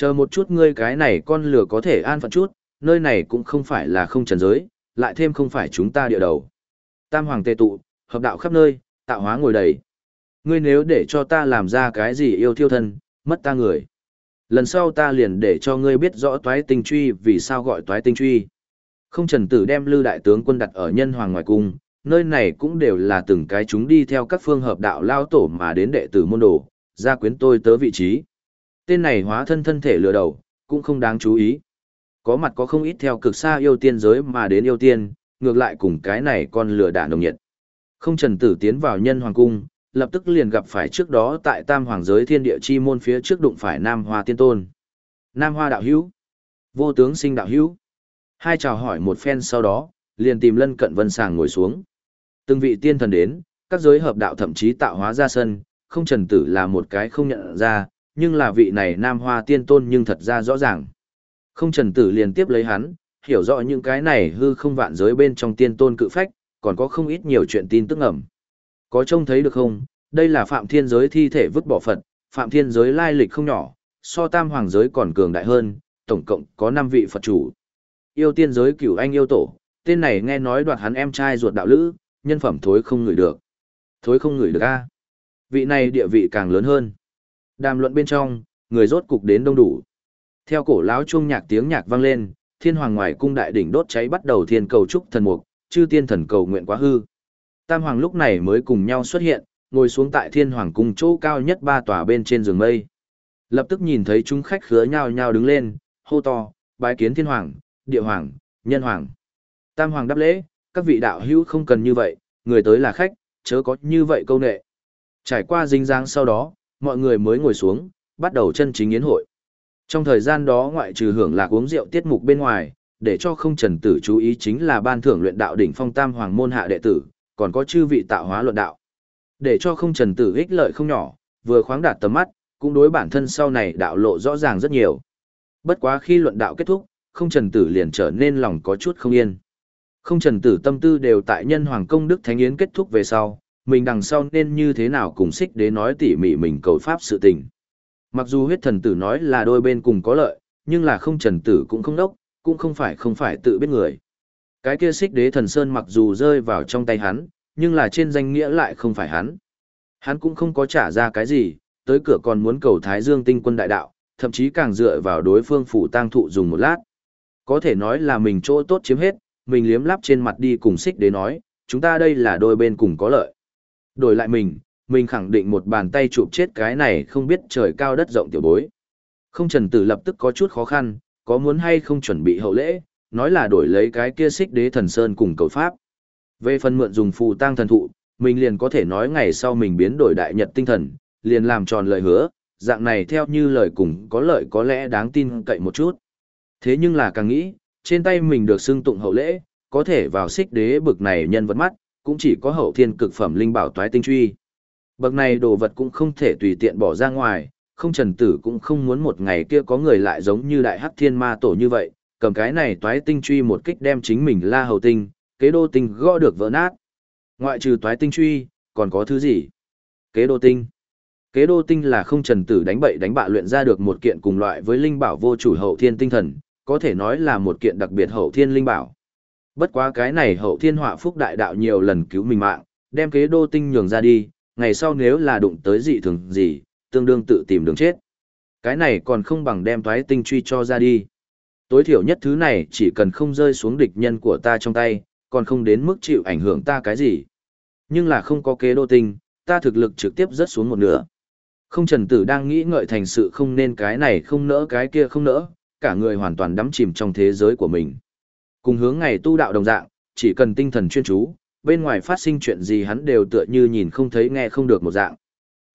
Chờ một chút ngươi cái này con lửa có thể an phận chút, nơi này cũng không phải là không trần giới, lại thêm không phải chúng ta địa đầu. Tam hoàng tề tụ, hợp đạo khắp nơi, tạo hóa ngồi đầy. Ngươi nếu để cho ta làm ra cái gì yêu thiêu thân, mất ta người. Lần sau ta liền để cho ngươi biết rõ toái tinh truy vì sao gọi toái tinh truy. Không trần tử đem lư đại tướng quân đặt ở nhân hoàng ngoài cung, nơi này cũng đều là từng cái chúng đi theo các phương hợp đạo lao tổ mà đến đệ tử môn đồ, ra quyến tôi tớ vị trí. Tên này hóa thân thân thể lừa đầu, cũng không đáng chú ý. Có mặt có không ít theo cực xa yêu tiên giới mà đến yêu tiên, ngược lại cùng cái này con lừa đả nồng nhiệt. Không trần tử tiến vào nhân hoàng cung, lập tức liền gặp phải trước đó tại tam hoàng giới thiên địa chi môn phía trước đụng phải Nam Hoa tiên tôn. Nam Hoa đạo hữu, vô tướng sinh đạo hữu. Hai chào hỏi một phen sau đó, liền tìm lân cận vân sàng ngồi xuống. Từng vị tiên thần đến, các giới hợp đạo thậm chí tạo hóa ra sân, không trần tử là một cái không nhận ra, nhưng là vị này Nam Hoa tiên tôn nhưng thật ra rõ ràng. Không trần tử liền tiếp lấy hắn, hiểu rõ những cái này hư không vạn giới bên trong tiên tôn cự phách, còn có không ít nhiều chuyện tin tức ẩm. Có trông thấy được không, đây là phạm thiên giới thi thể vứt bỏ Phật, phạm thiên giới lai lịch không nhỏ, so tam hoàng giới còn cường đại hơn, tổng cộng có 5 vị Phật chủ. Yêu tiên giới cửu anh yêu tổ, tên này nghe nói đoạt hắn em trai ruột đạo lữ, nhân phẩm thối không ngửi được. Thối không ngửi được a Vị này địa vị càng lớn hơn. Đàm luận bên trong, người rốt cục đến đông đủ. Theo cổ lão chuông nhạc tiếng nhạc vang lên, thiên hoàng ngoài cung đại đỉnh đốt cháy bắt đầu thiên cầu trúc thần mục, chư tiên thần cầu nguyện quá hư. Tam hoàng lúc này mới cùng nhau xuất hiện, ngồi xuống tại thiên hoàng cung chỗ cao nhất ba tòa bên trên giường mây. Lập tức nhìn thấy chúng khách khứa nhau nhau đứng lên, hô to, bái kiến thiên hoàng, địa hoàng, nhân hoàng. Tam hoàng đáp lễ, các vị đạo hữu không cần như vậy, người tới là khách, chớ có như vậy câu nệ. Trải qua dính dáng sau đó, mọi người mới ngồi xuống, bắt đầu chân chính yến hội. Trong thời gian đó ngoại trừ hưởng lạc uống rượu tiết mục bên ngoài, để cho không trần tử chú ý chính là ban thưởng luyện đạo đỉnh phong tam hoàng môn hạ đệ tử, còn có chư vị tạo hóa luận đạo. Để cho không trần tử ích lợi không nhỏ, vừa khoáng đạt tầm mắt, cũng đối bản thân sau này đạo lộ rõ ràng rất nhiều. Bất quá khi luận đạo kết thúc, không trần tử liền trở nên lòng có chút không yên. Không trần tử tâm tư đều tại nhân hoàng công đức thánh yến kết thúc về sau, mình đằng sau nên như thế nào cùng xích đế nói tỉ mỉ mình cầu pháp sự tình. Mặc dù huyết thần tử nói là đôi bên cùng có lợi, nhưng là không trần tử cũng không đốc, cũng không phải không phải tự biết người. Cái kia xích đế thần sơn mặc dù rơi vào trong tay hắn, nhưng là trên danh nghĩa lại không phải hắn. Hắn cũng không có trả ra cái gì, tới cửa còn muốn cầu Thái Dương tinh quân đại đạo, thậm chí càng dựa vào đối phương phủ tang thụ dùng một lát. Có thể nói là mình chỗ tốt chiếm hết, mình liếm lắp trên mặt đi cùng xích đế nói, chúng ta đây là đôi bên cùng có lợi. Đổi lại mình, mình khẳng định một bàn tay chụp chết cái này không biết trời cao đất rộng tiểu bối. Không trần tử lập tức có chút khó khăn, có muốn hay không chuẩn bị hậu lễ, nói là đổi lấy cái kia xích đế thần sơn cùng cầu pháp. Về phần mượn dùng phù tang thần thụ, mình liền có thể nói ngày sau mình biến đổi đại nhật tinh thần, liền làm tròn lời hứa, dạng này theo như lời cùng có lợi có lẽ đáng tin cậy một chút. Thế nhưng là càng nghĩ, trên tay mình được xưng tụng hậu lễ, có thể vào xích đế bực này nhân vật mắt, cũng chỉ có hậu thiên cực phẩm linh bảo toái tinh truy. Bậc này đồ vật cũng không thể tùy tiện bỏ ra ngoài, không trần tử cũng không muốn một ngày kia có người lại giống như đại hắc thiên ma tổ như vậy, cầm cái này toái tinh truy một kích đem chính mình la hầu tinh, kế đô tinh gõ được vỡ nát. Ngoại trừ toái tinh truy, còn có thứ gì? Kế đô tinh. Kế đô tinh là không trần tử đánh bậy đánh bạ luyện ra được một kiện cùng loại với linh bảo vô chủ hậu thiên tinh thần, có thể nói là một kiện đặc biệt hậu thiên linh bảo. Bất quá cái này hậu thiên họa phúc đại đạo nhiều lần cứu mình mạng, đem kế đô tinh nhường ra đi, ngày sau nếu là đụng tới dị thường gì, tương đương tự tìm đường chết. Cái này còn không bằng đem thoái tinh truy cho ra đi. Tối thiểu nhất thứ này chỉ cần không rơi xuống địch nhân của ta trong tay, còn không đến mức chịu ảnh hưởng ta cái gì. Nhưng là không có kế đô tinh, ta thực lực trực tiếp rớt xuống một nửa. Không trần tử đang nghĩ ngợi thành sự không nên cái này không nỡ cái kia không nỡ, cả người hoàn toàn đắm chìm trong thế giới của mình. Cùng hướng ngày tu đạo đồng dạng, chỉ cần tinh thần chuyên chú, bên ngoài phát sinh chuyện gì hắn đều tựa như nhìn không thấy nghe không được một dạng.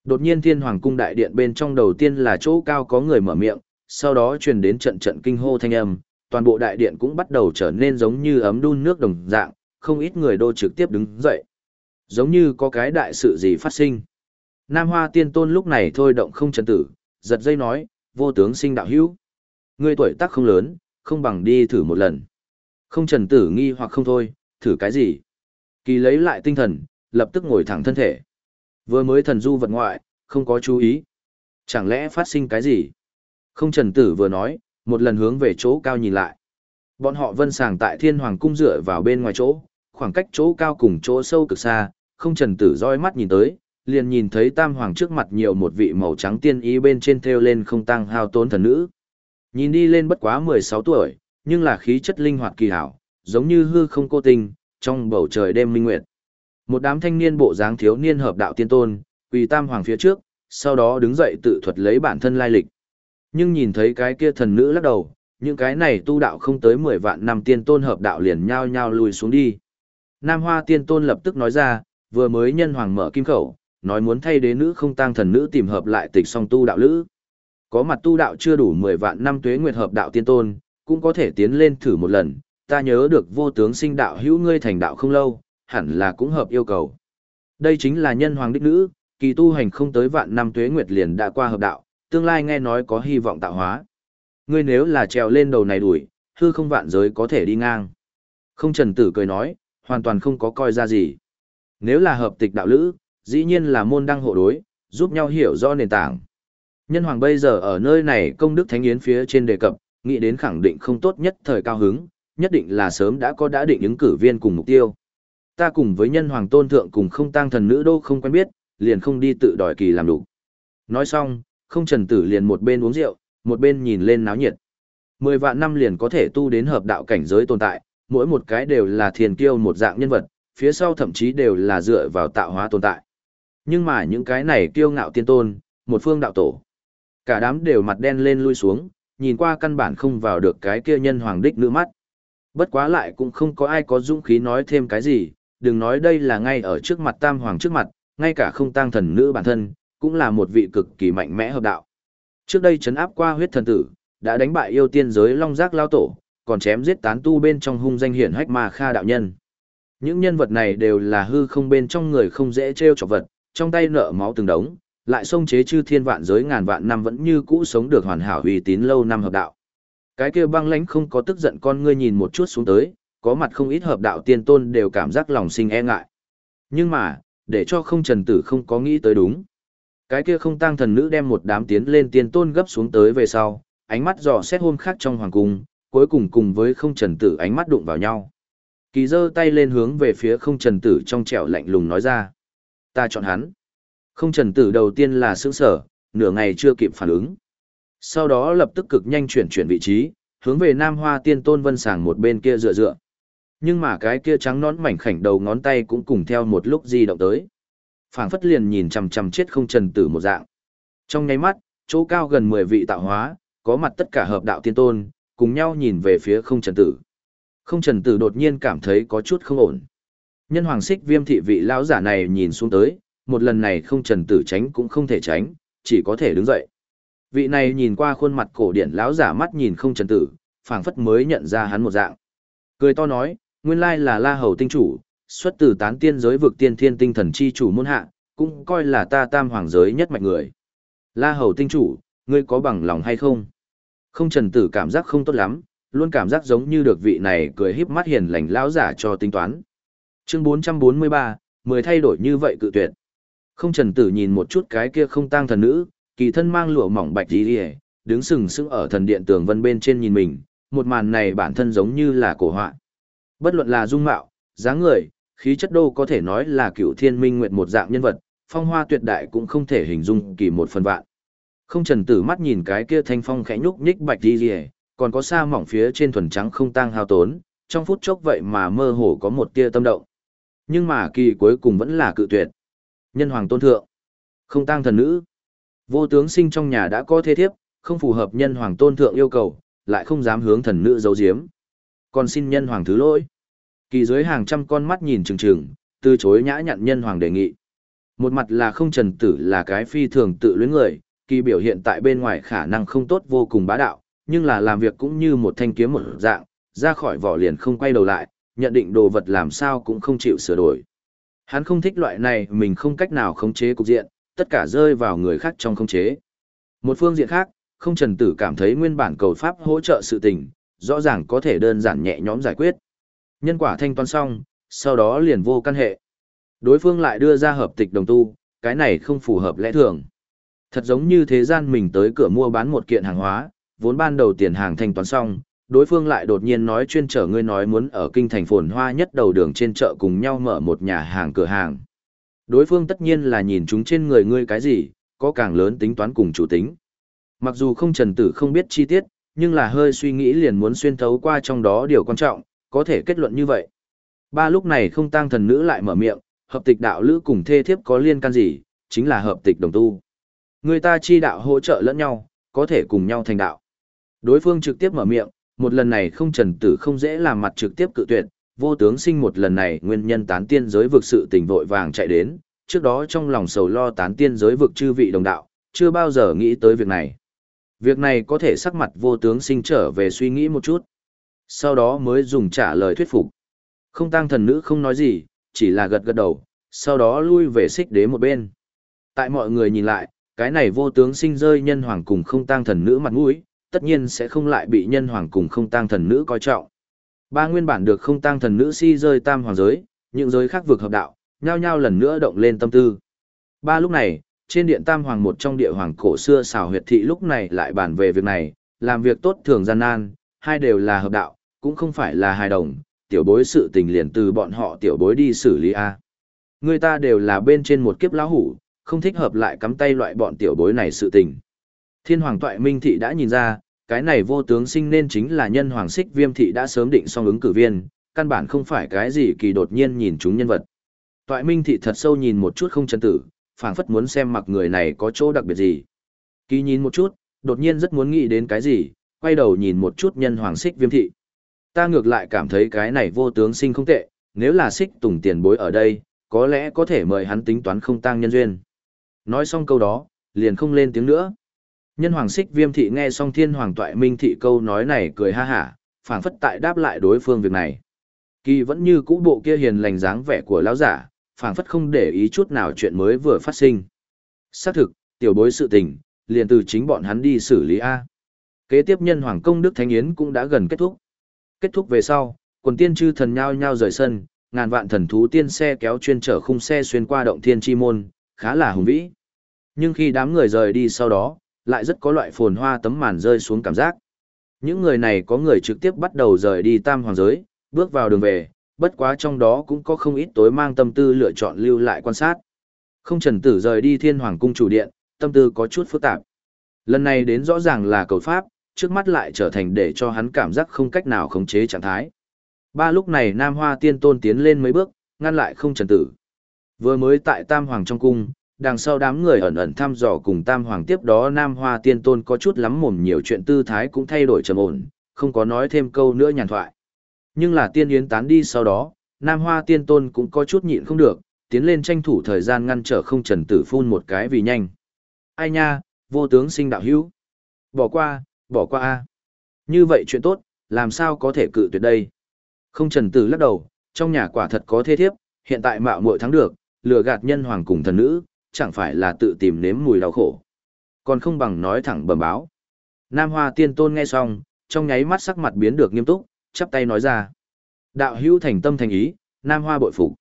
Đột nhiên thiên hoàng cung đại điện bên trong đầu tiên là chỗ cao có người mở miệng, sau đó truyền đến trận trận kinh hô thanh âm, toàn bộ đại điện cũng bắt đầu trở nên giống như ấm đun nước đồng dạng, không ít người đô trực tiếp đứng dậy. Giống như có cái đại sự gì phát sinh. Nam Hoa tiên tôn lúc này thôi động không trần tử, giật dây nói, vô tướng sinh đạo hữu. Ngươi tuổi tác không lớn, không bằng đi thử một lần. Không trần tử nghi hoặc không thôi, thử cái gì? Kỳ lấy lại tinh thần, lập tức ngồi thẳng thân thể. Vừa mới thần du vật ngoại, không có chú ý. Chẳng lẽ phát sinh cái gì? Không trần tử vừa nói, một lần hướng về chỗ cao nhìn lại. Bọn họ vân sàng tại thiên hoàng cung dựa vào bên ngoài chỗ, khoảng cách chỗ cao cùng chỗ sâu cực xa, không trần tử roi mắt nhìn tới, liền nhìn thấy tam hoàng trước mặt nhiều một vị màu trắng tiên y bên trên theo lên không tăng hao tốn thần nữ. Nhìn đi lên bất quá 16 tuổi, nhưng là khí chất linh hoạt kỳ hảo, giống như hư không cô tình, trong bầu trời đêm minh nguyệt. Một đám thanh niên bộ dáng thiếu niên hợp đạo tiên tôn, quỳ tam hoàng phía trước, sau đó đứng dậy tự thuật lấy bản thân lai lịch. Nhưng nhìn thấy cái kia thần nữ lắc đầu, những cái này tu đạo không tới 10 vạn năm tiên tôn hợp đạo liền nhao nhao lùi xuống đi. Nam Hoa tiên tôn lập tức nói ra, vừa mới nhân hoàng mở kim khẩu, nói muốn thay đế nữ không tăng thần nữ tìm hợp lại tịch song tu đạo lữ. Có mặt tu đạo chưa đủ 10 vạn năm tuế nguyệt hợp đạo tiên tôn, cũng có thể tiến lên thử một lần, ta nhớ được vô tướng sinh đạo hữu ngươi thành đạo không lâu, hẳn là cũng hợp yêu cầu. Đây chính là nhân hoàng đích nữ, kỳ tu hành không tới vạn năm tuế nguyệt liền đã qua hợp đạo, tương lai nghe nói có hy vọng tạo hóa. Ngươi nếu là trèo lên đầu này đuổi, hư không vạn giới có thể đi ngang. Không trần tử cười nói, hoàn toàn không có coi ra gì. Nếu là hợp tịch đạo lữ, dĩ nhiên là môn đăng hộ đối, giúp nhau hiểu rõ nền tảng. Nhân hoàng bây giờ ở nơi này công đức thánh yến phía trên đề cập, nghĩ đến khẳng định không tốt nhất thời cao hứng, nhất định là sớm đã có đã định ứng cử viên cùng mục tiêu. Ta cùng với nhân hoàng tôn thượng cùng không tăng thần nữ đô không quen biết, liền không đi tự đòi kỳ làm đủ. Nói xong, không trần tử liền một bên uống rượu, một bên nhìn lên náo nhiệt. Mười vạn năm liền có thể tu đến hợp đạo cảnh giới tồn tại, mỗi một cái đều là thiền kiêu một dạng nhân vật, phía sau thậm chí đều là dựa vào tạo hóa tồn tại. Nhưng mà những cái này kiêu ngạo tiên tôn, một phương đạo tổ. Cả đám đều mặt đen lên lui xuống, nhìn qua căn bản không vào được cái kia nhân hoàng đích nữ mắt. Bất quá lại cũng không có ai có dũng khí nói thêm cái gì, đừng nói đây là ngay ở trước mặt tam hoàng trước mặt, ngay cả không tăng thần nữ bản thân, cũng là một vị cực kỳ mạnh mẽ hợp đạo. Trước đây chấn áp qua huyết thần tử, đã đánh bại yêu tiên giới long giác lao tổ, còn chém giết tán tu bên trong hung danh hiển hách ma kha đạo nhân. Những nhân vật này đều là hư không bên trong người không dễ treo chọc vật, trong tay nợ máu từng đống, lại xông chế chư thiên vạn giới ngàn vạn năm vẫn như cũ sống được hoàn hảo uy tín lâu năm hợp đạo. Cái kia băng lãnh không có tức giận con ngươi nhìn một chút xuống tới, có mặt không ít hợp đạo tiên tôn đều cảm giác lòng sinh e ngại. Nhưng mà, để cho không trần tử không có nghĩ tới đúng. Cái kia không tăng thần nữ đem một đám tiến lên tiên tôn gấp xuống tới về sau, ánh mắt dò xét hôm khác trong hoàng cung, cuối cùng cùng với không trần tử ánh mắt đụng vào nhau. Kỳ giơ tay lên hướng về phía không trần tử trong trẻo lạnh lùng nói ra. Ta chọn hắn. Không trần tử đầu tiên là sững sở, nửa ngày chưa kịp phản ứng. Sau đó lập tức cực nhanh chuyển chuyển vị trí, hướng về Nam Hoa Tiên Tôn Vân Sàng một bên kia dựa dựa. Nhưng mà cái kia trắng nón mảnh khảnh đầu ngón tay cũng cùng theo một lúc di động tới. Phảng phất liền nhìn chằm chằm chết không trần tử một dạng. Trong nháy mắt, chỗ cao gần 10 vị tạo hóa, có mặt tất cả hợp đạo tiên tôn, cùng nhau nhìn về phía không trần tử. Không trần tử đột nhiên cảm thấy có chút không ổn. Nhân hoàng xích viêm thị vị lão giả này nhìn xuống tới, một lần này không trần tử tránh cũng không thể tránh, chỉ có thể đứng dậy. Vị này nhìn qua khuôn mặt cổ điển lão giả mắt nhìn không trần tử, phảng phất mới nhận ra hắn một dạng. Cười to nói, nguyên lai là La Hầu tinh chủ, xuất từ tán tiên giới vực tiên thiên tinh thần chi chủ môn hạ, cũng coi là ta tam hoàng giới nhất mạch người. La Hầu tinh chủ, ngươi có bằng lòng hay không? Không trần tử cảm giác không tốt lắm, luôn cảm giác giống như được vị này cười híp mắt hiền lành lão giả cho tính toán. Chương 443, mười thay đổi như vậy cự tuyệt. Không trần tử nhìn một chút cái kia không tang thần nữ, kỳ thân mang lụa mỏng bạch đi đi đứng sừng sững ở thần điện tường vân bên trên nhìn mình, một màn này bản thân giống như là cổ họa. Bất luận là dung mạo, dáng người, khí chất đô có thể nói là cựu thiên minh nguyệt một dạng nhân vật, phong hoa tuyệt đại cũng không thể hình dung kỳ một phần vạn. Không trần tử mắt nhìn cái kia thanh phong khẽ nhúc nhích bạch đi đi còn có xa mỏng phía trên thuần trắng không tang hao tốn, trong phút chốc vậy mà mơ hồ có một tia tâm động. Nhưng mà kỳ cuối cùng vẫn là cự tuyệt. Nhân hoàng tôn thượng, không tang thần nữ. Vô tướng sinh trong nhà đã có thế thiếp, không phù hợp nhân hoàng tôn thượng yêu cầu, lại không dám hướng thần nữ giấu giếm. Còn xin nhân hoàng thứ lỗi. Kỳ dưới hàng trăm con mắt nhìn chừng chừng, từ chối nhã nhặn nhân hoàng đề nghị. Một mặt là không trần tử là cái phi thường tự luyến người, kỳ biểu hiện tại bên ngoài khả năng không tốt vô cùng bá đạo, nhưng là làm việc cũng như một thanh kiếm một dạng, ra khỏi vỏ liền không quay đầu lại, nhận định đồ vật làm sao cũng không chịu sửa đổi. Hắn không thích loại này mình không cách nào khống chế cục diện, tất cả rơi vào người khác trong khống chế. Một phương diện khác, không trần tử cảm thấy nguyên bản cầu pháp hỗ trợ sự tình, rõ ràng có thể đơn giản nhẹ nhõm giải quyết. Nhân quả thanh toán xong, sau đó liền vô căn hệ. Đối phương lại đưa ra hợp tịch đồng tu, cái này không phù hợp lẽ thường. Thật giống như thế gian mình tới cửa mua bán một kiện hàng hóa, vốn ban đầu tiền hàng thanh toán xong, đối phương lại đột nhiên nói chuyên trở ngươi nói muốn ở kinh thành phồn hoa nhất đầu đường trên chợ cùng nhau mở một nhà hàng cửa hàng. Đối phương tất nhiên là nhìn chúng trên người ngươi cái gì, có càng lớn tính toán cùng chủ tính. Mặc dù không trần tử không biết chi tiết, nhưng là hơi suy nghĩ liền muốn xuyên thấu qua trong đó điều quan trọng, có thể kết luận như vậy. Ba lúc này không tăng thần nữ lại mở miệng, hợp tịch đạo lữ cùng thê thiếp có liên can gì, chính là hợp tịch đồng tu. Người ta chi đạo hỗ trợ lẫn nhau, có thể cùng nhau thành đạo. Đối phương trực tiếp mở miệng, một lần này không trần tử không dễ làm mặt trực tiếp cự tuyệt, vô tướng sinh một lần này nguyên nhân tán tiên giới vực sự tình vội vàng chạy đến, trước đó trong lòng sầu lo tán tiên giới vực chư vị đồng đạo, chưa bao giờ nghĩ tới việc này. Việc này có thể sắc mặt vô tướng sinh trở về suy nghĩ một chút. Sau đó mới dùng trả lời thuyết phục. Không tăng thần nữ không nói gì, chỉ là gật gật đầu, sau đó lui về xích đế một bên. Tại mọi người nhìn lại, cái này vô tướng sinh rơi nhân hoàng cùng không tăng thần nữ mặt mũi, tất nhiên sẽ không lại bị nhân hoàng cùng không tang thần nữ coi trọng. Ba nguyên bản được không tang thần nữ si rơi tam hoàng giới, những giới khác vực hợp đạo, nhao nhao lần nữa động lên tâm tư. Ba lúc này, trên điện tam hoàng một trong địa hoàng cổ xưa xào huyệt thị lúc này lại bàn về việc này, làm việc tốt thường gian nan, hai đều là hợp đạo, cũng không phải là hài đồng, tiểu bối sự tình liền từ bọn họ tiểu bối đi xử lý A. Người ta đều là bên trên một kiếp lão hủ, không thích hợp lại cắm tay loại bọn tiểu bối này sự tình. Thiên hoàng toại minh thị đã nhìn ra, cái này vô tướng sinh nên chính là nhân hoàng xích viêm thị đã sớm định xong ứng cử viên, căn bản không phải cái gì kỳ đột nhiên nhìn chúng nhân vật. Toại minh thị thật sâu nhìn một chút không chân tử, phảng phất muốn xem mặc người này có chỗ đặc biệt gì. Kỳ nhìn một chút, đột nhiên rất muốn nghĩ đến cái gì, quay đầu nhìn một chút nhân hoàng xích viêm thị. Ta ngược lại cảm thấy cái này vô tướng sinh không tệ, nếu là xích tùng tiền bối ở đây, có lẽ có thể mời hắn tính toán không tăng nhân duyên. Nói xong câu đó, liền không lên tiếng nữa. Nhân hoàng xích viêm thị nghe xong thiên hoàng toại minh thị câu nói này cười ha hả, phảng phất tại đáp lại đối phương việc này. Kỳ vẫn như cũ bộ kia hiền lành dáng vẻ của lão giả, phảng phất không để ý chút nào chuyện mới vừa phát sinh. Xác thực, tiểu bối sự tình, liền từ chính bọn hắn đi xử lý A. Kế tiếp nhân hoàng công đức thánh yến cũng đã gần kết thúc. Kết thúc về sau, quần tiên chư thần nhao nhao rời sân, ngàn vạn thần thú tiên xe kéo chuyên chở khung xe xuyên qua động thiên chi môn, khá là hùng vĩ. Nhưng khi đám người rời đi sau đó, lại rất có loại phồn hoa tấm màn rơi xuống cảm giác. Những người này có người trực tiếp bắt đầu rời đi tam hoàng giới, bước vào đường về, bất quá trong đó cũng có không ít tối mang tâm tư lựa chọn lưu lại quan sát. Không trần tử rời đi thiên hoàng cung chủ điện, tâm tư có chút phức tạp. Lần này đến rõ ràng là cầu pháp, trước mắt lại trở thành để cho hắn cảm giác không cách nào khống chế trạng thái. Ba lúc này Nam Hoa Tiên Tôn tiến lên mấy bước, ngăn lại không trần tử. Vừa mới tại Tam Hoàng trong cung, đằng sau đám người ẩn ẩn thăm dò cùng Tam Hoàng tiếp đó Nam Hoa Tiên Tôn có chút lắm mồm nhiều chuyện tư thái cũng thay đổi trầm ổn, không có nói thêm câu nữa nhàn thoại. Nhưng là tiên yến tán đi sau đó, Nam Hoa Tiên Tôn cũng có chút nhịn không được, tiến lên tranh thủ thời gian ngăn trở không trần tử phun một cái vì nhanh. Ai nha, vô tướng sinh đạo hữu. Bỏ qua, bỏ qua a Như vậy chuyện tốt, làm sao có thể cự tuyệt đây? Không trần tử lắc đầu, trong nhà quả thật có thế thiếp, hiện tại mạo muội thắng được, lừa gạt nhân hoàng cùng thần nữ, chẳng phải là tự tìm nếm mùi đau khổ. Còn không bằng nói thẳng bẩm báo. Nam Hoa Tiên Tôn nghe xong, trong nháy mắt sắc mặt biến được nghiêm túc, chắp tay nói ra. Đạo hữu thành tâm thành ý, Nam Hoa bội phục.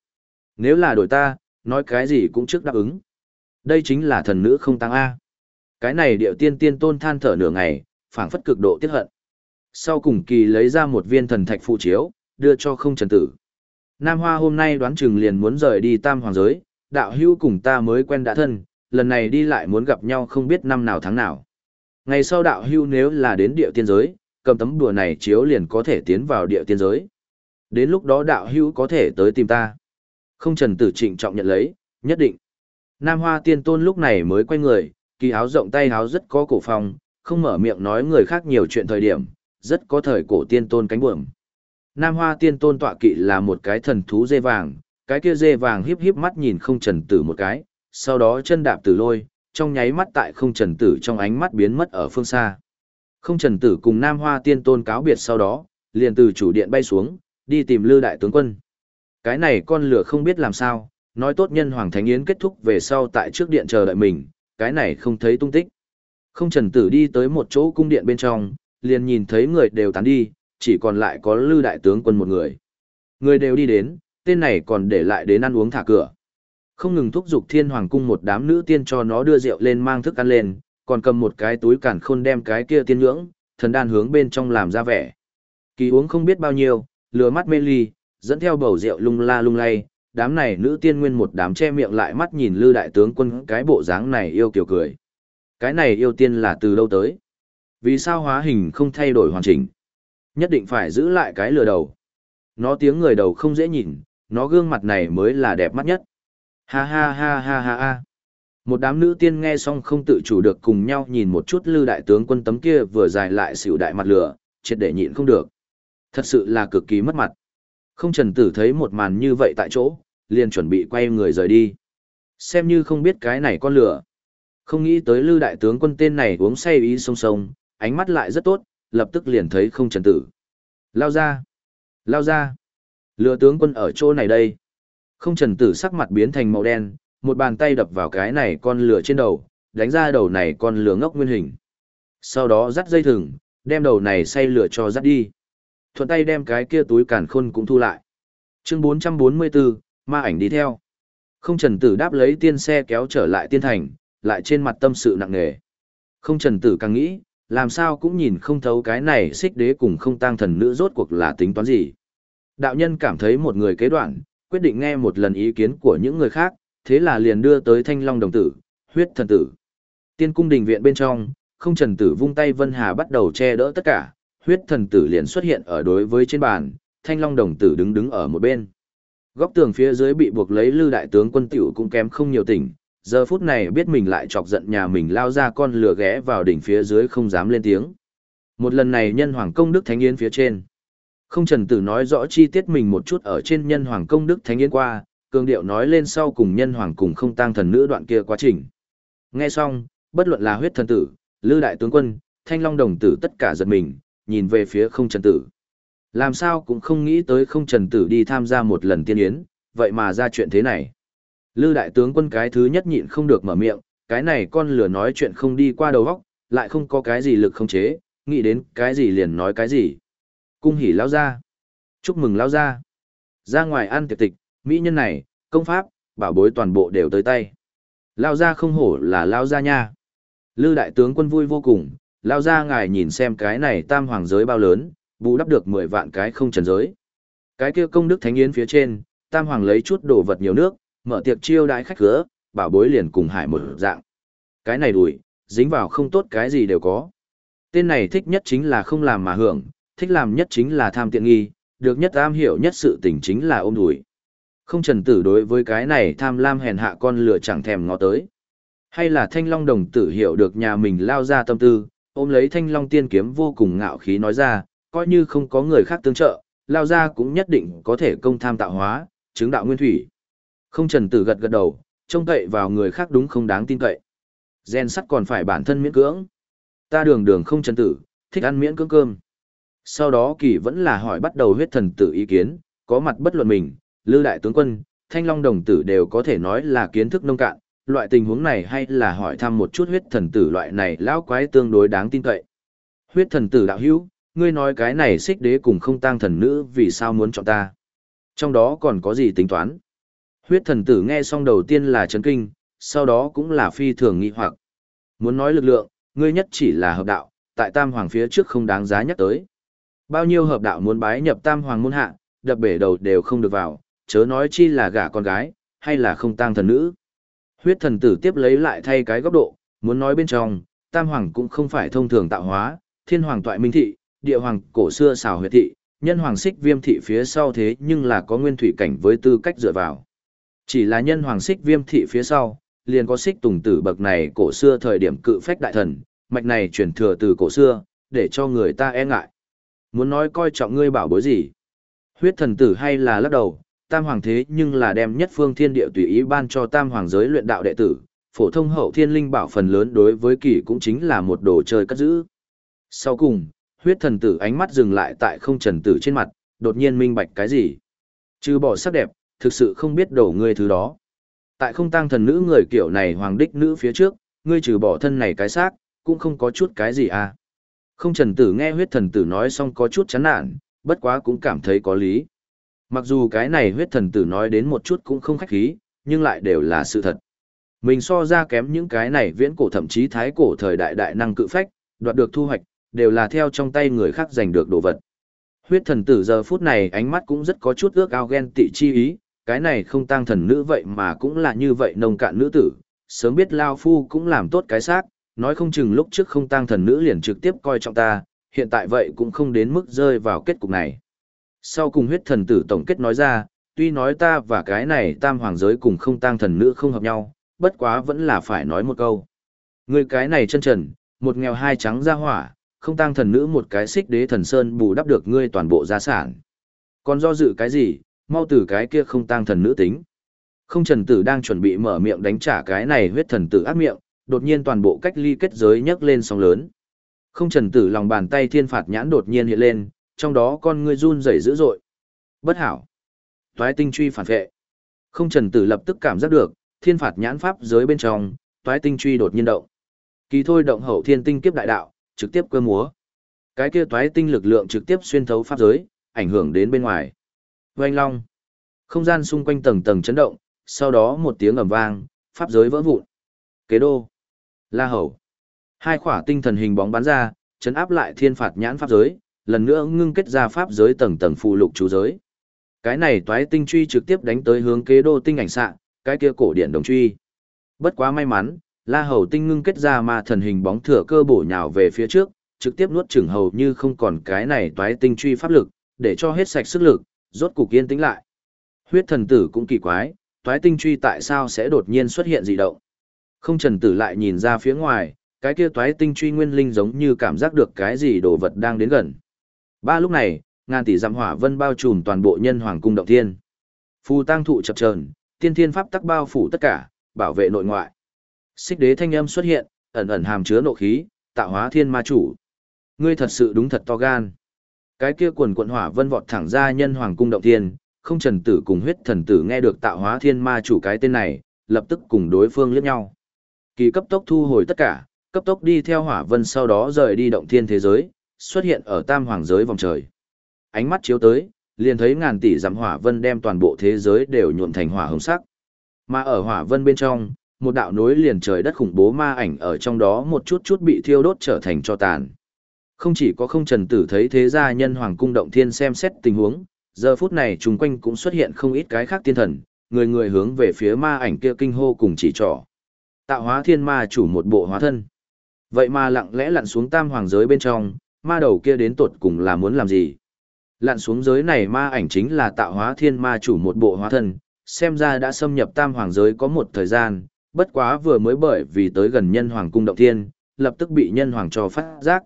Nếu là đổi ta, nói cái gì cũng trước đáp ứng. Đây chính là thần nữ không tăng A. Cái này điệu tiên tiên tôn than thở nửa ngày, phảng phất cực độ tiết hận. Sau cùng kỳ lấy ra một viên thần thạch phụ chiếu, đưa cho không trần tử. Nam Hoa hôm nay đoán chừng liền muốn rời đi tam hoàng giới, đạo hữu cùng ta mới quen đã thân, lần này đi lại muốn gặp nhau không biết năm nào tháng nào. Ngày sau đạo hữu nếu là đến địa tiên giới, cầm tấm đùa này chiếu liền có thể tiến vào địa tiên giới. Đến lúc đó đạo hữu có thể tới tìm ta. Không trần tử trịnh trọng nhận lấy, nhất định. Nam Hoa tiên tôn lúc này mới quay người, kỳ áo rộng tay áo rất có cổ phong, không mở miệng nói người khác nhiều chuyện thời điểm, rất có thời cổ tiên tôn cánh buồm. Nam Hoa tiên tôn tọa kỵ là một cái thần thú dê vàng, cái kia dê vàng híp híp mắt nhìn không trần tử một cái, sau đó chân đạp tử lôi, trong nháy mắt tại không trần tử trong ánh mắt biến mất ở phương xa. Không trần tử cùng Nam Hoa tiên tôn cáo biệt sau đó, liền từ chủ điện bay xuống, đi tìm Lư đại tướng quân. Cái này con lửa không biết làm sao, nói tốt nhân Hoàng Thánh Yến kết thúc về sau tại trước điện chờ đợi mình, cái này không thấy tung tích. Không trần tử đi tới một chỗ cung điện bên trong, liền nhìn thấy người đều tán đi, chỉ còn lại có Lư đại tướng quân một người. Người đều đi đến, tên này còn để lại đến ăn uống thả cửa. Không ngừng thúc giục thiên hoàng cung một đám nữ tiên cho nó đưa rượu lên mang thức ăn lên, còn cầm một cái túi cản khôn đem cái kia tiên ngưỡng, thần đan hướng bên trong làm ra vẻ. Kỳ uống không biết bao nhiêu, lừa mắt mê ly, dẫn theo bầu rượu lung la lung lay, đám này nữ tiên nguyên một đám che miệng lại mắt nhìn lư đại tướng quân cái bộ dáng này yêu kiều cười. Cái này yêu tiên là từ đâu tới? Vì sao hóa hình không thay đổi hoàn chỉnh? Nhất định phải giữ lại cái lừa đầu. Nó tiếng người đầu không dễ nhìn, nó gương mặt này mới là đẹp mắt nhất. Ha ha ha ha ha ha. Một đám nữ tiên nghe xong không tự chủ được cùng nhau nhìn một chút lư đại tướng quân tấm kia vừa dài lại xỉu đại mặt lửa, triệt để nhịn không được. Thật sự là cực kỳ mất mặt. Không trần tử thấy một màn như vậy tại chỗ, liền chuẩn bị quay người rời đi. Xem như không biết cái này con lửa. Không nghĩ tới lư đại tướng quân tên này uống say ý sông sông, ánh mắt lại rất tốt, lập tức liền thấy không trần tử. Lao ra! Lao ra! Lừa tướng quân ở chỗ này đây. Không trần tử sắc mặt biến thành màu đen, một bàn tay đập vào cái này con lửa trên đầu, đánh ra đầu này con lửa ngốc nguyên hình. Sau đó dắt dây thừng, đem đầu này say lửa cho dắt đi. Thuận tay đem cái kia túi càn khôn cũng thu lại. Chương 444, ma ảnh đi theo. Không trần tử đáp lấy tiên xe kéo trở lại tiên thành, lại trên mặt tâm sự nặng nề. Không trần tử càng nghĩ, làm sao cũng nhìn không thấu cái này xích đế cùng không tang thần nữ rốt cuộc là tính toán gì. Đạo nhân cảm thấy một người kế đoạn, quyết định nghe một lần ý kiến của những người khác, thế là liền đưa tới thanh long đồng tử, huyết thần tử. Tiên cung đình viện bên trong, không trần tử vung tay Vân Hà bắt đầu che đỡ tất cả, huyết thần tử liền xuất hiện ở đối với trên bàn, thanh long đồng tử đứng đứng ở một bên. Góc tường phía dưới bị buộc lấy lư đại tướng quân tiểu cũng kém không nhiều tỉnh, giờ phút này biết mình lại chọc giận nhà mình lao ra con lừa ghé vào đỉnh phía dưới không dám lên tiếng. Một lần này nhân hoàng công đức thánh yến phía trên. Không trần tử nói rõ chi tiết mình một chút ở trên nhân hoàng công đức thánh yến qua, cường điệu nói lên sau cùng nhân hoàng cùng không tăng thần nữ đoạn kia quá trình. Nghe xong, bất luận là huyết thần tử, lư đại tướng quân, thanh long đồng tử tất cả giật mình, nhìn về phía không trần tử. Làm sao cũng không nghĩ tới không trần tử đi tham gia một lần tiên yến, vậy mà ra chuyện thế này. Lư đại tướng quân cái thứ nhất nhịn không được mở miệng, cái này con lửa nói chuyện không đi qua đầu óc, lại không có cái gì lực không chế, nghĩ đến cái gì liền nói cái gì. Cung hỉ lao ra. Chúc mừng lao ra. Ra ngoài ăn tiệc tịch, mỹ nhân này, công pháp, bảo bối toàn bộ đều tới tay. Lao ra không hổ là lao ra nha. Lư đại tướng quân vui vô cùng, lao ra ngài nhìn xem cái này tam hoàng giới bao lớn, bù đắp được 10 vạn cái không trần giới. Cái kia công đức thánh yến phía trên, tam hoàng lấy chút đồ vật nhiều nước, mở tiệc chiêu đãi khách khứa, bảo bối liền cùng hải một dạng. Cái này đùi, dính vào không tốt cái gì đều có. Tên này thích nhất chính là không làm mà hưởng, thích làm nhất chính là tham tiện nghi, được nhất am hiểu nhất sự tình chính là ôm đùi. Không trần tử đối với cái này tham lam hèn hạ con lửa chẳng thèm ngó tới. Hay là thanh long đồng tử hiểu được nhà mình lao ra tâm tư, ôm lấy thanh long tiên kiếm vô cùng ngạo khí nói ra, coi như không có người khác tương trợ, lao ra cũng nhất định có thể công tham tạo hóa, chứng đạo nguyên thủy. Không trần tử gật gật đầu, trông cậy vào người khác đúng không đáng tin cậy. Gen sắt còn phải bản thân miễn cưỡng. Ta đường đường không trần tử, thích ăn miễn cưỡng cơm. Sau đó kỳ vẫn là hỏi bắt đầu huyết thần tử ý kiến, có mặt bất luận mình, lư đại tướng quân, thanh long đồng tử đều có thể nói là kiến thức nông cạn, loại tình huống này hay là hỏi thăm một chút huyết thần tử loại này lão quái tương đối đáng tin cậy. Huyết thần tử đạo hữu, ngươi nói cái này xích đế cùng không tang thần nữ vì sao muốn chọn ta. Trong đó còn có gì tính toán? Huyết thần tử nghe xong đầu tiên là chấn kinh, sau đó cũng là phi thường nghi hoặc. Muốn nói lực lượng, ngươi nhất chỉ là hợp đạo, tại tam hoàng phía trước không đáng giá nhắc tới. Bao nhiêu hợp đạo muốn bái nhập tam hoàng môn hạ, đập bể đầu đều không được vào, chớ nói chi là gả con gái, hay là không tang thần nữ. Huyết thần tử tiếp lấy lại thay cái góc độ, muốn nói bên trong, tam hoàng cũng không phải thông thường tạo hóa, thiên hoàng toại minh thị, địa hoàng cổ xưa xảo huyệt thị, nhân hoàng xích viêm thị phía sau thế nhưng là có nguyên thủy cảnh với tư cách dựa vào. Chỉ là nhân hoàng xích viêm thị phía sau, liền có xích tùng tử bậc này cổ xưa thời điểm cự phách đại thần, mạch này truyền thừa từ cổ xưa, để cho người ta e ngại. Muốn nói coi trọng ngươi bảo bối gì? Huyết thần tử hay là lắc đầu, tam hoàng thế nhưng là đem nhất phương thiên địa tùy ý ban cho tam hoàng giới luyện đạo đệ tử, phổ thông hậu thiên linh bảo phần lớn đối với kỳ cũng chính là một đồ chơi cất giữ. Sau cùng, huyết thần tử ánh mắt dừng lại tại không trần tử trên mặt, đột nhiên minh bạch cái gì. Trừ bỏ sắc đẹp, thực sự không biết đổ ngươi thứ đó. Tại không tăng thần nữ người kiểu này hoàng đích nữ phía trước, ngươi trừ bỏ thân này cái xác, cũng không có chút cái gì à. Không trần tử nghe huyết thần tử nói xong có chút chán nản, bất quá cũng cảm thấy có lý. Mặc dù cái này huyết thần tử nói đến một chút cũng không khách khí, nhưng lại đều là sự thật. Mình so ra kém những cái này viễn cổ thậm chí thái cổ thời đại đại năng cự phách, đoạt được thu hoạch, đều là theo trong tay người khác giành được đồ vật. Huyết thần tử giờ phút này ánh mắt cũng rất có chút ước ao ghen tị chi ý, cái này không tăng thần nữ vậy mà cũng là như vậy nông cạn nữ tử, sớm biết Lao Phu cũng làm tốt cái xác, nói không chừng lúc trước không tang thần nữ liền trực tiếp coi trọng ta, hiện tại vậy cũng không đến mức rơi vào kết cục này. Sau cùng huyết thần tử tổng kết nói ra, tuy nói ta và cái này tam hoàng giới cùng không tang thần nữ không hợp nhau, bất quá vẫn là phải nói một câu. Người cái này chân trần, một nghèo hai trắng ra hỏa, không tang thần nữ một cái xích đế thần sơn bù đắp được ngươi toàn bộ gia sản. Còn do dự cái gì, mau từ cái kia không tang thần nữ tính. Không trần tử đang chuẩn bị mở miệng đánh trả cái này huyết thần tử ác miệng, đột nhiên toàn bộ cách ly kết giới nhấc lên sóng lớn. Không trần tử lòng bàn tay thiên phạt nhãn đột nhiên hiện lên, trong đó con ngươi run rẩy dữ dội. Bất hảo. Toái tinh truy phản vệ. Không trần tử lập tức cảm giác được, thiên phạt nhãn pháp giới bên trong, toái tinh truy đột nhiên động. Kỳ thôi động hậu thiên tinh kiếp đại đạo, trực tiếp cơ múa. Cái kia toái tinh lực lượng trực tiếp xuyên thấu pháp giới, ảnh hưởng đến bên ngoài. Oanh long. Không gian xung quanh tầng tầng chấn động, sau đó một tiếng ầm vang, pháp giới vỡ vụn. Kế đô. La hầu. Hai khỏa tinh thần hình bóng bắn ra, chấn áp lại thiên phạt nhãn pháp giới, lần nữa ngưng kết ra pháp giới tầng tầng phụ lục chú giới. Cái này toái tinh truy trực tiếp đánh tới hướng kế đô tinh ảnh xạ, cái kia cổ điện đồng truy. Bất quá may mắn, La Hầu tinh ngưng kết ra ma thần hình bóng thừa cơ bổ nhào về phía trước, trực tiếp nuốt chửng hầu như không còn cái này toái tinh truy pháp lực, để cho hết sạch sức lực, rốt cục yên tĩnh lại. Huyết thần tử cũng kỳ quái, toái tinh truy tại sao sẽ đột nhiên xuất hiện dị động. Không trần tử lại nhìn ra phía ngoài, cái kia toái tinh truy nguyên linh giống như cảm giác được cái gì đồ vật đang đến gần. Ba lúc này, ngàn tỷ dặm hỏa vân bao trùm toàn bộ nhân hoàng cung động thiên. Phù tăng thụ chập chờn, tiên thiên pháp tắc bao phủ tất cả, bảo vệ nội ngoại. Xích đế thanh âm xuất hiện, ẩn ẩn hàm chứa nộ khí, tạo hóa thiên ma chủ. Ngươi thật sự đúng thật to gan. Cái kia quần quận hỏa vân vọt thẳng ra nhân hoàng cung động thiên, không trần tử cùng huyết thần tử nghe được tạo hóa thiên ma chủ cái tên này, lập tức cùng đối phương liếc nhau. Kỳ cấp tốc thu hồi tất cả, cấp tốc đi theo hỏa vân sau đó rời đi động thiên thế giới, xuất hiện ở tam hoàng giới vòng trời. Ánh mắt chiếu tới, liền thấy ngàn tỷ dặm hỏa vân đem toàn bộ thế giới đều nhuộm thành hỏa hồng sắc. Mà ở hỏa vân bên trong, một đạo nối liền trời đất khủng bố ma ảnh ở trong đó một chút chút bị thiêu đốt trở thành cho tàn. Không chỉ có không trần tử thấy thế gia nhân hoàng cung động thiên xem xét tình huống, giờ phút này chung quanh cũng xuất hiện không ít cái khác tiên thần, người người hướng về phía ma ảnh kia kinh hô cùng chỉ trỏ. Tạo hóa thiên ma chủ một bộ hóa thân. Vậy mà lặng lẽ lặn xuống tam hoàng giới bên trong, ma đầu kia đến tột cùng là muốn làm gì? Lặn xuống giới này ma ảnh chính là tạo hóa thiên ma chủ một bộ hóa thân, xem ra đã xâm nhập tam hoàng giới có một thời gian, bất quá vừa mới bởi vì tới gần nhân hoàng cung động thiên, lập tức bị nhân hoàng cho phát giác.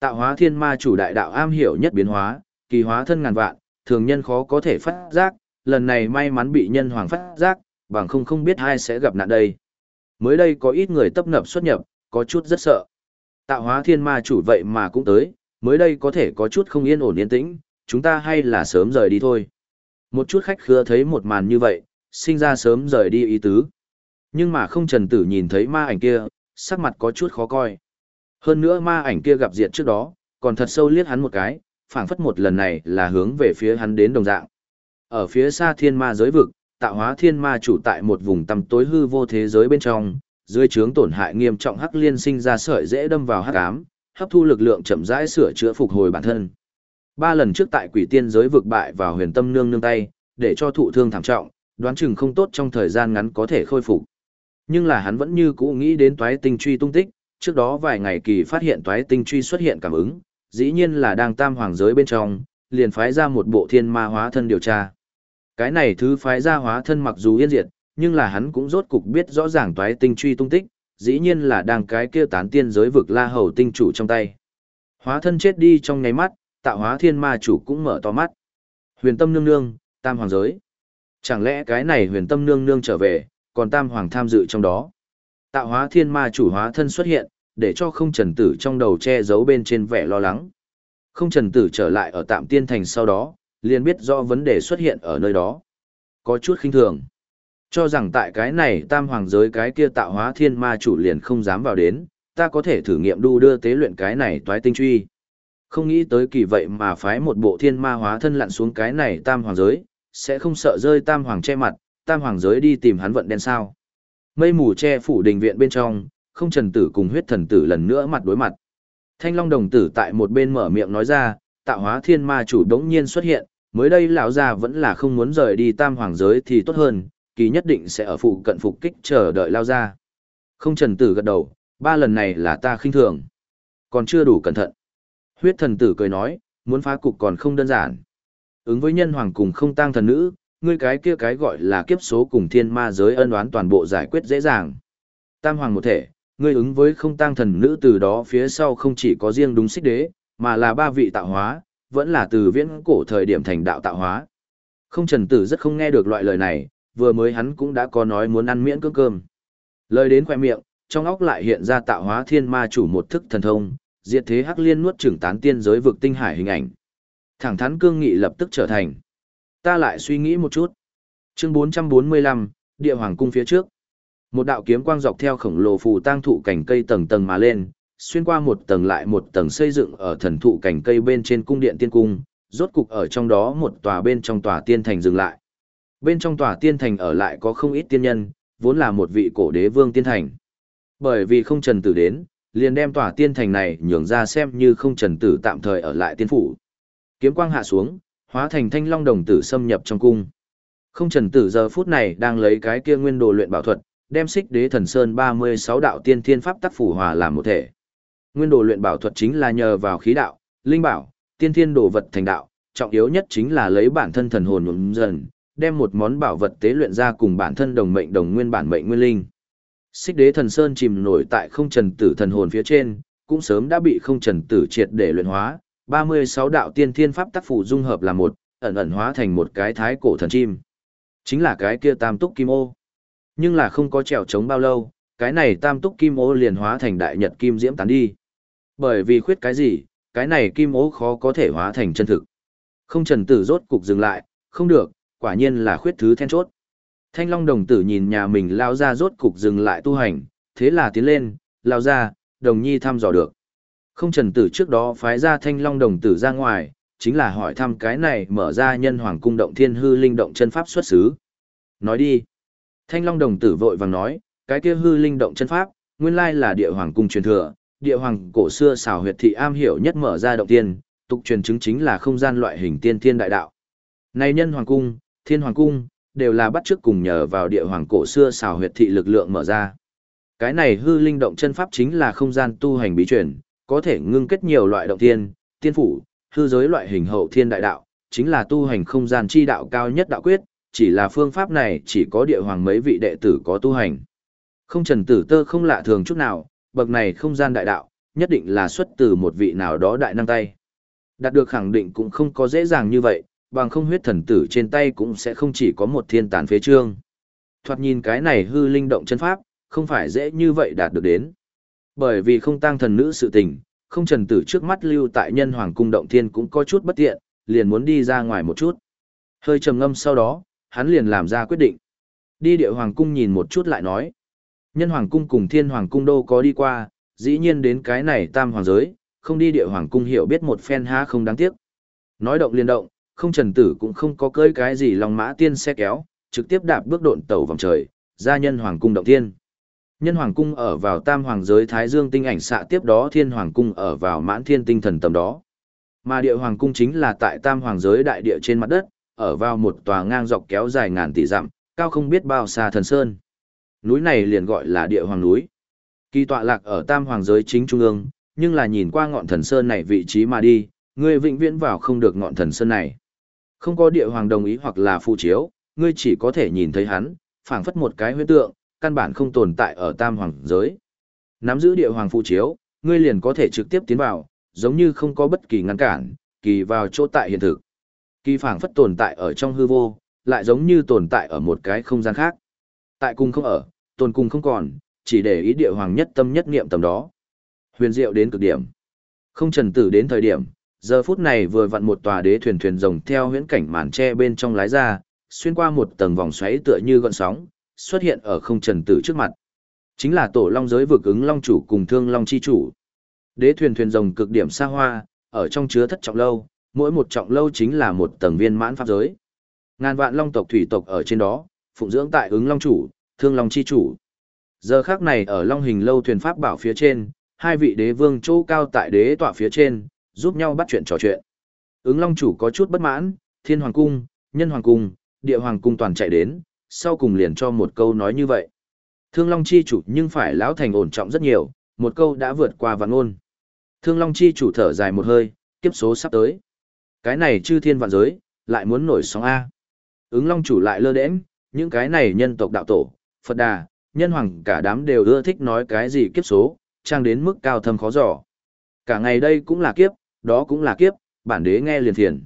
Tạo hóa thiên ma chủ đại đạo am hiểu nhất biến hóa, kỳ hóa thân ngàn vạn, thường nhân khó có thể phát giác, lần này may mắn bị nhân hoàng phát giác, bằng không không biết ai sẽ gặp nạn đây. Mới đây có ít người tấp nập xuất nhập, có chút rất sợ. Tạo hóa thiên ma chủ vậy mà cũng tới, mới đây có thể có chút không yên ổn yên tĩnh, chúng ta hay là sớm rời đi thôi. Một chút khách khứa thấy một màn như vậy, sinh ra sớm rời đi ý tứ. Nhưng mà không trần tử nhìn thấy ma ảnh kia, sắc mặt có chút khó coi. Hơn nữa ma ảnh kia gặp diệt trước đó, còn thật sâu liếc hắn một cái, phảng phất một lần này là hướng về phía hắn đến đồng dạng. Ở phía xa thiên ma giới vực, tạo hóa thiên ma chủ tại một vùng tăm tối hư vô thế giới bên trong, dưới trướng tổn hại nghiêm trọng hắc liên sinh ra sợi dễ đâm vào hắc ám, hấp thu lực lượng chậm rãi sửa chữa phục hồi bản thân. Ba lần trước tại quỷ tiên giới vực bại vào huyền tâm nương nương tay, để cho thụ thương thảm trọng, đoán chừng không tốt trong thời gian ngắn có thể khôi phục. Nhưng là hắn vẫn như cũ nghĩ đến toái tinh truy tung tích, trước đó vài ngày kỳ phát hiện toái tinh truy xuất hiện cảm ứng, dĩ nhiên là đang tam hoàng giới bên trong, liền phái ra một bộ thiên ma hóa thân điều tra. Cái này thứ phái ra hóa thân mặc dù yên diệt, nhưng là hắn cũng rốt cục biết rõ ràng toái tinh truy tung tích, dĩ nhiên là đang cái kia tán tiên giới vực la hầu tinh chủ trong tay. Hóa thân chết đi trong nháy mắt, tạo hóa thiên ma chủ cũng mở to mắt. Huyền tâm nương nương, tam hoàng giới. Chẳng lẽ cái này huyền tâm nương nương trở về, còn tam hoàng tham dự trong đó. Tạo hóa thiên ma chủ hóa thân xuất hiện, để cho không trần tử trong đầu che giấu bên trên vẻ lo lắng. Không trần tử trở lại ở tạm tiên thành sau đó, liền biết rõ vấn đề xuất hiện ở nơi đó. Có chút khinh thường. Cho rằng tại cái này tam hoàng giới cái kia tạo hóa thiên ma chủ liền không dám vào đến, ta có thể thử nghiệm đu đưa tế luyện cái này toái tinh truy. Không nghĩ tới kỳ vậy mà phái một bộ thiên ma hóa thân lặn xuống cái này tam hoàng giới, sẽ không sợ rơi tam hoàng che mặt, tam hoàng giới đi tìm hắn vận đen sao. Mây mù che phủ đình viện bên trong, không trần tử cùng huyết thần tử lần nữa mặt đối mặt. Thanh long đồng tử tại một bên mở miệng nói ra, tạo hóa thiên ma chủ đống nhiên xuất hiện, mới đây lão già vẫn là không muốn rời đi tam hoàng giới thì tốt hơn, kỳ nhất định sẽ ở phụ cận phục kích chờ đợi lao ra. Không trần tử gật đầu, ba lần này là ta khinh thường. Còn chưa đủ cẩn thận. Huyết thần tử cười nói, muốn phá cục còn không đơn giản. Ứng với nhân hoàng cùng không tăng thần nữ, ngươi cái kia cái gọi là kiếp số cùng thiên ma giới ân oán toàn bộ giải quyết dễ dàng. Tam hoàng một thể, ngươi ứng với không tăng thần nữ từ đó phía sau không chỉ có riêng đúng xích đế, mà là ba vị tạo hóa, vẫn là từ viễn cổ thời điểm thành đạo tạo hóa. Không trần tử rất không nghe được loại lời này, vừa mới hắn cũng đã có nói muốn ăn miễn cưỡng cơm. Lời đến khoe miệng, trong óc lại hiện ra tạo hóa thiên ma chủ một thức thần thông, diệt thế hắc liên nuốt trưởng tán tiên giới vực tinh hải hình ảnh. Thẳng thắn cương nghị lập tức trở thành. Ta lại suy nghĩ một chút. Chương 445, địa hoàng cung phía trước. Một đạo kiếm quang dọc theo khổng lồ phù tang thụ cảnh cây tầng tầng mà lên, xuyên qua một tầng lại một tầng xây dựng ở thần thụ cảnh cây bên trên cung điện tiên cung, rốt cục ở trong đó một tòa bên trong tòa tiên thành dừng lại. Bên trong tòa tiên thành ở lại có không ít tiên nhân, vốn là một vị cổ đế vương tiên thành. Bởi vì không trần tử đến, liền đem tòa tiên thành này nhường ra xem như không trần tử tạm thời ở lại tiên phủ. Kiếm quang hạ xuống, hóa thành thanh long đồng tử xâm nhập trong cung. Không trần tử giờ phút này đang lấy cái kia nguyên đồ luyện bảo thuật, đem xích đế thần sơn 36 đạo tiên thiên pháp tác phủ hòa làm một thể. Nguyên đồ luyện bảo thuật chính là nhờ vào khí đạo, linh bảo, tiên thiên đồ vật thành đạo, trọng yếu nhất chính là lấy bản thân thần hồn nhuộm dần, đem một món bảo vật tế luyện ra cùng bản thân đồng mệnh đồng nguyên bản mệnh nguyên linh. Xích đế thần sơn chìm nổi tại không trần tử thần hồn phía trên, cũng sớm đã bị không trần tử triệt để luyện hóa, 36 đạo tiên thiên pháp tác phụ dung hợp là một, ẩn ẩn hóa thành một cái thái cổ thần chim. Chính là cái kia tam túc kim ô. Nhưng là không có trèo trống bao lâu, cái này tam túc kim ô liền hóa thành đại nhật kim diễm tán đi. Bởi vì khuyết cái gì, cái này kim ố khó có thể hóa thành chân thực. Không trần tử rốt cục dừng lại, không được, quả nhiên là khuyết thứ then chốt. Thanh Long đồng tử nhìn nhà mình lao ra rốt cục dừng lại tu hành, thế là tiến lên, lao ra, đồng nhi thăm dò được. Không trần tử trước đó phái ra Thanh Long đồng tử ra ngoài, chính là hỏi thăm cái này mở ra nhân hoàng cung động thiên hư linh động chân pháp xuất xứ. Nói đi. Thanh Long đồng tử vội vàng nói, cái kia hư linh động chân pháp, nguyên lai là địa hoàng cung truyền thừa, địa hoàng cổ xưa xảo huyệt thị am hiểu nhất mở ra động tiên, tục truyền chứng chính là không gian loại hình tiên thiên đại đạo. Này nhân hoàng cung, thiên hoàng cung, đều là bắt trước cùng nhờ vào địa hoàng cổ xưa xảo huyệt thị lực lượng mở ra. Cái này hư linh động chân pháp chính là không gian tu hành bí truyền, có thể ngưng kết nhiều loại động tiên, tiên phủ, hư giới loại hình hậu thiên đại đạo, chính là tu hành không gian chi đạo cao nhất đạo quyết, chỉ là phương pháp này chỉ có địa hoàng mấy vị đệ tử có tu hành. Không trần tử tơ không lạ thường chút nào, bậc này không gian đại đạo, nhất định là xuất từ một vị nào đó đại năng tay. Đạt được khẳng định cũng không có dễ dàng như vậy, bằng không huyết thần tử trên tay cũng sẽ không chỉ có một thiên tàn phế trương. Thoạt nhìn cái này hư linh động chân pháp, không phải dễ như vậy đạt được đến. Bởi vì không tăng thần nữ sự tình, không trần tử trước mắt lưu tại nhân hoàng cung động thiên cũng có chút bất tiện, liền muốn đi ra ngoài một chút. Hơi trầm ngâm sau đó, hắn liền làm ra quyết định. Đi địa hoàng cung nhìn một chút lại nói. Nhân hoàng cung cùng thiên hoàng cung đâu có đi qua, dĩ nhiên đến cái này tam hoàng giới, không đi địa hoàng cung hiểu biết một phen ha không đáng tiếc. Nói động liên động, không trần tử cũng không có cơi cái gì lòng mã tiên xe kéo, trực tiếp đạp bước độn tàu vòng trời, ra nhân hoàng cung động tiên. Nhân hoàng cung ở vào tam hoàng giới Thái Dương tinh ảnh xạ tiếp đó thiên hoàng cung ở vào mãn thiên tinh thần tầm đó. Mà địa hoàng cung chính là tại tam hoàng giới đại địa trên mặt đất, ở vào một tòa ngang dọc kéo dài ngàn tỷ dặm, cao không biết bao xa thần sơn. Núi này liền gọi là địa hoàng núi. Kỳ tọa lạc ở tam hoàng giới chính trung ương, nhưng là nhìn qua ngọn thần sơn này vị trí mà đi, ngươi vĩnh viễn vào không được ngọn thần sơn này. Không có địa hoàng đồng ý hoặc là phụ chiếu, ngươi chỉ có thể nhìn thấy hắn, phảng phất một cái huyễn tượng, căn bản không tồn tại ở tam hoàng giới. Nắm giữ địa hoàng phụ chiếu, ngươi liền có thể trực tiếp tiến vào, giống như không có bất kỳ ngăn cản, kỳ vào chỗ tại hiện thực. Kỳ phảng phất tồn tại ở trong hư vô, lại giống như tồn tại ở một cái không gian khác. Tại cung không ở, tồn cung không còn, chỉ để ý địa hoàng nhất tâm nhất niệm tầm đó. Huyền diệu đến cực điểm. Không trần tử đến thời điểm, giờ phút này vừa vặn một tòa đế thuyền thuyền rồng theo huyễn cảnh màn tre bên trong lái ra, xuyên qua một tầng vòng xoáy tựa như gọn sóng, xuất hiện ở không trần tử trước mặt. Chính là tổ long giới vực ứng long chủ cùng thương long chi chủ. Đế thuyền thuyền rồng cực điểm xa hoa, ở trong chứa thất trọng lâu, mỗi một trọng lâu chính là một tầng viên mãn pháp giới. Ngàn vạn long tộc thủy tộc ở trên đó, phụng dưỡng tại ứng long chủ, thương long chi chủ. Giờ khác này ở long hình lâu thuyền pháp bảo phía trên, hai vị đế vương chỗ cao tại đế tọa phía trên, giúp nhau bắt chuyện trò chuyện. Ứng long chủ có chút bất mãn, thiên hoàng cung, nhân hoàng cung, địa hoàng cung toàn chạy đến, sau cùng liền cho một câu nói như vậy. Thương long chi chủ nhưng phải lão thành ổn trọng rất nhiều, một câu đã vượt qua vạn ngôn. Thương long chi chủ thở dài một hơi, kiếp số sắp tới. Cái này chư thiên vạn giới, lại muốn nổi sóng A. Ứng long chủ lại lơ đễnh, những cái này nhân tộc đạo tổ, Phật đà, nhân hoàng cả đám đều ưa thích nói cái gì kiếp số, trang đến mức cao thâm khó dò. Cả ngày đây cũng là kiếp, đó cũng là kiếp, bản đế nghe liền thiền.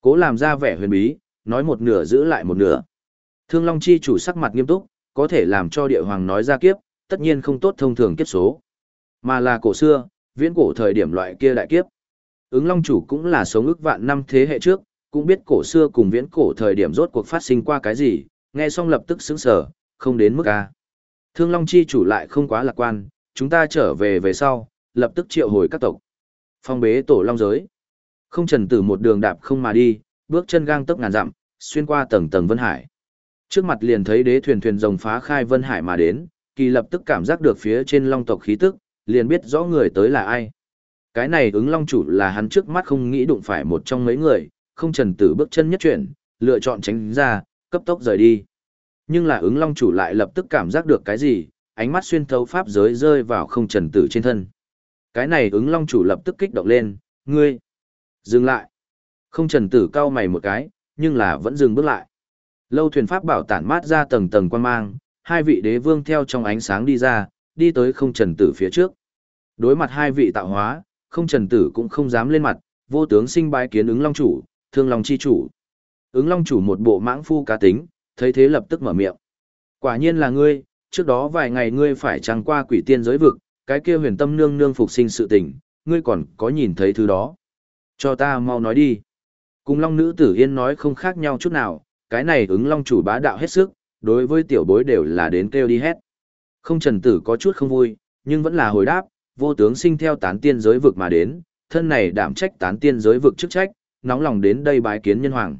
Cố làm ra vẻ huyền bí, nói một nửa giữ lại một nửa. Thương Long chi chủ sắc mặt nghiêm túc, có thể làm cho địa hoàng nói ra kiếp, tất nhiên không tốt thông thường kiếp số. Mà là cổ xưa, viễn cổ thời điểm loại kia đại kiếp. Ứng Long chủ cũng là sống ức vạn năm thế hệ trước, cũng biết cổ xưa cùng viễn cổ thời điểm rốt cuộc phát sinh qua cái gì, nghe xong lập tức sững sờ, không đến mức a. Thương Long chi chủ lại không quá lạc quan, chúng ta trở về về sau, lập tức triệu hồi các tộc. Phong bế tổ long giới. Không trần tử một đường đạp không mà đi, bước chân gang tốc ngàn dặm, xuyên qua tầng tầng vân hải. Trước mặt liền thấy đế thuyền thuyền rồng phá khai vân hải mà đến, kỳ lập tức cảm giác được phía trên long tộc khí tức, liền biết rõ người tới là ai. Cái này ứng long chủ là hắn trước mắt không nghĩ đụng phải một trong mấy người, không trần tử bước chân nhất chuyển, lựa chọn tránh ra, cấp tốc rời đi. Nhưng là ứng long chủ lại lập tức cảm giác được cái gì, ánh mắt xuyên thấu pháp giới rơi vào không trần tử trên thân. Cái này ứng long chủ lập tức kích động lên, ngươi, dừng lại. Không trần tử cau mày một cái, nhưng là vẫn dừng bước lại. Lâu thuyền pháp bảo tản mát ra tầng tầng quan mang, hai vị đế vương theo trong ánh sáng đi ra, đi tới không trần tử phía trước. Đối mặt hai vị tạo hóa, không trần tử cũng không dám lên mặt, vô tướng sinh bái kiến ứng long chủ, thương long chi chủ. Ứng long chủ một bộ mãng phu cá tính, thấy thế lập tức mở miệng. Quả nhiên là ngươi, trước đó vài ngày ngươi phải trăng qua quỷ tiên giới vực, cái kia huyền tâm nương nương phục sinh sự tình, ngươi còn có nhìn thấy thứ đó. Cho ta mau nói đi. Cùng long nữ tử yên nói không khác nhau chút nào, cái này ứng long chủ bá đạo hết sức, đối với tiểu bối đều là đến kêu đi hết. Không trần tử có chút không vui, nhưng vẫn là hồi đáp, vô tướng sinh theo tán tiên giới vực mà đến, thân này đảm trách tán tiên giới vực chức trách, nóng lòng đến đây bái kiến nhân hoàng.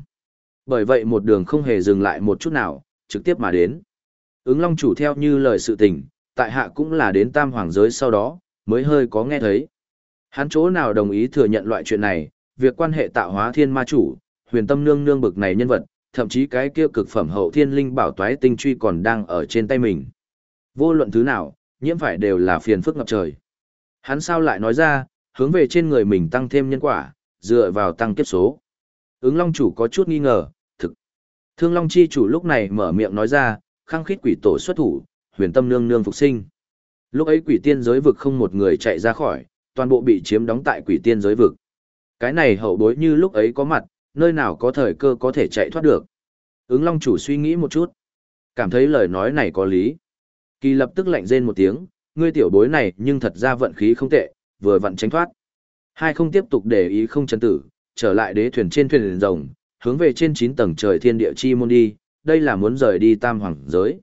Bởi vậy một đường không hề dừng lại một chút nào, trực tiếp mà đến. Ứng long chủ theo như lời sự tình, tại hạ cũng là đến tam hoàng giới sau đó, mới hơi có nghe thấy. Hắn chỗ nào đồng ý thừa nhận loại chuyện này, việc quan hệ tạo hóa thiên ma chủ, huyền tâm nương nương bực này nhân vật, thậm chí cái kia cực phẩm hậu thiên linh bảo toái tinh truy còn đang ở trên tay mình. Vô luận thứ nào, nhiễm phải đều là phiền phức ngập trời. Hắn sao lại nói ra, hướng về trên người mình tăng thêm nhân quả, dựa vào tăng kiếp số. Ứng Long chủ có chút nghi ngờ. Thương Long chi chủ lúc này mở miệng nói ra, khăng khít quỷ tổ xuất thủ, huyền tâm nương nương phục sinh. Lúc ấy quỷ tiên giới vực không một người chạy ra khỏi, toàn bộ bị chiếm đóng tại quỷ tiên giới vực. Cái này hậu bối như lúc ấy có mặt, nơi nào có thời cơ có thể chạy thoát được. Ứng Long chủ suy nghĩ một chút, cảm thấy lời nói này có lý. Kỳ lập tức lạnh rên một tiếng, ngươi tiểu bối này nhưng thật ra vận khí không tệ, vừa vặn tránh thoát. Hai không tiếp tục để ý không chấn tử, trở lại đế thuyền trên thuyền rồng, hướng về trên 9 tầng trời thiên địa chi môn đi, đây là muốn rời đi tam hoàng giới.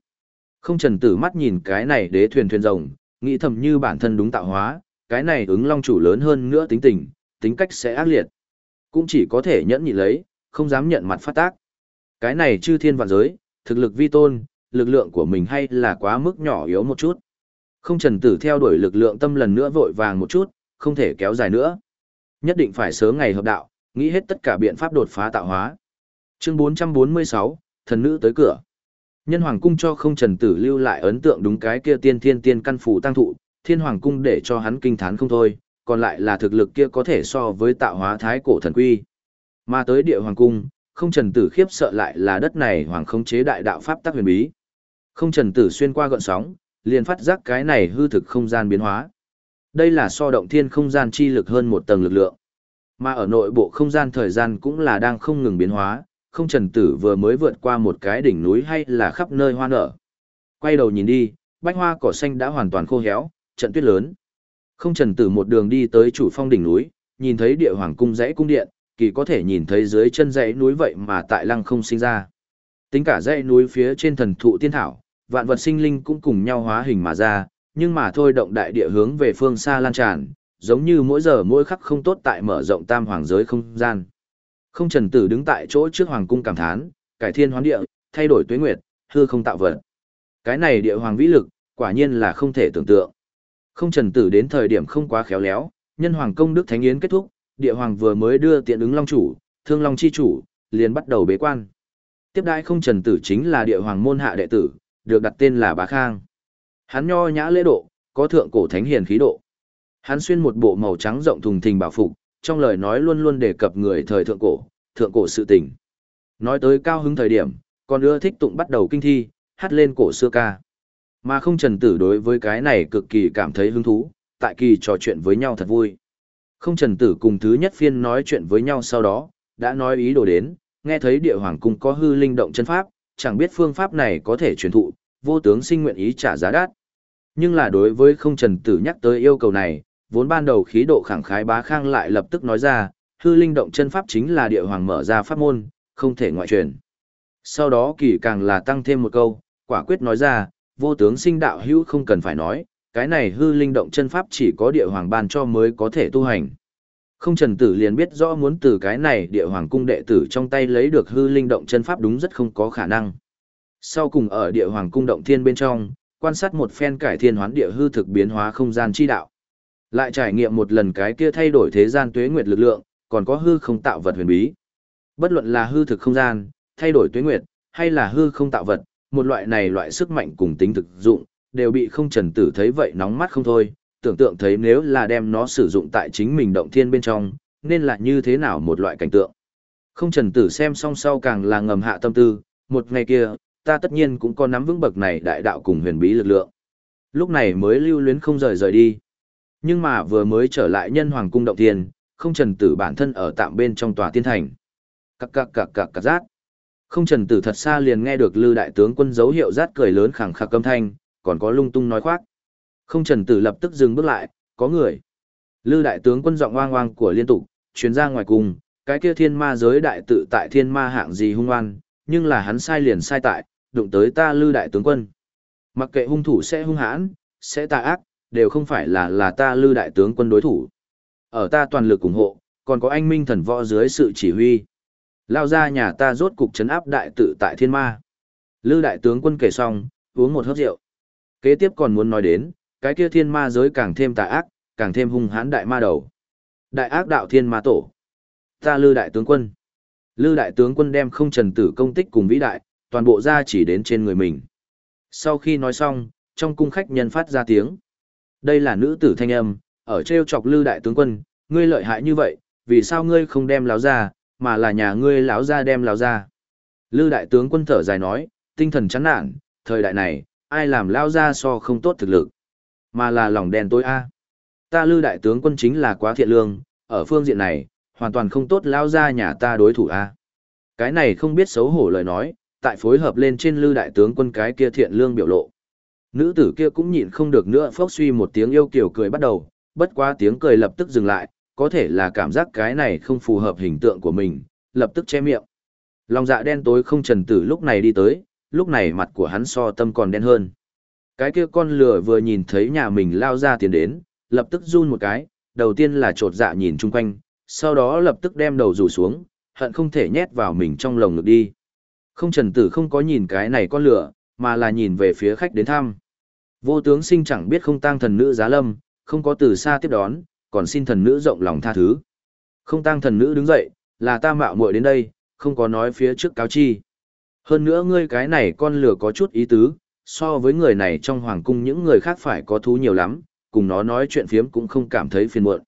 Không trần tử mắt nhìn cái này đế thuyền thuyền rồng, nghĩ thầm như bản thân đúng tạo hóa, cái này ứng long chủ lớn hơn nữa tính tình, tính cách sẽ ác liệt. Cũng chỉ có thể nhẫn nhịn lấy, không dám nhận mặt phát tác. Cái này chư thiên vạn giới, thực lực vi tôn, lực lượng của mình hay là quá mức nhỏ yếu một chút. Không trần tử theo đuổi lực lượng tâm lần nữa vội vàng một chút, không thể kéo dài nữa. Nhất định phải sớm ngày hợp đạo, nghĩ hết tất cả biện pháp đột phá tạo hóa. Chương 446, thần nữ tới cửa. Nhân hoàng cung cho không trần tử lưu lại ấn tượng đúng cái kia tiên thiên tiên căn phủ tăng thụ, thiên hoàng cung để cho hắn kinh thán không thôi, còn lại là thực lực kia có thể so với tạo hóa thái cổ thần quy. Mà tới địa hoàng cung, không trần tử khiếp sợ lại là đất này hoàng không chế đại đạo pháp tắc huyền bí. Không trần tử xuyên qua gọn sóng, liền phát giác cái này hư thực không gian biến hóa. Đây là so động thiên không gian chi lực hơn một tầng lực lượng. Mà ở nội bộ không gian thời gian cũng là đang không ngừng biến hóa, không trần tử vừa mới vượt qua một cái đỉnh núi hay là khắp nơi hoa nở. Quay đầu nhìn đi, bách hoa cỏ xanh đã hoàn toàn khô héo, trận tuyết lớn. Không trần tử một đường đi tới chủ phong đỉnh núi, nhìn thấy địa hoàng cung dãy cung điện, kỳ có thể nhìn thấy dưới chân dãy núi vậy mà tại lăng không sinh ra. Tính cả dãy núi phía trên thần thụ tiên thảo, vạn vật sinh linh cũng cùng nhau hóa hình mà ra, nhưng mà thôi động đại địa hướng về phương xa lan tràn, giống như mỗi giờ mỗi khắc không tốt tại mở rộng tam hoàng giới không gian. Không trần tử đứng tại chỗ trước hoàng cung cảm thán, cải thiên hoán địa, thay đổi tuế nguyệt, hư không tạo vật. Cái này địa hoàng vĩ lực, quả nhiên là không thể tưởng tượng. Không trần tử đến thời điểm không quá khéo léo, nhân hoàng công đức thánh yến kết thúc, địa hoàng vừa mới đưa tiện ứng long chủ, thương long chi chủ, liền bắt đầu bế quan. Tiếp đãi không trần tử chính là địa hoàng môn hạ đệ tử, được đặt tên là Bá Khang. Hắn nho nhã lễ độ, có thượng cổ thánh hiền khí độ. Hắn xuyên một bộ màu trắng rộng thùng thình bảo phục, trong lời nói luôn luôn đề cập người thời thượng cổ, thượng cổ sự tình. Nói tới cao hứng thời điểm, còn ưa thích tụng bắt đầu kinh thi, hát lên cổ xưa ca. Mà không trần tử đối với cái này cực kỳ cảm thấy hứng thú, tại kỳ trò chuyện với nhau thật vui. Không trần tử cùng thứ nhất phiên nói chuyện với nhau sau đó, đã nói ý đồ đến, nghe thấy địa hoàng cung có hư linh động chân pháp, chẳng biết phương pháp này có thể truyền thụ, vô tướng sinh nguyện ý trả giá đắt. Nhưng là đối với không trần tử nhắc tới yêu cầu này, vốn ban đầu khí độ khẳng khái bá khang lại lập tức nói ra, hư linh động chân pháp chính là địa hoàng mở ra pháp môn, không thể ngoại truyền. Sau đó kỳ càng là tăng thêm một câu, quả quyết nói ra, vô tướng sinh đạo hữu không cần phải nói, cái này hư linh động chân pháp chỉ có địa hoàng ban cho mới có thể tu hành. Không trần tử liền biết rõ muốn từ cái này địa hoàng cung đệ tử trong tay lấy được hư linh động chân pháp đúng rất không có khả năng. Sau cùng ở địa hoàng cung động thiên bên trong, quan sát một phen cải thiên hoán địa hư thực biến hóa không gian chi đạo. Lại trải nghiệm một lần cái kia thay đổi thế gian tuế nguyệt lực lượng, còn có hư không tạo vật huyền bí. Bất luận là hư thực không gian, thay đổi tuế nguyệt, hay là hư không tạo vật, một loại này loại sức mạnh cùng tính thực dụng, đều bị không trần tử thấy vậy nóng mắt không thôi, tưởng tượng thấy nếu là đem nó sử dụng tại chính mình động thiên bên trong, nên là như thế nào một loại cảnh tượng. Không trần tử xem xong sau càng là ngầm hạ tâm tư, một ngày kia, ta tất nhiên cũng có nắm vững bậc này đại đạo cùng huyền bí lực lượng. Lúc này mới lưu luyến không rời rời đi. Nhưng mà vừa mới trở lại nhân hoàng cung động thiên, không trần tử bản thân ở tạm bên trong tòa tiên thành. Cặc cặc cặc cặc cặc rát. Không trần tử thật xa liền nghe được lư đại tướng quân dấu hiệu rát cười lớn khẳng khặc âm thanh, còn có lung tung nói khoác. Không trần tử lập tức dừng bước lại, có người. Lư đại tướng quân giọng oang oang của liên tục, chuyến ra ngoài cùng, cái kia thiên ma giới đại tự tại thiên ma hạng gì hung oan, nhưng là hắn sai liền sai tại, đụng tới ta lư đại tướng quân. Mặc kệ hung thủ sẽ hung hãn, sẽ tà ác, đều không phải là là ta lư đại tướng quân đối thủ. Ở ta toàn lực ủng hộ, còn có anh minh thần võ dưới sự chỉ huy. Lao ra nhà ta rốt cục chấn áp đại tự tại thiên ma. Lư đại tướng quân kể xong, uống một hớp rượu. Kế tiếp còn muốn nói đến, cái kia thiên ma giới càng thêm tà ác, càng thêm hung hãn đại ma đầu. Đại ác đạo thiên ma tổ. Ta lư đại tướng quân. Lư đại tướng quân đem không trần tử công tích cùng vĩ đại, toàn bộ ra chỉ đến trên người mình. Sau khi nói xong, trong cung khách nhân phát ra tiếng. Đây là nữ tử thanh âm, ở treo chọc lư đại tướng quân, ngươi lợi hại như vậy, vì sao ngươi không đem láo ra, mà là nhà ngươi láo ra đem láo ra. Lư đại tướng quân thở dài nói, tinh thần chán nản, thời đại này, ai làm lao ra so không tốt thực lực, mà là lòng đen tối a. Ta lư đại tướng quân chính là quá thiện lương, ở phương diện này, hoàn toàn không tốt lao ra nhà ta đối thủ a. Cái này không biết xấu hổ lời nói, tại phối hợp lên trên lư đại tướng quân cái kia thiện lương biểu lộ. Nữ tử kia cũng nhịn không được nữa phốc suy một tiếng yêu kiều cười bắt đầu, bất quá tiếng cười lập tức dừng lại, có thể là cảm giác cái này không phù hợp hình tượng của mình, lập tức che miệng. Lòng dạ đen tối không trần tử lúc này đi tới, lúc này mặt của hắn so tâm còn đen hơn. Cái kia con lửa vừa nhìn thấy nhà mình lao ra tiền đến, lập tức run một cái, đầu tiên là trột dạ nhìn chung quanh, sau đó lập tức đem đầu rủ xuống, hận không thể nhét vào mình trong lồng ngực đi. Không trần tử không có nhìn cái này con lửa, mà là nhìn về phía khách đến thăm. Vô tướng sinh chẳng biết không tang thần nữ giá lâm, không có từ xa tiếp đón, còn xin thần nữ rộng lòng tha thứ. Không tang thần nữ đứng dậy, là ta mạo muội đến đây, không có nói phía trước cáo chi. Hơn nữa ngươi cái này con lửa có chút ý tứ, so với người này trong hoàng cung những người khác phải có thú nhiều lắm, cùng nó nói chuyện phiếm cũng không cảm thấy phiền muộn.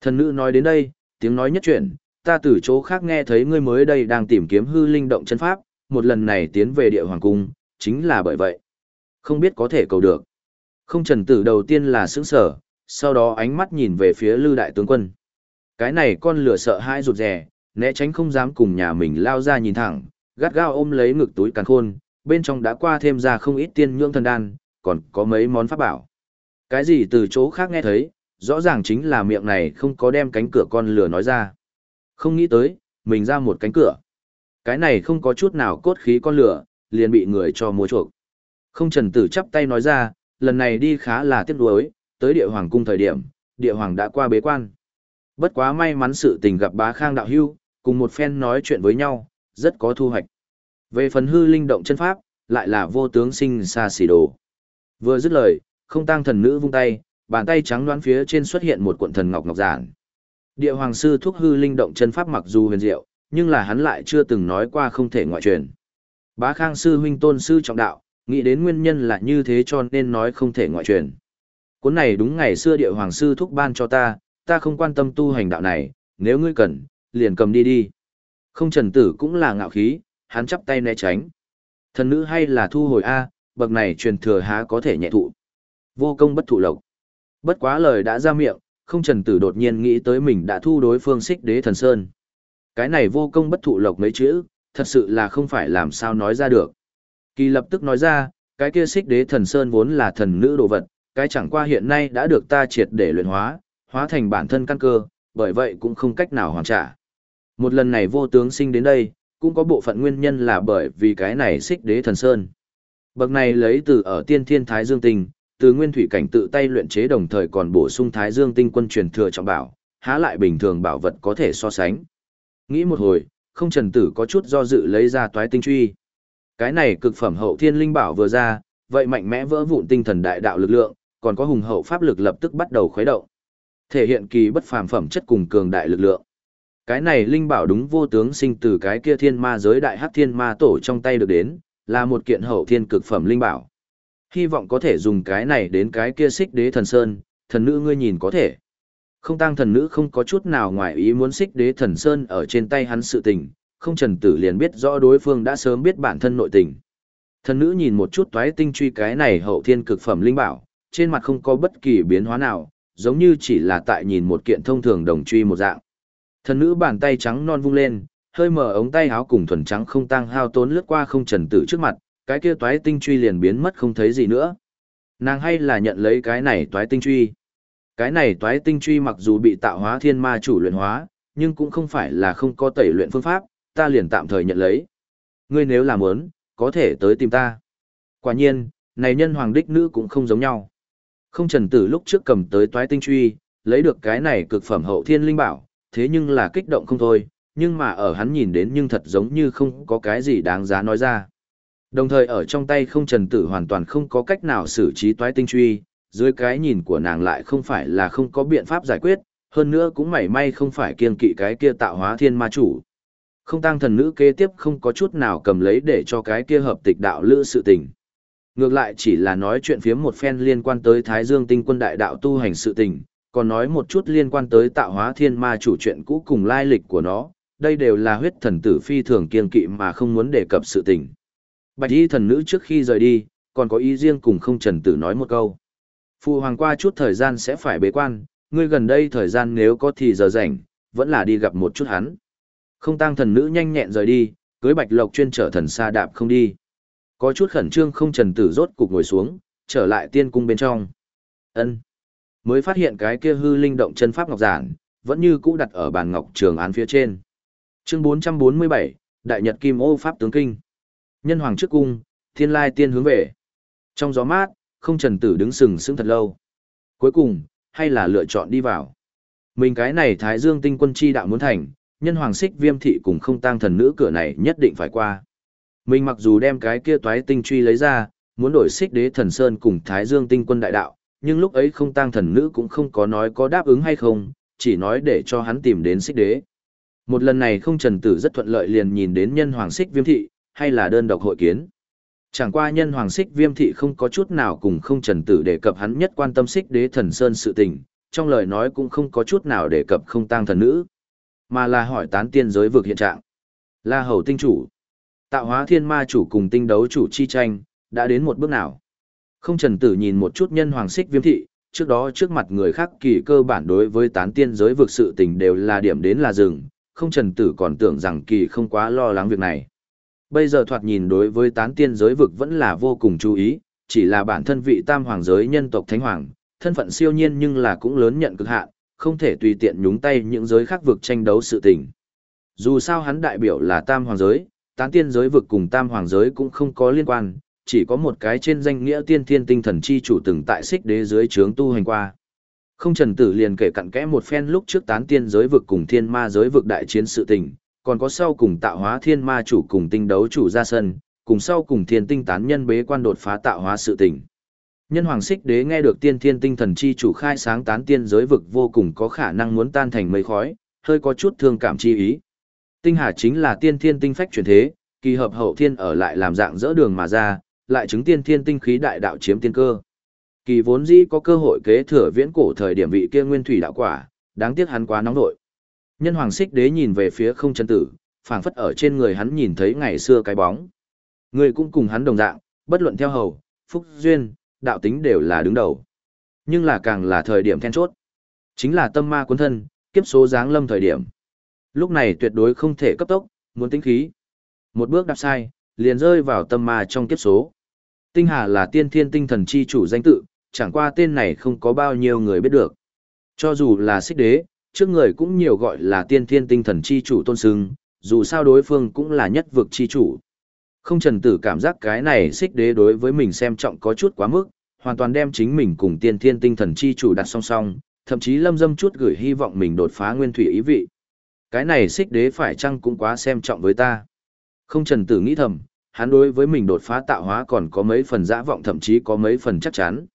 Thần nữ nói đến đây, tiếng nói nhất chuyện, ta từ chỗ khác nghe thấy ngươi mới đây đang tìm kiếm hư linh động chân pháp, một lần này tiến về địa hoàng cung, chính là bởi vậy. Không biết có thể cầu được. Không trần tử đầu tiên là sững sở, sau đó ánh mắt nhìn về phía lư đại tướng quân. Cái này con lửa sợ hãi rụt rè, né tránh không dám cùng nhà mình lao ra nhìn thẳng, gắt gao ôm lấy ngực túi càn khôn, bên trong đã qua thêm ra không ít tiên nhượng thần đan, còn có mấy món pháp bảo. Cái gì từ chỗ khác nghe thấy, rõ ràng chính là miệng này không có đem cánh cửa con lửa nói ra. Không nghĩ tới, mình ra một cánh cửa. Cái này không có chút nào cốt khí con lửa, liền bị người cho mua chuộc. Không trần tử chắp tay nói ra, lần này đi khá là tiếc nuối, tới địa hoàng cung thời điểm, địa hoàng đã qua bế quan. Bất quá may mắn sự tình gặp bá khang đạo hưu, cùng một phen nói chuyện với nhau, rất có thu hoạch. Về phần hư linh động chân pháp, lại là vô tướng sinh xa xỉ đồ. Vừa dứt lời, không tăng thần nữ vung tay, bàn tay trắng đoán phía trên xuất hiện một cuộn thần ngọc ngọc giản. Địa hoàng sư thuốc hư linh động chân pháp mặc dù huyền diệu, nhưng là hắn lại chưa từng nói qua không thể ngoại truyền. Bá Khang sư huynh tôn sư trọng đạo, nghĩ đến nguyên nhân là như thế cho nên nói không thể ngoại truyền. Cuốn này đúng ngày xưa địa hoàng sư thúc ban cho ta, ta không quan tâm tu hành đạo này, nếu ngươi cần, liền cầm đi đi. Không trần tử cũng là ngạo khí, hắn chắp tay né tránh. Thần nữ hay là thu hồi A, bậc này truyền thừa há có thể nhẹ thụ. Vô công bất thụ lộc. Bất quá lời đã ra miệng, không trần tử đột nhiên nghĩ tới mình đã thu đối phương xích đế thần sơn. Cái này vô công bất thụ lộc mấy chữ, thật sự là không phải làm sao nói ra được. Kỳ lập tức nói ra, cái kia xích đế thần sơn vốn là thần nữ đồ vật, cái chẳng qua hiện nay đã được ta triệt để luyện hóa, hóa thành bản thân căn cơ, bởi vậy cũng không cách nào hoàn trả. Một lần này vô tướng sinh đến đây, cũng có bộ phận nguyên nhân là bởi vì cái này xích đế thần sơn. Bậc này lấy từ ở tiên thiên thái dương tinh, từ nguyên thủy cảnh tự tay luyện chế đồng thời còn bổ sung thái dương tinh quân truyền thừa trọng bảo, há lại bình thường bảo vật có thể so sánh. Nghĩ một hồi, không trần tử có chút do dự lấy ra toái tinh truy. Cái này cực phẩm hậu thiên linh bảo vừa ra, vậy mạnh mẽ vỡ vụn tinh thần đại đạo lực lượng, còn có hùng hậu pháp lực lập tức bắt đầu khuấy động. Thể hiện kỳ bất phàm phẩm chất cùng cường đại lực lượng. Cái này linh bảo đúng vô tướng sinh từ cái kia thiên ma giới đại hắc thiên ma tổ trong tay được đến, là một kiện hậu thiên cực phẩm linh bảo. Hy vọng có thể dùng cái này đến cái kia xích đế thần sơn, thần nữ ngươi nhìn có thể. Không tăng thần nữ không có chút nào ngoài ý muốn xích đế thần sơn ở trên tay hắn sự tình, không trần tử liền biết rõ đối phương đã sớm biết bản thân nội tình. Thần nữ nhìn một chút toái tinh truy cái này hậu thiên cực phẩm linh bảo, trên mặt không có bất kỳ biến hóa nào, giống như chỉ là tại nhìn một kiện thông thường đồng truy một dạng. Thần nữ bàn tay trắng non vung lên, hơi mở ống tay áo cùng thuần trắng không tăng hao tốn lướt qua không trần tử trước mặt, cái kia toái tinh truy liền biến mất không thấy gì nữa. Nàng hay là nhận lấy cái này toái tinh truy. Cái này toái tinh truy mặc dù bị tạo hóa thiên ma chủ luyện hóa, nhưng cũng không phải là không có tẩy luyện phương pháp, ta liền tạm thời nhận lấy. Ngươi nếu làm muốn, có thể tới tìm ta. Quả nhiên, này nhân hoàng đích nữ cũng không giống nhau. Không trần tử lúc trước cầm tới toái tinh truy, lấy được cái này cực phẩm hậu thiên linh bảo, thế nhưng là kích động không thôi, nhưng mà ở hắn nhìn đến nhưng thật giống như không có cái gì đáng giá nói ra. Đồng thời ở trong tay không trần tử hoàn toàn không có cách nào xử trí toái tinh truy, dưới cái nhìn của nàng lại không phải là không có biện pháp giải quyết, hơn nữa cũng mảy may không phải kiên kỵ cái kia tạo hóa thiên ma chủ. Không tăng thần nữ kế tiếp không có chút nào cầm lấy để cho cái kia hợp tịch đạo lữ sự tình. Ngược lại chỉ là nói chuyện phiếm một phen liên quan tới Thái Dương tinh quân đại đạo tu hành sự tình, còn nói một chút liên quan tới tạo hóa thiên ma chủ chuyện cũ cùng lai lịch của nó, đây đều là huyết thần tử phi thường kiên kỵ mà không muốn đề cập sự tình. Bạch y thần nữ trước khi rời đi, còn có ý riêng cùng không trần tử nói một câu. Phụ hoàng qua chút thời gian sẽ phải bế quan, ngươi gần đây thời gian nếu có thì giờ rảnh, vẫn là đi gặp một chút hắn. Không tăng thần nữ nhanh nhẹn rời đi, cưới bạch lộc chuyên trở thần xa đạp không đi. Có chút khẩn trương không trần tử rốt cục ngồi xuống, trở lại tiên cung bên trong. ân Mới phát hiện cái kia hư linh động chân pháp ngọc giản, vẫn như cũ đặt ở bàn ngọc trường án phía trên. Chương 447, Đại Nhật Kim Ô Pháp Tướng Kinh. Nhân hoàng trước cung, thiên lai tiên hướng về. Trong gió mát, không trần tử đứng sừng sững thật lâu. Cuối cùng, hay là lựa chọn đi vào. Mình cái này Thái Dương tinh quân chi đạo muốn thành, nhân hoàng xích viêm thị cùng không Tang thần nữ cửa này nhất định phải qua. Mình mặc dù đem cái kia toái tinh truy lấy ra, muốn đổi xích đế thần sơn cùng Thái Dương tinh quân đại đạo, nhưng lúc ấy không Tang thần nữ cũng không có nói có đáp ứng hay không, chỉ nói để cho hắn tìm đến xích đế. Một lần này không trần tử rất thuận lợi liền nhìn đến nhân hoàng xích viêm thị, hay là đơn độc hội kiến. Chẳng qua nhân hoàng xích viêm thị không có chút nào cùng không trần tử đề cập hắn nhất quan tâm xích đế thần sơn sự tình, trong lời nói cũng không có chút nào đề cập không Tang thần nữ, mà là hỏi tán tiên giới vực hiện trạng. La hầu tinh chủ, tạo hóa thiên ma chủ cùng tinh đấu chủ chi tranh, đã đến một bước nào. Không trần tử nhìn một chút nhân hoàng xích viêm thị, trước đó trước mặt người khác kỳ cơ bản đối với tán tiên giới vực sự tình đều là điểm đến là rừng, không trần tử còn tưởng rằng kỳ không quá lo lắng việc này. Bây giờ thoạt nhìn đối với tán tiên giới vực vẫn là vô cùng chú ý, chỉ là bản thân vị tam hoàng giới nhân tộc thánh hoàng, thân phận siêu nhiên nhưng là cũng lớn nhận cực hạn, không thể tùy tiện nhúng tay những giới khác vực tranh đấu sự tình. Dù sao hắn đại biểu là tam hoàng giới, tán tiên giới vực cùng tam hoàng giới cũng không có liên quan, chỉ có một cái trên danh nghĩa tiên thiên tinh thần chi chủ từng tại xích đế dưới trướng tu hành qua. Không trần tử liền kể cặn kẽ một phen lúc trước tán tiên giới vực cùng thiên ma giới vực đại chiến sự tình, còn có sau cùng tạo hóa thiên ma chủ cùng tinh đấu chủ ra sân, cùng sau cùng thiên tinh tán nhân bế quan đột phá tạo hóa sự tình. Nhân hoàng xích đế nghe được tiên thiên tinh thần chi chủ khai sáng tán tiên giới vực vô cùng có khả năng muốn tan thành mây khói, hơi có chút thương cảm chi ý. Tinh hà chính là tiên thiên tinh phách chuyển thế, kỳ hợp hậu thiên ở lại làm dạng dỡ đường mà ra, lại chứng tiên thiên tinh khí đại đạo chiếm tiên cơ. Kỳ vốn dĩ có cơ hội kế thừa viễn cổ thời điểm vị kia nguyên thủy đạo quả, đáng tiếc hắn quá nóng nội. Nhân hoàng xích đế nhìn về phía không chân tử, phảng phất ở trên người hắn nhìn thấy ngày xưa cái bóng. Người cũng cùng hắn đồng dạng, bất luận theo hầu, phúc duyên, đạo tính đều là đứng đầu. Nhưng là càng là thời điểm then chốt. Chính là tâm ma cuốn thân, kiếp số dáng lâm thời điểm. Lúc này tuyệt đối không thể cấp tốc, muốn tính khí. Một bước đạp sai, liền rơi vào tâm ma trong kiếp số. Tinh Hà là tiên thiên tinh thần chi chủ danh tự, chẳng qua tên này không có bao nhiêu người biết được. Cho dù là xích đế, trước người cũng nhiều gọi là tiên thiên tinh thần chi chủ tôn sưng, dù sao đối phương cũng là nhất vực chi chủ. Không trần tử cảm giác cái này xích đế đối với mình xem trọng có chút quá mức, hoàn toàn đem chính mình cùng tiên thiên tinh thần chi chủ đặt song song, thậm chí lâm dâm chút gửi hy vọng mình đột phá nguyên thủy ý vị. Cái này xích đế phải chăng cũng quá xem trọng với ta. Không trần tử nghĩ thầm, hắn đối với mình đột phá tạo hóa còn có mấy phần dã vọng thậm chí có mấy phần chắc chắn.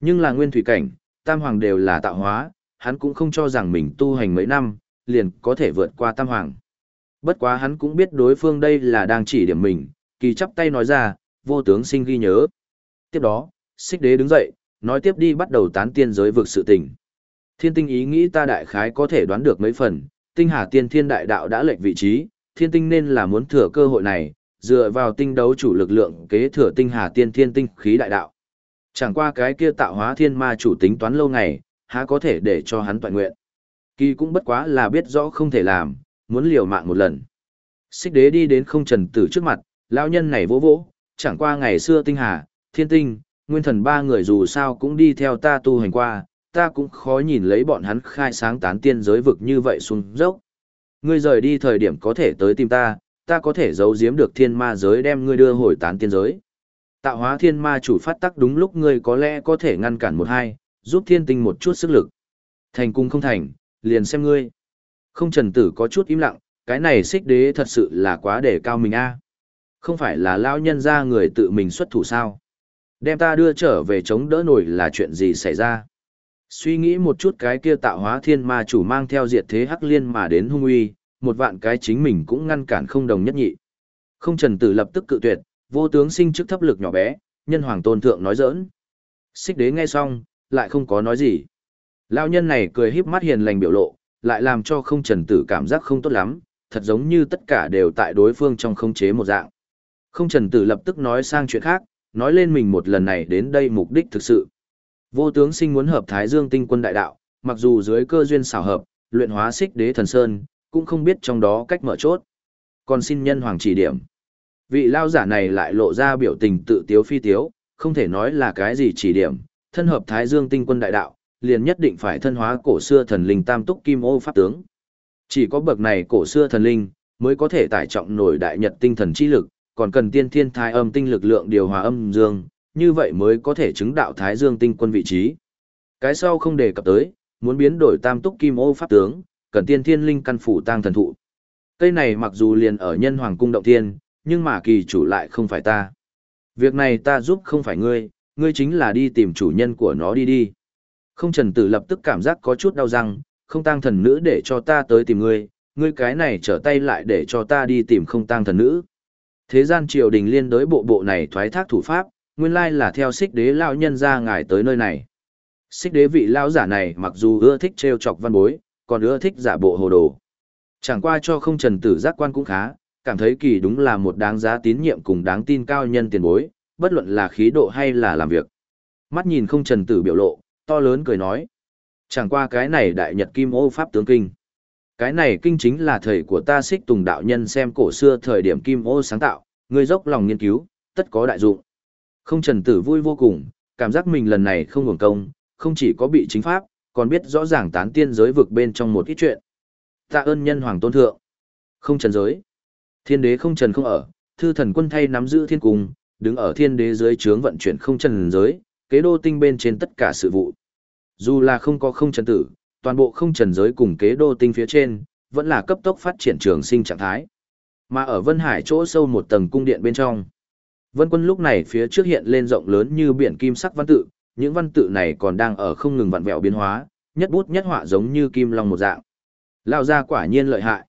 Nhưng là nguyên thủy cảnh, tam hoàng đều là tạo hóa, hắn cũng không cho rằng mình tu hành mấy năm, liền có thể vượt qua tam hoàng. Bất quá hắn cũng biết đối phương đây là đang chỉ điểm mình, kỳ chắp tay nói ra, vô tướng sinh ghi nhớ. Tiếp đó, xích đế đứng dậy, nói tiếp đi bắt đầu tán tiên giới vực sự tình. Thiên tinh ý nghĩ ta đại khái có thể đoán được mấy phần, tinh hà tiên thiên đại đạo đã lệch vị trí, thiên tinh nên là muốn thừa cơ hội này, dựa vào tinh đấu chủ lực lượng kế thừa tinh hà tiên thiên tinh khí đại đạo. Chẳng qua cái kia tạo hóa thiên ma chủ tính toán lâu ngày, há có thể để cho hắn toàn nguyện. Kỳ cũng bất quá là biết rõ không thể làm, muốn liều mạng một lần. Xích đế đi đến không trần tử trước mặt, lão nhân này vỗ vỗ, chẳng qua ngày xưa tinh hà, thiên tinh, nguyên thần ba người dù sao cũng đi theo ta tu hành qua, ta cũng khó nhìn lấy bọn hắn khai sáng tán tiên giới vực như vậy xuống dốc. Ngươi rời đi thời điểm có thể tới tìm ta, ta có thể giấu giếm được thiên ma giới đem ngươi đưa hồi tán tiên giới. Tạo hóa thiên ma chủ phát tắc đúng lúc ngươi có lẽ có thể ngăn cản một hai, giúp thiên tinh một chút sức lực. Thành cung không thành, liền xem ngươi. Không trần tử có chút im lặng, cái này xích đế thật sự là quá để cao mình a không phải là lao nhân ra người tự mình xuất thủ sao. Đem ta đưa trở về chống đỡ nổi là chuyện gì xảy ra. Suy nghĩ một chút cái kia tạo hóa thiên ma chủ mang theo diệt thế hắc liên mà đến hung uy, một vạn cái chính mình cũng ngăn cản không đồng nhất nhị. Không trần tử lập tức cự tuyệt, vô tướng sinh chức thấp lực nhỏ bé, nhân hoàng tôn thượng nói giỡn. Xích đế nghe xong, lại không có nói gì. Lão nhân này cười híp mắt hiền lành biểu lộ, lại làm cho không trần tử cảm giác không tốt lắm, thật giống như tất cả đều tại đối phương trong không chế một dạng. Không trần tử lập tức nói sang chuyện khác, nói lên mình một lần này đến đây mục đích thực sự. Vô tướng sinh muốn hợp Thái Dương tinh quân đại đạo, mặc dù dưới cơ duyên xảo hợp, luyện hóa xích đế thần sơn, cũng không biết trong đó cách mở chốt. Còn xin nhân hoàng chỉ điểm. Vị lao giả này lại lộ ra biểu tình tự tiếu phi tiếu, không thể nói là cái gì chỉ điểm, thân hợp Thái Dương tinh quân đại đạo, liền nhất định phải thân hóa cổ xưa thần linh tam túc kim ô pháp tướng. Chỉ có bậc này cổ xưa thần linh, mới có thể tải trọng nổi đại nhật tinh thần chi lực, còn cần tiên thiên thái âm tinh lực lượng điều hòa âm dương, như vậy mới có thể chứng đạo Thái Dương tinh quân vị trí. Cái sau không đề cập tới, muốn biến đổi tam túc kim ô pháp tướng, cần tiên thiên linh căn phủ tăng thần thụ. Cây này mặc dù liền ở nhân hoàng cung động thiên, nhưng mà kỳ chủ lại không phải ta. Việc này ta giúp không phải ngươi, ngươi chính là đi tìm chủ nhân của nó đi đi. Không trần tử lập tức cảm giác có chút đau răng, không tăng thần nữ để cho ta tới tìm ngươi, ngươi cái này trở tay lại để cho ta đi tìm không tăng thần nữ. Thế gian triều đình liên đối bộ bộ này thoái thác thủ pháp, nguyên lai là theo xích đế lão nhân ra ngài tới nơi này. Xích đế vị lão giả này mặc dù ưa thích trêu chọc văn bối, còn ưa thích giả bộ hồ đồ. Chẳng qua cho không trần tử giác quan cũng khá, cảm thấy kỳ đúng là một đáng giá tín nhiệm cùng đáng tin cao nhân tiền bối, bất luận là khí độ hay là làm việc. Mắt nhìn không trần tử biểu lộ, to lớn cười nói. Chẳng qua cái này đại nhật kim ô pháp tướng kinh. Cái này kinh chính là thầy của ta xích tùng đạo nhân xem cổ xưa thời điểm kim ô sáng tạo, người dốc lòng nghiên cứu, tất có đại dụng. Không trần tử vui vô cùng, cảm giác mình lần này không hưởng công, không chỉ có bị chính pháp, còn biết rõ ràng tán tiên giới vực bên trong một ít chuyện. Tạ ơn nhân hoàng tôn thượng. Không trần giới. Thiên đế không trần không ở, thư thần quân thay nắm giữ thiên cung, đứng ở thiên đế dưới trướng vận chuyển không trần giới, kế đô tinh bên trên tất cả sự vụ. Dù là không có không trần tử, toàn bộ không trần giới cùng kế đô tinh phía trên, vẫn là cấp tốc phát triển trường sinh trạng thái. Mà ở Vân Hải chỗ sâu một tầng cung điện bên trong, Vân quân lúc này phía trước hiện lên rộng lớn như biển kim sắc văn tự, những văn tự này còn đang ở không ngừng vặn vẹo biến hóa, nhất bút nhất họa giống như kim long một dạng. Lao ra quả nhiên lợi hại.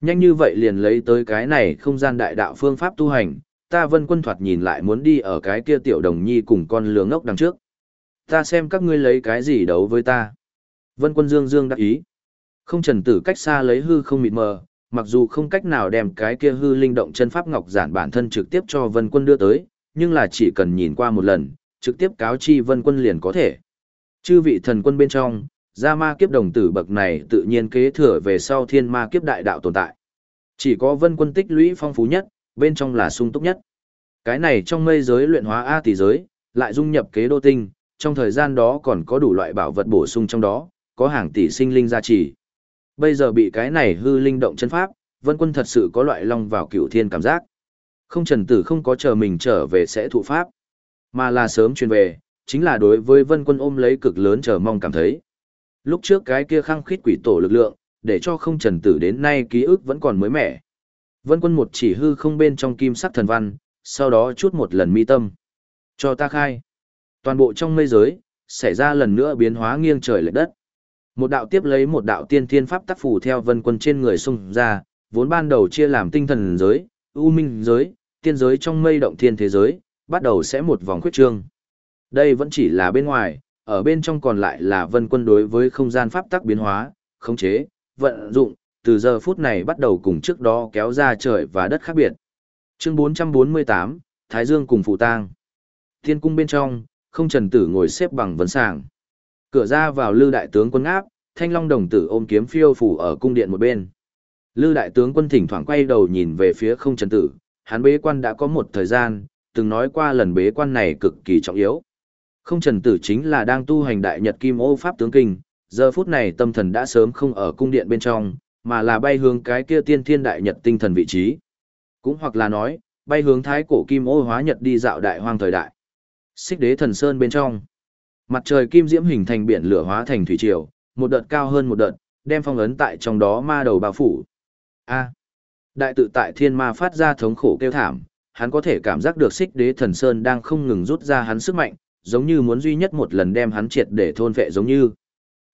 Nhanh như vậy liền lấy tới cái này không gian đại đạo phương pháp tu hành, ta vân quân thoạt nhìn lại muốn đi ở cái kia tiểu đồng nhi cùng con lường ngốc đằng trước. Ta xem các ngươi lấy cái gì đấu với ta. Vân quân dương dương đắc ý. Không trần tử cách xa lấy hư không mịt mờ, mặc dù không cách nào đem cái kia hư linh động chân pháp ngọc giản bản thân trực tiếp cho vân quân đưa tới, nhưng là chỉ cần nhìn qua một lần, trực tiếp cáo chi vân quân liền có thể. Chư vị thần quân bên trong, gia ma kiếp đồng tử bậc này tự nhiên kế thừa về sau thiên ma kiếp đại đạo tồn tại. Chỉ có vân quân tích lũy phong phú nhất, bên trong là sung túc nhất. Cái này trong mây giới luyện hóa A tỷ giới, lại dung nhập kế đô tinh, trong thời gian đó còn có đủ loại bảo vật bổ sung trong đó, có hàng tỷ sinh linh gia trì. Bây giờ bị cái này hư linh động chân pháp, vân quân thật sự có loại long vào cửu thiên cảm giác. Không trần tử không có chờ mình trở về sẽ thụ pháp, mà là sớm truyền về, chính là đối với vân quân ôm lấy cực lớn chờ mong cảm thấy. Lúc trước cái kia khăng khít quỷ tổ lực lượng, để cho không trần tử đến nay ký ức vẫn còn mới mẻ. Vân quân một chỉ hư không bên trong kim sắc thần văn, sau đó chút một lần mi tâm. Cho ta khai. Toàn bộ trong mây giới, xảy ra lần nữa biến hóa nghiêng trời lệch đất. Một đạo tiếp lấy một đạo tiên thiên pháp tác phủ theo vân quân trên người xung ra, vốn ban đầu chia làm tinh thần giới, u minh giới, tiên giới trong mây động thiên thế giới, bắt đầu sẽ một vòng khuyết trương. Đây vẫn chỉ là bên ngoài, ở bên trong còn lại là vân quân đối với không gian pháp tắc biến hóa, khống chế, vận dụng, từ giờ phút này bắt đầu cùng trước đó kéo ra trời và đất khác biệt. Chương 448, Thái Dương cùng Phụ Tang. Thiên cung bên trong, không trần tử ngồi xếp bằng vấn sàng. Cửa ra vào lư đại tướng quân áp, thanh long đồng tử ôm kiếm phiêu phủ ở cung điện một bên. Lư đại tướng quân thỉnh thoảng quay đầu nhìn về phía không trần tử, hắn bế quan đã có một thời gian, từng nói qua lần bế quan này cực kỳ trọng yếu. Không trần tử chính là đang tu hành đại nhật kim ô pháp tướng kinh, giờ phút này tâm thần đã sớm không ở cung điện bên trong, mà là bay hướng cái kia tiên thiên đại nhật tinh thần vị trí. Cũng hoặc là nói, bay hướng thái cổ kim ô hóa nhật đi dạo đại hoang thời đại. Xích đế thần sơn bên trong. Mặt trời kim diễm hình thành biển lửa hóa thành thủy triều, một đợt cao hơn một đợt, đem phong ấn tại trong đó ma đầu bao phủ. A. đại tự tại thiên ma phát ra thống khổ kêu thảm, hắn có thể cảm giác được xích đế thần sơn đang không ngừng rút ra hắn sức mạnh, giống như muốn duy nhất một lần đem hắn triệt để thôn vệ giống như.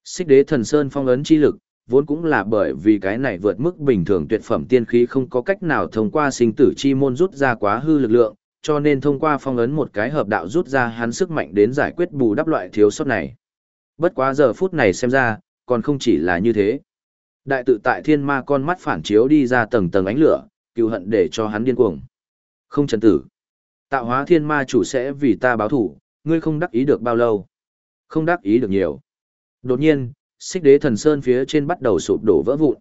Xích đế thần sơn phong ấn chi lực, vốn cũng là bởi vì cái này vượt mức bình thường tuyệt phẩm tiên khí không có cách nào thông qua sinh tử chi môn rút ra quá hư lực lượng, cho nên thông qua phong ấn một cái hợp đạo rút ra hắn sức mạnh đến giải quyết bù đắp loại thiếu sót này. Bất quá giờ phút này xem ra, còn không chỉ là như thế. Đại tự tại thiên ma con mắt phản chiếu đi ra tầng tầng ánh lửa, cựu hận để cho hắn điên cuồng. Không trần tử. Tạo hóa thiên ma chủ sẽ vì ta báo thủ, ngươi không đắc ý được bao lâu. Không đắc ý được nhiều. Đột nhiên, xích đế thần sơn phía trên bắt đầu sụp đổ vỡ vụn.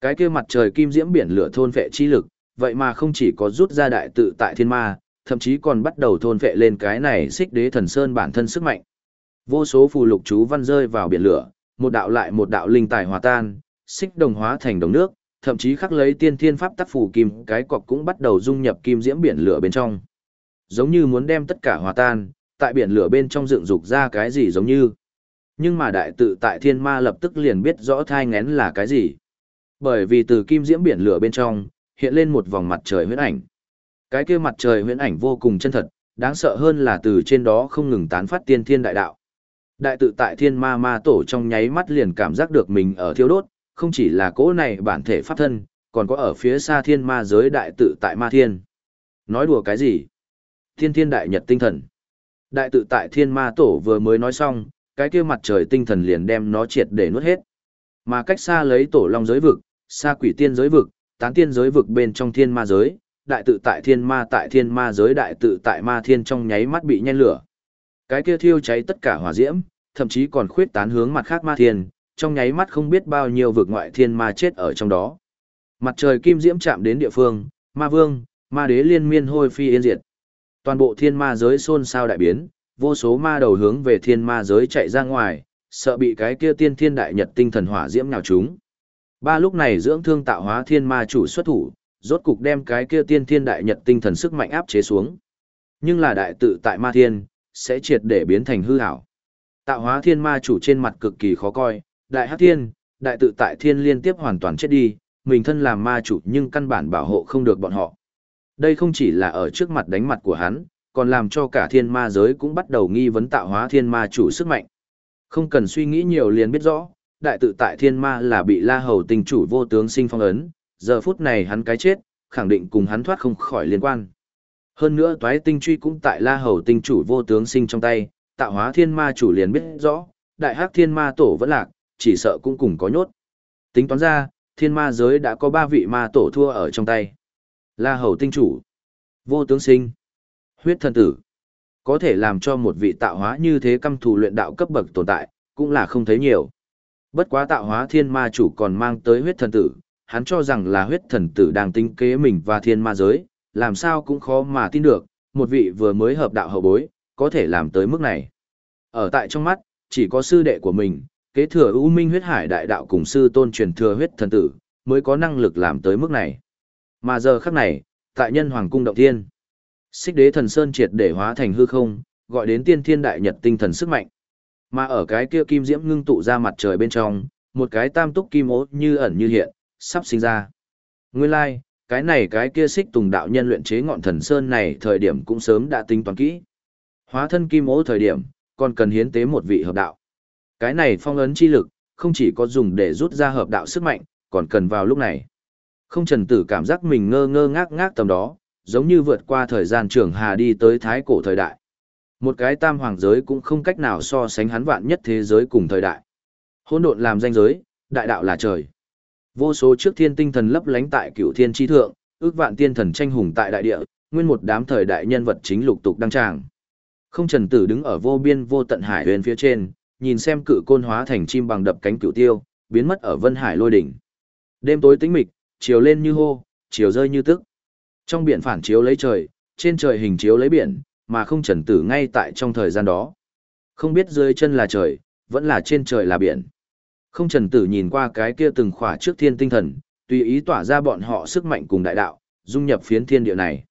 Cái kia mặt trời kim diễm biển lửa thôn vệ chi lực, vậy mà không chỉ có rút ra đại tự tại thiên ma, thậm chí còn bắt đầu thôn vệ lên cái này xích đế thần sơn bản thân sức mạnh. Vô số phù lục chú văn rơi vào biển lửa, một đạo lại một đạo linh tài hòa tan, xích đồng hóa thành đồng nước, thậm chí khắc lấy tiên thiên pháp tác phù kim, cái cọc cũng bắt đầu dung nhập kim diễm biển lửa bên trong. Giống như muốn đem tất cả hòa tan, tại biển lửa bên trong dựng dục ra cái gì giống như. Nhưng mà đại tự tại thiên ma lập tức liền biết rõ thai ngén là cái gì. Bởi vì từ kim diễm biển lửa bên trong, hiện lên một vòng mặt trời huyết ảnh. Cái kia mặt trời huyễn ảnh vô cùng chân thật, đáng sợ hơn là từ trên đó không ngừng tán phát tiên thiên đại đạo. Đại tự tại thiên ma ma tổ trong nháy mắt liền cảm giác được mình ở thiêu đốt, không chỉ là cỗ này bản thể pháp thân, còn có ở phía xa thiên ma giới đại tự tại ma thiên. Nói đùa cái gì? Thiên thiên đại nhật tinh thần. Đại tự tại thiên ma tổ vừa mới nói xong, cái kia mặt trời tinh thần liền đem nó triệt để nuốt hết. Mà cách xa lấy tổ long giới vực, xa quỷ tiên giới vực, tán tiên giới vực bên trong thiên ma giới, đại tự tại thiên ma tại thiên ma giới đại tự tại ma thiên trong nháy mắt bị nhen lửa. Cái kia thiêu cháy tất cả hỏa diễm, thậm chí còn khuyết tán hướng mặt khác ma thiên, trong nháy mắt không biết bao nhiêu vực ngoại thiên ma chết ở trong đó. Mặt trời kim diễm chạm đến địa phương, ma vương, ma đế liên miên hôi phi yên diệt. Toàn bộ thiên ma giới xôn xao đại biến, vô số ma đầu hướng về thiên ma giới chạy ra ngoài, sợ bị cái kia tiên thiên đại nhật tinh thần hỏa diễm nào chúng. Ba lúc này dưỡng thương tạo hóa thiên ma chủ xuất thủ, rốt cục đem cái kia tiên thiên đại nhật tinh thần sức mạnh áp chế xuống. Nhưng là đại tự tại ma thiên, sẽ triệt để biến thành hư ảo. Tạo hóa thiên ma chủ trên mặt cực kỳ khó coi, đại hắc thiên, đại tự tại thiên liên tiếp hoàn toàn chết đi, mình thân làm ma chủ nhưng căn bản bảo hộ không được bọn họ. Đây không chỉ là ở trước mặt đánh mặt của hắn, còn làm cho cả thiên ma giới cũng bắt đầu nghi vấn tạo hóa thiên ma chủ sức mạnh. Không cần suy nghĩ nhiều liền biết rõ, đại tự tại thiên ma là bị la hầu tình chủ vô tướng sinh phong ấn, giờ phút này hắn cái chết, khẳng định cùng hắn thoát không khỏi liên quan. Hơn nữa toái tinh truy cũng tại la hầu tinh chủ vô tướng sinh trong tay, tạo hóa thiên ma chủ liền biết rõ, đại hắc thiên ma tổ vẫn lạc, chỉ sợ cũng cùng có nhốt. Tính toán ra, thiên ma giới đã có ba vị ma tổ thua ở trong tay. La hầu tinh chủ, vô tướng sinh, huyết thần tử. Có thể làm cho một vị tạo hóa như thế căm thù luyện đạo cấp bậc tồn tại, cũng là không thấy nhiều. Bất quá tạo hóa thiên ma chủ còn mang tới huyết thần tử, hắn cho rằng là huyết thần tử đang tính kế mình và thiên ma giới, làm sao cũng khó mà tin được, một vị vừa mới hợp đạo hậu bối, có thể làm tới mức này. Ở tại trong mắt, chỉ có sư đệ của mình, kế thừa U Minh huyết hải đại đạo cùng sư tôn truyền thừa huyết thần tử, mới có năng lực làm tới mức này. Mà giờ khắc này, tại nhân hoàng cung động thiên, xích đế thần sơn triệt để hóa thành hư không, gọi đến tiên thiên đại nhật tinh thần sức mạnh. Mà ở cái kia kim diễm ngưng tụ ra mặt trời bên trong, một cái tam túc kim ố như ẩn như hiện, sắp sinh ra. Nguyên lai, like, cái này cái kia xích tùng đạo nhân luyện chế ngọn thần sơn này thời điểm cũng sớm đã tính toán kỹ. Hóa thân kim ố thời điểm, còn cần hiến tế một vị hợp đạo. Cái này phong ấn chi lực, không chỉ có dùng để rút ra hợp đạo sức mạnh, còn cần vào lúc này. Không trần tử cảm giác mình ngơ ngơ ngác ngác tầm đó, giống như vượt qua thời gian trường hà đi tới thái cổ thời đại. Một cái tam hoàng giới cũng không cách nào so sánh hắn vạn nhất thế giới cùng thời đại. Hỗn độn làm danh giới, đại đạo là trời. Vô số trước thiên tinh thần lấp lánh tại cửu thiên tri thượng, ước vạn tiên thần tranh hùng tại đại địa, nguyên một đám thời đại nhân vật chính lục tục đăng tràng. Không trần tử đứng ở vô biên vô tận hải huyền phía trên, nhìn xem cự côn hóa thành chim bằng đập cánh cửu tiêu, biến mất ở vân hải lôi đỉnh. Đêm tối tĩnh mịch, chiều lên như hô, chiều rơi như tức. Trong biển phản chiếu lấy trời, trên trời hình chiếu lấy biển, mà không trần tử ngay tại trong thời gian đó. Không biết dưới chân là trời, vẫn là trên trời là biển. Không trần tử nhìn qua cái kia từng khỏa trước thiên tinh thần, tùy ý tỏa ra bọn họ sức mạnh cùng đại đạo, dung nhập phiến thiên địa này.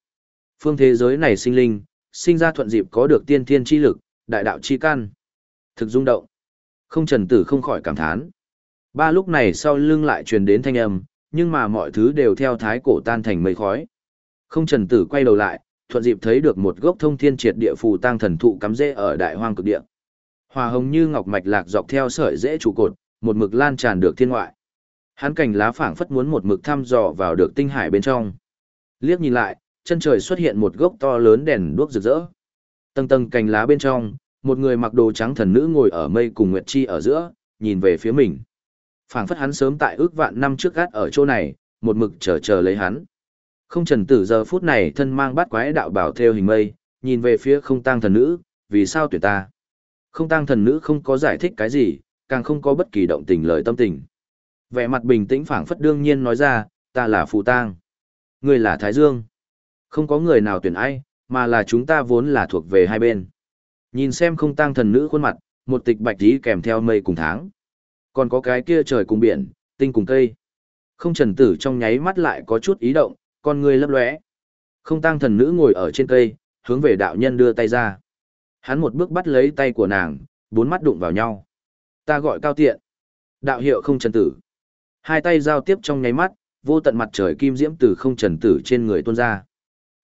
Phương thế giới này sinh linh, sinh ra thuận dịp có được tiên thiên chi lực, đại đạo chi căn. Thực dung động. Không trần tử không khỏi cảm thán. Ba lúc này sau lưng lại truyền đến thanh âm, nhưng mà mọi thứ đều theo thái cổ tan thành mây khói. Không trần tử quay đầu lại, thuận dịp thấy được một gốc thông thiên triệt địa phù tăng thần thụ cắm rễ ở đại hoang cực địa. Hòa hồng như ngọc mạch lạc dọc theo sợi rễ trụ cột, một mực lan tràn được thiên ngoại. Hắn cảnh lá phảng phất muốn một mực thăm dò vào được tinh hải bên trong. Liếc nhìn lại, chân trời xuất hiện một gốc to lớn đèn đuốc rực rỡ. Tầng tầng cành lá bên trong, một người mặc đồ trắng thần nữ ngồi ở mây cùng Nguyệt Chi ở giữa, nhìn về phía mình. Phảng phất hắn sớm tại ước vạn năm trước gắt ở chỗ này, một mực chờ chờ lấy hắn. Không trần tử giờ phút này thân mang bát quái đạo bảo theo hình mây, nhìn về phía không tang thần nữ, vì sao tuyệt ta? Không tang thần nữ không có giải thích cái gì, càng không có bất kỳ động tình lời tâm tình. Vẻ mặt bình tĩnh phảng phất đương nhiên nói ra, ta là phù tang. Người là Thái Dương. Không có người nào tuyển ai, mà là chúng ta vốn là thuộc về hai bên. Nhìn xem không tang thần nữ khuôn mặt, một tịch bạch tí kèm theo mây cùng tháng. Còn có cái kia trời cùng biển, tinh cùng cây. Không trần tử trong nháy mắt lại có chút ý động, con người lấp lóe. Không tang thần nữ ngồi ở trên cây, hướng về đạo nhân đưa tay ra. Hắn một bước bắt lấy tay của nàng, bốn mắt đụng vào nhau. Ta gọi cao tiện. Đạo hiệu không trần tử. Hai tay giao tiếp trong nháy mắt, vô tận mặt trời kim diễm từ không trần tử trên người tuôn ra.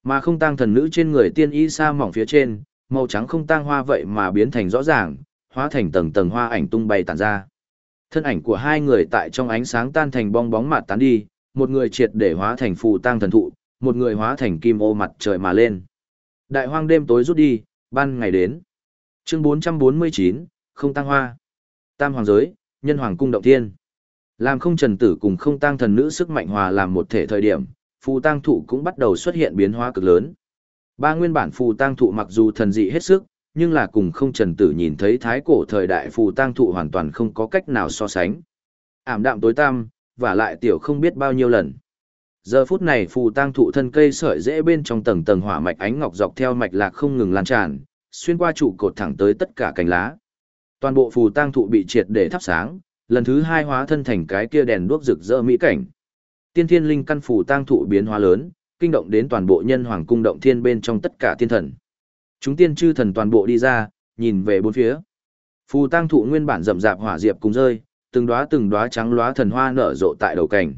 Mà không tang thần nữ trên người tiên y sa mỏng phía trên, màu trắng không tang hoa vậy mà biến thành rõ ràng, hóa thành tầng tầng hoa ảnh tung bay tản ra. Thân ảnh của hai người tại trong ánh sáng tan thành bong bóng mạt tán đi, một người triệt để hóa thành phù tang thần thụ, một người hóa thành kim ô mặt trời mà lên. Đại hoang đêm tối rút đi, ban ngày đến. Chương 449, không tăng hoa. Tam hoàng giới, nhân hoàng cung động thiên. Làm không trần tử cùng không tăng thần nữ sức mạnh hòa làm một thể thời điểm, phù tăng thụ cũng bắt đầu xuất hiện biến hóa cực lớn. Ba nguyên bản phù tăng thụ mặc dù thần dị hết sức, nhưng là cùng không trần tử nhìn thấy thái cổ thời đại phù tăng thụ hoàn toàn không có cách nào so sánh. Ảm đạm tối tăm, và lại tiểu không biết bao nhiêu lần. Giờ phút này phù tăng thụ thân cây sợi dễ bên trong tầng tầng hỏa mạch ánh ngọc dọc theo mạch lạc không ngừng lan tràn, xuyên qua trụ cột thẳng tới tất cả cành lá. Toàn bộ phù tang thụ bị triệt để thắp sáng, lần thứ hai hóa thân thành cái kia đèn đuốc rực rỡ mỹ cảnh. Tiên thiên linh căn phù tang thụ biến hóa lớn, kinh động đến toàn bộ nhân hoàng cung động thiên bên trong tất cả tiên thần. Chúng tiên chư thần toàn bộ đi ra, nhìn về bốn phía. Phù tang thụ nguyên bản rậm rạp hỏa diệp cùng rơi, từng đóa từng đóa trắng lóa thần hoa nở rộ tại đầu cảnh.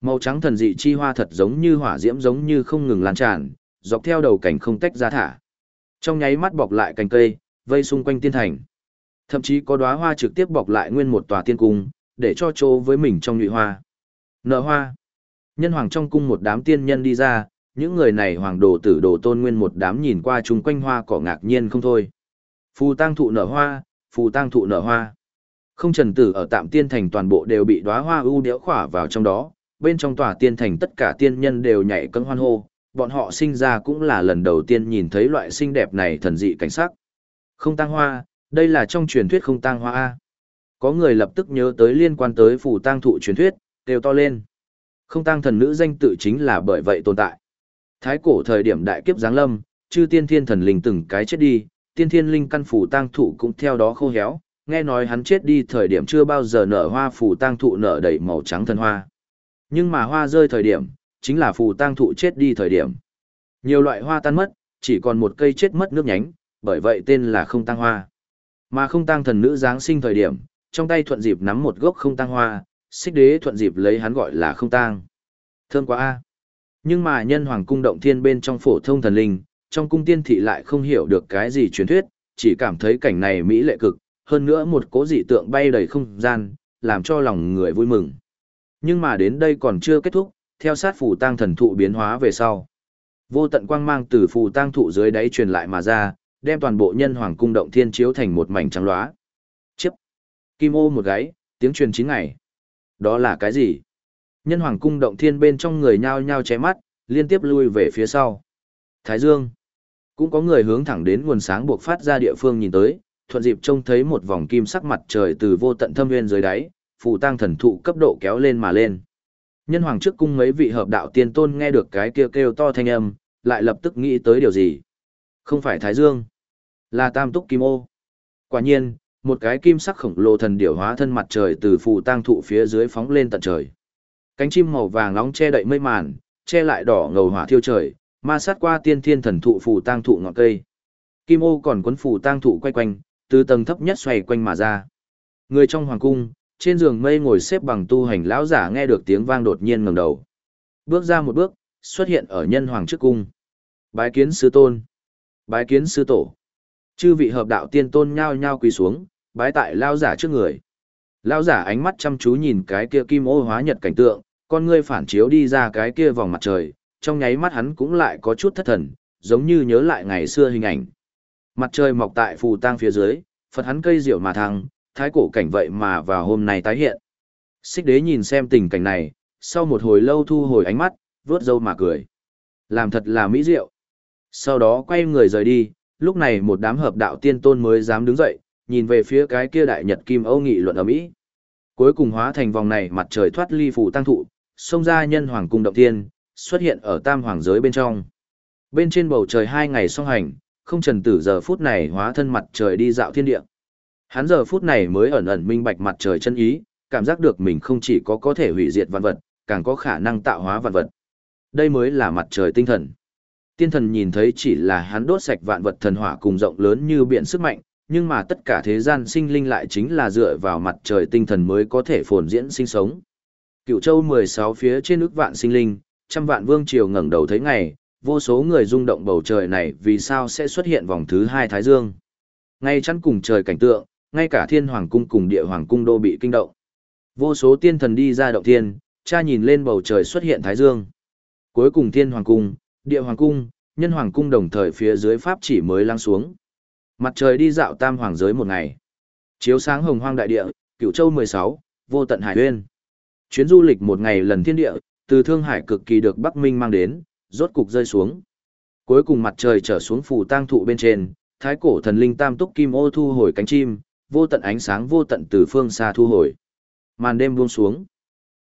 Màu trắng thần dị chi hoa thật giống như hỏa diễm giống như không ngừng lan tràn, dọc theo đầu cảnh không tách ra thả. Trong nháy mắt bọc lại cành cây, vây xung quanh tiên thành. Thậm chí có đóa hoa trực tiếp bọc lại nguyên một tòa tiên cung, để cho chỗ với mình trong nhụy hoa. Nở hoa. Nhân hoàng trong cung một đám tiên nhân đi ra, những người này hoàng đồ tử đồ tôn nguyên một đám nhìn qua chung quanh hoa cỏ ngạc nhiên không thôi. Phù tang thụ nở hoa, phù tang thụ nở hoa. Không trần tử ở tạm tiên thành toàn bộ đều bị đóa hoa ưu đẽo khỏa vào trong đó, bên trong tòa tiên thành tất cả tiên nhân đều nhảy cẫng hoan hô, bọn họ sinh ra cũng là lần đầu tiên nhìn thấy loại xinh đẹp này thần dị cảnh sắc. Không tăng hoa, đây là trong truyền thuyết không tang hoa A. Có người lập tức nhớ tới liên quan tới phủ tang thụ truyền thuyết, đều to lên. Không tang thần nữ danh tự chính là bởi vậy tồn tại. Thái cổ thời điểm đại kiếp giáng lâm, chư tiên thiên thần linh từng cái chết đi, tiên thiên linh căn phủ tang thụ cũng theo đó khô héo, nghe nói hắn chết đi thời điểm chưa bao giờ nở hoa phủ tang thụ nở đầy màu trắng thần hoa. Nhưng mà hoa rơi thời điểm, chính là phù tang thụ chết đi thời điểm. Nhiều loại hoa tan mất, chỉ còn một cây chết mất nước nhánh, bởi vậy tên là không tang hoa. Mà không tăng thần nữ Giáng sinh thời điểm, trong tay thuận dịp nắm một gốc không tăng hoa, xích đế thuận dịp lấy hắn gọi là không tang, Thơm quá a. Nhưng mà nhân hoàng cung động thiên bên trong phổ thông thần linh, trong cung tiên thị lại không hiểu được cái gì truyền thuyết, chỉ cảm thấy cảnh này mỹ lệ cực, hơn nữa một cố dị tượng bay đầy không gian, làm cho lòng người vui mừng. Nhưng mà đến đây còn chưa kết thúc, theo sát phù tang thần thụ biến hóa về sau. Vô tận quang mang từ phù tang thụ dưới đáy truyền lại mà ra, đem toàn bộ nhân hoàng cung động thiên chiếu thành một mảnh trắng loá. Chiếp. Kim ô một gáy, tiếng truyền chín ngày. Đó là cái gì? Nhân hoàng cung động thiên bên trong người nhao nhao ché mắt, liên tiếp lui về phía sau. Thái Dương. Cũng có người hướng thẳng đến nguồn sáng buộc phát ra địa phương nhìn tới, thuận dịp trông thấy một vòng kim sắc mặt trời từ vô tận thâm nguyên dưới đáy, phù tăng thần thụ cấp độ kéo lên mà lên. Nhân hoàng trước cung mấy vị hợp đạo tiên tôn nghe được cái kêu kêu to thanh âm, lại lập tức nghĩ tới điều gì. Không phải Thái Dương, là Tam Túc Kim Ô. Quả nhiên, một cái kim sắc khổng lồ thần điểu hóa thân mặt trời từ phù tang thụ phía dưới phóng lên tận trời. Cánh chim màu vàng nóng che đậy mây màn, che lại đỏ ngầu hỏa thiêu trời, ma sát qua tiên thiên thần thụ phù tang thụ ngọn cây. Kim ô còn quấn phù tang thụ quay quanh, từ tầng thấp nhất xoay quanh mà ra. Người trong hoàng cung, trên giường mây ngồi xếp bằng tu hành lão giả nghe được tiếng vang đột nhiên ngẩng đầu. Bước ra một bước, xuất hiện ở nhân hoàng trước cung. Bái kiến sư tôn. Bái kiến sư tổ. Chư vị hợp đạo tiên tôn nhao nhao quỳ xuống, bái tại lão giả trước người. Lão giả ánh mắt chăm chú nhìn cái kia kim ô hóa nhật cảnh tượng, con ngươi phản chiếu đi ra cái kia vòng mặt trời, trong nháy mắt hắn cũng lại có chút thất thần, giống như nhớ lại ngày xưa hình ảnh. Mặt trời mọc tại phù tang phía dưới, Phật hắn cây rượu mà thăng, thái cổ cảnh vậy mà vào hôm nay tái hiện. Xích đế nhìn xem tình cảnh này, sau một hồi lâu thu hồi ánh mắt, vớt dâu mà cười. Làm thật là mỹ diệu. Sau đó quay người rời đi, lúc này một đám hợp đạo tiên tôn mới dám đứng dậy, nhìn về phía cái kia đại nhật kim âu nghị luận ở Mỹ. Cuối cùng hóa thành vòng này mặt trời thoát ly phủ tăng thụ, xông ra nhân hoàng cung động tiên, xuất hiện ở tam hoàng giới bên trong. Bên trên bầu trời hai ngày song hành, không trần tử giờ phút này hóa thân mặt trời đi dạo thiên địa. Hắn giờ phút này mới ẩn ẩn minh bạch mặt trời chân ý, cảm giác được mình không chỉ có có thể hủy diệt vạn vật, càng có khả năng tạo hóa vạn vật. Đây mới là mặt trời tinh thần. Tiên thần nhìn thấy chỉ là hắn đốt sạch vạn vật thần hỏa cùng rộng lớn như biển sức mạnh, nhưng mà tất cả thế gian sinh linh lại chính là dựa vào mặt trời tinh thần mới có thể phồn diễn sinh sống. Cựu châu 16 phía trên ước vạn sinh linh, trăm vạn vương triều ngẩng đầu thấy ngày, vô số người rung động bầu trời này vì sao sẽ xuất hiện vòng thứ hai Thái Dương. Ngay chắn cùng trời cảnh tượng, ngay cả thiên hoàng cung cùng địa hoàng cung đô bị kinh động. Vô số tiên thần đi ra động thiên, cha nhìn lên bầu trời xuất hiện Thái Dương. Cuối cùng thiên hoàng cung, địa hoàng cung, nhân hoàng cung đồng thời phía dưới pháp chỉ mới lăng xuống. Mặt trời đi dạo tam hoàng giới một ngày. Chiếu sáng hồng hoang đại địa, cửu châu 16, vô tận hải uyên. Chuyến du lịch một ngày lần thiên địa, từ Thương Hải cực kỳ được Bắc Minh mang đến, rốt cục rơi xuống. Cuối cùng mặt trời trở xuống phủ tang thụ bên trên, thái cổ thần linh tam túc kim ô thu hồi cánh chim, vô tận ánh sáng vô tận từ phương xa thu hồi. Màn đêm buông xuống.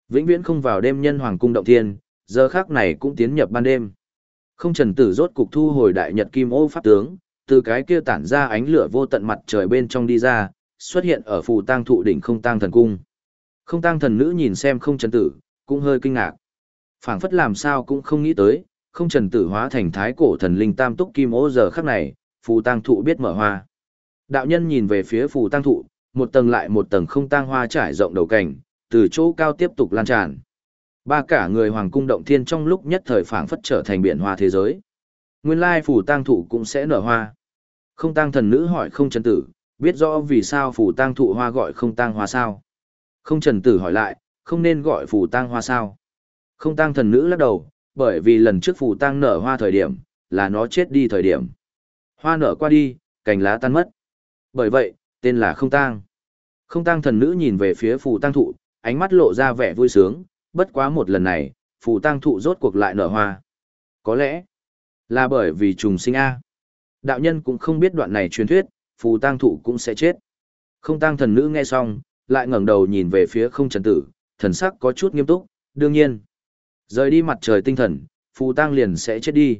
Vĩnh viễn không vào đêm nhân hoàng cung động thiên, giờ khác này cũng tiến nhập ban đêm. Không trần tử rốt cục thu hồi đại nhật kim ô pháp tướng, từ cái kia tản ra ánh lửa vô tận mặt trời bên trong đi ra, xuất hiện ở phù tang thụ đỉnh không tang thần cung. Không tang thần nữ nhìn xem không trần tử, cũng hơi kinh ngạc. phảng phất làm sao cũng không nghĩ tới, không trần tử hóa thành thái cổ thần linh tam túc kim ô giờ khắc này, phù tang thụ biết mở hoa. Đạo nhân nhìn về phía phù tăng thụ, một tầng lại một tầng không tang hoa trải rộng đầu cảnh, từ chỗ cao tiếp tục lan tràn. Ba cả người hoàng cung động thiên trong lúc nhất thời phảng phất trở thành biển hoa thế giới. Nguyên lai phủ tang thụ cũng sẽ nở hoa. Không tang thần nữ hỏi không trần tử, biết rõ vì sao phủ tang thụ hoa gọi không tang hoa sao. Không trần tử hỏi lại, không nên gọi phủ tang hoa sao. Không tang thần nữ lắc đầu, bởi vì lần trước phủ tang nở hoa thời điểm, là nó chết đi thời điểm. Hoa nở qua đi, cành lá tan mất. Bởi vậy, tên là không tang. Không tang thần nữ nhìn về phía phủ tang thụ, ánh mắt lộ ra vẻ vui sướng, bất quá một lần này, phù tang thụ rốt cuộc lại nở hoa. Có lẽ, là bởi vì trùng sinh A. Đạo nhân cũng không biết đoạn này truyền thuyết, phù tang thụ cũng sẽ chết. Không tang thần nữ nghe xong, lại ngẩng đầu nhìn về phía không trần tử, thần sắc có chút nghiêm túc, đương nhiên. Rời đi mặt trời tinh thần, phù tang liền sẽ chết đi.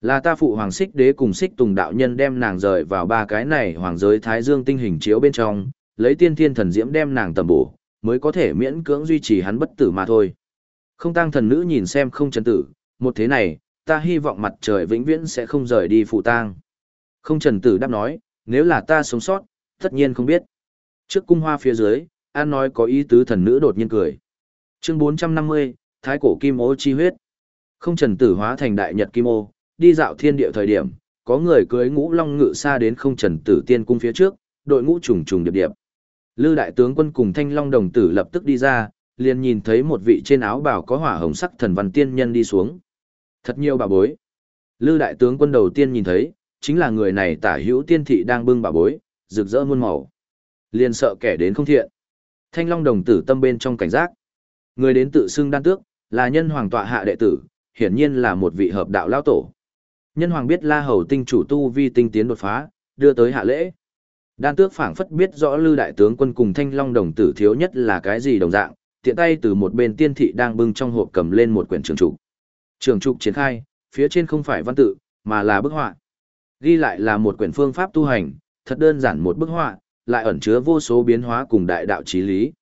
Là ta phụ hoàng xích đế cùng xích tùng đạo nhân đem nàng rời vào ba cái này hoàng giới thái dương tinh hình chiếu bên trong, lấy tiên thiên thần diễm đem nàng tầm bổ, mới có thể miễn cưỡng duy trì hắn bất tử mà thôi. Không tăng thần nữ nhìn xem không trần tử, một thế này, ta hy vọng mặt trời vĩnh viễn sẽ không rời đi phụ tang. Không trần tử đáp nói, nếu là ta sống sót, tất nhiên không biết. Trước cung hoa phía dưới, an nói có ý tứ thần nữ đột nhiên cười. Chương 450, Thái cổ kim ô chi huyết. Không trần tử hóa thành đại nhật kim ô, đi dạo thiên địa thời điểm, có người cưới ngũ long ngự xa đến không trần tử tiên cung phía trước, đội ngũ trùng trùng điệp điệp. Lư đại tướng quân cùng thanh long đồng tử lập tức đi ra, liền nhìn thấy một vị trên áo bào có hỏa hồng sắc thần văn tiên nhân đi xuống. Thật nhiều bà bối. Lư đại tướng quân đầu tiên nhìn thấy, chính là người này tả hữu tiên thị đang bưng bà bối, rực rỡ muôn màu. Liền sợ kẻ đến không thiện. Thanh long đồng tử tâm bên trong cảnh giác. Người đến tự xưng đan tước, là nhân hoàng tọa hạ đệ tử, hiển nhiên là một vị hợp đạo lao tổ. Nhân hoàng biết la hầu tinh chủ tu vi tinh tiến đột phá, đưa tới hạ lễ. Đan tước phảng phất biết rõ lư đại tướng quân cùng thanh long đồng tử thiếu nhất là cái gì đồng dạng, tiện tay từ một bên tiên thị đang bưng trong hộp cầm lên một quyển trường trục. Trường trục triển khai, phía trên không phải văn tự, mà là bức họa. Ghi lại là một quyển phương pháp tu hành, thật đơn giản một bức họa, lại ẩn chứa vô số biến hóa cùng đại đạo chí lý.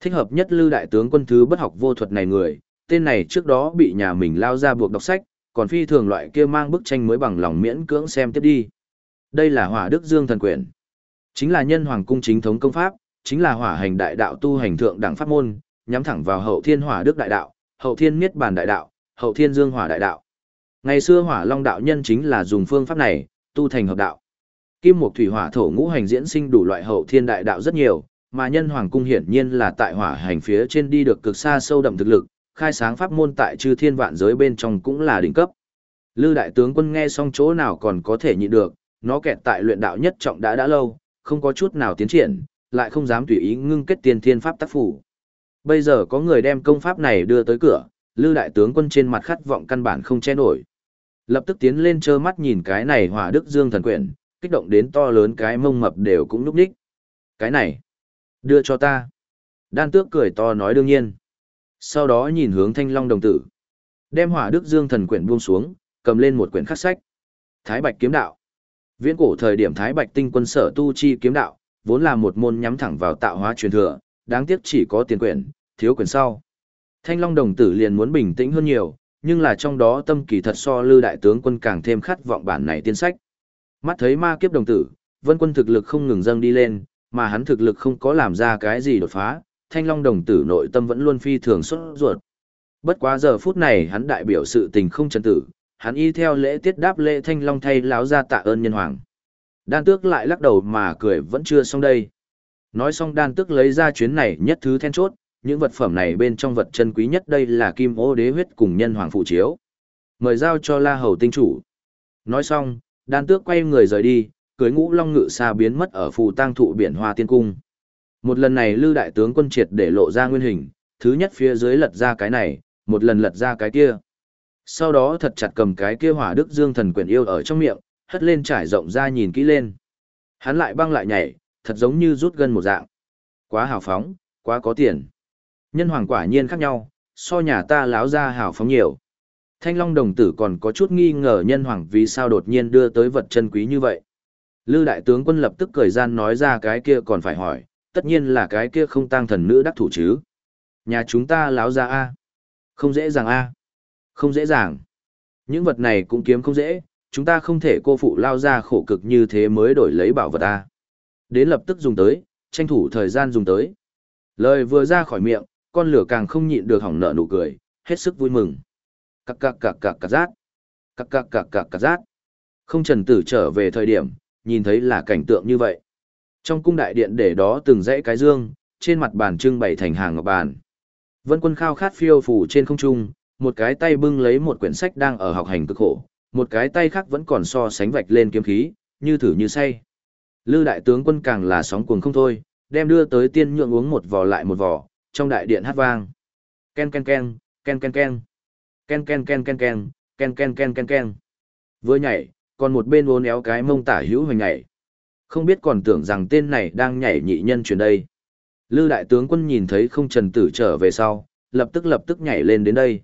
Thích hợp nhất lư đại tướng quân thứ bất học vô thuật này người, tên này trước đó bị nhà mình lao ra buộc đọc sách, còn phi thường loại kia mang bức tranh mới bằng lòng miễn cưỡng xem tiếp đi. Đây là hỏa đức dương thần quyển. Chính là nhân hoàng cung chính thống công pháp, chính là hỏa hành đại đạo tu hành thượng đẳng pháp môn, nhắm thẳng vào hậu thiên hỏa đức đại đạo, hậu thiên miết bàn đại đạo, hậu thiên dương hỏa đại đạo. Ngày xưa hỏa long đạo nhân chính là dùng phương pháp này, tu thành hợp đạo. Kim mục thủy hỏa thổ ngũ hành diễn sinh đủ loại hậu thiên đại đạo rất nhiều, mà nhân hoàng cung hiển nhiên là tại hỏa hành phía trên đi được cực xa sâu đậm thực lực, khai sáng pháp môn tại chư thiên vạn giới bên trong cũng là đỉnh cấp. Lư đại tướng quân nghe xong chỗ nào còn có thể nhịn được, nó kẹt tại luyện đạo nhất trọng đã đã lâu, không có chút nào tiến triển, lại không dám tùy ý ngưng kết tiền thiên pháp tác phủ. Bây giờ có người đem công pháp này đưa tới cửa, Lư đại tướng quân trên mặt khát vọng căn bản không che nổi. Lập tức tiến lên trơ mắt nhìn cái này hỏa đức dương thần quyển, kích động đến to lớn cái mông mập đều cũng núp đích. Cái này, đưa cho ta. Đan tước cười to nói đương nhiên. Sau đó nhìn hướng thanh long đồng tử. Đem hỏa đức dương thần quyển buông xuống, cầm lên một quyển khắc sách. Thái Bạch kiếm đạo. Viễn cổ thời điểm Thái Bạch tinh quân sở tu chi kiếm đạo, vốn là một môn nhắm thẳng vào tạo hóa truyền thừa, đáng tiếc chỉ có tiền quyển, thiếu quyển sau. Thanh Long đồng tử liền muốn bình tĩnh hơn nhiều, nhưng là trong đó tâm kỳ thật so Lư đại tướng quân càng thêm khát vọng bản này tiên sách. Mắt thấy ma kiếp đồng tử, Vân Quân thực lực không ngừng dâng đi lên, mà hắn thực lực không có làm ra cái gì đột phá, Thanh Long đồng tử nội tâm vẫn luôn phi thường xuất ruột. Bất quá giờ phút này hắn đại biểu sự tình không chân tử, hắn y theo lễ tiết đáp lễ Thanh Long thay láo ra tạ ơn nhân hoàng. Đan tước lại lắc đầu mà cười vẫn chưa xong đây. Nói xong đan tước lấy ra chuyến này nhất thứ then chốt, những vật phẩm này bên trong vật chân quý nhất đây là kim ô đế huyết cùng nhân hoàng phụ chiếu. Mời giao cho la hầu tinh chủ. Nói xong, đan tước quay người rời đi, cưới ngũ long ngự xa biến mất ở phù tang thụ biển hoa tiên cung. Một lần này lư đại tướng quân triệt để lộ ra nguyên hình, thứ nhất phía dưới lật ra cái này, một lần lật ra cái kia. Sau đó thật chặt cầm cái kia hỏa đức dương thần quyển yêu ở trong miệng, hất lên trải rộng ra nhìn kỹ lên. Hắn lại băng lại nhảy, thật giống như rút gân một dạng. Quá hào phóng, quá có tiền. Nhân hoàng quả nhiên khác nhau, so nhà ta láo ra hào phóng nhiều. Thanh Long đồng tử còn có chút nghi ngờ nhân hoàng vì sao đột nhiên đưa tới vật chân quý như vậy. Lư đại tướng quân lập tức cười gian nói ra cái kia còn phải hỏi, tất nhiên là cái kia không tăng thần nữ đắc thủ chứ. Nhà chúng ta láo ra A. Không dễ dàng A. Không dễ dàng. Những vật này cũng kiếm không dễ, chúng ta không thể cô phụ lao ra khổ cực như thế mới đổi lấy bảo vật ta. Đến lập tức dùng tới, tranh thủ thời gian dùng tới. Lời vừa ra khỏi miệng, con lửa càng không nhịn được hỏng nợ nụ cười, hết sức vui mừng. Cặc cặc cặc cặc cặc rát. Cặc cặc cặc cặc cặc rát. Không trần tử trở về thời điểm, nhìn thấy là cảnh tượng như vậy. Trong cung đại điện để đó từng dãy cái dương, trên mặt bàn trưng bày thành hàng ngọc bàn. Vân quân khao khát phiêu phủ trên không trung, một cái tay bưng lấy một quyển sách đang ở học hành cực khổ, một cái tay khác vẫn còn so sánh vạch lên kiếm khí, như thử như say. Lư đại tướng quân càng là sóng cuồng không thôi, đem đưa tới tiên nhượng uống một vò lại một vò, trong đại điện hát vang. Ken ken ken, ken ken ken. Ken ken ken ken ken, ken ken ken ken ken. Vừa nhảy, còn một bên uốn éo cái mông tả hữu hoành nhảy. Không biết còn tưởng rằng tên này đang nhảy nhị nhân chuyển đây. Lư đại tướng quân nhìn thấy không trần tử trở về sau, lập tức lập tức nhảy lên đến đây.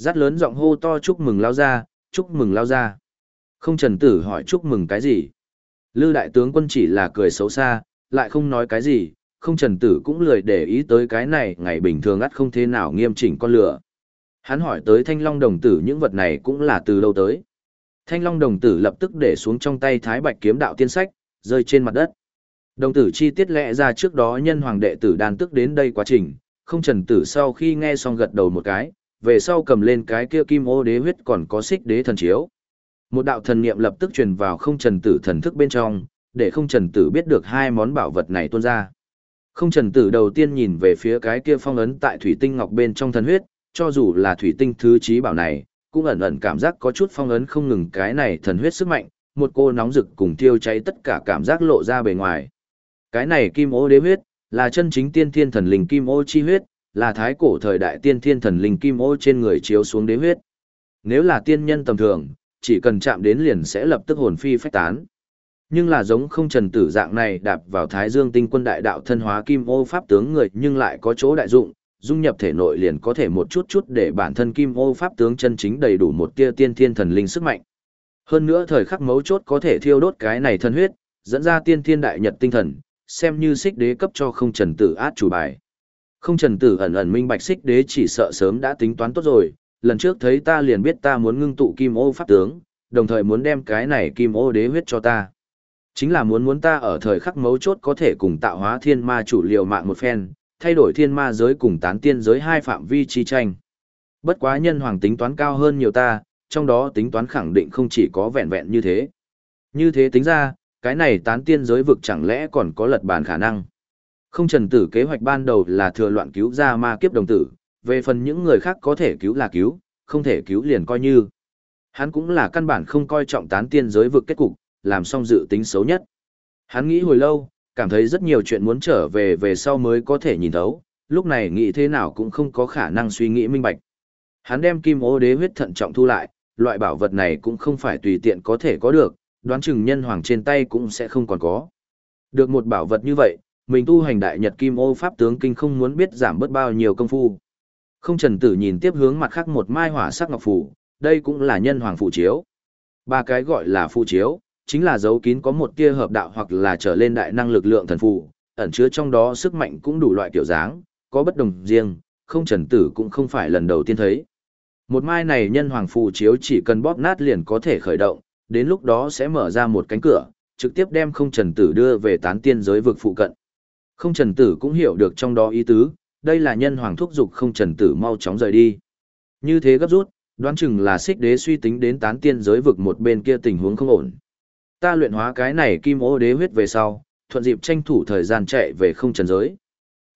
Rát lớn giọng hô to chúc mừng lao ra, chúc mừng lao ra. Không trần tử hỏi chúc mừng cái gì. Lư đại tướng quân chỉ là cười xấu xa, lại không nói cái gì, không trần tử cũng lười để ý tới cái này ngày bình thường ắt không thế nào nghiêm chỉnh con lửa. Hắn hỏi tới thanh long đồng tử những vật này cũng là từ lâu tới. Thanh long đồng tử lập tức để xuống trong tay thái bạch kiếm đạo tiên sách, rơi trên mặt đất. Đồng tử chi tiết lẽ ra trước đó nhân hoàng đệ tử đàn tức đến đây quá trình, không trần tử sau khi nghe xong gật đầu một cái, về sau cầm lên cái kia kim ô đế huyết còn có xích đế thần chiếu. Một đạo thần niệm lập tức truyền vào không trần tử thần thức bên trong, để không trần tử biết được hai món bảo vật này tuôn ra. Không trần tử đầu tiên nhìn về phía cái kia phong ấn tại thủy tinh ngọc bên trong thần huyết, cho dù là thủy tinh thứ trí bảo này, cũng ẩn ẩn cảm giác có chút phong ấn không ngừng cái này thần huyết sức mạnh, một cô nóng rực cùng tiêu cháy tất cả cảm giác lộ ra bề ngoài. Cái này kim ô đế huyết, là chân chính tiên thiên thần linh kim ô chi huyết, là thái cổ thời đại tiên thiên thần linh kim ô trên người chiếu xuống đế huyết. Nếu là tiên nhân tầm thường, chỉ cần chạm đến liền sẽ lập tức hồn phi phách tán. Nhưng là giống không trần tử dạng này đạp vào thái dương tinh quân đại đạo thân hóa kim ô pháp tướng người nhưng lại có chỗ đại dụng, dung nhập thể nội liền có thể một chút chút để bản thân kim ô pháp tướng chân chính đầy đủ một tia tiên thiên thần linh sức mạnh. Hơn nữa thời khắc mấu chốt có thể thiêu đốt cái này thân huyết, dẫn ra tiên thiên đại nhật tinh thần, xem như xích đế cấp cho không trần tử át chủ bài. Không trần tử ẩn ẩn minh bạch xích đế chỉ sợ sớm đã tính toán tốt rồi, lần trước thấy ta liền biết ta muốn ngưng tụ kim ô pháp tướng, đồng thời muốn đem cái này kim ô đế huyết cho ta. Chính là muốn muốn ta ở thời khắc mấu chốt có thể cùng tạo hóa thiên ma chủ liều mạng một phen, thay đổi thiên ma giới cùng tán tiên giới hai phạm vi chi tranh. Bất quá nhân hoàng tính toán cao hơn nhiều ta, trong đó tính toán khẳng định không chỉ có vẹn vẹn như thế. Như thế tính ra, cái này tán tiên giới vực chẳng lẽ còn có lật bàn khả năng. Không trần tử kế hoạch ban đầu là thừa loạn cứu ra ma kiếp đồng tử, về phần những người khác có thể cứu là cứu, không thể cứu liền coi như. Hắn cũng là căn bản không coi trọng tán tiên giới vực kết cục, làm xong dự tính xấu nhất. Hắn nghĩ hồi lâu, cảm thấy rất nhiều chuyện muốn trở về về sau mới có thể nhìn thấu, lúc này nghĩ thế nào cũng không có khả năng suy nghĩ minh bạch. Hắn đem kim ô đế huyết thận trọng thu lại, loại bảo vật này cũng không phải tùy tiện có thể có được, đoán chừng nhân hoàng trên tay cũng sẽ không còn có. Được một bảo vật như vậy, mình tu hành đại nhật kim ô pháp tướng kinh không muốn biết giảm bớt bao nhiêu công phu. Không trần tử nhìn tiếp hướng mặt khác một mai hỏa sắc ngọc phủ, đây cũng là nhân hoàng phụ chiếu. Ba cái gọi là phụ chiếu, chính là dấu kín có một tia hợp đạo hoặc là trở lên đại năng lực lượng thần phù, ẩn chứa trong đó sức mạnh cũng đủ loại kiểu dáng, có bất đồng riêng, không trần tử cũng không phải lần đầu tiên thấy. Một mai này nhân hoàng phù chiếu chỉ cần bóp nát liền có thể khởi động, đến lúc đó sẽ mở ra một cánh cửa, trực tiếp đem không trần tử đưa về tán tiên giới vực phụ cận. Không trần tử cũng hiểu được trong đó ý tứ, đây là nhân hoàng thúc dục không trần tử mau chóng rời đi. Như thế gấp rút, đoán chừng là xích đế suy tính đến tán tiên giới vực một bên kia tình huống không ổn. Ta luyện hóa cái này kim ô đế huyết về sau, thuận dịp tranh thủ thời gian chạy về không trần giới.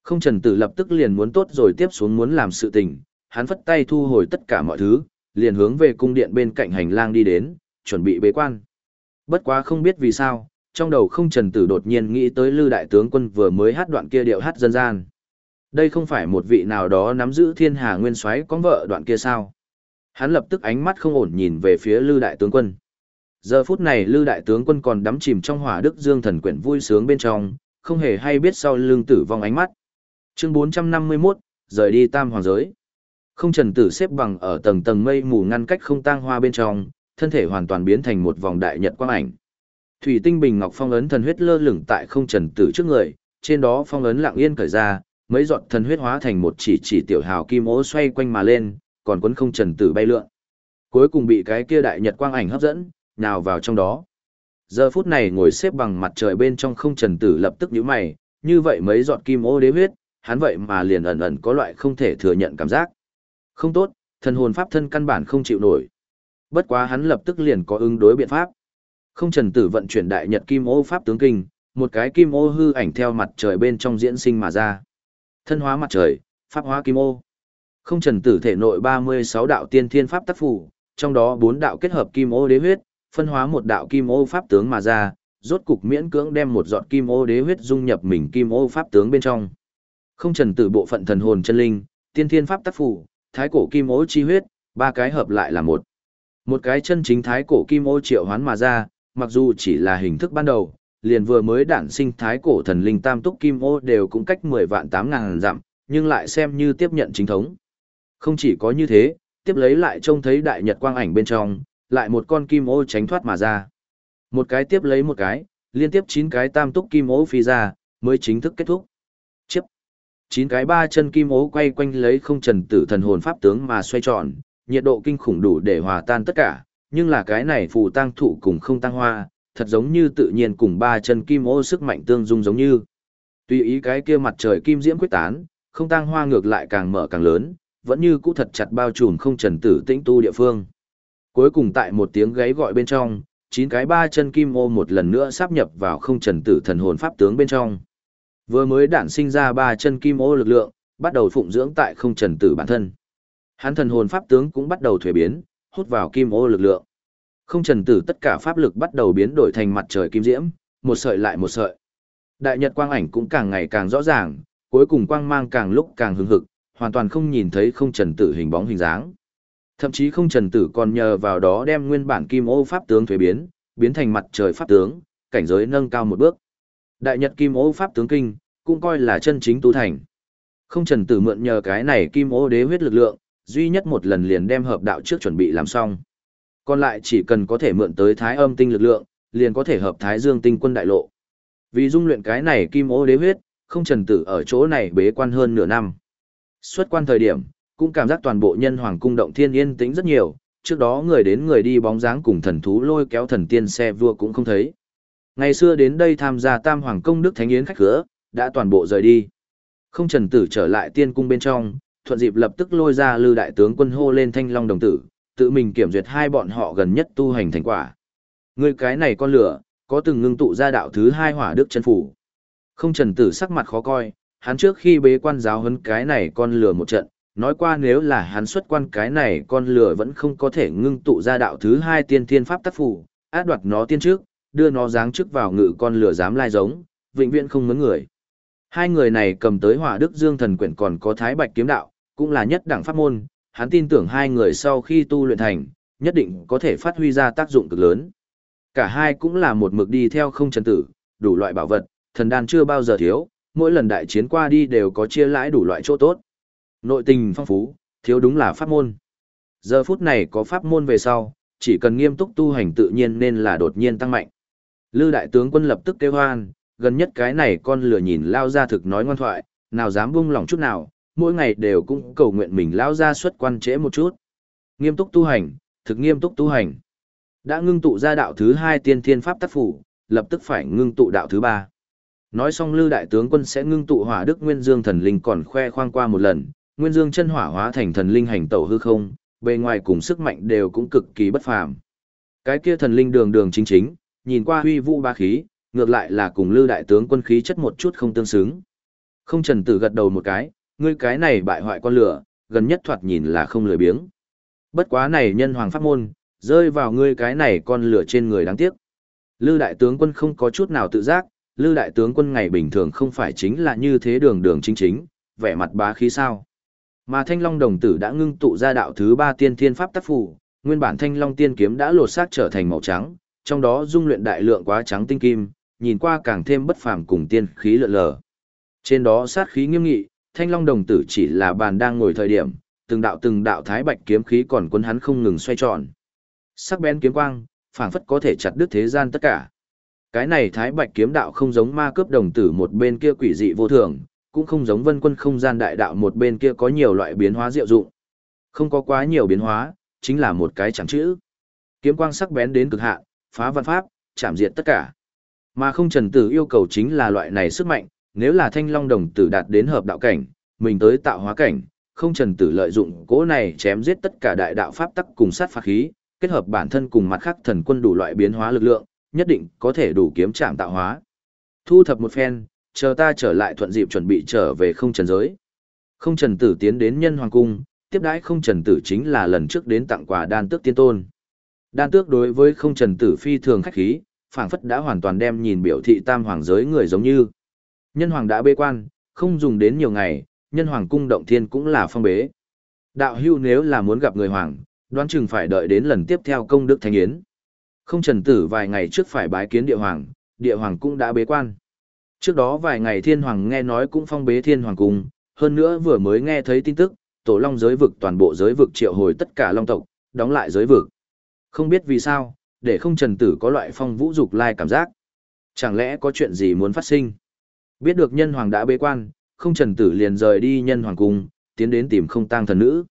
Không trần tử lập tức liền muốn tốt rồi tiếp xuống muốn làm sự tình, hắn phất tay thu hồi tất cả mọi thứ, liền hướng về cung điện bên cạnh hành lang đi đến, chuẩn bị bế quan. Bất quá không biết vì sao, trong đầu không trần tử đột nhiên nghĩ tới lư đại tướng quân vừa mới hát đoạn kia điệu hát dân gian. Đây không phải một vị nào đó nắm giữ thiên hà nguyên soái có vợ đoạn kia sao. Hắn lập tức ánh mắt không ổn nhìn về phía lư đại tướng quân. Giờ phút này Lư Đại Tướng quân còn đắm chìm trong hỏa đức dương thần quyển vui sướng bên trong, không hề hay biết sau lưng tử vong ánh mắt. Chương 451, rời đi tam hoàng giới. Không trần tử xếp bằng ở tầng tầng mây mù ngăn cách không tang hoa bên trong, thân thể hoàn toàn biến thành một vòng đại nhật quang ảnh. Thủy tinh bình ngọc phong ấn thần huyết lơ lửng tại không trần tử trước người, trên đó phong ấn lặng yên cởi ra, mấy giọt thần huyết hóa thành một chỉ chỉ tiểu hào kim ố xoay quanh mà lên, còn quấn không trần tử bay lượn. Cuối cùng bị cái kia đại nhật quang ảnh hấp dẫn, nào vào trong đó. Giờ phút này ngồi xếp bằng mặt trời bên trong không trần tử lập tức nhíu mày, như vậy mấy giọt kim ô đế huyết, hắn vậy mà liền ẩn ẩn có loại không thể thừa nhận cảm giác. Không tốt, thần hồn pháp thân căn bản không chịu nổi. Bất quá hắn lập tức liền có ứng đối biện pháp. Không trần tử vận chuyển đại nhật kim ô pháp tướng kinh, một cái kim ô hư ảnh theo mặt trời bên trong diễn sinh mà ra. Thân hóa mặt trời, pháp hóa kim ô. Không trần tử thể nội 36 đạo tiên thiên pháp tác phủ, trong đó 4 đạo kết hợp kim ô đế huyết, phân hóa một đạo kim ô pháp tướng mà ra, rốt cục miễn cưỡng đem một giọt kim ô đế huyết dung nhập mình kim ô pháp tướng bên trong. Không trần tử bộ phận thần hồn chân linh, tiên thiên pháp tác phủ, thái cổ kim ô chi huyết, ba cái hợp lại là một. Một cái chân chính thái cổ kim ô triệu hoán mà ra, mặc dù chỉ là hình thức ban đầu, liền vừa mới đản sinh thái cổ thần linh tam túc kim ô đều cũng cách 10 vạn 8 ngàn dặm, nhưng lại xem như tiếp nhận chính thống. Không chỉ có như thế, tiếp lấy lại trông thấy đại nhật quang ảnh bên trong, lại một con kim ô tránh thoát mà ra. Một cái tiếp lấy một cái, liên tiếp 9 cái tam túc kim ô phi ra, mới chính thức kết thúc. Chiếp. 9 cái ba chân kim ô quay quanh lấy không trần tử thần hồn pháp tướng mà xoay tròn, nhiệt độ kinh khủng đủ để hòa tan tất cả, nhưng là cái này phù tăng thụ cùng không tăng hoa, thật giống như tự nhiên cùng ba chân kim ô sức mạnh tương dung giống như. Tùy ý cái kia mặt trời kim diễm quyết tán, không tăng hoa ngược lại càng mở càng lớn, vẫn như cũ thật chặt bao trùm không trần tử tĩnh tu địa phương. Cuối cùng tại một tiếng gáy gọi bên trong, chín cái ba chân kim ô một lần nữa sáp nhập vào không trần tử thần hồn pháp tướng bên trong. Vừa mới đản sinh ra ba chân kim ô lực lượng, bắt đầu phụng dưỡng tại không trần tử bản thân. Hắn thần hồn pháp tướng cũng bắt đầu thuế biến, hút vào kim ô lực lượng. Không trần tử tất cả pháp lực bắt đầu biến đổi thành mặt trời kim diễm, một sợi lại một sợi. Đại nhật quang ảnh cũng càng ngày càng rõ ràng, cuối cùng quang mang càng lúc càng hứng hực, hoàn toàn không nhìn thấy không trần tử hình bóng hình dáng. Thậm chí không trần tử còn nhờ vào đó đem nguyên bản kim ô pháp tướng thuế biến, biến thành mặt trời pháp tướng, cảnh giới nâng cao một bước. Đại nhật kim ô pháp tướng kinh, cũng coi là chân chính tu thành. Không trần tử mượn nhờ cái này kim ô đế huyết lực lượng, duy nhất một lần liền đem hợp đạo trước chuẩn bị làm xong. Còn lại chỉ cần có thể mượn tới thái âm tinh lực lượng, liền có thể hợp thái dương tinh quân đại lộ. Vì dung luyện cái này kim ô đế huyết, không trần tử ở chỗ này bế quan hơn nửa năm. Xuất quan thời điểm, cũng cảm giác toàn bộ nhân hoàng cung động thiên yên tĩnh rất nhiều, trước đó người đến người đi bóng dáng cùng thần thú lôi kéo thần tiên xe vua cũng không thấy. Ngày xưa đến đây tham gia tam hoàng công đức thánh yến khách cửa, đã toàn bộ rời đi. Không trần tử trở lại tiên cung bên trong, thuận dịp lập tức lôi ra lư đại tướng quân hô lên thanh long đồng tử, tự mình kiểm duyệt hai bọn họ gần nhất tu hành thành quả. Người cái này con lửa, có từng ngưng tụ ra đạo thứ hai hỏa đức chân phủ. Không trần tử sắc mặt khó coi, hắn trước khi bế quan giáo huấn cái này con lửa một trận, nói qua nếu là hắn xuất quan cái này con lửa vẫn không có thể ngưng tụ ra đạo thứ hai tiên thiên pháp tác phủ, át đoạt nó tiên trước, đưa nó giáng trước vào ngự con lửa dám lai giống, vĩnh viễn không mướn người. Hai người này cầm tới hỏa đức dương thần quyển còn có thái bạch kiếm đạo, cũng là nhất đẳng pháp môn, hắn tin tưởng hai người sau khi tu luyện thành, nhất định có thể phát huy ra tác dụng cực lớn. Cả hai cũng là một mực đi theo không chân tử, đủ loại bảo vật, thần đan chưa bao giờ thiếu, mỗi lần đại chiến qua đi đều có chia lãi đủ loại chỗ tốt. Nội tình phong phú, thiếu đúng là pháp môn. Giờ phút này có pháp môn về sau, chỉ cần nghiêm túc tu hành tự nhiên nên là đột nhiên tăng mạnh. Lư đại tướng quân lập tức kêu hoan, gần nhất cái này con lừa nhìn lao ra thực nói ngoan thoại, nào dám buông lòng chút nào, mỗi ngày đều cũng cầu nguyện mình lao ra xuất quan trễ một chút. Nghiêm túc tu hành, thực nghiêm túc tu hành. Đã ngưng tụ ra đạo thứ hai tiên thiên pháp tác phủ, lập tức phải ngưng tụ đạo thứ ba. Nói xong Lư đại tướng quân sẽ ngưng tụ hỏa đức Nguyên Dương thần linh còn khoe khoang qua một lần, Nguyên Dương chân hỏa hóa thành thần linh hành tẩu hư không, bề ngoài cùng sức mạnh đều cũng cực kỳ bất phàm. Cái kia thần linh đường đường chính chính, nhìn qua huy vũ ba khí, ngược lại là cùng Lư đại tướng quân khí chất một chút không tương xứng. Không Trần Tử gật đầu một cái, ngươi cái này bại hoại con lửa, gần nhất thoạt nhìn là không lười biếng. Bất quá này nhân hoàng pháp môn, rơi vào ngươi cái này con lửa trên người đáng tiếc. Lư đại tướng quân không có chút nào tự giác, Lư đại tướng quân ngày bình thường không phải chính là như thế đường đường chính chính, vẻ mặt bá khí sao. Mà Thanh Long đồng tử đã ngưng tụ ra đạo thứ ba tiên thiên pháp tác phủ, nguyên bản Thanh Long tiên kiếm đã lột xác trở thành màu trắng, trong đó dung luyện đại lượng quá trắng tinh kim, nhìn qua càng thêm bất phàm cùng tiên khí lượn lờ. Trên đó sát khí nghiêm nghị, thanh long đồng tử chỉ là bàn đang ngồi thời điểm, từng đạo từng đạo thái bạch kiếm khí còn quân hắn không ngừng xoay tròn. Sắc bén kiếm quang, phảng phất có thể chặt đứt thế gian tất cả. Cái này thái bạch kiếm đạo không giống ma cướp đồng tử một bên kia quỷ dị vô thường, cũng không giống vân quân không gian đại đạo một bên kia có nhiều loại biến hóa diệu dụng. Không có quá nhiều biến hóa, chính là một cái chẳng chữ. Kiếm quang sắc bén đến cực hạn, phá văn pháp, chạm diệt tất cả. Mà không trần tử yêu cầu chính là loại này sức mạnh, nếu là thanh long đồng tử đạt đến hợp đạo cảnh, mình tới tạo hóa cảnh, không trần tử lợi dụng cỗ này chém giết tất cả đại đạo pháp tắc cùng sát phạt khí, kết hợp bản thân cùng mặt khác thần quân đủ loại biến hóa lực lượng, nhất định có thể đủ kiếm trạm tạo hóa. Thu thập một phen, chờ ta trở lại thuận dịp chuẩn bị trở về không trần giới. Không trần tử tiến đến nhân hoàng cung, tiếp đãi không trần tử chính là lần trước đến tặng quà đan tước tiên tôn. Đan tước đối với không trần tử phi thường khách khí, phảng phất đã hoàn toàn đem nhìn biểu thị tam hoàng giới người giống như. Nhân hoàng đã bê quan, không dùng đến nhiều ngày, nhân hoàng cung động thiên cũng là phong bế. Đạo hưu nếu là muốn gặp người hoàng, đoán chừng phải đợi đến lần tiếp theo công đức thánh yến. Không trần tử vài ngày trước phải bái kiến địa hoàng, địa hoàng cũng đã bế quan. Trước đó vài ngày thiên hoàng nghe nói cũng phong bế thiên hoàng cung, hơn nữa vừa mới nghe thấy tin tức, tổ long giới vực toàn bộ giới vực triệu hồi tất cả long tộc, đóng lại giới vực. Không biết vì sao, để không trần tử có loại phong vũ dục lai cảm giác. Chẳng lẽ có chuyện gì muốn phát sinh? Biết được nhân hoàng đã bế quan, không trần tử liền rời đi nhân hoàng cung, tiến đến tìm không tang thần nữ.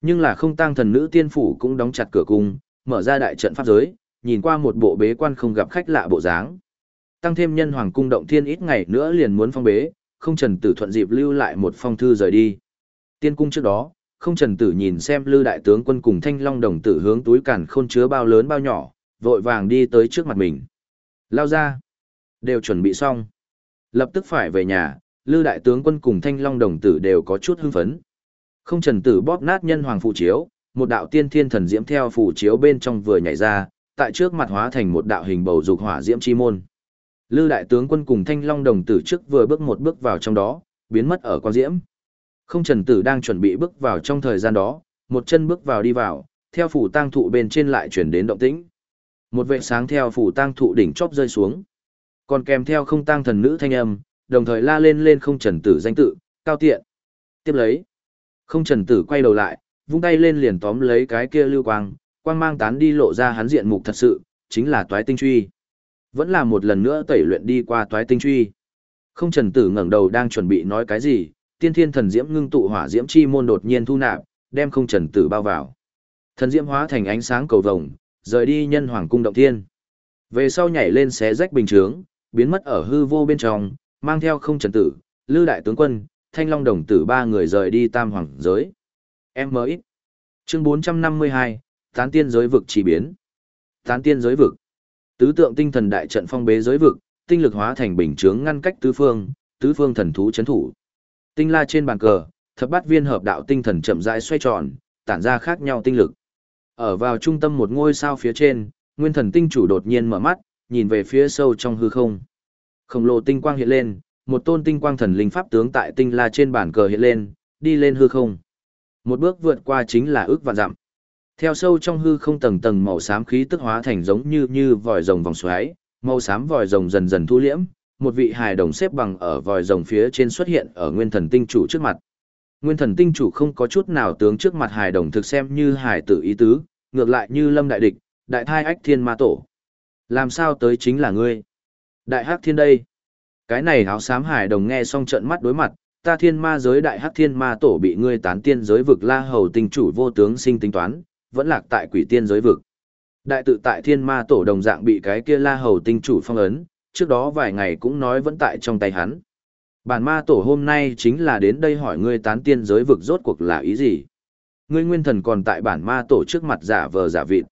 Nhưng là không tang thần nữ tiên phủ cũng đóng chặt cửa cung, mở ra đại trận pháp giới, nhìn qua một bộ bế quan không gặp khách lạ bộ dáng. Tăng thêm nhân hoàng cung động thiên ít ngày nữa liền muốn phong bế, không trần tử thuận dịp lưu lại một phong thư rời đi. Tiên cung trước đó, không trần tử nhìn xem lư đại tướng quân cùng thanh long đồng tử hướng túi cản khôn chứa bao lớn bao nhỏ, vội vàng đi tới trước mặt mình. Lao ra. Đều chuẩn bị xong. Lập tức phải về nhà, lư đại tướng quân cùng thanh long đồng tử đều có chút hưng phấn. Không trần tử bóp nát nhân hoàng phụ chiếu, một đạo tiên thiên thần diễm theo phụ chiếu bên trong vừa nhảy ra, tại trước mặt hóa thành một đạo hình bầu dục hỏa diễm chi môn. Lư đại tướng quân cùng thanh long đồng tử trước vừa bước một bước vào trong đó, biến mất ở quan diễm. Không trần tử đang chuẩn bị bước vào trong thời gian đó, một chân bước vào đi vào, theo phủ tang thụ bên trên lại chuyển đến động tĩnh. Một vệ sáng theo phủ tang thụ đỉnh chóp rơi xuống. Còn kèm theo không tang thần nữ thanh âm, đồng thời la lên lên không trần tử danh tự, cao tiện. Tiếp lấy. Không trần tử quay đầu lại, vung tay lên liền tóm lấy cái kia lưu quang, quang mang tán đi lộ ra hắn diện mục thật sự, chính là toái tinh truy. Vẫn là một lần nữa tẩy luyện đi qua toái tinh truy. Không trần tử ngẩng đầu đang chuẩn bị nói cái gì, tiên thiên thần diễm ngưng tụ hỏa diễm chi môn đột nhiên thu nạp, đem không trần tử bao vào. Thần diễm hóa thành ánh sáng cầu vồng, rời đi nhân hoàng cung động thiên. Về sau nhảy lên xé rách bình chướng, biến mất ở hư vô bên trong, mang theo không trần tử, lư đại tướng quân, thanh long đồng tử ba người rời đi tam hoàng giới. M.I. Chương 452, tán tiên giới vực chỉ biến. Tán tiên giới vực. Tứ tượng tinh thần đại trận phong bế giới vực, tinh lực hóa thành bình chướng ngăn cách tứ phương, tứ phương thần thú chấn thủ. Tinh la trên bàn cờ, thập bát viên hợp đạo tinh thần chậm rãi xoay tròn, tản ra khác nhau tinh lực. Ở vào trung tâm một ngôi sao phía trên, nguyên thần tinh chủ đột nhiên mở mắt, nhìn về phía sâu trong hư không. Khổng lồ tinh quang hiện lên, một tôn tinh quang thần linh pháp tướng tại tinh la trên bản cờ hiện lên, đi lên hư không. Một bước vượt qua chính là ước vạn dặm. Theo sâu trong hư không tầng tầng màu xám khí tức hóa thành giống như như vòi rồng vòng xoáy, màu xám vòi rồng dần dần thu liễm, một vị hài đồng xếp bằng ở vòi rồng phía trên xuất hiện ở nguyên thần tinh chủ trước mặt. Nguyên thần tinh chủ không có chút nào tướng trước mặt hài đồng thực xem như hài tử ý tứ, ngược lại như lâm đại địch, đại thai ách thiên ma tổ. Làm sao tới chính là ngươi? Đại hắc thiên đây. Cái này áo xám hải đồng nghe xong trận mắt đối mặt, ta thiên ma giới đại hắc thiên ma tổ bị ngươi tán tiên giới vực la hầu tinh chủ vô tướng sinh tính toán, vẫn lạc tại quỷ tiên giới vực. Đại tự tại thiên ma tổ đồng dạng bị cái kia la hầu tinh chủ phong ấn, trước đó vài ngày cũng nói vẫn tại trong tay hắn. Bản ma tổ hôm nay chính là đến đây hỏi ngươi tán tiên giới vực rốt cuộc là ý gì. Ngươi nguyên thần còn tại bản ma tổ trước mặt giả vờ giả vịt.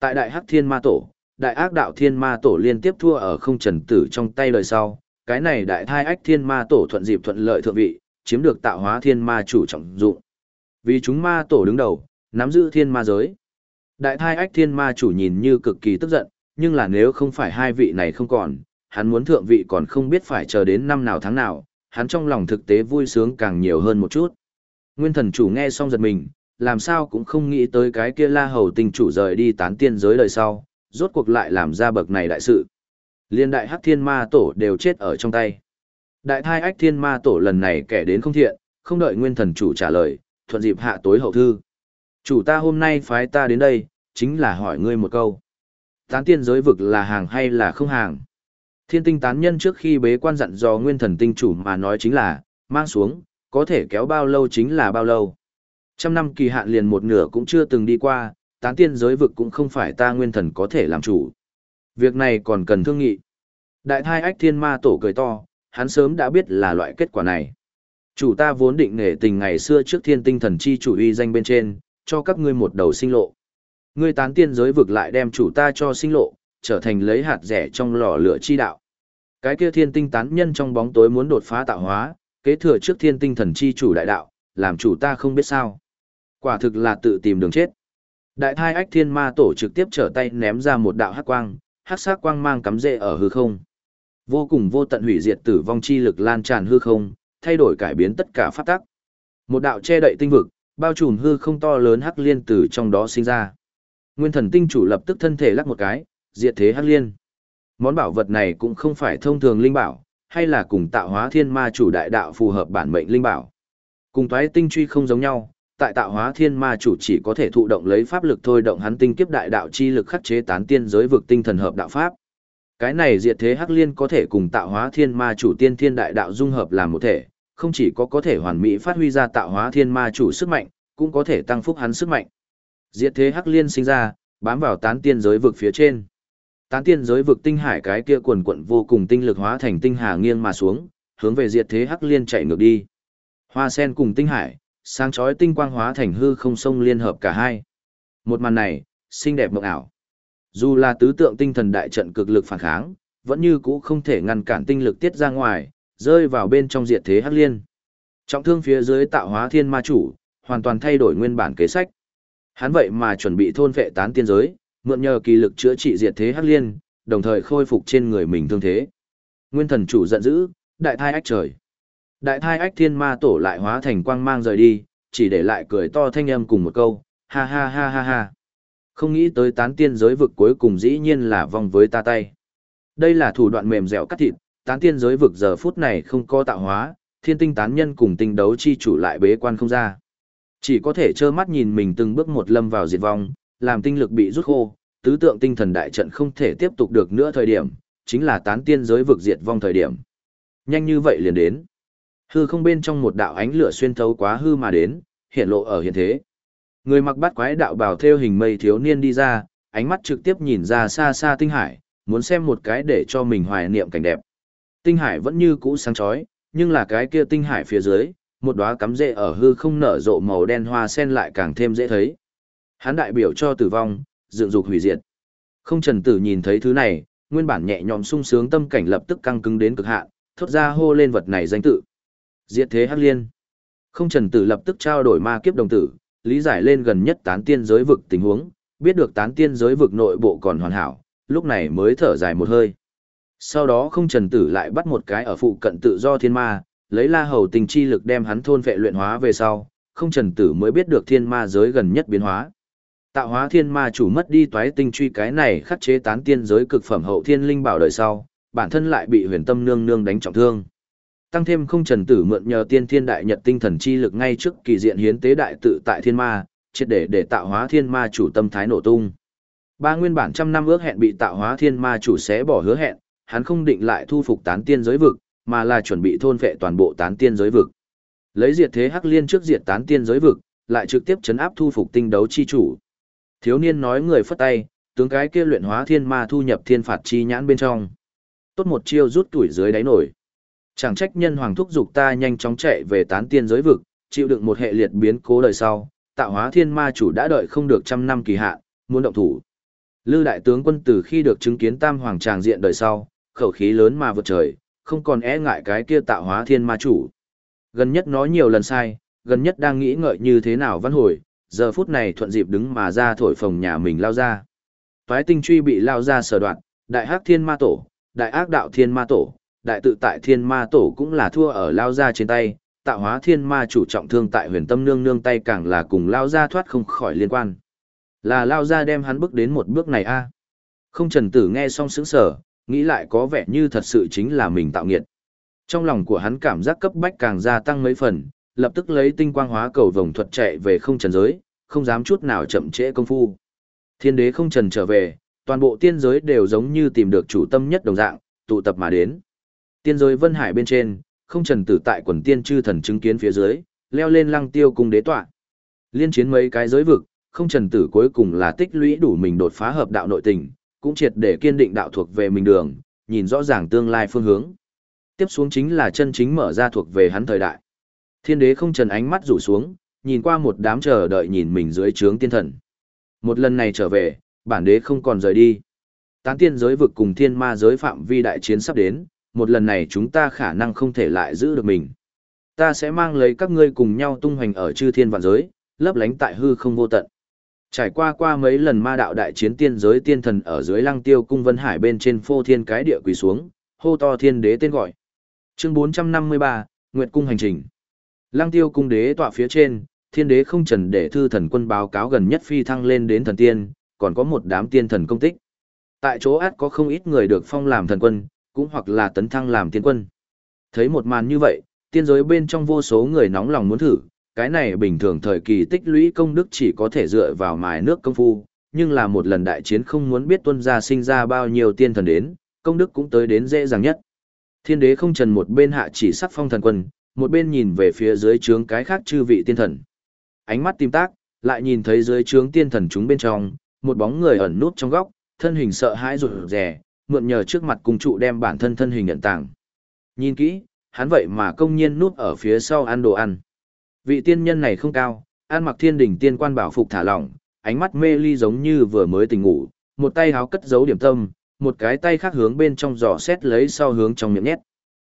Tại đại hắc thiên ma tổ, đại ác đạo thiên ma tổ liên tiếp thua ở không trần tử trong tay lời sau. Cái này đại thai ách thiên ma tổ thuận dịp thuận lợi thượng vị, chiếm được tạo hóa thiên ma chủ trọng dụng. Vì chúng ma tổ đứng đầu, nắm giữ thiên ma giới. Đại thai ách thiên ma chủ nhìn như cực kỳ tức giận, nhưng là nếu không phải hai vị này không còn, hắn muốn thượng vị còn không biết phải chờ đến năm nào tháng nào, hắn trong lòng thực tế vui sướng càng nhiều hơn một chút. Nguyên thần chủ nghe xong giật mình, làm sao cũng không nghĩ tới cái kia la hầu tình chủ rời đi tán tiên giới đời sau, rốt cuộc lại làm ra bậc này đại sự. Liên đại hắc thiên ma tổ đều chết ở trong tay. Đại thai ách thiên ma tổ lần này kẻ đến không thiện, không đợi nguyên thần chủ trả lời, thuận dịp hạ tối hậu thư. Chủ ta hôm nay phái ta đến đây, chính là hỏi ngươi một câu. Tán tiên giới vực là hàng hay là không hàng? Thiên tinh tán nhân trước khi bế quan dặn do nguyên thần tinh chủ mà nói chính là, mang xuống, có thể kéo bao lâu chính là bao lâu. Trăm năm kỳ hạn liền một nửa cũng chưa từng đi qua, tán tiên giới vực cũng không phải ta nguyên thần có thể làm chủ. Việc này còn cần thương nghị. Đại thai ách thiên ma tổ cười to, hắn sớm đã biết là loại kết quả này. Chủ ta vốn định nể tình ngày xưa trước thiên tinh thần chi chủ uy danh bên trên, cho các ngươi một đầu sinh lộ. Ngươi tán tiên giới vực lại đem chủ ta cho sinh lộ, trở thành lấy hạt rẻ trong lò lửa chi đạo. Cái kia thiên tinh tán nhân trong bóng tối muốn đột phá tạo hóa, kế thừa trước thiên tinh thần chi chủ đại đạo, làm chủ ta không biết sao. Quả thực là tự tìm đường chết. Đại thai ách thiên ma tổ trực tiếp trở tay ném ra một đạo hắc quang, hắc sắc quang mang cắm rễ ở hư không. Vô cùng vô tận hủy diệt tử vong chi lực lan tràn hư không, thay đổi cải biến tất cả pháp tắc. Một đạo che đậy tinh vực, bao trùm hư không to lớn hắc liên từ trong đó sinh ra. Nguyên thần tinh chủ lập tức thân thể lắc một cái, diệt thế hắc liên. Món bảo vật này cũng không phải thông thường linh bảo, hay là cùng tạo hóa thiên ma chủ đại đạo phù hợp bản mệnh linh bảo. Cùng toái tinh truy không giống nhau, tại tạo hóa thiên ma chủ chỉ có thể thụ động lấy pháp lực thôi động hắn tinh kiếp đại đạo chi lực khắc chế tán tiên giới vực tinh thần hợp đạo pháp. Cái này diệt thế hắc liên có thể cùng tạo hóa thiên ma chủ tiên thiên đại đạo dung hợp làm một thể, không chỉ có có thể hoàn mỹ phát huy ra tạo hóa thiên ma chủ sức mạnh, cũng có thể tăng phúc hắn sức mạnh. Diệt thế hắc liên sinh ra, bám vào tán tiên giới vực phía trên. Tán tiên giới vực tinh hải cái kia quần quận vô cùng tinh lực hóa thành tinh hà nghiêng mà xuống, hướng về diệt thế hắc liên chạy ngược đi. Hoa sen cùng tinh hải, sáng chói tinh quang hóa thành hư không sông liên hợp cả hai. Một màn này, xinh đẹp mộng ảo. Dù là tứ tượng tinh thần đại trận cực lực phản kháng, vẫn như cũ không thể ngăn cản tinh lực tiết ra ngoài, rơi vào bên trong diệt thế hắc liên. Trọng thương phía dưới tạo hóa thiên ma chủ, hoàn toàn thay đổi nguyên bản kế sách. Hắn vậy mà chuẩn bị thôn vệ tán tiên giới, mượn nhờ kỳ lực chữa trị diệt thế hắc liên, đồng thời khôi phục trên người mình thương thế. Nguyên thần chủ giận dữ, đại thai ách trời. Đại thai ách thiên ma tổ lại hóa thành quang mang rời đi, chỉ để lại cười to thanh âm cùng một câu, ha ha ha ha ha. Không nghĩ tới tán tiên giới vực cuối cùng dĩ nhiên là vong với ta tay. Đây là thủ đoạn mềm dẻo cắt thịt, tán tiên giới vực giờ phút này không có tạo hóa, thiên tinh tán nhân cùng tinh đấu chi chủ lại bế quan không ra. Chỉ có thể trơ mắt nhìn mình từng bước một lâm vào diệt vong, làm tinh lực bị rút khô, tứ tượng tinh thần đại trận không thể tiếp tục được nữa thời điểm, chính là tán tiên giới vực diệt vong thời điểm. Nhanh như vậy liền đến. Hư không bên trong một đạo ánh lửa xuyên thấu quá hư mà đến, hiện lộ ở hiện thế. Người mặc bát quái đạo bào theo hình mây thiếu niên đi ra, ánh mắt trực tiếp nhìn ra xa xa tinh hải, muốn xem một cái để cho mình hoài niệm cảnh đẹp. Tinh hải vẫn như cũ sáng chói, nhưng là cái kia tinh hải phía dưới, một đóa cắm rễ ở hư không nở rộ màu đen hoa sen lại càng thêm dễ thấy. Hắn đại biểu cho tử vong, dựng dục hủy diệt. Không Trần Tử nhìn thấy thứ này, nguyên bản nhẹ nhõm sung sướng tâm cảnh lập tức căng cứng đến cực hạn, thốt ra hô lên vật này danh tự. Diệt thế hắc liên. Không Trần Tử lập tức trao đổi ma kiếp đồng tử, lý giải lên gần nhất tán tiên giới vực tình huống, biết được tán tiên giới vực nội bộ còn hoàn hảo, lúc này mới thở dài một hơi. Sau đó không trần tử lại bắt một cái ở phụ cận tự do thiên ma, lấy la hầu tình chi lực đem hắn thôn vệ luyện hóa về sau, không trần tử mới biết được thiên ma giới gần nhất biến hóa. Tạo hóa thiên ma chủ mất đi toái tinh truy cái này khắc chế tán tiên giới cực phẩm hậu thiên linh bảo đời sau, bản thân lại bị huyền tâm nương nương đánh trọng thương. Tăng thêm không trần tử mượn nhờ tiên thiên đại nhật tinh thần chi lực ngay trước kỳ diện hiến tế đại tự tại thiên ma, triệt để để tạo hóa thiên ma chủ tâm thái nổ tung. Ba nguyên bản trăm năm ước hẹn bị tạo hóa thiên ma chủ sẽ bỏ hứa hẹn, hắn không định lại thu phục tán tiên giới vực, mà là chuẩn bị thôn phệ toàn bộ tán tiên giới vực. Lấy diệt thế hắc liên trước diệt tán tiên giới vực, lại trực tiếp chấn áp thu phục tinh đấu chi chủ. Thiếu niên nói người phất tay, tướng cái kia luyện hóa thiên ma thu nhập thiên phạt chi nhãn bên trong. Tốt một chiêu rút tuổi dưới đáy nổi. Chẳng trách nhân hoàng thúc dục ta nhanh chóng chạy về tán tiên giới vực, chịu đựng một hệ liệt biến cố đời sau, tạo hóa thiên ma chủ đã đợi không được trăm năm kỳ hạn, muốn động thủ. Lư đại tướng quân từ khi được chứng kiến tam hoàng tràng diện đời sau, khẩu khí lớn mà vượt trời, không còn e ngại cái kia tạo hóa thiên ma chủ. Gần nhất nói nhiều lần sai, gần nhất đang nghĩ ngợi như thế nào văn hồi, giờ phút này thuận dịp đứng mà ra thổi phồng nhà mình lao ra. phái tinh truy bị lao ra sở đoạn, đại hắc thiên ma tổ, đại ác đạo thiên ma tổ, đại tự tại thiên ma tổ cũng là thua ở lao ra trên tay, tạo hóa thiên ma chủ trọng thương tại huyền tâm nương nương tay càng là cùng lao ra thoát không khỏi liên quan. Là lao ra đem hắn bước đến một bước này a Không trần tử nghe xong sững sở, nghĩ lại có vẻ như thật sự chính là mình tạo nghiệt. Trong lòng của hắn cảm giác cấp bách càng gia tăng mấy phần, lập tức lấy tinh quang hóa cầu vòng thuật chạy về không trần giới, không dám chút nào chậm trễ công phu. Thiên đế không trần trở về, toàn bộ tiên giới đều giống như tìm được chủ tâm nhất đồng dạng, tụ tập mà đến. Tiên giới vân hải bên trên, không trần tử tại quần tiên chư thần chứng kiến phía dưới, leo lên lăng tiêu cung đế tọa. Liên chiến mấy cái giới vực, không trần tử cuối cùng là tích lũy đủ mình đột phá hợp đạo nội tình, cũng triệt để kiên định đạo thuộc về mình đường, nhìn rõ ràng tương lai phương hướng. Tiếp xuống chính là chân chính mở ra thuộc về hắn thời đại. Thiên đế không trần ánh mắt rủ xuống, nhìn qua một đám chờ đợi nhìn mình dưới trướng tiên thần. Một lần này trở về, bản đế không còn rời đi. Tán tiên giới vực cùng thiên ma giới phạm vi đại chiến sắp đến, một lần này chúng ta khả năng không thể lại giữ được mình. Ta sẽ mang lấy các ngươi cùng nhau tung hoành ở chư thiên vạn giới, lấp lánh tại hư không vô tận. Trải qua qua mấy lần ma đạo đại chiến tiên giới tiên thần ở dưới lăng tiêu cung vân hải bên trên phô thiên cái địa quỳ xuống, hô to thiên đế tên gọi. Chương 453, Nguyệt Cung hành trình. Lăng tiêu cung đế tọa phía trên, thiên đế không trần để thư thần quân báo cáo gần nhất phi thăng lên đến thần tiên, còn có một đám tiên thần công tích. Tại chỗ át có không ít người được phong làm thần quân, cũng hoặc là tấn thăng làm tiên quân. Thấy một màn như vậy, tiên giới bên trong vô số người nóng lòng muốn thử, cái này bình thường thời kỳ tích lũy công đức chỉ có thể dựa vào mài nước công phu, nhưng là một lần đại chiến không muốn biết tuân gia sinh ra bao nhiêu tiên thần đến, công đức cũng tới đến dễ dàng nhất. Thiên đế không trần một bên hạ chỉ sắc phong thần quân, một bên nhìn về phía dưới trướng cái khác chư vị tiên thần. Ánh mắt tìm tác, lại nhìn thấy dưới trướng tiên thần chúng bên trong, một bóng người ẩn nút trong góc, thân hình sợ hãi rụt rè, mượn nhờ trước mặt cung trụ đem bản thân thân hình nhận tàng. Nhìn kỹ, hắn vậy mà công nhiên núp ở phía sau ăn đồ ăn. Vị tiên nhân này không cao, ăn mặc thiên đỉnh tiên quan bảo phục thả lỏng, ánh mắt mê ly giống như vừa mới tỉnh ngủ, một tay háo cất giấu điểm tâm, một cái tay khác hướng bên trong giỏ xét lấy sau hướng trong miệng nhét.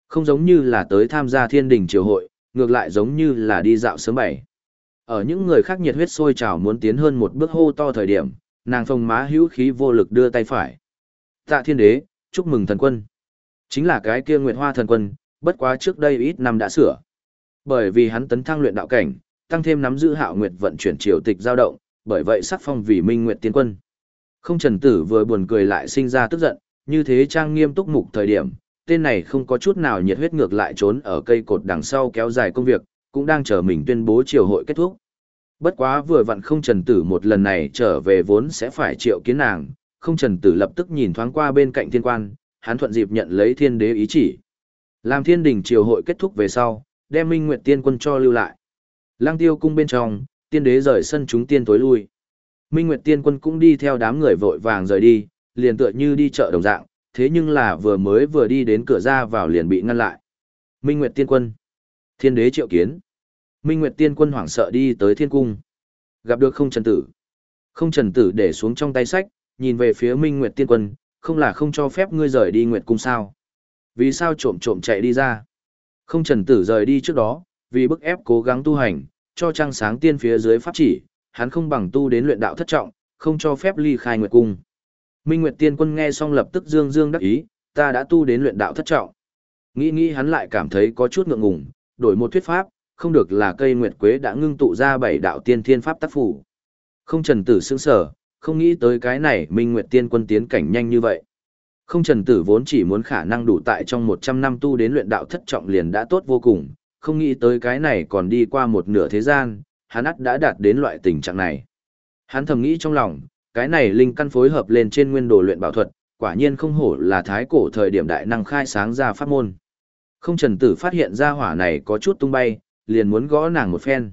Không giống như là tới tham gia thiên đình triều hội, ngược lại giống như là đi dạo sớm bảy. Ở những người khác nhiệt huyết sôi trào muốn tiến hơn một bước hô to thời điểm, nàng phồng má hữu khí vô lực đưa tay phải. Tạ thiên đế, chúc mừng thần quân. Chính là cái kia Nguyệt Hoa thần quân, bất quá trước đây ít năm đã sửa. Bởi vì hắn tấn thăng luyện đạo cảnh, tăng thêm nắm giữ hạo nguyệt vận chuyển triều tịch giao động, bởi vậy sắc phong vì Minh Nguyệt Tiên Quân. Không Trần Tử vừa buồn cười lại sinh ra tức giận, như thế trang nghiêm túc mục thời điểm, tên này không có chút nào nhiệt huyết ngược lại trốn ở cây cột đằng sau kéo dài công việc, cũng đang chờ mình tuyên bố triều hội kết thúc. Bất quá vừa vặn không Trần Tử một lần này trở về vốn sẽ phải triệu kiến nàng, không Trần Tử lập tức nhìn thoáng qua bên cạnh thiên quan, hắn thuận dịp nhận lấy thiên đế ý chỉ. Làm thiên đình triều hội kết thúc về sau, đem Minh Nguyệt Tiên quân cho lưu lại. Lăng tiêu cung bên trong, tiên đế rời sân chúng tiên tối lui. Minh Nguyệt Tiên quân cũng đi theo đám người vội vàng rời đi, liền tựa như đi chợ đồng dạng, thế nhưng là vừa mới vừa đi đến cửa ra vào liền bị ngăn lại. Minh Nguyệt Tiên quân. Thiên đế triệu kiến. Minh Nguyệt Tiên quân hoảng sợ đi tới thiên cung. Gặp được không trần tử. Không trần tử để xuống trong tay sách, nhìn về phía Minh Nguyệt Tiên quân, không là không cho phép ngươi rời đi Nguyệt cung sao. Vì sao trộm trộm chạy đi ra? Không trần tử rời đi trước đó, vì bức ép cố gắng tu hành, cho trăng sáng tiên phía dưới pháp chỉ, hắn không bằng tu đến luyện đạo thất trọng, không cho phép ly khai nguyệt cung. Minh Nguyệt Tiên Quân nghe xong lập tức dương dương đắc ý, ta đã tu đến luyện đạo thất trọng. Nghĩ nghĩ hắn lại cảm thấy có chút ngượng ngùng, đổi một thuyết pháp, không được là cây nguyệt quế đã ngưng tụ ra bảy đạo tiên thiên pháp tác phủ. Không trần tử sững sở, không nghĩ tới cái này Minh Nguyệt Tiên Quân tiến cảnh nhanh như vậy. Không trần tử vốn chỉ muốn khả năng đủ tại trong 100 năm tu đến luyện đạo thất trọng liền đã tốt vô cùng, không nghĩ tới cái này còn đi qua một nửa thế gian, hắn ắt đã đạt đến loại tình trạng này. Hắn thầm nghĩ trong lòng, cái này linh căn phối hợp lên trên nguyên đồ luyện bảo thuật, quả nhiên không hổ là thái cổ thời điểm đại năng khai sáng ra pháp môn. Không trần tử phát hiện ra hỏa này có chút tung bay, liền muốn gõ nàng một phen.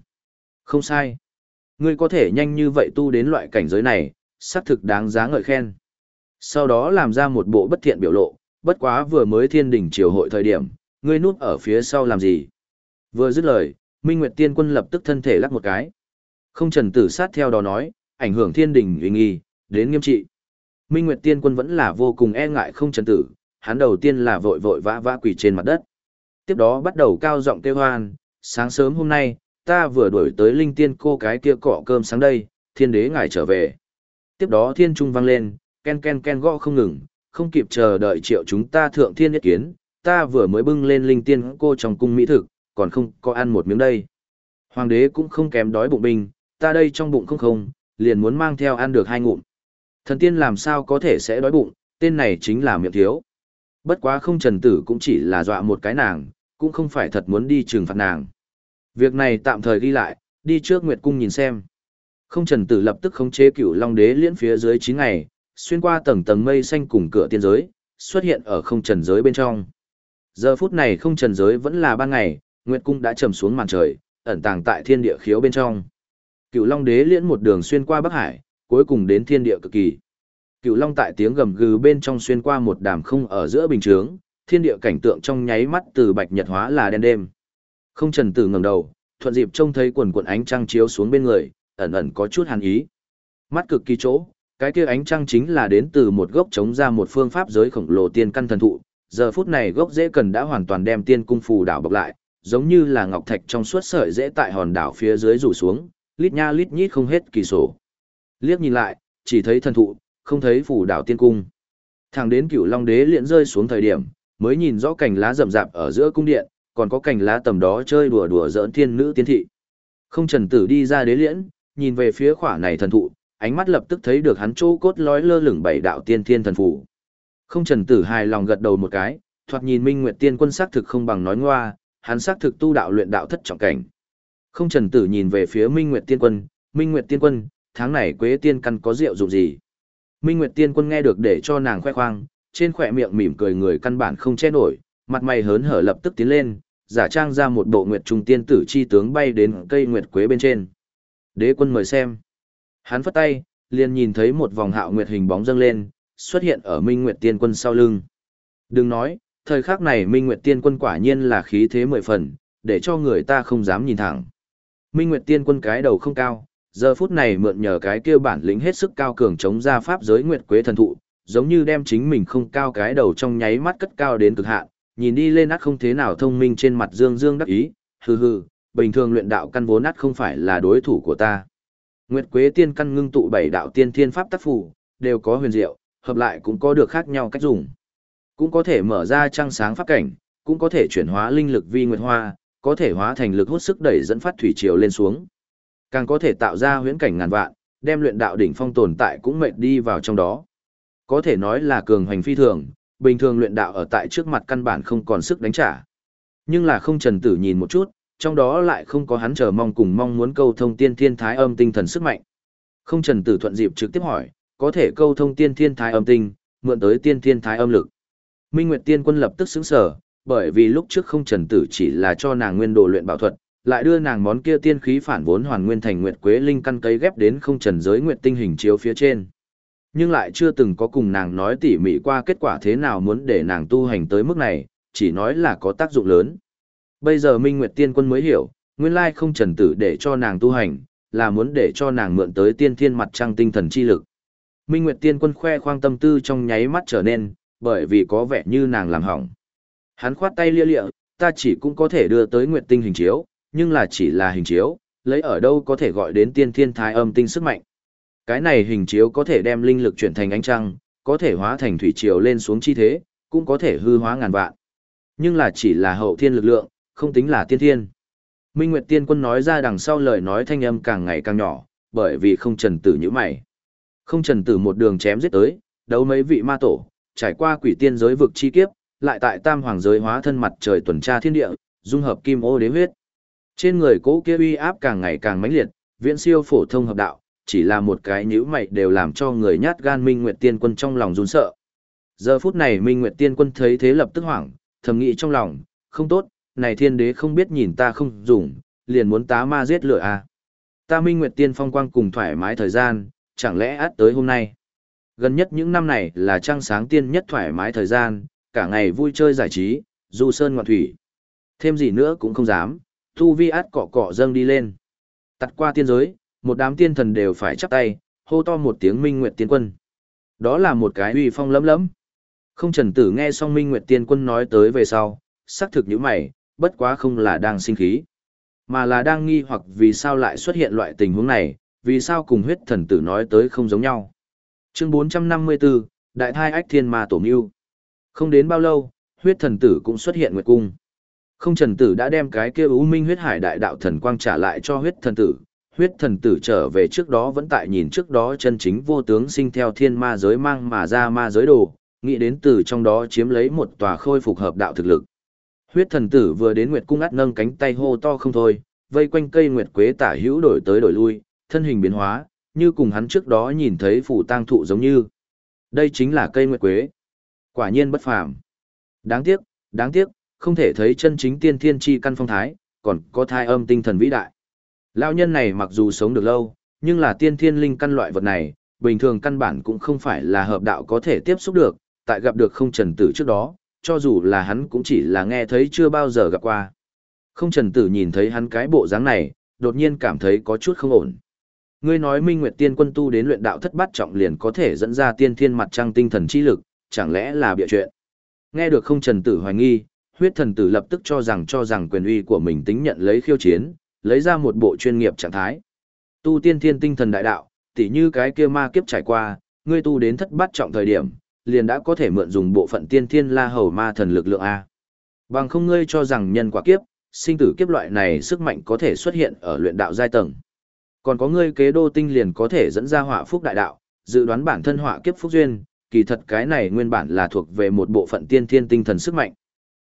Không sai. Ngươi có thể nhanh như vậy tu đến loại cảnh giới này, xác thực đáng giá ngợi khen. Sau đó làm ra một bộ bất thiện biểu lộ, bất quá vừa mới thiên đỉnh triều hội thời điểm, ngươi núp ở phía sau làm gì? Vừa dứt lời, Minh Nguyệt Tiên Quân lập tức thân thể lắc một cái. Không trần tử sát theo đó nói, ảnh hưởng thiên đình uy nghi, đến nghiêm trị. Minh Nguyệt Tiên Quân vẫn là vô cùng e ngại không trần tử, hắn đầu tiên là vội vội vã vã quỳ trên mặt đất. Tiếp đó bắt đầu cao giọng kêu hoan, sáng sớm hôm nay, ta vừa đuổi tới linh tiên cô cái kia cọ cơm sáng đây, thiên đế ngài trở về. Tiếp đó thiên trung vang lên, ken ken ken gõ không ngừng, không kịp chờ đợi triệu chúng ta thượng thiên nhất kiến, ta vừa mới bưng lên linh tiên cô trong cung mỹ thực, còn không có ăn một miếng đây. Hoàng đế cũng không kém đói bụng binh, ta đây trong bụng không không, liền muốn mang theo ăn được hai ngụm. Thần tiên làm sao có thể sẽ đói bụng, tên này chính là miệng thiếu. Bất quá không trần tử cũng chỉ là dọa một cái nàng, cũng không phải thật muốn đi trừng phạt nàng. Việc này tạm thời ghi lại, đi trước Nguyệt Cung nhìn xem. Không trần tử lập tức khống chế cửu long đế liễn phía dưới 9 ngày, xuyên qua tầng tầng mây xanh cùng cửa tiên giới, xuất hiện ở không trần giới bên trong. Giờ phút này không trần giới vẫn là ban ngày, Nguyệt cung đã trầm xuống màn trời, ẩn tàng tại thiên địa khiếu bên trong. Cựu Long Đế liễn một đường xuyên qua Bắc Hải, cuối cùng đến thiên địa cực kỳ. Cựu Long tại tiếng gầm gừ bên trong xuyên qua một đàm không ở giữa bình chướng, thiên địa cảnh tượng trong nháy mắt từ bạch nhật hóa là đen đêm. Không trần tử ngẩng đầu, thuận dịp trông thấy quần quần ánh trăng chiếu xuống bên người, ẩn ẩn có chút hàn ý. Mắt cực kỳ chỗ, cái kia ánh trăng chính là đến từ một gốc chống ra một phương pháp giới khổng lồ tiên căn thần thụ, giờ phút này gốc rễ cần đã hoàn toàn đem tiên cung phù đảo bọc lại, giống như là ngọc thạch trong suốt sợi rễ tại hòn đảo phía dưới rủ xuống, lít nha lít nhít không hết kỳ sổ. Liếc nhìn lại, chỉ thấy thần thụ, không thấy phù đảo tiên cung. Thẳng đến cửu long đế liền rơi xuống thời điểm, mới nhìn rõ cành lá rậm rạp ở giữa cung điện, còn có cành lá tầm đó chơi đùa đùa giỡn thiên nữ tiên thị. Không trần tử đi ra đế liễn, nhìn về phía khỏa này thần thụ, ánh mắt lập tức thấy được hắn chỗ cốt lói lơ lửng bảy đạo tiên thiên thần phù. Không trần tử hài lòng gật đầu một cái, thoạt nhìn Minh Nguyệt Tiên Quân xác thực không bằng nói ngoa, hắn xác thực tu đạo luyện đạo thất trọng cảnh. Không trần tử nhìn về phía Minh Nguyệt Tiên Quân, Minh Nguyệt Tiên Quân, tháng này Quế Tiên căn có rượu dụng gì? Minh Nguyệt Tiên Quân nghe được để cho nàng khoe khoang, trên khỏe miệng mỉm cười người căn bản không che nổi, mặt mày hớn hở lập tức tiến lên, giả trang ra một bộ Nguyệt Trung Tiên tử chi tướng bay đến cây Nguyệt Quế bên trên. Đế quân mời xem. Hắn phất tay, liền nhìn thấy một vòng hạo nguyệt hình bóng dâng lên, xuất hiện ở Minh Nguyệt Tiên Quân sau lưng. Đừng nói, thời khắc này Minh Nguyệt Tiên Quân quả nhiên là khí thế mười phần, để cho người ta không dám nhìn thẳng. Minh Nguyệt Tiên Quân cái đầu không cao, giờ phút này mượn nhờ cái kia bản lĩnh hết sức cao cường chống ra pháp giới Nguyệt Quế thần thụ, giống như đem chính mình không cao cái đầu trong nháy mắt cất cao đến cực hạn, nhìn đi lên át không thế nào thông minh trên mặt Dương Dương đắc ý, hừ hừ, bình thường luyện đạo căn vốn nát không phải là đối thủ của ta. Nguyệt Quế Tiên căn ngưng tụ bảy đạo tiên thiên pháp tác phù, đều có huyền diệu, hợp lại cũng có được khác nhau cách dùng. Cũng có thể mở ra trăng sáng pháp cảnh, cũng có thể chuyển hóa linh lực vi nguyệt hoa, có thể hóa thành lực hút sức đẩy dẫn phát thủy triều lên xuống. Càng có thể tạo ra huyễn cảnh ngàn vạn, đem luyện đạo đỉnh phong tồn tại cũng mệt đi vào trong đó. Có thể nói là cường hành phi thường, bình thường luyện đạo ở tại trước mặt căn bản không còn sức đánh trả. Nhưng là không trần tử nhìn một chút, trong đó lại không có hắn chờ mong cùng mong muốn câu thông tiên thiên thái âm tinh thần sức mạnh. Không trần tử thuận dịp trực tiếp hỏi, có thể câu thông tiên thiên thái âm tinh, mượn tới tiên thiên thái âm lực. Minh Nguyệt Tiên Quân lập tức sững sờ, bởi vì lúc trước không trần tử chỉ là cho nàng nguyên đồ luyện bảo thuật, lại đưa nàng món kia tiên khí phản vốn hoàn nguyên thành nguyệt quế linh căn cấy ghép đến không trần giới nguyệt tinh hình chiếu phía trên. Nhưng lại chưa từng có cùng nàng nói tỉ mỉ qua kết quả thế nào muốn để nàng tu hành tới mức này, chỉ nói là có tác dụng lớn. Bây giờ Minh Nguyệt Tiên Quân mới hiểu, nguyên lai không trần tử để cho nàng tu hành, là muốn để cho nàng mượn tới tiên thiên mặt trăng tinh thần chi lực. Minh Nguyệt Tiên Quân khoe khoang tâm tư trong nháy mắt trở nên, bởi vì có vẻ như nàng làm hỏng. Hắn khoát tay lia lịa, ta chỉ cũng có thể đưa tới Nguyệt Tinh hình chiếu, nhưng là chỉ là hình chiếu, lấy ở đâu có thể gọi đến tiên thiên thái âm tinh sức mạnh. Cái này hình chiếu có thể đem linh lực chuyển thành ánh trăng, có thể hóa thành thủy triều lên xuống chi thế, cũng có thể hư hóa ngàn vạn. Nhưng là chỉ là hậu thiên lực lượng, không tính là tiên thiên. Minh Nguyệt Tiên Quân nói ra đằng sau lời nói thanh âm càng ngày càng nhỏ, bởi vì không trần tử như mày. Không trần tử một đường chém giết tới, đấu mấy vị ma tổ, trải qua quỷ tiên giới vực chi kiếp, lại tại tam hoàng giới hóa thân mặt trời tuần tra thiên địa, dung hợp kim ô đế huyết. Trên người cố kia uy áp càng ngày càng mãnh liệt, viễn siêu phổ thông hợp đạo, chỉ là một cái nhíu mày đều làm cho người nhát gan Minh Nguyệt Tiên Quân trong lòng run sợ. Giờ phút này Minh Nguyệt Tiên Quân thấy thế lập tức hoảng, thầm nghĩ trong lòng, không tốt, này thiên đế không biết nhìn ta không dùng, liền muốn tá ma giết lửa à. Ta Minh Nguyệt Tiên phong quang cùng thoải mái thời gian, chẳng lẽ át tới hôm nay. Gần nhất những năm này là trăng sáng tiên nhất thoải mái thời gian, cả ngày vui chơi giải trí, du sơn ngoạn thủy. Thêm gì nữa cũng không dám, thu vi át cọ cọ dâng đi lên. Tặt qua tiên giới, một đám tiên thần đều phải chắp tay, hô to một tiếng Minh Nguyệt Tiên Quân. Đó là một cái uy phong lấm lấm. Không trần tử nghe xong Minh Nguyệt Tiên Quân nói tới về sau, xác thực như mày, bất quá không là đang sinh khí, mà là đang nghi hoặc vì sao lại xuất hiện loại tình huống này, vì sao cùng huyết thần tử nói tới không giống nhau. Chương 454, Đại thai ách thiên ma tổ mưu. Không đến bao lâu, huyết thần tử cũng xuất hiện nguyệt cung. Không trần tử đã đem cái kia ưu minh huyết hải đại đạo thần quang trả lại cho huyết thần tử. Huyết thần tử trở về trước đó vẫn tại nhìn trước đó chân chính vô tướng sinh theo thiên ma giới mang mà ra ma giới đồ, nghĩ đến từ trong đó chiếm lấy một tòa khôi phục hợp đạo thực lực. Huyết thần tử vừa đến Nguyệt cung ắt nâng cánh tay hô to không thôi, vây quanh cây Nguyệt quế tả hữu đổi tới đổi lui, thân hình biến hóa, như cùng hắn trước đó nhìn thấy phủ tang thụ giống như. Đây chính là cây Nguyệt quế. Quả nhiên bất phàm. Đáng tiếc, đáng tiếc, không thể thấy chân chính tiên thiên chi căn phong thái, còn có thai âm tinh thần vĩ đại. Lão nhân này mặc dù sống được lâu, nhưng là tiên thiên linh căn loại vật này, bình thường căn bản cũng không phải là hợp đạo có thể tiếp xúc được, tại gặp được không trần tử trước đó, cho dù là hắn cũng chỉ là nghe thấy chưa bao giờ gặp qua. Không trần tử nhìn thấy hắn cái bộ dáng này, đột nhiên cảm thấy có chút không ổn. Ngươi nói Minh Nguyệt Tiên Quân tu đến luyện đạo thất bát trọng liền có thể dẫn ra tiên thiên mặt trăng tinh thần chi lực, chẳng lẽ là bịa chuyện? Nghe được không trần tử hoài nghi, huyết thần tử lập tức cho rằng cho rằng quyền uy của mình tính nhận lấy khiêu chiến, lấy ra một bộ chuyên nghiệp trạng thái. Tu tiên thiên tinh thần đại đạo, tỉ như cái kia ma kiếp trải qua, ngươi tu đến thất bát trọng thời điểm, liền đã có thể mượn dùng bộ phận tiên thiên la hầu ma thần lực lượng A. Bằng không ngươi cho rằng nhân quả kiếp, sinh tử kiếp loại này sức mạnh có thể xuất hiện ở luyện đạo giai tầng. Còn có ngươi kế đô tinh liền có thể dẫn ra họa phúc đại đạo, dự đoán bản thân họa kiếp phúc duyên, kỳ thật cái này nguyên bản là thuộc về một bộ phận tiên thiên tinh thần sức mạnh.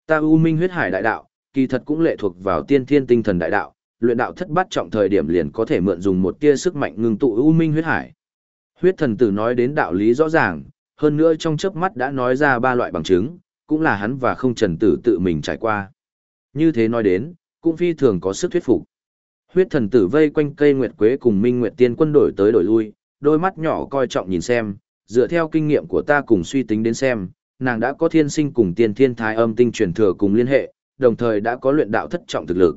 Ta U Minh huyết hải đại đạo, kỳ thật cũng lệ thuộc vào tiên thiên tinh thần đại đạo, luyện đạo thất bát trọng thời điểm liền có thể mượn dùng một tia sức mạnh ngưng tụ U Minh huyết hải. Huyết thần tử nói đến đạo lý rõ ràng, hơn nữa trong chớp mắt đã nói ra ba loại bằng chứng, cũng là hắn và không trần tử tự mình trải qua. Như thế nói đến, cũng phi thường có sức thuyết phục. Huyết thần tử vây quanh cây nguyệt quế cùng Minh Nguyệt Tiên quân đổi tới đổi lui, đôi mắt nhỏ coi trọng nhìn xem, dựa theo kinh nghiệm của ta cùng suy tính đến xem, nàng đã có thiên sinh cùng tiên thiên thái âm tinh truyền thừa cùng liên hệ, đồng thời đã có luyện đạo thất trọng thực lực.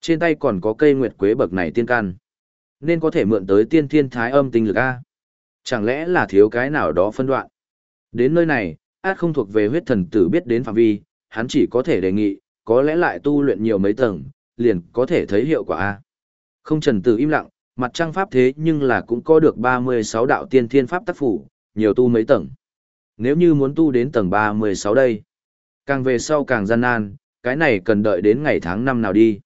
Trên tay còn có cây nguyệt quế bậc này tiên can, nên có thể mượn tới tiên thiên thái âm tinh lực a. Chẳng lẽ là thiếu cái nào đó phân đoạn? Đến nơi này, át không thuộc về huyết thần tử biết đến phạm vi, hắn chỉ có thể đề nghị, có lẽ lại tu luyện nhiều mấy tầng, liền có thể thấy hiệu quả a. Không trần tử im lặng, mặt trăng pháp thế nhưng là cũng có được 36 đạo tiên thiên pháp tác phủ, nhiều tu mấy tầng. Nếu như muốn tu đến tầng 36 đây, càng về sau càng gian nan, cái này cần đợi đến ngày tháng năm nào đi.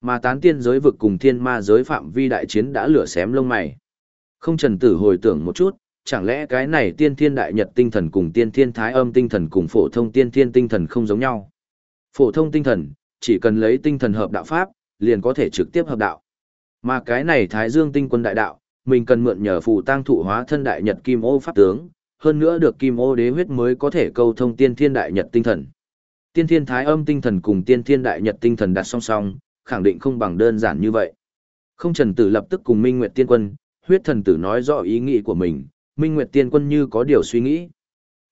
Mà tán tiên giới vực cùng thiên ma giới phạm vi đại chiến đã lửa xém lông mày. Không trần tử hồi tưởng một chút, chẳng lẽ cái này tiên thiên đại nhật tinh thần cùng tiên thiên thái âm tinh thần cùng phổ thông tiên thiên tinh thần không giống nhau. Phổ thông tinh thần, chỉ cần lấy tinh thần hợp đạo pháp, liền có thể trực tiếp hợp đạo. Mà cái này thái dương tinh quân đại đạo, mình cần mượn nhờ phù tăng thụ hóa thân đại nhật kim ô pháp tướng, hơn nữa được kim ô đế huyết mới có thể câu thông tiên thiên đại nhật tinh thần. Tiên thiên thái âm tinh thần cùng tiên thiên đại nhật tinh thần đặt song song, khẳng định không bằng đơn giản như vậy. Không trần tử lập tức cùng Minh Nguyệt Tiên Quân, huyết thần tử nói rõ ý nghĩ của mình, Minh Nguyệt Tiên Quân như có điều suy nghĩ.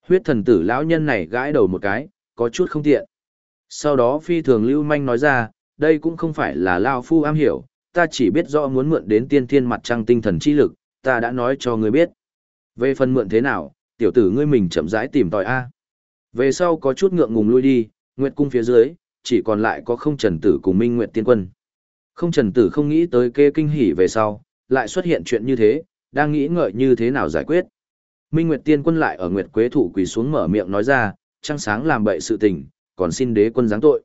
Huyết thần tử lão nhân này gãi đầu một cái, có chút không tiện. Sau đó phi thường lưu manh nói ra, đây cũng không phải là Lao Phu am hiểu, ta chỉ biết rõ muốn mượn đến tiên thiên mặt trăng tinh thần chi lực, ta đã nói cho ngươi biết. Về phần mượn thế nào, tiểu tử ngươi mình chậm rãi tìm tòi A. Về sau có chút ngượng ngùng lui đi, Nguyệt cung phía dưới, chỉ còn lại có không trần tử cùng Minh Nguyệt tiên quân. Không trần tử không nghĩ tới kê kinh hỉ về sau, lại xuất hiện chuyện như thế, đang nghĩ ngợi như thế nào giải quyết. Minh Nguyệt tiên quân lại ở Nguyệt Quế thủ quỳ xuống mở miệng nói ra, trăng sáng làm bậy sự tình, còn xin đế quân giáng tội.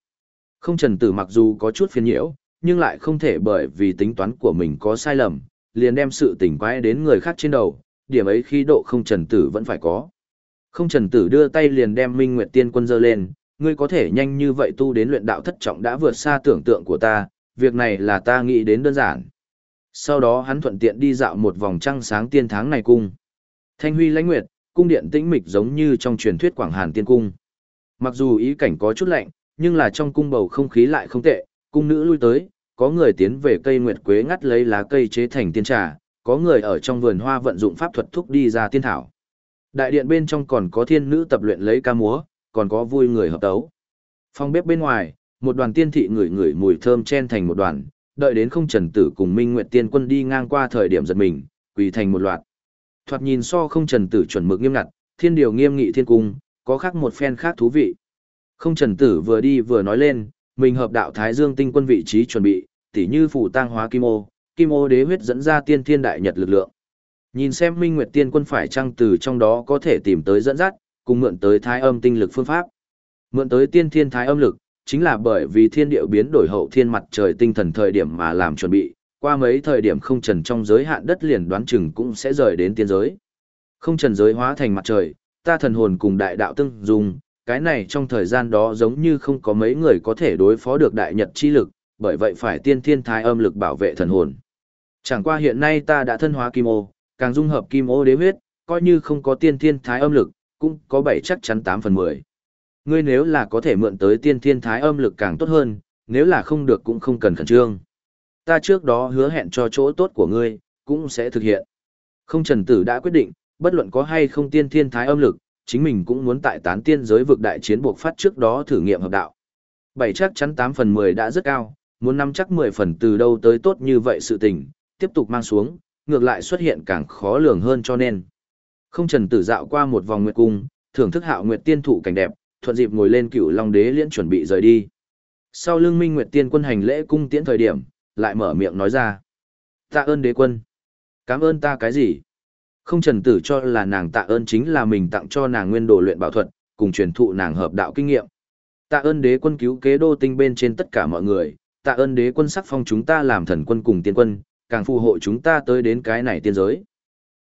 Không trần tử mặc dù có chút phiền nhiễu, nhưng lại không thể bởi vì tính toán của mình có sai lầm, liền đem sự tình quái đến người khác trên đầu, điểm ấy khi độ không trần tử vẫn phải có. Không trần tử đưa tay liền đem Minh Nguyệt Tiên Quân dơ lên, ngươi có thể nhanh như vậy tu đến luyện đạo thất trọng đã vượt xa tưởng tượng của ta, việc này là ta nghĩ đến đơn giản. Sau đó hắn thuận tiện đi dạo một vòng trăng sáng tiên tháng này cung. Thanh huy lãnh nguyệt, cung điện tĩnh mịch giống như trong truyền thuyết Quảng Hàn Tiên Cung. Mặc dù ý cảnh có chút lạnh, nhưng là trong cung bầu không khí lại không tệ, cung nữ lui tới, có người tiến về cây nguyệt quế ngắt lấy lá cây chế thành tiên trà, có người ở trong vườn hoa vận dụng pháp thuật thúc đi ra tiên thảo. Đại điện bên trong còn có thiên nữ tập luyện lấy ca múa, còn có vui người hợp tấu. Phòng bếp bên ngoài, một đoàn tiên thị ngửi ngửi mùi thơm chen thành một đoàn, đợi đến không trần tử cùng Minh Nguyệt Tiên Quân đi ngang qua thời điểm giật mình, quỳ thành một loạt. Thoạt nhìn so không trần tử chuẩn mực nghiêm ngặt, thiên điều nghiêm nghị thiên cung, có khác một phen khác thú vị. Không trần tử vừa đi vừa nói lên, mình hợp đạo Thái Dương tinh quân vị trí chuẩn bị, tỉ như phủ tang hóa kim ô, kim ô đế huyết dẫn ra tiên thiên đại nhật lực lượng. Nhìn xem Minh Nguyệt Tiên quân phải chăng từ trong đó có thể tìm tới dẫn dắt, cùng mượn tới thái âm tinh lực phương pháp. Mượn tới tiên thiên thái âm lực, chính là bởi vì thiên điệu biến đổi hậu thiên mặt trời tinh thần thời điểm mà làm chuẩn bị, qua mấy thời điểm không trần trong giới hạn đất liền đoán chừng cũng sẽ rời đến tiên giới. Không trần giới hóa thành mặt trời, ta thần hồn cùng đại đạo tương dùng, cái này trong thời gian đó giống như không có mấy người có thể đối phó được đại nhật chi lực, bởi vậy phải tiên thiên thái âm lực bảo vệ thần hồn. Chẳng qua hiện nay ta đã thân hóa kim ô, càng dung hợp kim ô đế huyết, coi như không có tiên thiên thái âm lực, cũng có bảy chắc chắn 8 phần 10. Ngươi nếu là có thể mượn tới tiên thiên thái âm lực càng tốt hơn, nếu là không được cũng không cần khẩn trương. Ta trước đó hứa hẹn cho chỗ tốt của ngươi, cũng sẽ thực hiện. Không trần tử đã quyết định, bất luận có hay không tiên thiên thái âm lực, chính mình cũng muốn tại tán tiên giới vực đại chiến buộc phát trước đó thử nghiệm hợp đạo. Bảy chắc chắn 8 phần 10 đã rất cao, muốn năm chắc 10 phần từ đâu tới tốt như vậy sự tình, tiếp tục mang xuống, ngược lại xuất hiện càng khó lường hơn cho nên. Không trần tử dạo qua một vòng nguyệt cung, thưởng thức hạo nguyệt tiên thụ cảnh đẹp, thuận dịp ngồi lên cựu long đế liễn chuẩn bị rời đi. Sau lưng minh nguyệt tiên quân hành lễ cung tiễn thời điểm, lại mở miệng nói ra. Tạ ơn đế quân. Cảm ơn ta cái gì? Không trần tử cho là nàng tạ ơn chính là mình tặng cho nàng nguyên đồ luyện bảo thuật, cùng truyền thụ nàng hợp đạo kinh nghiệm. Tạ ơn đế quân cứu kế đô tinh bên trên tất cả mọi người, tạ ơn đế quân sắc phong chúng ta làm thần quân cùng tiên quân, càng phù hộ chúng ta tới đến cái này tiên giới.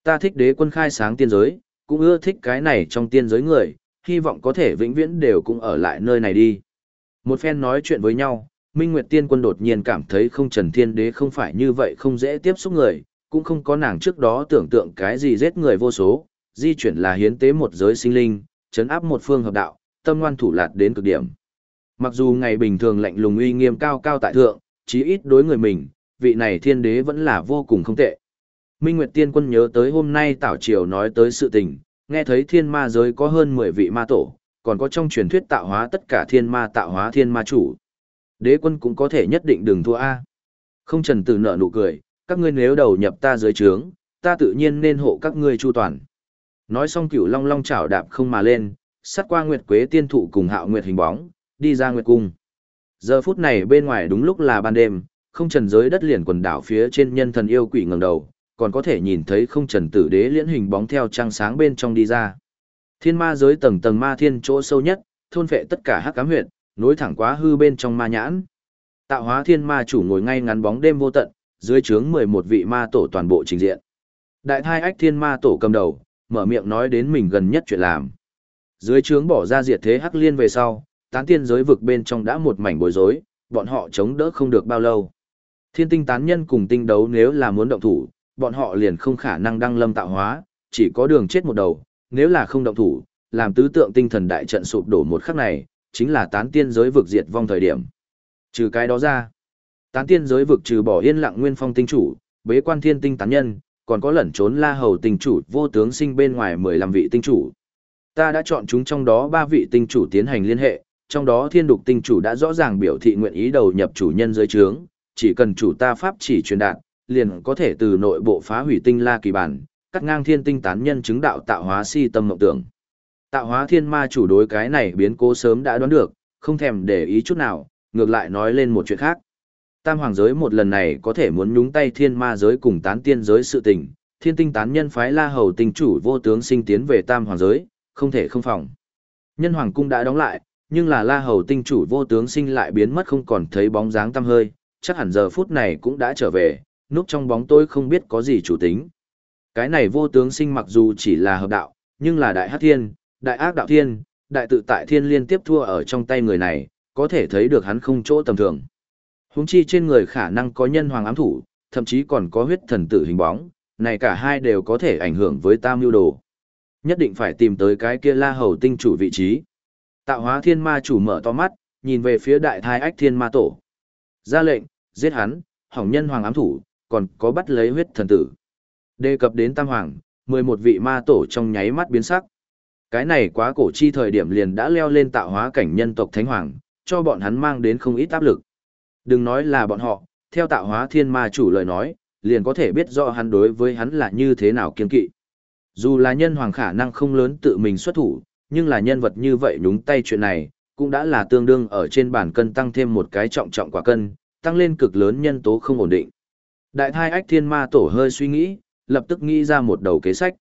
Ta thích đế quân khai sáng tiên giới, cũng ưa thích cái này trong tiên giới người, hy vọng có thể vĩnh viễn đều cũng ở lại nơi này đi. Một phen nói chuyện với nhau, Minh Nguyệt Tiên Quân đột nhiên cảm thấy không Trần Thiên Đế không phải như vậy không dễ tiếp xúc người, cũng không có nàng trước đó tưởng tượng cái gì giết người vô số, di chuyển là hiến tế một giới sinh linh, chấn áp một phương hợp đạo, tâm ngoan thủ lạt đến cực điểm. Mặc dù ngày bình thường lạnh lùng uy nghiêm cao cao tại thượng, chí ít đối người mình, vị này thiên đế vẫn là vô cùng không tệ. Minh Nguyệt Tiên Quân nhớ tới hôm nay Tảo Triều nói tới sự tình, nghe thấy thiên ma giới có hơn 10 vị ma tổ, còn có trong truyền thuyết tạo hóa tất cả thiên ma tạo hóa thiên ma chủ. Đế quân cũng có thể nhất định đừng thua A. Không trần tử nợ nụ cười, các ngươi nếu đầu nhập ta dưới trướng, ta tự nhiên nên hộ các ngươi chu toàn. Nói xong cửu long long chảo đạp không mà lên, sát qua nguyệt quế tiên thụ cùng hạo nguyệt hình bóng, đi ra nguyệt cung. Giờ phút này bên ngoài đúng lúc là ban đêm, không trần giới đất liền quần đảo phía trên nhân thần yêu quỷ ngẩng đầu, còn có thể nhìn thấy không trần tử đế liễn hình bóng theo trăng sáng bên trong đi ra. Thiên ma giới tầng tầng ma thiên chỗ sâu nhất, thôn vệ tất cả hắc cám huyện, nối thẳng quá hư bên trong ma nhãn. Tạo hóa thiên ma chủ ngồi ngay ngắn bóng đêm vô tận, dưới trướng 11 vị ma tổ toàn bộ trình diện. Đại thai ách thiên ma tổ cầm đầu, mở miệng nói đến mình gần nhất chuyện làm. Dưới trướng bỏ ra diệt thế hắc liên về sau, tán tiên giới vực bên trong đã một mảnh bối rối, bọn họ chống đỡ không được bao lâu. Thiên tinh tán nhân cùng tinh đấu nếu là muốn động thủ, bọn họ liền không khả năng đăng lâm tạo hóa, chỉ có đường chết một đầu, nếu là không động thủ, làm tứ tượng tinh thần đại trận sụp đổ một khắc này, chính là tán tiên giới vực diệt vong thời điểm. Trừ cái đó ra, tán tiên giới vực trừ bỏ yên lặng nguyên phong tinh chủ, bế quan thiên tinh tán nhân, còn có lẩn trốn la hầu tinh chủ vô tướng sinh bên ngoài 15 vị tinh chủ. Ta đã chọn chúng trong đó ba vị tinh chủ tiến hành liên hệ, trong đó thiên đục tinh chủ đã rõ ràng biểu thị nguyện ý đầu nhập chủ nhân dưới trướng, chỉ cần chủ ta pháp chỉ truyền đạt, liền có thể từ nội bộ phá hủy tinh la kỳ bản, cắt ngang thiên tinh tán nhân chứng đạo tạo hóa si tâm mộng tưởng. Tạo hóa thiên ma chủ đối cái này biến cố sớm đã đoán được, không thèm để ý chút nào, ngược lại nói lên một chuyện khác. Tam hoàng giới một lần này có thể muốn nhúng tay thiên ma giới cùng tán tiên giới sự tình, thiên tinh tán nhân phái la hầu tinh chủ vô tướng sinh tiến về tam hoàng giới, không thể không phòng. Nhân hoàng cung đã đóng lại, nhưng là la hầu tinh chủ vô tướng sinh lại biến mất không còn thấy bóng dáng tăm hơi, chắc hẳn giờ phút này cũng đã trở về, núp trong bóng tôi không biết có gì chủ tính. Cái này vô tướng sinh mặc dù chỉ là hợp đạo, nhưng là đại hát thiên, đại ác đạo thiên, đại tự tại thiên liên tiếp thua ở trong tay người này, có thể thấy được hắn không chỗ tầm thường. Huống chi trên người khả năng có nhân hoàng ám thủ, thậm chí còn có huyết thần tử hình bóng, này cả hai đều có thể ảnh hưởng với tam mưu đồ. Nhất định phải tìm tới cái kia la hầu tinh chủ vị trí. Tạo hóa thiên ma chủ mở to mắt, nhìn về phía đại thai ách thiên ma tổ. Ra lệnh, giết hắn, hỏng nhân hoàng ám thủ, còn có bắt lấy huyết thần tử. Đề cập đến tam hoàng, 11 vị ma tổ trong nháy mắt biến sắc. Cái này quá cổ chi thời điểm liền đã leo lên tạo hóa cảnh nhân tộc thánh hoàng, cho bọn hắn mang đến không ít áp lực. Đừng nói là bọn họ, theo tạo hóa thiên ma chủ lời nói, liền có thể biết rõ hắn đối với hắn là như thế nào kiên kỵ. Dù là nhân hoàng khả năng không lớn tự mình xuất thủ, nhưng là nhân vật như vậy nhúng tay chuyện này, cũng đã là tương đương ở trên bản cân tăng thêm một cái trọng trọng quả cân, tăng lên cực lớn nhân tố không ổn định. Đại thai ách thiên ma tổ hơi suy nghĩ, lập tức nghĩ ra một đầu kế sách.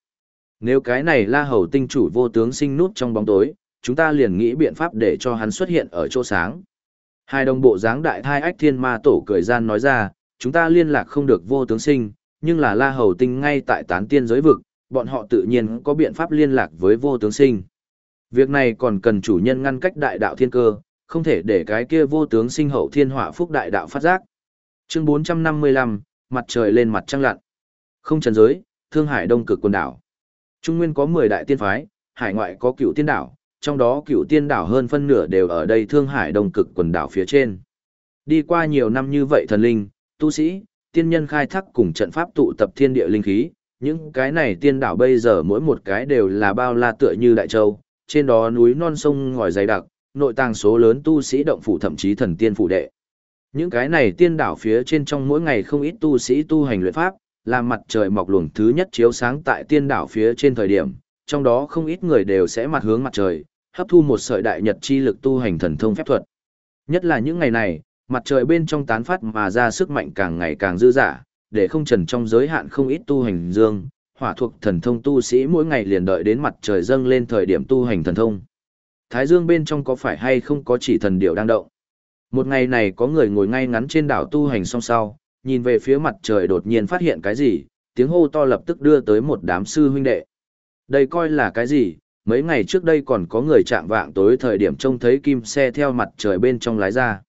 Nếu cái này la hầu tinh chủ vô tướng sinh nút trong bóng tối, chúng ta liền nghĩ biện pháp để cho hắn xuất hiện ở chỗ sáng. Hai đồng bộ dáng đại thai ách thiên ma tổ cười gian nói ra, chúng ta liên lạc không được vô tướng sinh, nhưng là la hầu tinh ngay tại tán tiên giới vực, bọn họ tự nhiên có biện pháp liên lạc với vô tướng sinh. Việc này còn cần chủ nhân ngăn cách đại đạo thiên cơ, không thể để cái kia vô tướng sinh hậu thiên hỏa phúc đại đạo phát giác. Chương 455, mặt trời lên mặt trăng lặn. Không trần giới, Thương Hải Đông cực quần đảo. Trung Nguyên có 10 đại tiên phái, hải ngoại có cựu tiên đảo, trong đó cựu tiên đảo hơn phân nửa đều ở đây Thương Hải Đông cực quần đảo phía trên. Đi qua nhiều năm như vậy thần linh, tu sĩ, tiên nhân khai thác cùng trận pháp tụ tập thiên địa linh khí, những cái này tiên đảo bây giờ mỗi một cái đều là bao la tựa như đại châu, trên đó núi non sông ngòi dày đặc, nội tàng số lớn tu sĩ động phủ thậm chí thần tiên phủ đệ. Những cái này tiên đảo phía trên trong mỗi ngày không ít tu sĩ tu hành luyện pháp, làm mặt trời mọc luồng thứ nhất chiếu sáng tại tiên đảo phía trên thời điểm, trong đó không ít người đều sẽ mặt hướng mặt trời, hấp thu một sợi đại nhật chi lực tu hành thần thông phép thuật. Nhất là những ngày này, mặt trời bên trong tán phát mà ra sức mạnh càng ngày càng dư dả, để không trần trong giới hạn không ít tu hành dương, hỏa thuộc thần thông tu sĩ mỗi ngày liền đợi đến mặt trời dâng lên thời điểm tu hành thần thông. Thái dương bên trong có phải hay không có chỉ thần điệu đang động. Một ngày này có người ngồi ngay ngắn trên đảo tu hành song sau, nhìn về phía mặt trời đột nhiên phát hiện cái gì, tiếng hô to lập tức đưa tới một đám sư huynh đệ. Đây coi là cái gì, mấy ngày trước đây còn có người chạm vạng tối thời điểm trông thấy kim xe theo mặt trời bên trong lái ra.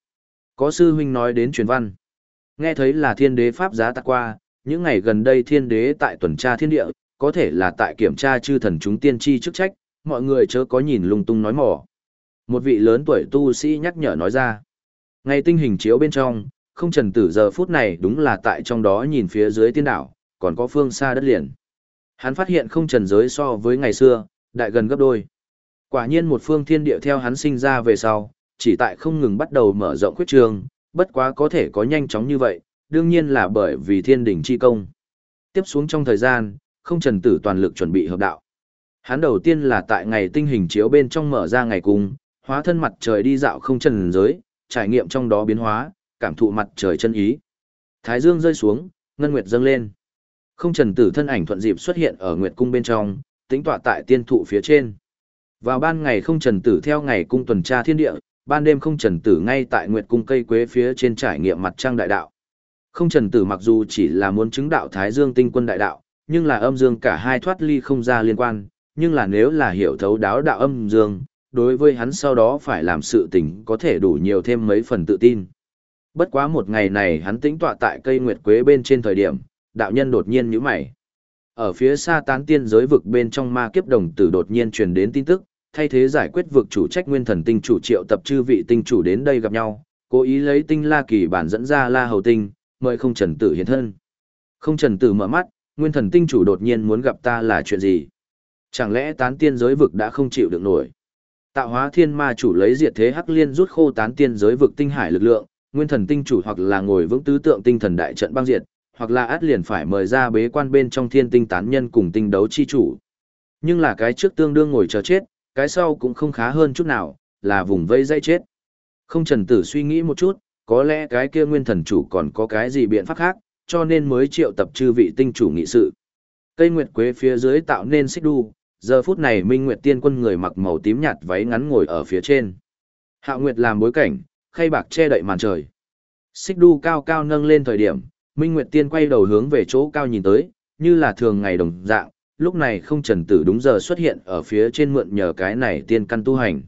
Có sư huynh nói đến truyền văn. Nghe thấy là thiên đế pháp giá tạc qua, những ngày gần đây thiên đế tại tuần tra thiên địa, có thể là tại kiểm tra chư thần chúng tiên tri chức trách, mọi người chớ có nhìn lung tung nói mỏ. Một vị lớn tuổi tu sĩ nhắc nhở nói ra. Ngày tinh hình chiếu bên trong, không trần tử giờ phút này đúng là tại trong đó nhìn phía dưới tiên đảo, còn có phương xa đất liền. Hắn phát hiện không trần giới so với ngày xưa, đại gần gấp đôi. Quả nhiên một phương thiên địa theo hắn sinh ra về sau, chỉ tại không ngừng bắt đầu mở rộng khuyết trường, bất quá có thể có nhanh chóng như vậy, đương nhiên là bởi vì thiên đỉnh chi công. Tiếp xuống trong thời gian, không trần tử toàn lực chuẩn bị hợp đạo. Hắn đầu tiên là tại ngày tinh hình chiếu bên trong mở ra ngày cung, hóa thân mặt trời đi dạo không trần giới, trải nghiệm trong đó biến hóa, cảm thụ mặt trời chân ý. Thái dương rơi xuống, ngân nguyệt dâng lên. Không trần tử thân ảnh thuận dịp xuất hiện ở nguyệt cung bên trong, tính tọa tại tiên thụ phía trên. Vào ban ngày không trần tử theo ngày cung tuần tra thiên địa, ban đêm không trần tử ngay tại nguyệt cung cây quế phía trên trải nghiệm mặt trăng đại đạo. Không trần tử mặc dù chỉ là muốn chứng đạo Thái Dương tinh quân đại đạo, nhưng là âm dương cả hai thoát ly không ra liên quan, nhưng là nếu là hiểu thấu đáo đạo âm dương, đối với hắn sau đó phải làm sự tình có thể đủ nhiều thêm mấy phần tự tin. Bất quá một ngày này hắn tĩnh tọa tại cây nguyệt quế bên trên thời điểm, đạo nhân đột nhiên nhíu mày. Ở phía xa tán tiên giới vực bên trong ma kiếp đồng tử đột nhiên truyền đến tin tức, thay thế giải quyết vực chủ trách nguyên thần tinh chủ triệu tập chư vị tinh chủ đến đây gặp nhau, cố ý lấy tinh la kỳ bản dẫn ra la hầu tinh, mời không trần tử hiện thân. Không trần tử mở mắt, nguyên thần tinh chủ đột nhiên muốn gặp ta là chuyện gì? Chẳng lẽ tán tiên giới vực đã không chịu được nổi? Tạo hóa thiên ma chủ lấy diệt thế hắc liên rút khô tán tiên giới vực tinh hải lực lượng, nguyên thần tinh chủ hoặc là ngồi vững tứ tượng tinh thần đại trận băng diệt, hoặc là át liền phải mời ra bế quan bên trong thiên tinh tán nhân cùng tinh đấu chi chủ. Nhưng là cái trước tương đương ngồi chờ chết, cái sau cũng không khá hơn chút nào, là vùng vây dây chết. Không trần tử suy nghĩ một chút, có lẽ cái kia nguyên thần chủ còn có cái gì biện pháp khác, cho nên mới triệu tập chư vị tinh chủ nghị sự. Cây nguyệt quế phía dưới tạo nên xích đu, giờ phút này Minh Nguyệt Tiên Quân người mặc màu tím nhạt váy ngắn ngồi ở phía trên. Hạo Nguyệt làm bối cảnh, khay bạc che đậy màn trời. Xích đu cao cao nâng lên thời điểm, Minh Nguyệt Tiên quay đầu hướng về chỗ cao nhìn tới, như là thường ngày đồng dạng, lúc này không trần tử đúng giờ xuất hiện ở phía trên mượn nhờ cái này tiên căn tu hành.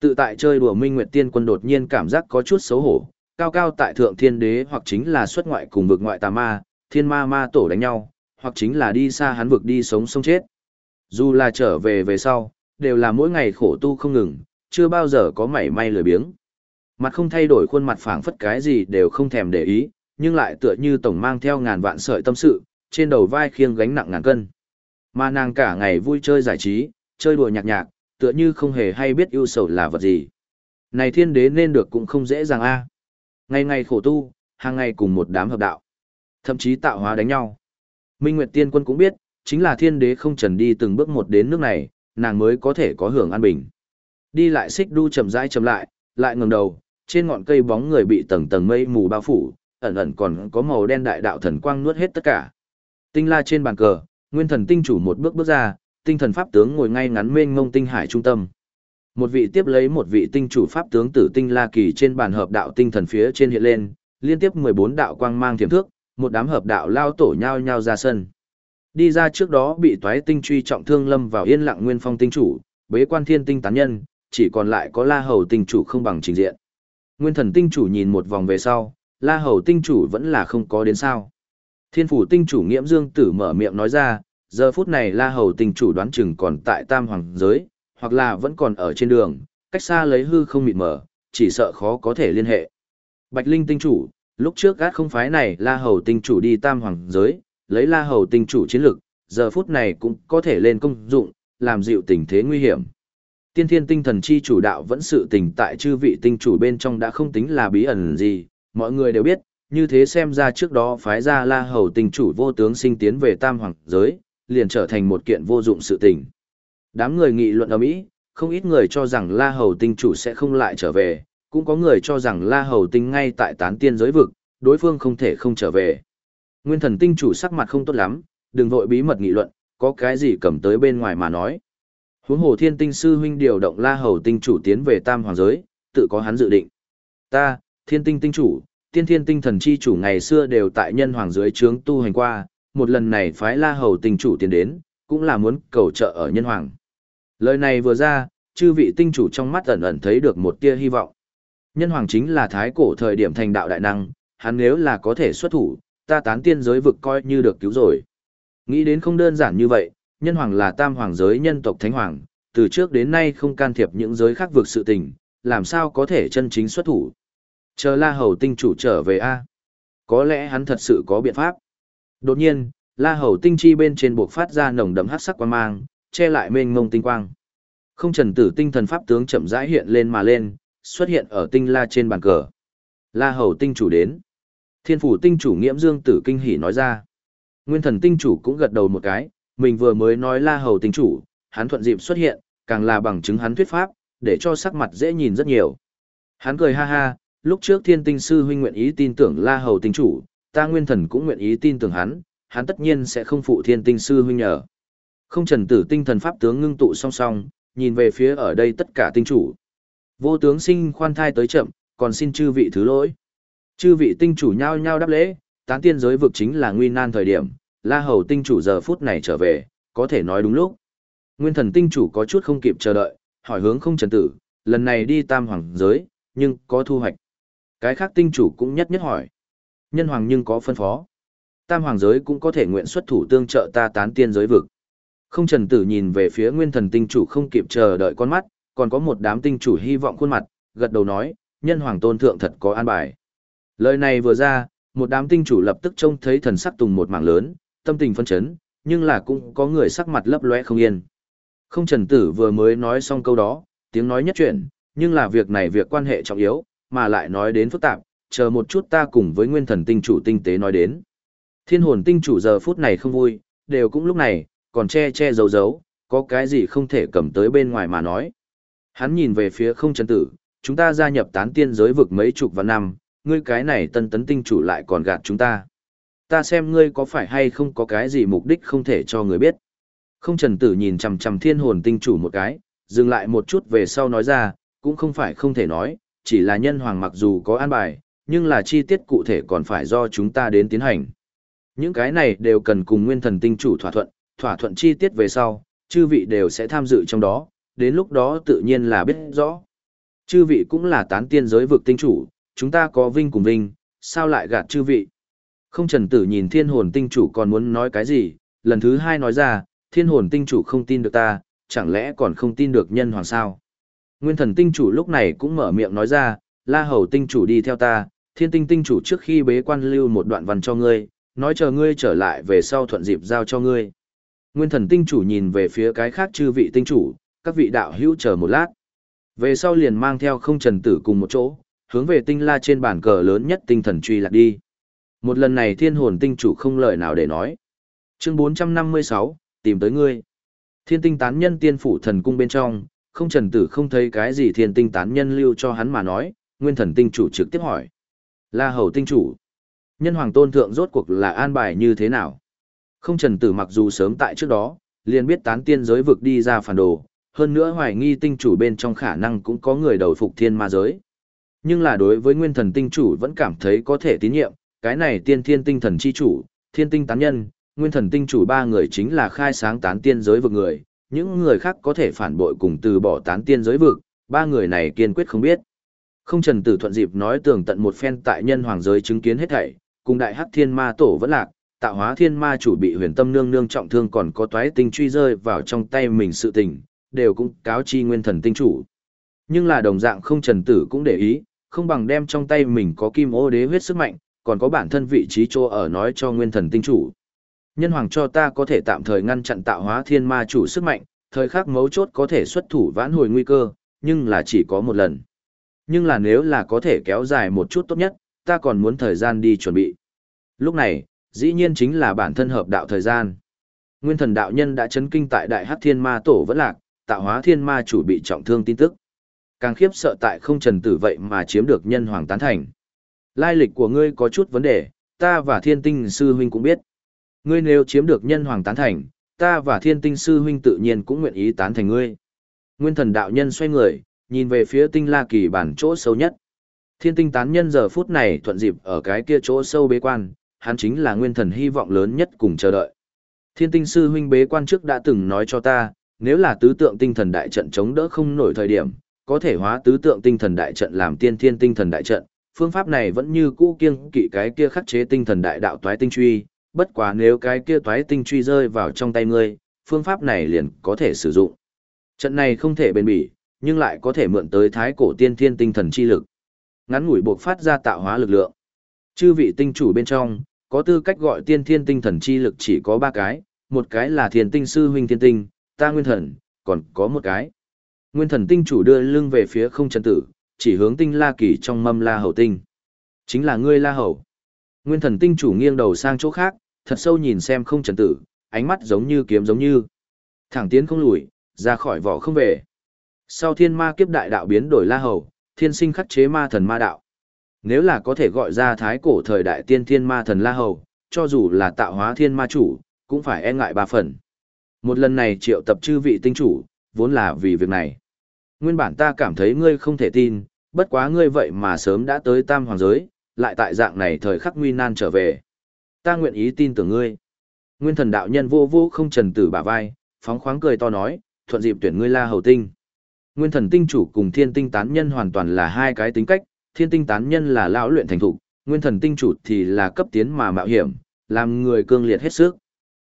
Tự tại chơi đùa Minh Nguyệt Tiên quân đột nhiên cảm giác có chút xấu hổ, cao cao tại thượng thiên đế hoặc chính là xuất ngoại cùng vực ngoại tà ma, thiên ma ma tổ đánh nhau, hoặc chính là đi xa hắn vực đi sống sông chết. Dù là trở về về sau, đều là mỗi ngày khổ tu không ngừng, chưa bao giờ có mảy may lười biếng. Mặt không thay đổi khuôn mặt phảng phất cái gì đều không thèm để ý, nhưng lại tựa như tổng mang theo ngàn vạn sợi tâm sự, trên đầu vai khiêng gánh nặng ngàn cân. Mà nàng cả ngày vui chơi giải trí, chơi đùa nhạc nhạc, tựa như không hề hay biết ưu sầu là vật gì. Này thiên đế nên được cũng không dễ dàng a. Ngày ngày khổ tu, hàng ngày cùng một đám hợp đạo. Thậm chí tạo hóa đánh nhau. Minh Nguyệt Tiên Quân cũng biết, chính là thiên đế không trần đi từng bước một đến nước này, nàng mới có thể có hưởng an bình. Đi lại xích đu chậm rãi chậm lại, lại ngẩng đầu, trên ngọn cây bóng người bị tầng tầng mây mù bao phủ, ẩn ẩn còn có màu đen đại đạo thần quang nuốt hết tất cả. Tinh la trên bàn cờ, nguyên thần tinh chủ một bước bước ra, tinh thần pháp tướng ngồi ngay ngắn mênh mông tinh hải trung tâm. Một vị tiếp lấy một vị tinh chủ pháp tướng tử tinh la kỳ trên bàn hợp đạo tinh thần phía trên hiện lên, liên tiếp 14 đạo quang mang thiểm thước, một đám hợp đạo lao tổ nhau nhau ra sân. Đi ra trước đó bị toái tinh truy trọng thương lâm vào yên lặng nguyên phong tinh chủ, bế quan thiên tinh tán nhân, chỉ còn lại có la hầu tinh chủ không bằng trình diện. Nguyên thần tinh chủ nhìn một vòng về sau, la hầu tinh chủ vẫn là không có đến sao. Thiên phủ tinh chủ nghiễm dương tử mở miệng nói ra, giờ phút này la hầu tinh chủ đoán chừng còn tại tam hoàng giới, hoặc là vẫn còn ở trên đường, cách xa lấy hư không mịt mở, chỉ sợ khó có thể liên hệ. Bạch Linh tinh chủ, lúc trước gác không phái này La Hầu tinh chủ đi tam hoàng giới, lấy La Hầu tinh chủ chiến lực, giờ phút này cũng có thể lên công dụng, làm dịu tình thế nguy hiểm. Tiên thiên tinh thần chi chủ đạo vẫn sự tình tại chư vị tinh chủ bên trong đã không tính là bí ẩn gì, mọi người đều biết, như thế xem ra trước đó phái ra la hầu tinh chủ vô tướng sinh tiến về tam hoàng giới, liền trở thành một kiện vô dụng sự tình. Đám người nghị luận ở Mỹ, không ít người cho rằng la hầu tinh chủ sẽ không lại trở về, cũng có người cho rằng la hầu tinh ngay tại tán tiên giới vực, đối phương không thể không trở về. Nguyên thần tinh chủ sắc mặt không tốt lắm, đừng vội bí mật nghị luận, có cái gì cầm tới bên ngoài mà nói. Huống hồ thiên tinh sư huynh điều động la hầu tinh chủ tiến về tam hoàng giới, tự có hắn dự định. Ta, thiên tinh tinh chủ, tiên thiên tinh thần chi chủ ngày xưa đều tại nhân hoàng dưới trướng tu hành qua, một lần này phái la hầu tinh chủ tiến đến, cũng là muốn cầu trợ ở nhân hoàng. Lời này vừa ra, chư vị tinh chủ trong mắt ẩn ẩn thấy được một tia hy vọng. Nhân hoàng chính là thái cổ thời điểm thành đạo đại năng, hắn nếu là có thể xuất thủ, ta tán tiên giới vực coi như được cứu rồi. Nghĩ đến không đơn giản như vậy, nhân hoàng là tam hoàng giới nhân tộc thánh hoàng, từ trước đến nay không can thiệp những giới khác vực sự tình, làm sao có thể chân chính xuất thủ. Chờ la hầu tinh chủ trở về a Có lẽ hắn thật sự có biện pháp. Đột nhiên, la hầu tinh chi bên trên buộc phát ra nồng đậm hắc sắc quang mang, che lại mênh mông tinh quang. Không trần tử tinh thần pháp tướng chậm rãi hiện lên mà lên, xuất hiện ở tinh la trên bàn cờ. La hầu tinh chủ đến. Thiên phủ tinh chủ nghiễm dương tử kinh hỉ nói ra. Nguyên thần tinh chủ cũng gật đầu một cái, mình vừa mới nói la hầu tinh chủ, hắn thuận dịp xuất hiện, càng là bằng chứng hắn thuyết pháp, để cho sắc mặt dễ nhìn rất nhiều. Hắn cười ha ha, lúc trước thiên tinh sư huynh nguyện ý tin tưởng la hầu tinh chủ, ta nguyên thần cũng nguyện ý tin tưởng hắn, hắn tất nhiên sẽ không phụ thiên tinh sư huynh nhờ. Không trần tử tinh thần pháp tướng ngưng tụ song song, nhìn về phía ở đây tất cả tinh chủ. Vô tướng sinh khoan thai tới chậm, còn xin chư vị thứ lỗi. Chư vị tinh chủ nhao nhao đáp lễ, tán tiên giới vực chính là nguy nan thời điểm, la hầu tinh chủ giờ phút này trở về, có thể nói đúng lúc. Nguyên thần tinh chủ có chút không kịp chờ đợi, hỏi hướng không trần tử, lần này đi tam hoàng giới, nhưng có thu hoạch. Cái khác tinh chủ cũng nhất nhất hỏi. Nhân hoàng nhưng có phân phó. Tam hoàng giới cũng có thể nguyện xuất thủ tương trợ ta tán tiên giới vực. Không trần tử nhìn về phía nguyên thần tinh chủ không kịp chờ đợi con mắt, còn có một đám tinh chủ hy vọng khuôn mặt, gật đầu nói, nhân hoàng tôn thượng thật có an bài. Lời này vừa ra, một đám tinh chủ lập tức trông thấy thần sắc tùng một mảng lớn, tâm tình phân chấn, nhưng là cũng có người sắc mặt lấp lóe không yên. Không trần tử vừa mới nói xong câu đó, tiếng nói nhất chuyện, nhưng là việc này việc quan hệ trọng yếu, mà lại nói đến phức tạp, chờ một chút ta cùng với nguyên thần tinh chủ tinh tế nói đến. Thiên hồn tinh chủ giờ phút này không vui, đều cũng lúc này, còn che che giấu giấu, có cái gì không thể cầm tới bên ngoài mà nói. Hắn nhìn về phía không trần tử, chúng ta gia nhập tán tiên giới vực mấy chục vạn năm, ngươi cái này tân tấn tinh chủ lại còn gạt chúng ta. Ta xem ngươi có phải hay không có cái gì mục đích không thể cho người biết. Không trần tử nhìn chằm chằm thiên hồn tinh chủ một cái, dừng lại một chút về sau nói ra, cũng không phải không thể nói, chỉ là nhân hoàng mặc dù có an bài, nhưng là chi tiết cụ thể còn phải do chúng ta đến tiến hành. Những cái này đều cần cùng nguyên thần tinh chủ thỏa thuận, thỏa thuận chi tiết về sau, chư vị đều sẽ tham dự trong đó, đến lúc đó tự nhiên là biết rõ. Chư vị cũng là tán tiên giới vực tinh chủ, chúng ta có vinh cùng vinh, sao lại gạt chư vị? Không trần tử nhìn thiên hồn tinh chủ còn muốn nói cái gì, lần thứ hai nói ra, thiên hồn tinh chủ không tin được ta, chẳng lẽ còn không tin được nhân hoàng sao? Nguyên thần tinh chủ lúc này cũng mở miệng nói ra, la hầu tinh chủ đi theo ta, thiên tinh tinh chủ trước khi bế quan lưu một đoạn văn cho ngươi, nói chờ ngươi trở lại về sau thuận dịp giao cho ngươi. Nguyên thần tinh chủ nhìn về phía cái khác chư vị tinh chủ, các vị đạo hữu chờ một lát. Về sau liền mang theo không trần tử cùng một chỗ, hướng về tinh la trên bàn cờ lớn nhất tinh thần truy lạc đi. Một lần này thiên hồn tinh chủ không lời nào để nói. Chương 456, tìm tới ngươi. Thiên tinh tán nhân tiên phủ thần cung bên trong, không trần tử không thấy cái gì thiên tinh tán nhân lưu cho hắn mà nói, nguyên thần tinh chủ trực tiếp hỏi. La hầu tinh chủ. Nhân hoàng tôn thượng rốt cuộc là an bài như thế nào? Không trần tử mặc dù sớm tại trước đó, liền biết tán tiên giới vực đi ra phản đồ, hơn nữa hoài nghi tinh chủ bên trong khả năng cũng có người đầu phục thiên ma giới. Nhưng là đối với nguyên thần tinh chủ vẫn cảm thấy có thể tín nhiệm, cái này tiên thiên tinh thần chi chủ, thiên tinh tán nhân, nguyên thần tinh chủ ba người chính là khai sáng tán tiên giới vực người, những người khác có thể phản bội cùng từ bỏ tán tiên giới vực, ba người này kiên quyết không biết. Không trần tử thuận dịp nói tường tận một phen tại nhân hoàng giới chứng kiến hết thảy, cùng đại hắc thiên ma tổ vẫn lạc, tạo hóa thiên ma chủ bị huyền tâm nương nương trọng thương còn có toái tinh truy rơi vào trong tay mình sự tình, đều cũng cáo chi nguyên thần tinh chủ. Nhưng là đồng dạng không trần tử cũng để ý, không bằng đem trong tay mình có kim ô đế huyết sức mạnh, còn có bản thân vị trí chỗ ở nói cho nguyên thần tinh chủ. Nhân hoàng cho ta có thể tạm thời ngăn chặn tạo hóa thiên ma chủ sức mạnh, thời khắc mấu chốt có thể xuất thủ vãn hồi nguy cơ, nhưng là chỉ có một lần. Nhưng là nếu là có thể kéo dài một chút tốt nhất, ta còn muốn thời gian đi chuẩn bị. Lúc này, dĩ nhiên chính là bản thân hợp đạo thời gian. Nguyên thần đạo nhân đã chấn kinh tại đại hắc thiên ma tổ vẫn lạc, tạo hóa thiên ma chủ bị trọng thương tin tức. Càng khiếp sợ tại không trần tử vậy mà chiếm được nhân hoàng tán thành. Lai lịch của ngươi có chút vấn đề, ta và thiên tinh sư huynh cũng biết. Ngươi nếu chiếm được nhân hoàng tán thành, ta và thiên tinh sư huynh tự nhiên cũng nguyện ý tán thành ngươi. Nguyên thần đạo nhân xoay người, nhìn về phía tinh la kỳ bản chỗ sâu nhất. Thiên tinh tán nhân giờ phút này thuận dịp ở cái kia chỗ sâu bế quan, hắn chính là nguyên thần hy vọng lớn nhất cùng chờ đợi. Thiên tinh sư huynh bế quan trước đã từng nói cho ta, nếu là tứ tượng tinh thần đại trận chống đỡ không nổi thời điểm, có thể hóa tứ tượng tinh thần đại trận làm tiên thiên tinh thần đại trận. Phương pháp này vẫn như cũ kiêng kỵ cái kia khắc chế tinh thần đại đạo toái tinh truy, bất quá nếu cái kia toái tinh truy rơi vào trong tay ngươi, phương pháp này liền có thể sử dụng. Trận này không thể bền bỉ, nhưng lại có thể mượn tới thái cổ tiên thiên tinh thần chi lực. Ngắn ngủi buộc phát ra tạo hóa lực lượng. Chư vị tinh chủ bên trong, có tư cách gọi tiên thiên tinh thần chi lực chỉ có ba cái, một cái là thiền tinh sư huynh thiên tinh, ta nguyên thần, còn có một cái. Nguyên thần tinh chủ đưa lưng về phía không trần tử, chỉ hướng tinh la kỳ trong mâm la hầu tinh. Chính là ngươi la hầu. Nguyên thần tinh chủ nghiêng đầu sang chỗ khác, thật sâu nhìn xem không trần tử, ánh mắt giống như kiếm giống như. Thẳng tiến không lùi, ra khỏi vỏ không về. Sau thiên ma kiếp đại đạo biến đổi la hầu, thiên sinh khắc chế ma thần ma đạo. Nếu là có thể gọi ra thái cổ thời đại tiên thiên ma thần la hầu, cho dù là tạo hóa thiên ma chủ, cũng phải e ngại ba phần. Một lần này triệu tập chư vị tinh chủ, vốn là vì việc này. Nguyên bản ta cảm thấy ngươi không thể tin, bất quá ngươi vậy mà sớm đã tới tam hoàng giới, lại tại dạng này thời khắc nguy nan trở về. Ta nguyện ý tin tưởng ngươi. Nguyên thần đạo nhân vô vô không trần tử bả vai, phóng khoáng cười to nói, thuận dịp tuyển ngươi la hầu tinh. Nguyên thần tinh chủ cùng thiên tinh tán nhân hoàn toàn là hai cái tính cách, thiên tinh tán nhân là lão luyện thành thục, nguyên thần tinh chủ thì là cấp tiến mà mạo hiểm, làm người cương liệt hết sức.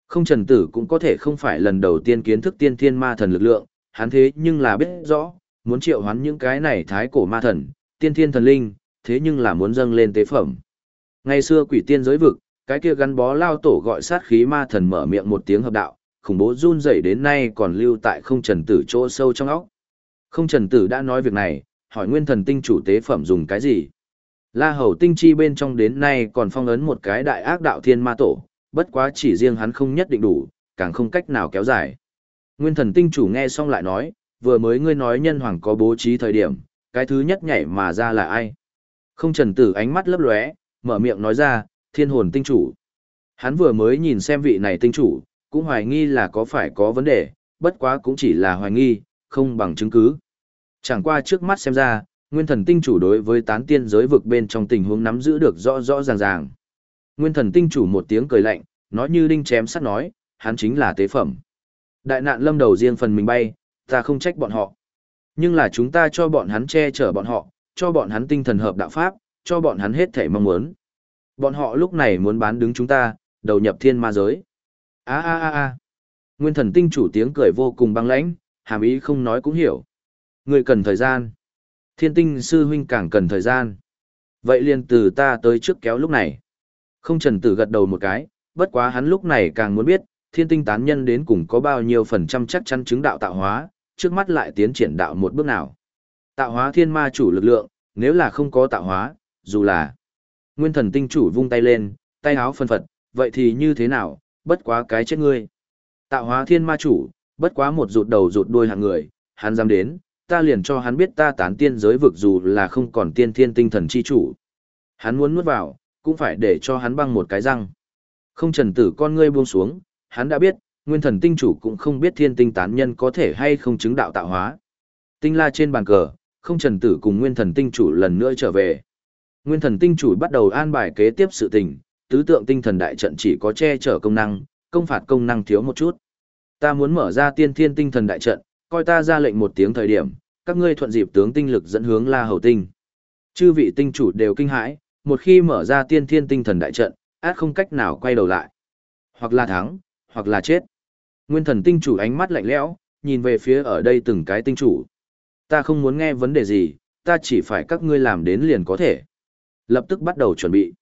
Không trần tử cũng có thể không phải lần đầu tiên kiến thức tiên thiên ma thần lực lượng, hắn thế nhưng là biết rõ, muốn triệu hoán những cái này thái cổ ma thần, tiên thiên thần linh, thế nhưng là muốn dâng lên tế phẩm. Ngày xưa quỷ tiên giới vực, cái kia gắn bó lao tổ gọi sát khí ma thần mở miệng một tiếng hợp đạo, khủng bố run rẩy đến nay còn lưu tại không trần tử chỗ sâu trong óc. Không trần tử đã nói việc này, hỏi nguyên thần tinh chủ tế phẩm dùng cái gì. La hầu tinh chi bên trong đến nay còn phong ấn một cái đại ác đạo thiên ma tổ, bất quá chỉ riêng hắn không nhất định đủ, càng không cách nào kéo dài. Nguyên thần tinh chủ nghe xong lại nói, vừa mới ngươi nói nhân hoàng có bố trí thời điểm, cái thứ nhất nhảy mà ra là ai. Không trần tử ánh mắt lấp lóe, mở miệng nói ra, thiên hồn tinh chủ. Hắn vừa mới nhìn xem vị này tinh chủ, cũng hoài nghi là có phải có vấn đề, bất quá cũng chỉ là hoài nghi, không bằng chứng cứ. Chẳng qua trước mắt xem ra, nguyên thần tinh chủ đối với tán tiên giới vực bên trong tình huống nắm giữ được rõ rõ ràng ràng. Nguyên thần tinh chủ một tiếng cười lạnh, nói như đinh chém sắt nói, hắn chính là tế phẩm. Đại nạn lâm đầu riêng phần mình bay, ta không trách bọn họ. Nhưng là chúng ta cho bọn hắn che chở bọn họ, cho bọn hắn tinh thần hợp đạo pháp, cho bọn hắn hết thể mong muốn. Bọn họ lúc này muốn bán đứng chúng ta, đầu nhập thiên ma giới. a a a a Nguyên thần tinh chủ tiếng cười vô cùng băng lãnh, hàm ý không nói cũng hiểu. Người cần thời gian. Thiên tinh sư huynh càng cần thời gian. Vậy liền từ ta tới trước kéo lúc này. Không trần tử gật đầu một cái, bất quá hắn lúc này càng muốn biết, thiên tinh tán nhân đến cùng có bao nhiêu phần trăm chắc chắn chứng đạo tạo hóa, trước mắt lại tiến triển đạo một bước nào. Tạo hóa thiên ma chủ lực lượng, nếu là không có tạo hóa, dù là nguyên thần tinh chủ vung tay lên, tay áo phân phật, vậy thì như thế nào, bất quá cái chết ngươi. Tạo hóa thiên ma chủ, bất quá một rụt đầu rụt đuôi hạng người, hắn dám đến, ta liền cho hắn biết ta tán tiên giới vực dù là không còn tiên thiên tinh thần chi chủ. Hắn muốn nuốt vào, cũng phải để cho hắn băng một cái răng. Không trần tử con ngươi buông xuống, hắn đã biết, nguyên thần tinh chủ cũng không biết thiên tinh tán nhân có thể hay không chứng đạo tạo hóa. Tinh la trên bàn cờ, không trần tử cùng nguyên thần tinh chủ lần nữa trở về. Nguyên thần tinh chủ bắt đầu an bài kế tiếp sự tình, tứ tượng tinh thần đại trận chỉ có che chở công năng, công phạt công năng thiếu một chút. Ta muốn mở ra tiên thiên tinh thần đại trận, coi ta ra lệnh một tiếng thời điểm, các ngươi thuận dịp tướng tinh lực dẫn hướng La Hầu Tinh. Chư vị tinh chủ đều kinh hãi, một khi mở ra tiên thiên tinh thần đại trận, át không cách nào quay đầu lại. Hoặc là thắng, hoặc là chết. Nguyên thần tinh chủ ánh mắt lạnh lẽo, nhìn về phía ở đây từng cái tinh chủ. Ta không muốn nghe vấn đề gì, ta chỉ phải các ngươi làm đến liền có thể. Lập tức bắt đầu chuẩn bị.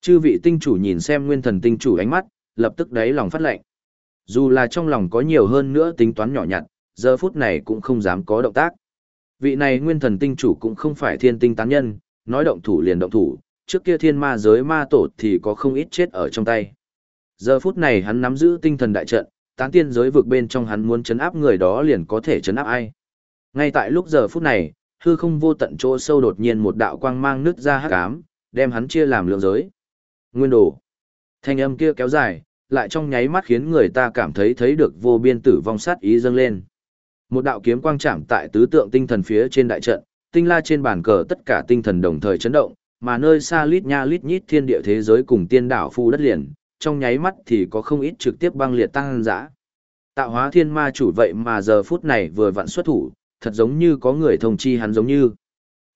Chư vị tinh chủ nhìn xem nguyên thần tinh chủ ánh mắt, lập tức đáy lòng phát lệnh. Dù là trong lòng có nhiều hơn nữa tính toán nhỏ nhặt, giờ phút này cũng không dám có động tác. Vị này nguyên thần tinh chủ cũng không phải thiên tinh tán nhân, nói động thủ liền động thủ, trước kia thiên ma giới ma tổ thì có không ít chết ở trong tay. Giờ phút này hắn nắm giữ tinh thần đại trận, tán tiên giới vực bên trong hắn muốn chấn áp người đó liền có thể chấn áp ai. Ngay tại lúc giờ phút này, hư không vô tận chỗ sâu đột nhiên một đạo quang mang nứt ra hắc ám, đem hắn chia làm lượng giới. Nguyên đồ. Thanh âm kia kéo dài, lại trong nháy mắt khiến người ta cảm thấy thấy được vô biên tử vong sát ý dâng lên. Một đạo kiếm quang chạm tại tứ tượng tinh thần phía trên đại trận, tinh la trên bàn cờ tất cả tinh thần đồng thời chấn động, mà nơi xa lít nha lít nhít thiên địa thế giới cùng tiên đảo phu đất liền, trong nháy mắt thì có không ít trực tiếp băng liệt tăng dã. Tạo hóa thiên ma chủ vậy mà giờ phút này vừa vặn xuất thủ, thật giống như có người thông chi hắn giống như.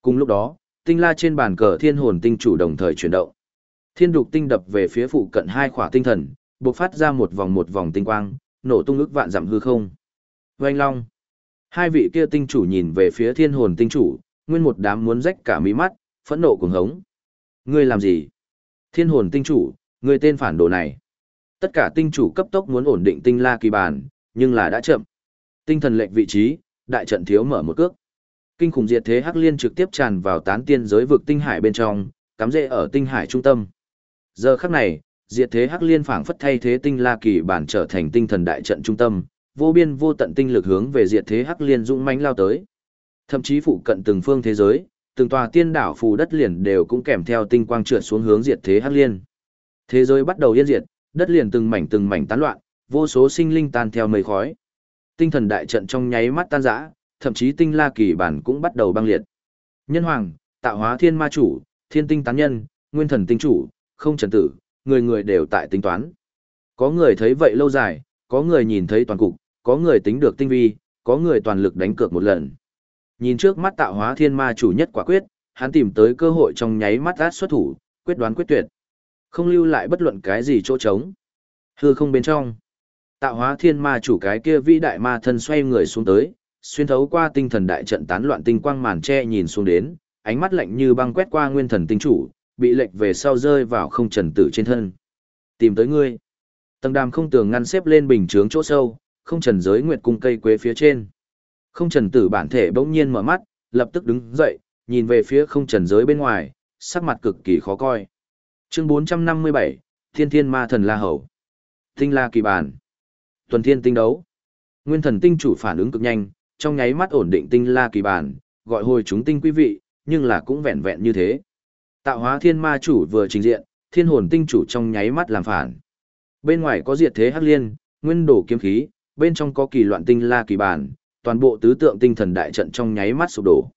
Cùng lúc đó, tinh la trên bàn cờ thiên hồn tinh chủ đồng thời chuyển động. Thiên đục tinh đập về phía phụ cận hai khỏa tinh thần, bộc phát ra một vòng một vòng tinh quang, nổ tung ức vạn dặm hư không. Oanh long. Hai vị kia tinh chủ nhìn về phía thiên hồn tinh chủ, nguyên một đám muốn rách cả mí mắt, phẫn nộ cuồng hống. Ngươi làm gì? Thiên hồn tinh chủ, Người tên phản đồ này. Tất cả tinh chủ cấp tốc muốn ổn định tinh la kỳ bàn, nhưng là đã chậm. Tinh thần lệnh vị trí, đại trận thiếu mở một cước. Kinh khủng diệt thế hắc liên trực tiếp tràn vào tán tiên giới vực tinh hải bên trong, cắm rễ ở tinh hải trung tâm. Giờ khắc này, diệt thế hắc liên phảng phất thay thế tinh la kỳ bản trở thành tinh thần đại trận trung tâm, vô biên vô tận tinh lực hướng về diệt thế hắc liên dũng mãnh lao tới. Thậm chí phụ cận từng phương thế giới, từng tòa tiên đảo phù đất liền đều cũng kèm theo tinh quang trượt xuống hướng diệt thế hắc liên. Thế giới bắt đầu yên diệt, đất liền từng mảnh từng mảnh tán loạn, vô số sinh linh tan theo mây khói. Tinh thần đại trận trong nháy mắt tan rã, thậm chí tinh la kỳ bản cũng bắt đầu băng liệt. Nhân hoàng, tạo hóa thiên ma chủ, thiên tinh tán nhân, nguyên thần tinh chủ, không trần tử, người người đều tại tính toán. Có người thấy vậy lâu dài, có người nhìn thấy toàn cục, có người tính được tinh vi, có người toàn lực đánh cược một lần. Nhìn trước mắt tạo hóa thiên ma chủ nhất quả quyết, hắn tìm tới cơ hội trong nháy mắt át xuất thủ, quyết đoán quyết tuyệt. Không lưu lại bất luận cái gì chỗ trống. Hư không bên trong. Tạo hóa thiên ma chủ cái kia vĩ đại ma thân xoay người xuống tới, xuyên thấu qua tinh thần đại trận tán loạn tinh quang màn che nhìn xuống đến, ánh mắt lạnh như băng quét qua nguyên thần tinh chủ, bị lệch về sau rơi vào không trần tử trên thân. Tìm tới ngươi. Tầng đàm không tường ngăn xếp lên bình chướng chỗ sâu, không trần giới nguyệt cung cây quế phía trên. Không trần tử bản thể bỗng nhiên mở mắt, lập tức đứng dậy, nhìn về phía không trần giới bên ngoài, sắc mặt cực kỳ khó coi. Chương 457, Thiên Thiên Ma Thần La Hầu. Tinh La Kỳ Bản. Tuần Thiên Tinh Đấu. Nguyên thần tinh chủ phản ứng cực nhanh, trong nháy mắt ổn định Tinh La Kỳ Bản, gọi hồi chúng tinh quý vị, nhưng là cũng vẹn vẹn như thế. Tạo hóa thiên ma chủ vừa trình diện, thiên hồn tinh chủ trong nháy mắt làm phản. Bên ngoài có diệt thế hắc liên, nguyên đổ kiếm khí, bên trong có kỳ loạn tinh la kỳ bản, toàn bộ tứ tượng tinh thần đại trận trong nháy mắt sụp đổ.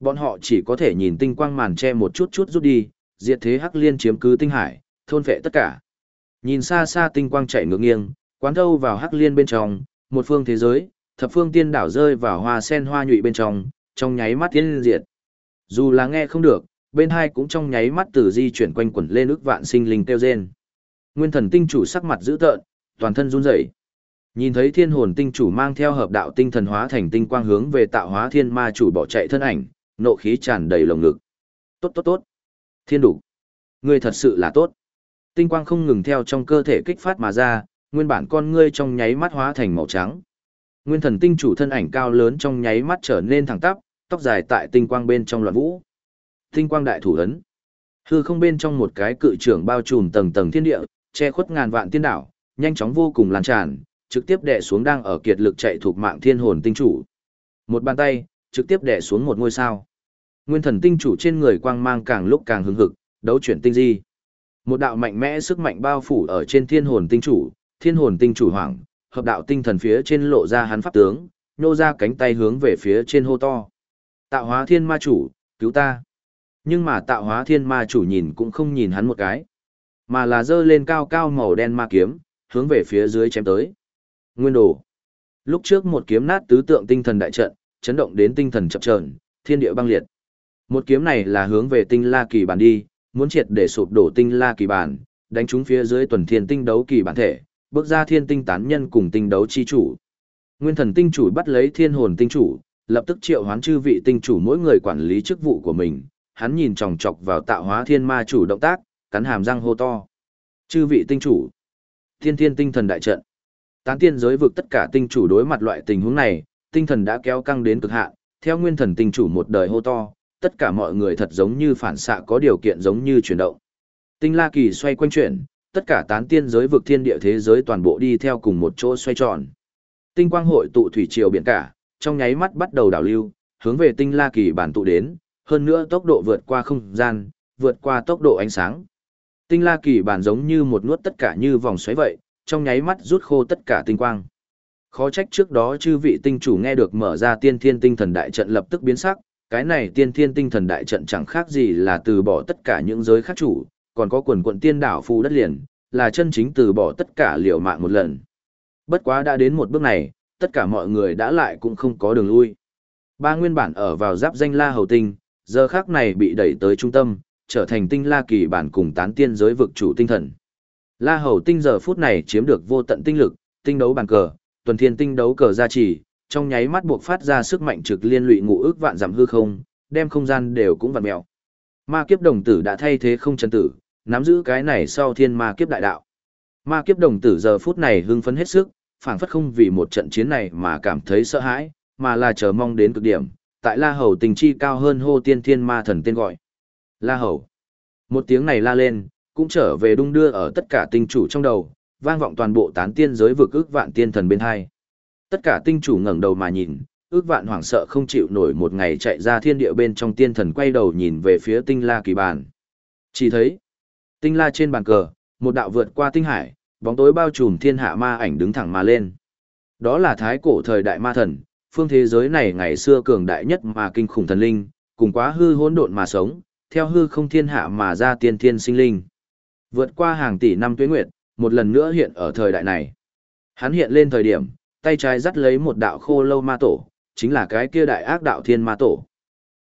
Bọn họ chỉ có thể nhìn tinh quang màn che một chút chút rút đi, diệt thế hắc liên chiếm cứ tinh hải, thôn vệ tất cả. Nhìn xa xa tinh quang chạy ngược nghiêng, quán thâu vào hắc liên bên trong, một phương thế giới, thập phương tiên đảo rơi vào hoa sen hoa nhụy bên trong, trong nháy mắt tiến diệt. Dù là nghe không được, bên hai cũng trong nháy mắt từ di chuyển quanh quẩn lên ức vạn sinh linh tiêu rên. Nguyên thần tinh chủ sắc mặt dữ tợn, toàn thân run rẩy. Nhìn thấy thiên hồn tinh chủ mang theo hợp đạo tinh thần hóa thành tinh quang hướng về tạo hóa thiên ma chủ bỏ chạy thân ảnh, nộ khí tràn đầy lồng ngực. Tốt tốt tốt. Thiên đủ. Ngươi thật sự là tốt. Tinh quang không ngừng theo trong cơ thể kích phát mà ra, nguyên bản con ngươi trong nháy mắt hóa thành màu trắng. Nguyên thần tinh chủ thân ảnh cao lớn trong nháy mắt trở nên thẳng tắp, tóc dài tại tinh quang bên trong loạn vũ. Tinh quang đại thủ ấn. Hư không bên trong một cái cự trưởng bao trùm tầng tầng thiên địa, che khuất ngàn vạn tiên đảo, nhanh chóng vô cùng lan tràn, trực tiếp đè xuống đang ở kiệt lực chạy thuộc mạng thiên hồn tinh chủ. Một bàn tay, trực tiếp đè xuống một ngôi sao. Nguyên thần tinh chủ trên người quang mang càng lúc càng hưng hực, đấu chuyển tinh di. Một đạo mạnh mẽ sức mạnh bao phủ ở trên thiên hồn tinh chủ, thiên hồn tinh chủ hoảng, hợp đạo tinh thần phía trên lộ ra hắn pháp tướng, nô ra cánh tay hướng về phía trên hô to. Tạo hóa thiên ma chủ, cứu ta. Nhưng mà tạo hóa thiên ma chủ nhìn cũng không nhìn hắn một cái, mà là dơ lên cao cao màu đen ma kiếm, hướng về phía dưới chém tới. Nguyên đồ. Lúc trước một kiếm nát tứ tượng tinh thần đại trận, chấn động đến tinh thần chập chờn, thiên địa băng liệt. Một kiếm này là hướng về tinh la kỳ bản đi, muốn triệt để sụp đổ tinh la kỳ bản, đánh trúng phía dưới tuần thiên tinh đấu kỳ bản thể, bước ra thiên tinh tán nhân cùng tinh đấu chi chủ. Nguyên thần tinh chủ bắt lấy thiên hồn tinh chủ, lập tức triệu hoán chư vị tinh chủ mỗi người quản lý chức vụ của mình, hắn nhìn chòng chọc vào tạo hóa thiên ma chủ động tác, cắn hàm răng hô to. Chư vị tinh chủ, Thiên thiên tinh thần đại trận. Tán tiên giới vực tất cả tinh chủ đối mặt loại tình huống này, tinh thần đã kéo căng đến cực hạn, theo nguyên thần tinh chủ một đời hô to, tất cả mọi người thật giống như phản xạ có điều kiện giống như chuyển động. Tinh La Kỳ xoay quanh chuyển, tất cả tán tiên giới vực thiên địa thế giới toàn bộ đi theo cùng một chỗ xoay tròn. Tinh quang hội tụ thủy triều biển cả, trong nháy mắt bắt đầu đảo lưu, hướng về Tinh La Kỳ bản tụ đến, hơn nữa tốc độ vượt qua không gian, vượt qua tốc độ ánh sáng. Tinh La Kỳ bản giống như một nuốt tất cả như vòng xoáy vậy, trong nháy mắt rút khô tất cả tinh quang. Khó trách trước đó chư vị tinh chủ nghe được mở ra tiên thiên tinh thần đại trận lập tức biến sắc, cái này tiên thiên tinh thần đại trận chẳng khác gì là từ bỏ tất cả những giới khác chủ, còn có quần quận tiên đảo phù đất liền, là chân chính từ bỏ tất cả liều mạng một lần. Bất quá đã đến một bước này, tất cả mọi người đã lại cũng không có đường lui. Ba nguyên bản ở vào giáp danh La Hầu Tinh, giờ khác này bị đẩy tới trung tâm, trở thành tinh La Kỳ bản cùng tán tiên giới vực chủ tinh thần. La Hầu Tinh giờ phút này chiếm được vô tận tinh lực, tinh đấu bàn cờ, tuần thiên tinh đấu cờ gia trì, trong nháy mắt buộc phát ra sức mạnh trực liên lụy ngũ ước vạn giảm hư không, đem không gian đều cũng vặn mèo. Ma kiếp đồng tử đã thay thế không chân tử, nắm giữ cái này sau thiên ma kiếp đại đạo. Ma kiếp đồng tử giờ phút này hưng phấn hết sức, phảng phất không vì một trận chiến này mà cảm thấy sợ hãi, mà là chờ mong đến cực điểm, tại La Hầu tình chi cao hơn hô tiên thiên ma thần tên gọi. La Hầu. Một tiếng này la lên, cũng trở về đung đưa ở tất cả tinh chủ trong đầu, vang vọng toàn bộ tán tiên giới vực ước vạn tiên thần bên hai. Tất cả tinh chủ ngẩng đầu mà nhìn, ước vạn hoảng sợ không chịu nổi một ngày chạy ra thiên địa bên trong tiên thần quay đầu nhìn về phía tinh la kỳ bàn. Chỉ thấy, tinh la trên bàn cờ, một đạo vượt qua tinh hải, bóng tối bao trùm thiên hạ ma ảnh đứng thẳng mà lên. Đó là thái cổ thời đại ma thần, phương thế giới này ngày xưa cường đại nhất mà kinh khủng thần linh, cùng quá hư hỗn độn mà sống, theo hư không thiên hạ mà ra tiên thiên sinh linh. Vượt qua hàng tỷ năm tuế nguyệt, một lần nữa hiện ở thời đại này. Hắn hiện lên thời điểm, tay trái dắt lấy một đạo khô lâu ma tổ, chính là cái kia đại ác đạo thiên ma tổ.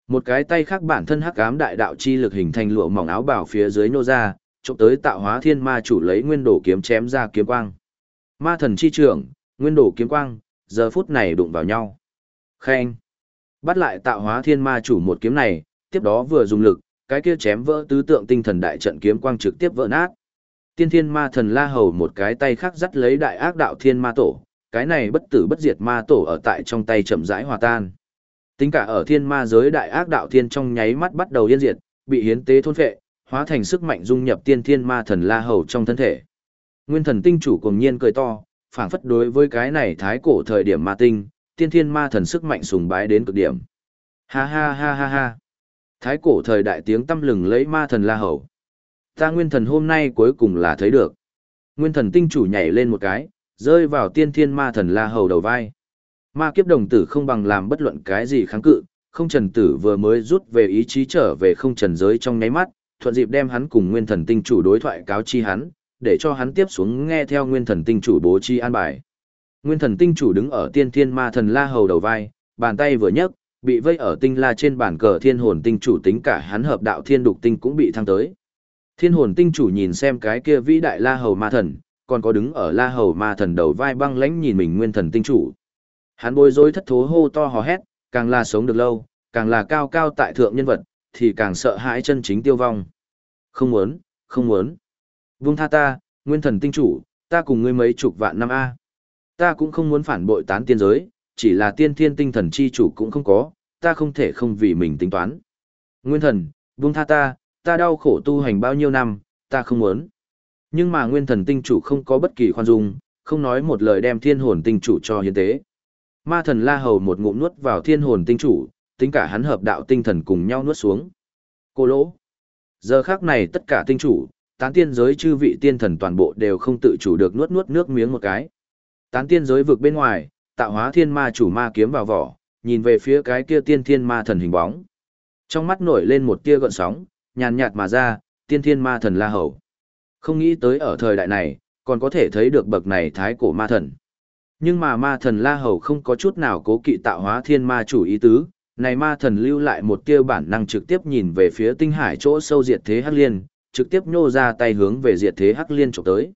Một cái tay khác bản thân hắc ám đại đạo chi lực hình thành lụa mỏng áo bảo phía dưới nô ra, chụp tới tạo hóa thiên ma chủ lấy nguyên đổ kiếm chém ra kiếm quang. Ma thần chi trưởng, nguyên đổ kiếm quang, giờ phút này đụng vào nhau. Khen. Bắt lại tạo hóa thiên ma chủ một kiếm này, tiếp đó vừa dùng lực, cái kia chém vỡ tứ tượng tinh thần đại trận kiếm quang trực tiếp vỡ nát. Tiên thiên ma thần la hầu một cái tay khác dắt lấy đại ác đạo thiên ma tổ, cái này bất tử bất diệt ma tổ ở tại trong tay chậm rãi hòa tan. Tính cả ở thiên ma giới đại ác đạo thiên trong nháy mắt bắt đầu yên diệt, bị hiến tế thôn phệ, hóa thành sức mạnh dung nhập tiên thiên ma thần la hầu trong thân thể. Nguyên thần tinh chủ cuồng nhiên cười to, phảng phất đối với cái này thái cổ thời điểm ma tinh, tiên thiên ma thần sức mạnh sùng bái đến cực điểm. Ha ha ha ha ha. Thái cổ thời đại tiếng tâm lừng lấy ma thần la hầu. Ta nguyên thần hôm nay cuối cùng là thấy được. Nguyên thần tinh chủ nhảy lên một cái, rơi vào tiên thiên ma thần la hầu đầu vai. Ma kiếp đồng tử không bằng làm bất luận cái gì kháng cự, không trần tử vừa mới rút về ý chí trở về không trần giới trong nháy mắt, thuận dịp đem hắn cùng nguyên thần tinh chủ đối thoại cáo chi hắn, để cho hắn tiếp xuống nghe theo nguyên thần tinh chủ bố chi an bài. Nguyên thần tinh chủ đứng ở tiên thiên ma thần la hầu đầu vai, bàn tay vừa nhấc, bị vây ở tinh la trên bản cờ thiên hồn tinh chủ tính cả hắn hợp đạo thiên đục tinh cũng bị thăng tới. Thiên hồn tinh chủ nhìn xem cái kia vĩ đại la hầu ma thần, còn có đứng ở la hầu ma thần đầu vai băng lãnh nhìn mình nguyên thần tinh chủ. Hắn bối rối thất thố hô to hò hét, càng là sống được lâu, càng là cao cao tại thượng nhân vật, thì càng sợ hãi chân chính tiêu vong. Không muốn, không muốn. Vung tha ta, nguyên thần tinh chủ, ta cùng ngươi mấy chục vạn năm A. Ta cũng không muốn phản bội tán tiên giới, chỉ là tiên thiên tinh thần chi chủ cũng không có, ta không thể không vì mình tính toán. Nguyên thần, vung tha ta, ta đau khổ tu hành bao nhiêu năm, ta không muốn. Nhưng mà nguyên thần tinh chủ không có bất kỳ khoan dung, không nói một lời đem thiên hồn tinh chủ cho hiến tế. Ma thần la hầu một ngụm nuốt vào thiên hồn tinh chủ, tính cả hắn hợp đạo tinh thần cùng nhau nuốt xuống. Cô lỗ. Giờ khác này tất cả tinh chủ, tán tiên giới chư vị tiên thần toàn bộ đều không tự chủ được nuốt nuốt nước miếng một cái. Tán tiên giới vực bên ngoài, tạo hóa thiên ma chủ ma kiếm vào vỏ, nhìn về phía cái kia tiên thiên ma thần hình bóng. Trong mắt nổi lên một tia gợn sóng, nhàn nhạt mà ra, tiên thiên ma thần la hầu. Không nghĩ tới ở thời đại này, còn có thể thấy được bậc này thái cổ ma thần. Nhưng mà ma thần la hầu không có chút nào cố kỵ tạo hóa thiên ma chủ ý tứ, này ma thần lưu lại một tia bản năng trực tiếp nhìn về phía tinh hải chỗ sâu diệt thế hắc liên, trực tiếp nhô ra tay hướng về diệt thế hắc liên chụp tới.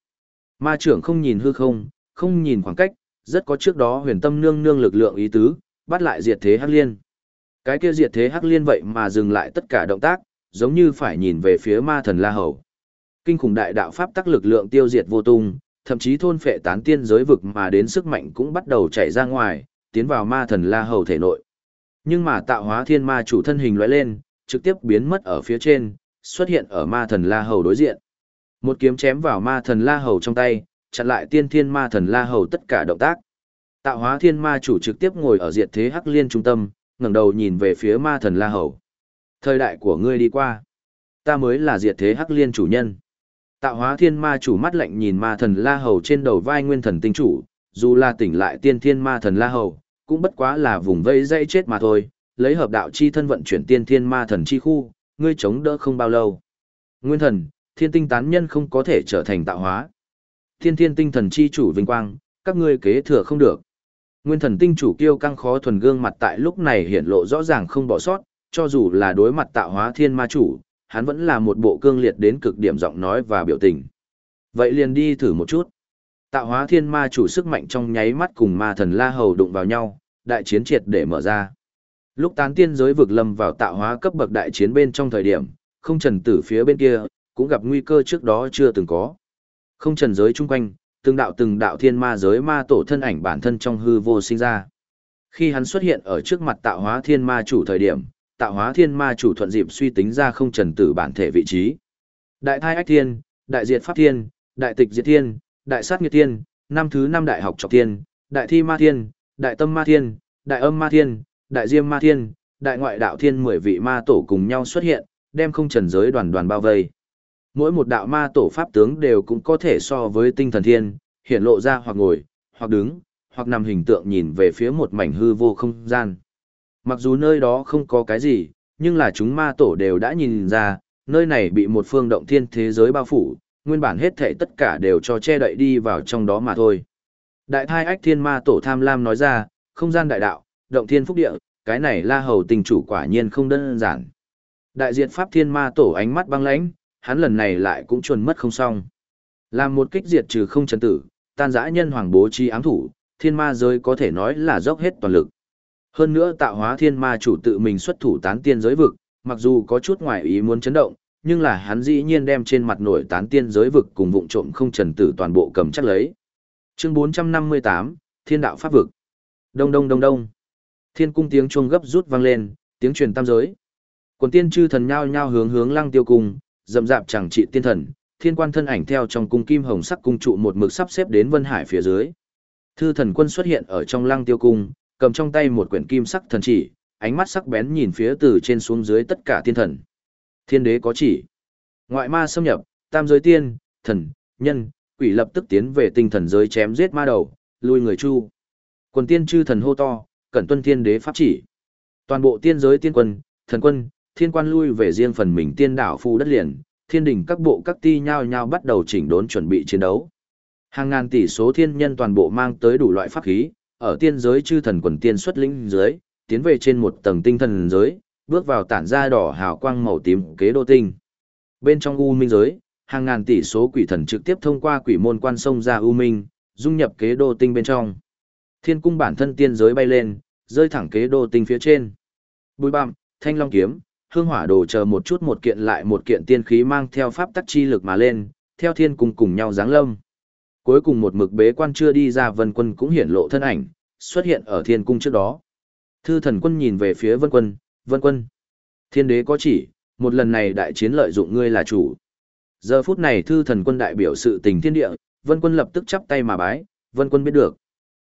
Ma trưởng không nhìn hư không, không nhìn khoảng cách, rất có trước đó huyền tâm nương nương lực lượng ý tứ, bắt lại diệt thế hắc liên. Cái kia diệt thế hắc liên vậy mà dừng lại tất cả động tác, giống như phải nhìn về phía ma thần La Hầu. Kinh khủng đại đạo pháp tắc lực lượng tiêu diệt vô tung, thậm chí thôn phệ tán tiên giới vực mà đến sức mạnh cũng bắt đầu chảy ra ngoài, tiến vào ma thần la hầu thể nội. Nhưng mà tạo hóa thiên ma chủ thân hình lóe lên, trực tiếp biến mất ở phía trên, xuất hiện ở ma thần la hầu đối diện. Một kiếm chém vào ma thần la hầu trong tay, chặn lại tiên thiên ma thần la hầu tất cả động tác. Tạo hóa thiên ma chủ trực tiếp ngồi ở diệt thế hắc liên trung tâm, ngẩng đầu nhìn về phía ma thần la hầu. Thời đại của ngươi đi qua. Ta mới là diệt thế hắc liên chủ nhân. Tạo hóa thiên ma chủ mắt lạnh nhìn ma thần la hầu trên đầu vai nguyên thần tinh chủ, dù là tỉnh lại tiên thiên ma thần la hầu, cũng bất quá là vùng vây dây chết mà thôi, lấy hợp đạo chi thân vận chuyển tiên thiên ma thần chi khu, ngươi chống đỡ không bao lâu. Nguyên thần, thiên tinh tán nhân không có thể trở thành tạo hóa. Thiên thiên tinh thần chi chủ vinh quang, các ngươi kế thừa không được. Nguyên thần tinh chủ kiêu căng khó thuần gương mặt tại lúc này hiện lộ rõ ràng không bỏ sót, cho dù là đối mặt tạo hóa thiên ma chủ, hắn vẫn là một bộ cương liệt đến cực điểm giọng nói và biểu tình. Vậy liền đi thử một chút. Tạo hóa thiên ma chủ sức mạnh trong nháy mắt cùng ma thần la hầu đụng vào nhau, đại chiến triệt để mở ra. Lúc tán tiên giới vực lâm vào tạo hóa cấp bậc đại chiến bên trong thời điểm, không trần tử phía bên kia, cũng gặp nguy cơ trước đó chưa từng có. Không trần giới chung quanh, từng đạo từng đạo thiên ma giới ma tổ thân ảnh bản thân trong hư vô sinh ra. Khi hắn xuất hiện ở trước mặt tạo hóa thiên ma chủ thời điểm, tạo hóa thiên ma chủ thuận dịp suy tính ra không trần tử bản thể vị trí. Đại thai ách thiên, đại diệt pháp thiên, đại tịch diệt thiên, đại sát nghiệt thiên, năm thứ năm đại học trọc thiên, đại thi ma thiên, đại tâm ma thiên, đại âm ma thiên, đại diêm ma thiên, đại ngoại đạo thiên mười vị ma tổ cùng nhau xuất hiện, đem không trần giới đoàn đoàn bao vây. Mỗi một đạo ma tổ pháp tướng đều cũng có thể so với tinh thần thiên, hiện lộ ra hoặc ngồi, hoặc đứng, hoặc nằm hình tượng nhìn về phía một mảnh hư vô không gian. Mặc dù nơi đó không có cái gì, nhưng là chúng ma tổ đều đã nhìn ra, nơi này bị một phương động thiên thế giới bao phủ, nguyên bản hết thảy tất cả đều cho che đậy đi vào trong đó mà thôi. Đại thai ách thiên ma tổ tham lam nói ra, không gian đại đạo, động thiên phúc địa, cái này la hầu tình chủ quả nhiên không đơn giản. Đại diện pháp thiên ma tổ ánh mắt băng lãnh, hắn lần này lại cũng chuẩn mất không xong. Làm một kích diệt trừ không chấn tử, tan giã nhân hoàng bố trí ám thủ, thiên ma giới có thể nói là dốc hết toàn lực. Hơn nữa tạo hóa thiên ma chủ tự mình xuất thủ tán tiên giới vực, mặc dù có chút ngoài ý muốn chấn động, nhưng là hắn dĩ nhiên đem trên mặt nổi tán tiên giới vực cùng vụng trộm không trần tử toàn bộ cầm chắc lấy. Chương 458, Thiên đạo pháp vực. Đông đông đông đông. Thiên cung tiếng chuông gấp rút vang lên, tiếng truyền tam giới. Quần tiên chư thần nhao nhao hướng hướng Lăng Tiêu cung, dậm dạp chẳng trị tiên thần, thiên quan thân ảnh theo trong cung kim hồng sắc cung trụ một mực sắp xếp đến Vân Hải phía dưới. Thư thần quân xuất hiện ở trong Lăng Tiêu cung, cầm trong tay một quyển kim sắc thần chỉ, ánh mắt sắc bén nhìn phía từ trên xuống dưới tất cả tiên thần. Thiên đế có chỉ. Ngoại ma xâm nhập, tam giới tiên, thần, nhân, quỷ lập tức tiến về tinh thần giới chém giết ma đầu, lui người chu. Quần tiên chư thần hô to, cẩn tuân thiên đế pháp chỉ. Toàn bộ tiên giới tiên quân, thần quân, thiên quan lui về riêng phần mình tiên đảo phu đất liền, thiên đỉnh các bộ các ti nhao nhao bắt đầu chỉnh đốn chuẩn bị chiến đấu. Hàng ngàn tỷ số thiên nhân toàn bộ mang tới đủ loại pháp khí, ở tiên giới chư thần quần tiên xuất lĩnh dưới, tiến về trên một tầng tinh thần giới, bước vào tản ra đỏ hào quang màu tím kế đô tinh. Bên trong u minh giới, hàng ngàn tỷ số quỷ thần trực tiếp thông qua quỷ môn quan sông ra u minh, dung nhập kế đô tinh bên trong. Thiên cung bản thân tiên giới bay lên, rơi thẳng kế đô tinh phía trên. Bùi bạm, thanh long kiếm, hương hỏa đồ chờ một chút một kiện lại một kiện tiên khí mang theo pháp tắc chi lực mà lên, theo thiên cung cùng nhau giáng lâm. Cuối cùng một mực bế quan chưa đi ra vân quân cũng hiển lộ thân ảnh, xuất hiện ở thiên cung trước đó. Thư thần quân nhìn về phía vân quân, vân quân. Thiên đế có chỉ, một lần này đại chiến lợi dụng ngươi là chủ. Giờ phút này thư thần quân đại biểu sự tình thiên địa, vân quân lập tức chắp tay mà bái, vân quân biết được.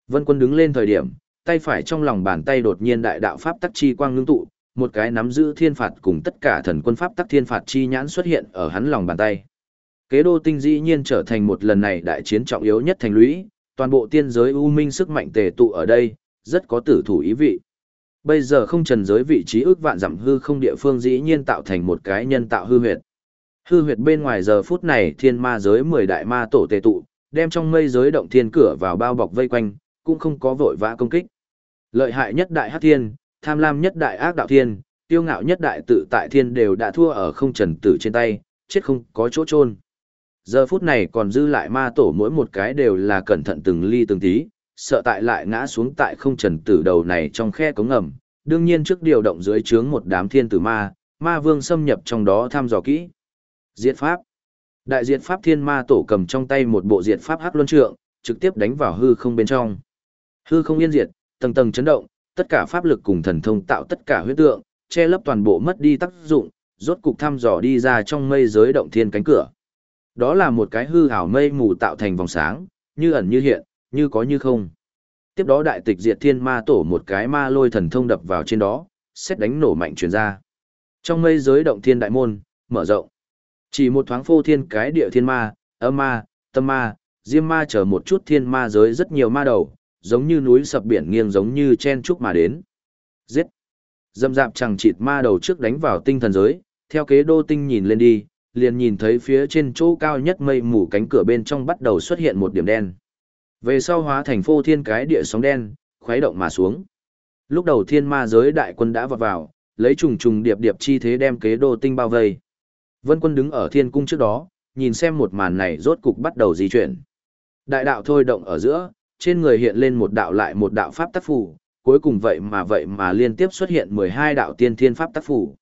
Vân quân đứng lên thời điểm, tay phải trong lòng bàn tay đột nhiên đại đạo pháp tắc chi quang ngưng tụ, một cái nắm giữ thiên phạt cùng tất cả thần quân pháp tắc thiên phạt chi nhãn xuất hiện ở hắn lòng bàn tay. Kế đô tinh dĩ nhiên trở thành một lần này đại chiến trọng yếu nhất thành lũy, toàn bộ tiên giới u minh sức mạnh tề tụ ở đây, rất có tử thủ ý vị. Bây giờ không trần giới vị trí ước vạn giảm hư không địa phương dĩ nhiên tạo thành một cái nhân tạo hư huyệt. Hư huyệt bên ngoài giờ phút này thiên ma giới 10 đại ma tổ tề tụ, đem trong mây giới động thiên cửa vào bao bọc vây quanh, cũng không có vội vã công kích. Lợi hại nhất đại hắc thiên, tham lam nhất đại ác đạo thiên, tiêu ngạo nhất đại tự tại thiên đều đã thua ở không trần tử trên tay, chết không có chỗ trôn. Giờ phút này còn dư lại ma tổ mỗi một cái đều là cẩn thận từng ly từng tí, sợ tại lại ngã xuống tại không trần tử đầu này trong khe cống ngầm. Đương nhiên trước điều động dưới trướng một đám thiên tử ma, ma vương xâm nhập trong đó thăm dò kỹ. Diệt pháp. Đại diệt pháp thiên ma tổ cầm trong tay một bộ diệt pháp hắc luân trượng, trực tiếp đánh vào hư không bên trong. Hư không yên diệt, tầng tầng chấn động, tất cả pháp lực cùng thần thông tạo tất cả huyết tượng, che lấp toàn bộ mất đi tác dụng, rốt cục thăm dò đi ra trong mây giới động thiên cánh cửa. Đó là một cái hư ảo mây mù tạo thành vòng sáng, như ẩn như hiện, như có như không. Tiếp đó đại tịch diệt thiên ma tổ một cái ma lôi thần thông đập vào trên đó, xét đánh nổ mạnh truyền ra. Trong mây giới động thiên đại môn, mở rộng. Chỉ một thoáng phô thiên cái địa thiên ma, âm ma, tâm ma, diêm ma chờ một chút thiên ma giới rất nhiều ma đầu, giống như núi sập biển nghiêng giống như chen trúc mà đến. Giết! Dâm dạp chẳng chịt ma đầu trước đánh vào tinh thần giới, theo kế đô tinh nhìn lên đi, liền nhìn thấy phía trên chỗ cao nhất mây mù cánh cửa bên trong bắt đầu xuất hiện một điểm đen. Về sau hóa thành phô thiên cái địa sóng đen, khuấy động mà xuống. Lúc đầu thiên ma giới đại quân đã vọt vào, lấy trùng trùng điệp điệp chi thế đem kế đô tinh bao vây. Vân quân đứng ở thiên cung trước đó, nhìn xem một màn này rốt cục bắt đầu di chuyển. Đại đạo thôi động ở giữa, trên người hiện lên một đạo lại một đạo pháp tác phủ, cuối cùng vậy mà vậy mà liên tiếp xuất hiện 12 đạo tiên thiên pháp tác phủ.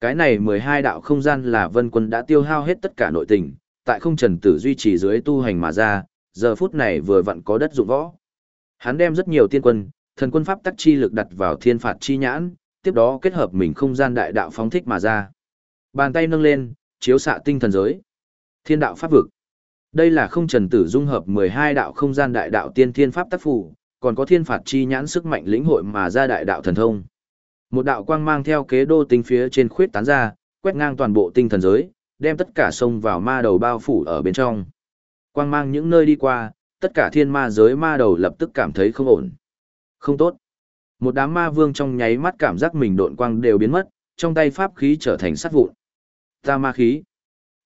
Cái này 12 đạo không gian là vân quân đã tiêu hao hết tất cả nội tình, tại không trần tử duy trì dưới tu hành mà ra, giờ phút này vừa vặn có đất dụng võ. Hắn đem rất nhiều tiên quân, thần quân pháp tắc chi lực đặt vào thiên phạt chi nhãn, tiếp đó kết hợp mình không gian đại đạo phóng thích mà ra. Bàn tay nâng lên, chiếu xạ tinh thần giới. Thiên đạo pháp vực. Đây là không trần tử dung hợp 12 đạo không gian đại đạo tiên thiên pháp tác phù, còn có thiên phạt chi nhãn sức mạnh lĩnh hội mà ra đại đạo thần thông. Một đạo quang mang theo kế đô tinh phía trên khuyết tán ra, quét ngang toàn bộ tinh thần giới, đem tất cả sông vào ma đầu bao phủ ở bên trong. Quang mang những nơi đi qua, tất cả thiên ma giới ma đầu lập tức cảm thấy không ổn. Không tốt. Một đám ma vương trong nháy mắt cảm giác mình độn quang đều biến mất, trong tay pháp khí trở thành sắt vụn. Ta ma khí.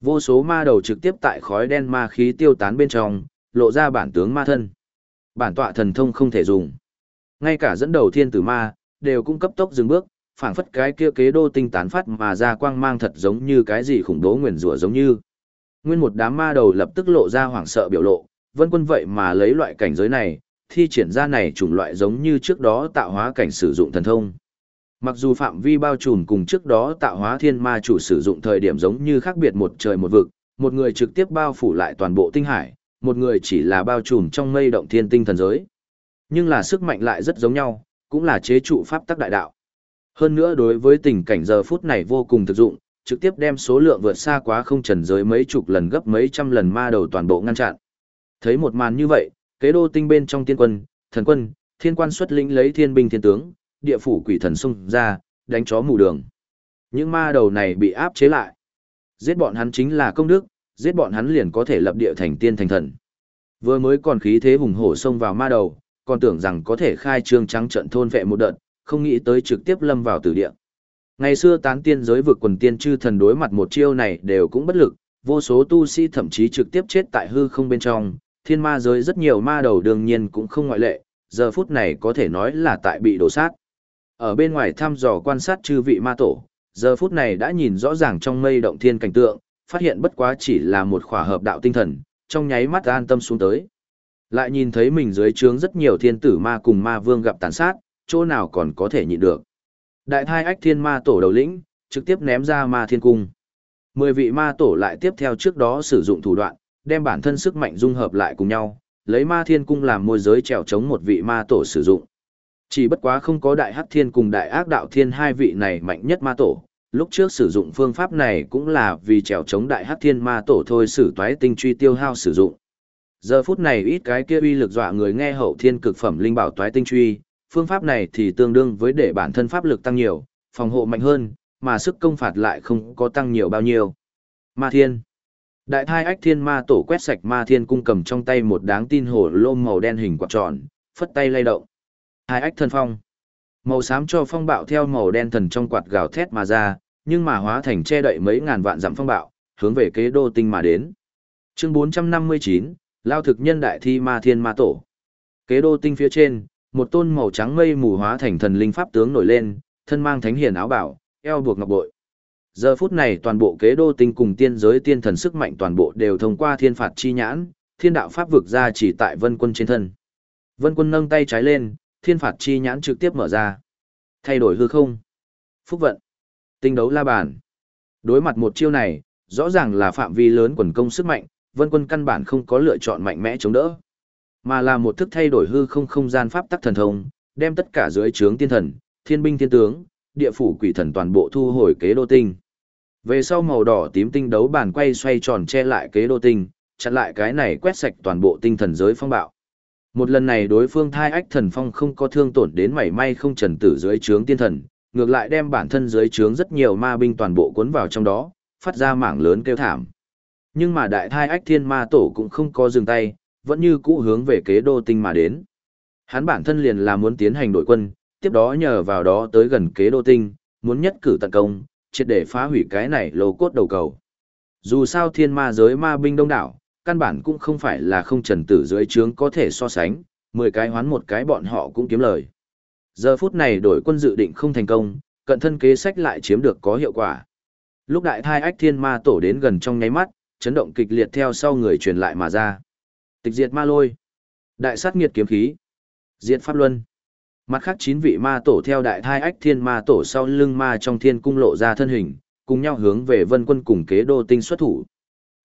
Vô số ma đầu trực tiếp tại khói đen ma khí tiêu tán bên trong, lộ ra bản tướng ma thân. Bản tọa thần thông không thể dùng. Ngay cả dẫn đầu thiên tử ma, đều cũng cấp tốc dừng bước, phảng phất cái kia kế đô tinh tán phát mà ra quang mang thật giống như cái gì khủng bố nguyền rủa giống như. Nguyên một đám ma đầu lập tức lộ ra hoảng sợ biểu lộ, vân quân vậy mà lấy loại cảnh giới này, thi triển ra này chủng loại giống như trước đó tạo hóa cảnh sử dụng thần thông. Mặc dù phạm vi bao trùm cùng trước đó tạo hóa thiên ma chủ sử dụng thời điểm giống như khác biệt một trời một vực, một người trực tiếp bao phủ lại toàn bộ tinh hải, một người chỉ là bao trùm trong mây động thiên tinh thần giới. Nhưng là sức mạnh lại rất giống nhau, cũng là chế trụ pháp tắc đại đạo. Hơn nữa đối với tình cảnh giờ phút này vô cùng thực dụng, trực tiếp đem số lượng vượt xa quá không trần giới mấy chục lần gấp mấy trăm lần ma đầu toàn bộ ngăn chặn. Thấy một màn như vậy, kế đô tinh bên trong tiên quân, thần quân, thiên quan xuất lĩnh lấy thiên binh thiên tướng, địa phủ quỷ thần xung ra, đánh chó mù đường. Những ma đầu này bị áp chế lại. Giết bọn hắn chính là công đức, giết bọn hắn liền có thể lập địa thành tiên thành thần. Vừa mới còn khí thế hùng hổ xông vào ma đầu, còn tưởng rằng có thể khai trương trắng trận thôn vệ một đợt, không nghĩ tới trực tiếp lâm vào tử địa. Ngày xưa tán tiên giới vực quần tiên chư thần đối mặt một chiêu này đều cũng bất lực, vô số tu sĩ thậm chí trực tiếp chết tại hư không bên trong, thiên ma giới rất nhiều ma đầu đương nhiên cũng không ngoại lệ, giờ phút này có thể nói là tại bị đổ sát. Ở bên ngoài thăm dò quan sát chư vị ma tổ, giờ phút này đã nhìn rõ ràng trong mây động thiên cảnh tượng, phát hiện bất quá chỉ là một khỏa hợp đạo tinh thần, trong nháy mắt an tâm xuống tới. Lại nhìn thấy mình dưới trướng rất nhiều thiên tử ma cùng ma vương gặp tàn sát, chỗ nào còn có thể nhịn được. Đại thai ách thiên ma tổ đầu lĩnh, trực tiếp ném ra ma thiên cung. Mười vị ma tổ lại tiếp theo trước đó sử dụng thủ đoạn, đem bản thân sức mạnh dung hợp lại cùng nhau, lấy ma thiên cung làm môi giới trèo chống một vị ma tổ sử dụng. Chỉ bất quá không có đại hắc thiên cùng đại ác đạo thiên hai vị này mạnh nhất ma tổ, lúc trước sử dụng phương pháp này cũng là vì trèo chống đại hắc thiên ma tổ thôi sử toái tinh truy tiêu hao sử dụng. Giờ phút này ít cái kia uy lực dọa người nghe hậu thiên cực phẩm linh bảo toái tinh truy, phương pháp này thì tương đương với để bản thân pháp lực tăng nhiều, phòng hộ mạnh hơn, mà sức công phạt lại không có tăng nhiều bao nhiêu. Ma thiên Đại thai ách thiên ma tổ quét sạch ma thiên cung cầm trong tay một đáng tin hổ lô màu đen hình quạt tròn, phất tay lay động. Hai ách thần phong. Màu xám cho phong bạo theo màu đen thần trong quạt gào thét mà ra, nhưng mà hóa thành che đậy mấy ngàn vạn dặm phong bạo, hướng về kế đô tinh mà đến. Chương 459, Lao thực nhân đại thi ma thiên ma tổ. Kế đô tinh phía trên, một tôn màu trắng mây mù hóa thành thần linh pháp tướng nổi lên, thân mang thánh hiền áo bảo, eo buộc ngọc bội. Giờ phút này toàn bộ kế đô tinh cùng tiên giới tiên thần sức mạnh toàn bộ đều thông qua thiên phạt chi nhãn, thiên đạo pháp vực ra chỉ tại vân quân trên thân. Vân quân nâng tay trái lên, thiên phạt chi nhãn trực tiếp mở ra. Thay đổi hư không. Phúc vận. Tinh đấu la bàn. Đối mặt một chiêu này, rõ ràng là phạm vi lớn quần công sức mạnh, vân quân căn bản không có lựa chọn mạnh mẽ chống đỡ, mà là một thức thay đổi hư không không gian pháp tắc thần thông, đem tất cả dưới trướng tiên thần, thiên binh thiên tướng, địa phủ quỷ thần toàn bộ thu hồi kế đô tinh. Về sau màu đỏ tím tinh đấu bàn quay xoay tròn che lại kế đô tinh, chặn lại cái này quét sạch toàn bộ tinh thần giới phong bạo. Một lần này đối phương thai ách thần phong không có thương tổn đến mảy may không trần tử dưới trướng tiên thần, ngược lại đem bản thân dưới trướng rất nhiều ma binh toàn bộ cuốn vào trong đó, phát ra mảng lớn kêu thảm. Nhưng mà đại thai ách thiên ma tổ cũng không có dừng tay, vẫn như cũ hướng về kế đô tinh mà đến. Hắn bản thân liền là muốn tiến hành đội quân, tiếp đó nhờ vào đó tới gần kế đô tinh, muốn nhất cử tận công, triệt để phá hủy cái này lô cốt đầu cầu. Dù sao thiên ma giới ma binh đông đảo, căn bản cũng không phải là không trần tử dưới trướng có thể so sánh, 10 cái hoán một cái bọn họ cũng kiếm lời. Giờ phút này đổi quân dự định không thành công, cận thân kế sách lại chiếm được có hiệu quả. Lúc đại thai ách thiên ma tổ đến gần trong nháy mắt, chấn động kịch liệt theo sau người truyền lại mà ra. Tịch diệt ma lôi, đại sát nghiệt kiếm khí, diệt pháp luân. Mặt khác chín vị ma tổ theo đại thai ách thiên ma tổ sau lưng ma trong thiên cung lộ ra thân hình, cùng nhau hướng về vân quân cùng kế đô tinh xuất thủ.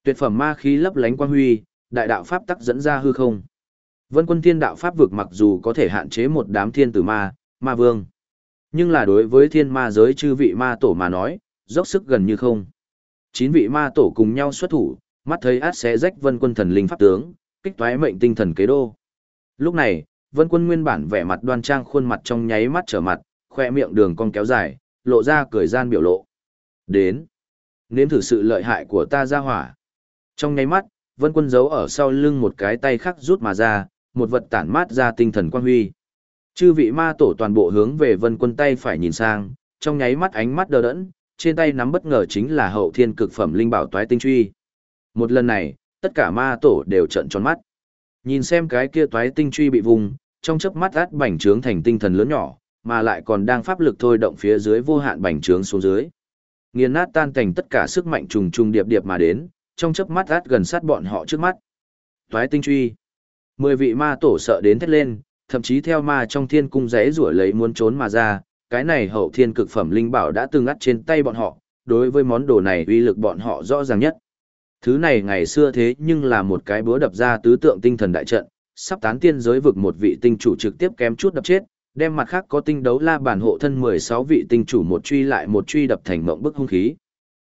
Tuyệt phẩm ma khí lấp lánh quang huy, đại đạo pháp tắc dẫn ra hư không. Vân quân thiên đạo pháp vực mặc dù có thể hạn chế một đám thiên tử ma, ma vương. Nhưng là đối với thiên ma giới chư vị ma tổ mà nói, dốc sức gần như không. Chín vị ma tổ cùng nhau xuất thủ, mắt thấy át sẽ rách vân quân thần linh pháp tướng, kích toái mệnh tinh thần kế đô. Lúc này, vân quân nguyên bản vẻ mặt đoan trang khuôn mặt trong nháy mắt trở mặt, khoe miệng đường cong kéo dài, lộ ra cười gian biểu lộ. Đến. Nếm thử sự lợi hại của ta ra hỏa. Trong nháy mắt, vân quân giấu ở sau lưng một cái tay khắc rút mà ra, một vật tản mát ra tinh thần quang huy. Chư vị ma tổ toàn bộ hướng về vân quân tay phải nhìn sang, trong nháy mắt ánh mắt đờ đẫn, trên tay nắm bất ngờ chính là hậu thiên cực phẩm linh bảo toái tinh truy. Một lần này, tất cả ma tổ đều trợn tròn mắt. Nhìn xem cái kia toái tinh truy bị vùng, trong chớp mắt át bành trướng thành tinh thần lớn nhỏ, mà lại còn đang pháp lực thôi động phía dưới vô hạn bành trướng xuống dưới. Nghiền nát tan cảnh tất cả sức mạnh trùng trùng điệp điệp mà đến, trong chớp mắt át gần sát bọn họ trước mắt. Toái tinh truy. Mười vị ma tổ sợ đến thét lên, thậm chí theo ma trong thiên cung rẽ rủa lấy muốn trốn mà ra, cái này hậu thiên cực phẩm linh bảo đã từng ngắt trên tay bọn họ, đối với món đồ này uy lực bọn họ rõ ràng nhất. Thứ này ngày xưa thế nhưng là một cái búa đập ra tứ tượng tinh thần đại trận, sắp tán tiên giới vực một vị tinh chủ trực tiếp kém chút đập chết, đem mặt khác có tinh đấu la bản hộ thân 16 vị tinh chủ một truy lại một truy đập thành mộng bức hung khí.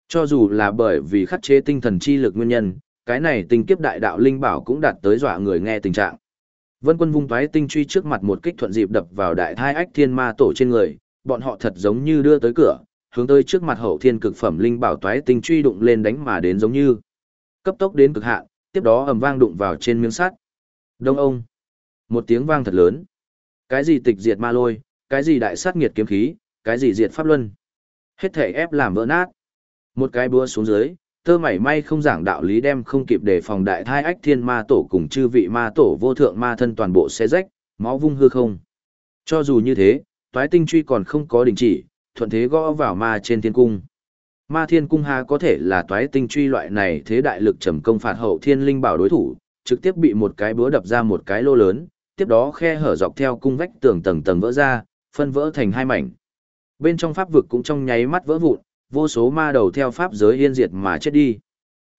Cho dù là bởi vì khắc chế tinh thần chi lực nguyên nhân, cái này tinh kiếp đại đạo linh bảo cũng đạt tới dọa người nghe tình trạng. Vân quân vung toái tinh truy trước mặt một kích thuận dịp đập vào đại thai ách thiên ma tổ trên người, bọn họ thật giống như đưa tới cửa, hướng tới trước mặt hậu thiên cực phẩm linh bảo toái tinh truy đụng lên đánh mà đến giống như cấp tốc đến cực hạn, tiếp đó ầm vang đụng vào trên miếng sắt. Đông ông. Một tiếng vang thật lớn. Cái gì tịch diệt ma lôi, cái gì đại sát nghiệt kiếm khí, cái gì diệt pháp luân. Hết thể ép làm vỡ nát. Một cái búa xuống dưới, tơ mảy may không giảng đạo lý đem không kịp để phòng đại thai ách thiên ma tổ cùng chư vị ma tổ vô thượng ma thân toàn bộ xé rách, máu vung hư không. Cho dù như thế, toái tinh truy còn không có đình chỉ, thuận thế gõ vào ma trên thiên cung. Ma thiên cung ha có thể là toái tinh truy loại này thế đại lực trầm công phạt hậu thiên linh bảo đối thủ, trực tiếp bị một cái búa đập ra một cái lô lớn, tiếp đó khe hở dọc theo cung vách tường tầng tầng vỡ ra, phân vỡ thành hai mảnh. Bên trong pháp vực cũng trong nháy mắt vỡ vụn, vô số ma đầu theo pháp giới yên diệt mà chết đi.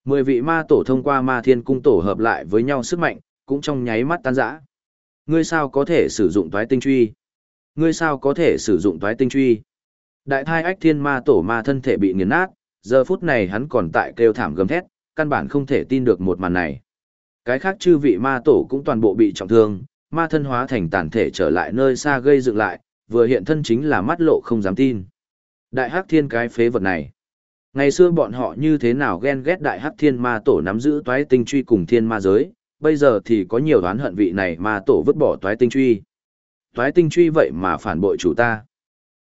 Mười vị ma tổ thông qua ma thiên cung tổ hợp lại với nhau sức mạnh, cũng trong nháy mắt tan rã. Ngươi sao có thể sử dụng toái tinh truy? Ngươi sao có thể sử dụng toái tinh truy? Đại thai ách thiên ma tổ ma thân thể bị nghiền nát, giờ phút này hắn còn tại kêu thảm gầm thét, căn bản không thể tin được một màn này. Cái khác chư vị ma tổ cũng toàn bộ bị trọng thương, ma thân hóa thành tàn thể trở lại nơi xa gây dựng lại, vừa hiện thân chính là mắt lộ không dám tin. Đại hắc thiên cái phế vật này. Ngày xưa bọn họ như thế nào ghen ghét đại hắc thiên ma tổ nắm giữ toái tinh truy cùng thiên ma giới, bây giờ thì có nhiều đoán hận vị này ma tổ vứt bỏ toái tinh truy. Toái tinh truy vậy mà phản bội chủ ta.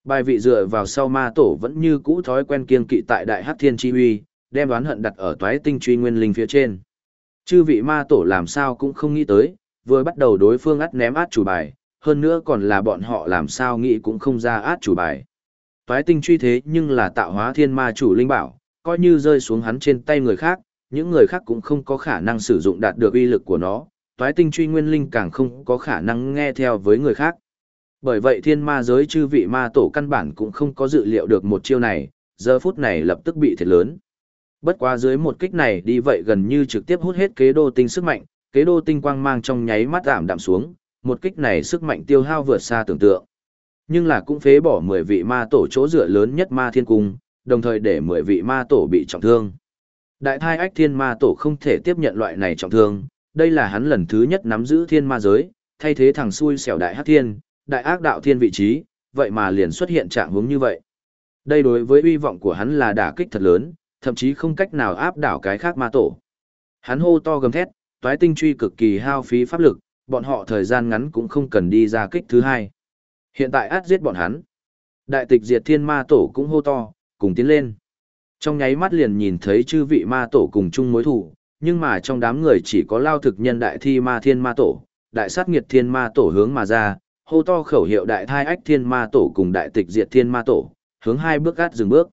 Bài vị dựa vào sau ma tổ vẫn như cũ thói quen kiên kỵ tại đại hắc thiên chi huy, đem đoán hận đặt ở toái tinh truy nguyên linh phía trên. Chư vị ma tổ làm sao cũng không nghĩ tới, vừa bắt đầu đối phương át ném át chủ bài, hơn nữa còn là bọn họ làm sao nghĩ cũng không ra át chủ bài. Toái tinh truy thế nhưng là tạo hóa thiên ma chủ linh bảo, coi như rơi xuống hắn trên tay người khác, những người khác cũng không có khả năng sử dụng đạt được uy lực của nó, toái tinh truy nguyên linh càng không có khả năng nghe theo với người khác. Bởi vậy thiên ma giới chư vị ma tổ căn bản cũng không có dự liệu được một chiêu này, giờ phút này lập tức bị thiệt lớn. Bất quá dưới một kích này đi vậy gần như trực tiếp hút hết kế đô tinh sức mạnh, kế đô tinh quang mang trong nháy mắt giảm đạm xuống, một kích này sức mạnh tiêu hao vượt xa tưởng tượng. Nhưng là cũng phế bỏ 10 vị ma tổ chỗ dựa lớn nhất ma thiên cung, đồng thời để 10 vị ma tổ bị trọng thương. Đại thai ách thiên ma tổ không thể tiếp nhận loại này trọng thương, đây là hắn lần thứ nhất nắm giữ thiên ma giới, thay thế thằng xui xẻo đại hắc thiên, đại ác đạo thiên vị trí, vậy mà liền xuất hiện trạng hướng như vậy. Đây đối với uy vọng của hắn là đả kích thật lớn, thậm chí không cách nào áp đảo cái khác ma tổ. Hắn hô to gầm thét, toái tinh truy cực kỳ hao phí pháp lực, bọn họ thời gian ngắn cũng không cần đi ra kích thứ hai. Hiện tại át giết bọn hắn. Đại tịch diệt thiên ma tổ cũng hô to, cùng tiến lên. Trong nháy mắt liền nhìn thấy chư vị ma tổ cùng chung mối thủ, nhưng mà trong đám người chỉ có lao thực nhân đại thi ma thiên ma tổ, đại sát nghiệt thiên ma tổ hướng mà ra, hô to khẩu hiệu đại thai ách thiên ma tổ cùng đại tịch diệt thiên ma tổ, hướng hai bước gắt dừng bước.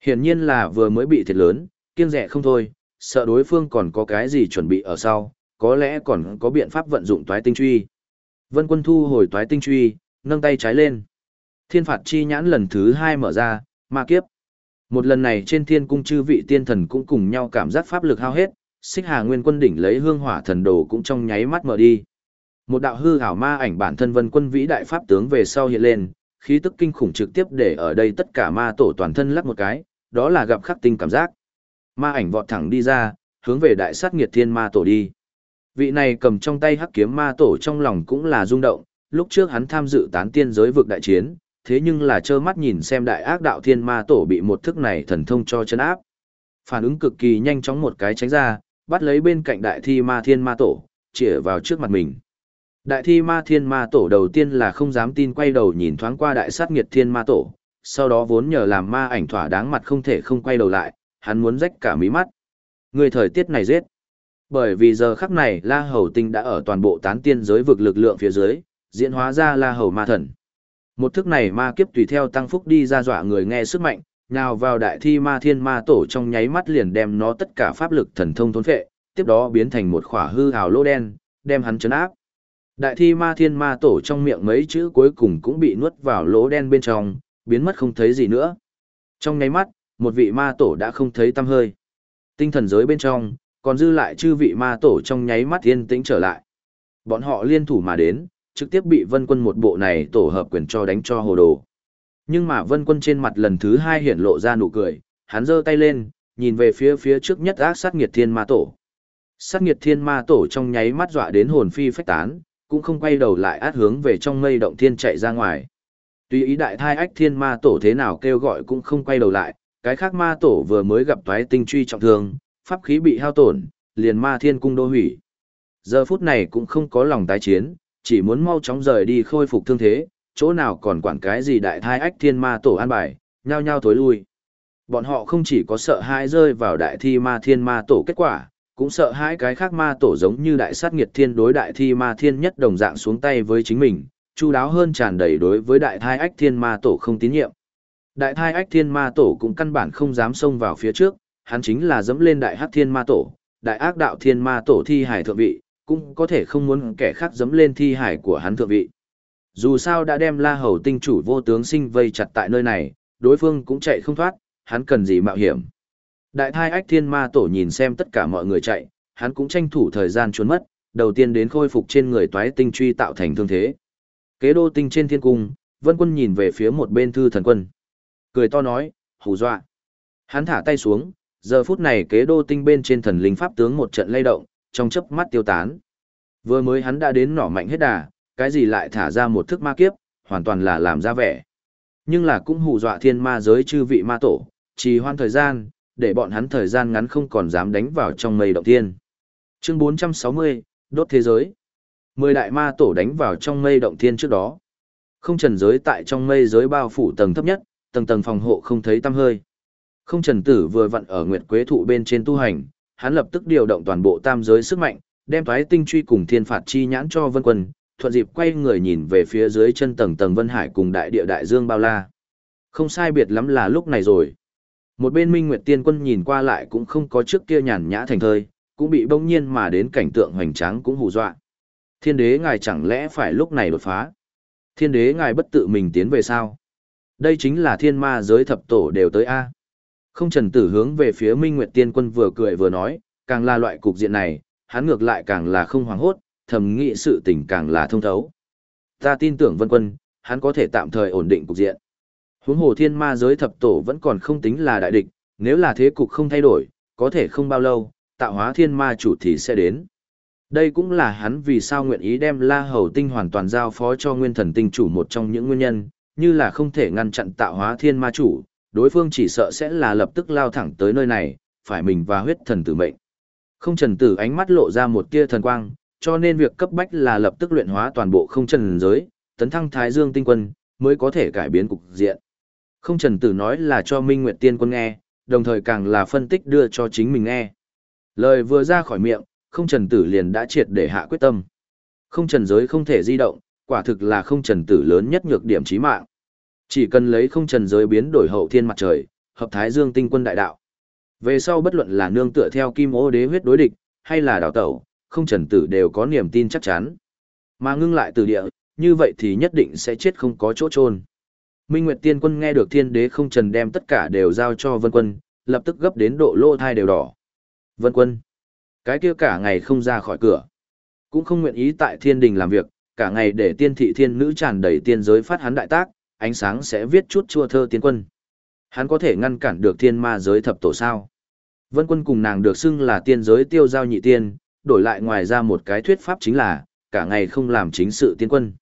Hiển nhiên là vừa mới bị thiệt lớn, kiêng rẻ không thôi, sợ đối phương còn có cái gì chuẩn bị ở sau, có lẽ còn có biện pháp vận dụng toái tinh truy. Vân quân thu hồi toái tinh truy, nâng tay trái lên. Thiên phạt chi nhãn lần thứ hai mở ra, ma kiếp. Một lần này trên thiên cung chư vị tiên thần cũng cùng nhau cảm giác pháp lực hao hết, xích hà nguyên quân đỉnh lấy hương hỏa thần đồ cũng trong nháy mắt mở đi. Một đạo hư ảo ma ảnh bản thân vân quân vĩ đại pháp tướng về sau hiện lên, khí tức kinh khủng trực tiếp để ở đây tất cả ma tổ toàn thân lắc một cái, đó là gặp khắc tinh cảm giác. Ma ảnh vọt thẳng đi ra, hướng về đại sát nghiệt thiên ma tổ đi. Vị này cầm trong tay hắc kiếm ma tổ trong lòng cũng là rung động, lúc trước hắn tham dự tán tiên giới vực đại chiến, thế nhưng là trơ mắt nhìn xem đại ác đạo thiên ma tổ bị một thức này thần thông cho chân áp. Phản ứng cực kỳ nhanh chóng một cái tránh ra, bắt lấy bên cạnh đại thi ma thiên ma tổ, chĩa vào trước mặt mình. Đại thi ma thiên ma tổ đầu tiên là không dám tin quay đầu nhìn thoáng qua đại sát nghiệt thiên ma tổ, sau đó vốn nhờ làm ma ảnh thỏa đáng mặt không thể không quay đầu lại, hắn muốn rách cả mí mắt. Người thời tiết này giết. Bởi vì giờ khắc này La Hầu Tinh đã ở toàn bộ tán tiên giới vực lực lượng phía dưới, diễn hóa ra La Hầu Ma Thần. Một thức này ma kiếp tùy theo tăng phúc đi ra dọa người nghe sức mạnh, nào vào đại thi ma thiên ma tổ trong nháy mắt liền đem nó tất cả pháp lực thần thông thôn phệ, tiếp đó biến thành một khỏa hư hào lô đen, đem hắn chấn áp. Đại thi ma thiên ma tổ trong miệng mấy chữ cuối cùng cũng bị nuốt vào lỗ đen bên trong, biến mất không thấy gì nữa. Trong nháy mắt, một vị ma tổ đã không thấy tăm hơi. Tinh thần giới bên trong, còn dư lại chư vị ma tổ trong nháy mắt yên tĩnh trở lại. Bọn họ liên thủ mà đến, trực tiếp bị vân quân một bộ này tổ hợp quyền cho đánh cho hồ đồ. Nhưng mà vân quân trên mặt lần thứ hai hiện lộ ra nụ cười, hắn giơ tay lên, nhìn về phía phía trước nhất ác sát nghiệt thiên ma tổ. Sát nghiệt thiên ma tổ trong nháy mắt dọa đến hồn phi phách tán, cũng không quay đầu lại át hướng về trong mây động thiên chạy ra ngoài. Tuy ý đại thai ách thiên ma tổ thế nào kêu gọi cũng không quay đầu lại, cái khác ma tổ vừa mới gặp toái tinh truy trọng thương, pháp khí bị hao tổn, liền ma thiên cung đô hủy. Giờ phút này cũng không có lòng tái chiến, chỉ muốn mau chóng rời đi khôi phục thương thế, chỗ nào còn quản cái gì đại thai ách thiên ma tổ an bài, nhao nhao thối lui. Bọn họ không chỉ có sợ hãi rơi vào đại thi ma thiên ma tổ kết quả, cũng sợ hãi cái khác ma tổ giống như đại sát nghiệt thiên đối đại thi ma thiên nhất đồng dạng xuống tay với chính mình, chu đáo hơn tràn đầy đối với đại thai ách thiên ma tổ không tín nhiệm. Đại thai ách thiên ma tổ cũng căn bản không dám xông vào phía trước, hắn chính là dẫm lên đại hắc thiên ma tổ, đại ác đạo thiên ma tổ thi hải thượng vị, cũng có thể không muốn kẻ khác dẫm lên thi hải của hắn thượng vị. Dù sao đã đem la hầu tinh chủ vô tướng sinh vây chặt tại nơi này, đối phương cũng chạy không thoát, hắn cần gì mạo hiểm. Đại thai ách thiên ma tổ nhìn xem tất cả mọi người chạy, hắn cũng tranh thủ thời gian trốn mất, đầu tiên đến khôi phục trên người toái tinh truy tạo thành thương thế. Kế đô tinh trên thiên cung, vân quân nhìn về phía một bên thư thần quân. Cười to nói, hù dọa. Hắn thả tay xuống, giờ phút này kế đô tinh bên trên thần linh pháp tướng một trận lay động, trong chớp mắt tiêu tán. Vừa mới hắn đã đến nỏ mạnh hết đà, cái gì lại thả ra một thức ma kiếp, hoàn toàn là làm ra vẻ. Nhưng là cũng hù dọa thiên ma giới chư vị ma tổ, trì hoan thời gian, để bọn hắn thời gian ngắn không còn dám đánh vào trong mây động thiên. Chương 460, đốt thế giới. Mười đại ma tổ đánh vào trong mây động thiên trước đó. Không trần giới tại trong mây giới bao phủ tầng thấp nhất, tầng tầng phòng hộ không thấy tăm hơi. Không trần tử vừa vặn ở nguyệt quế thụ bên trên tu hành, hắn lập tức điều động toàn bộ tam giới sức mạnh, đem thoái tinh truy cùng thiên phạt chi nhãn cho vân quân, thuận dịp quay người nhìn về phía dưới chân tầng tầng vân hải cùng đại địa đại dương bao la. Không sai biệt lắm là lúc này rồi. Một bên Minh Nguyệt Tiên Quân nhìn qua lại cũng không có trước kia nhàn nhã thành thơi, cũng bị bỗng nhiên mà đến cảnh tượng hoành tráng cũng hù dọa. Thiên đế ngài chẳng lẽ phải lúc này đột phá? Thiên đế ngài bất tự mình tiến về sao? Đây chính là thiên ma giới thập tổ đều tới A. Không trần tử hướng về phía Minh Nguyệt Tiên Quân vừa cười vừa nói, càng là loại cục diện này, hắn ngược lại càng là không hoảng hốt, thầm nghĩ sự tình càng là thông thấu. Ta tin tưởng Vân Quân, hắn có thể tạm thời ổn định cục diện. Huống hồ thiên ma giới thập tổ vẫn còn không tính là đại địch, nếu là thế cục không thay đổi, có thể không bao lâu, tạo hóa thiên ma chủ thì sẽ đến. Đây cũng là hắn vì sao nguyện ý đem La Hầu Tinh hoàn toàn giao phó cho Nguyên Thần Tinh chủ một trong những nguyên nhân, như là không thể ngăn chặn tạo hóa thiên ma chủ, đối phương chỉ sợ sẽ là lập tức lao thẳng tới nơi này, phải mình và huyết thần tử mệnh. Không trần tử ánh mắt lộ ra một tia thần quang, cho nên việc cấp bách là lập tức luyện hóa toàn bộ không trần giới, tấn thăng Thái Dương tinh quân, mới có thể cải biến cục diện. Không trần tử nói là cho Minh Nguyệt Tiên quân nghe, đồng thời càng là phân tích đưa cho chính mình nghe. Lời vừa ra khỏi miệng, không trần tử liền đã triệt để hạ quyết tâm. Không trần giới không thể di động, quả thực là không trần tử lớn nhất nhược điểm chí mạng. Chỉ cần lấy không trần giới biến đổi hậu thiên mặt trời, hợp thái dương tinh quân đại đạo. Về sau bất luận là nương tựa theo kim ô đế huyết đối địch, hay là đào tẩu, không trần tử đều có niềm tin chắc chắn. Mà ngưng lại từ địa, như vậy thì nhất định sẽ chết không có chỗ trôn. Minh Nguyệt Tiên Quân nghe được Thiên Đế không trần đem tất cả đều giao cho Vân Quân, lập tức gấp đến độ lô thai đều đỏ. Vân Quân, cái kia cả ngày không ra khỏi cửa, cũng không nguyện ý tại thiên đình làm việc, cả ngày để tiên thị thiên nữ tràn đầy tiên giới phát hắn đại tác, ánh sáng sẽ viết chút chua thơ tiên quân. Hắn có thể ngăn cản được thiên ma giới thập tổ sao. Vân quân cùng nàng được xưng là tiên giới tiêu giao nhị tiên, đổi lại ngoài ra một cái thuyết pháp chính là, cả ngày không làm chính sự tiên quân.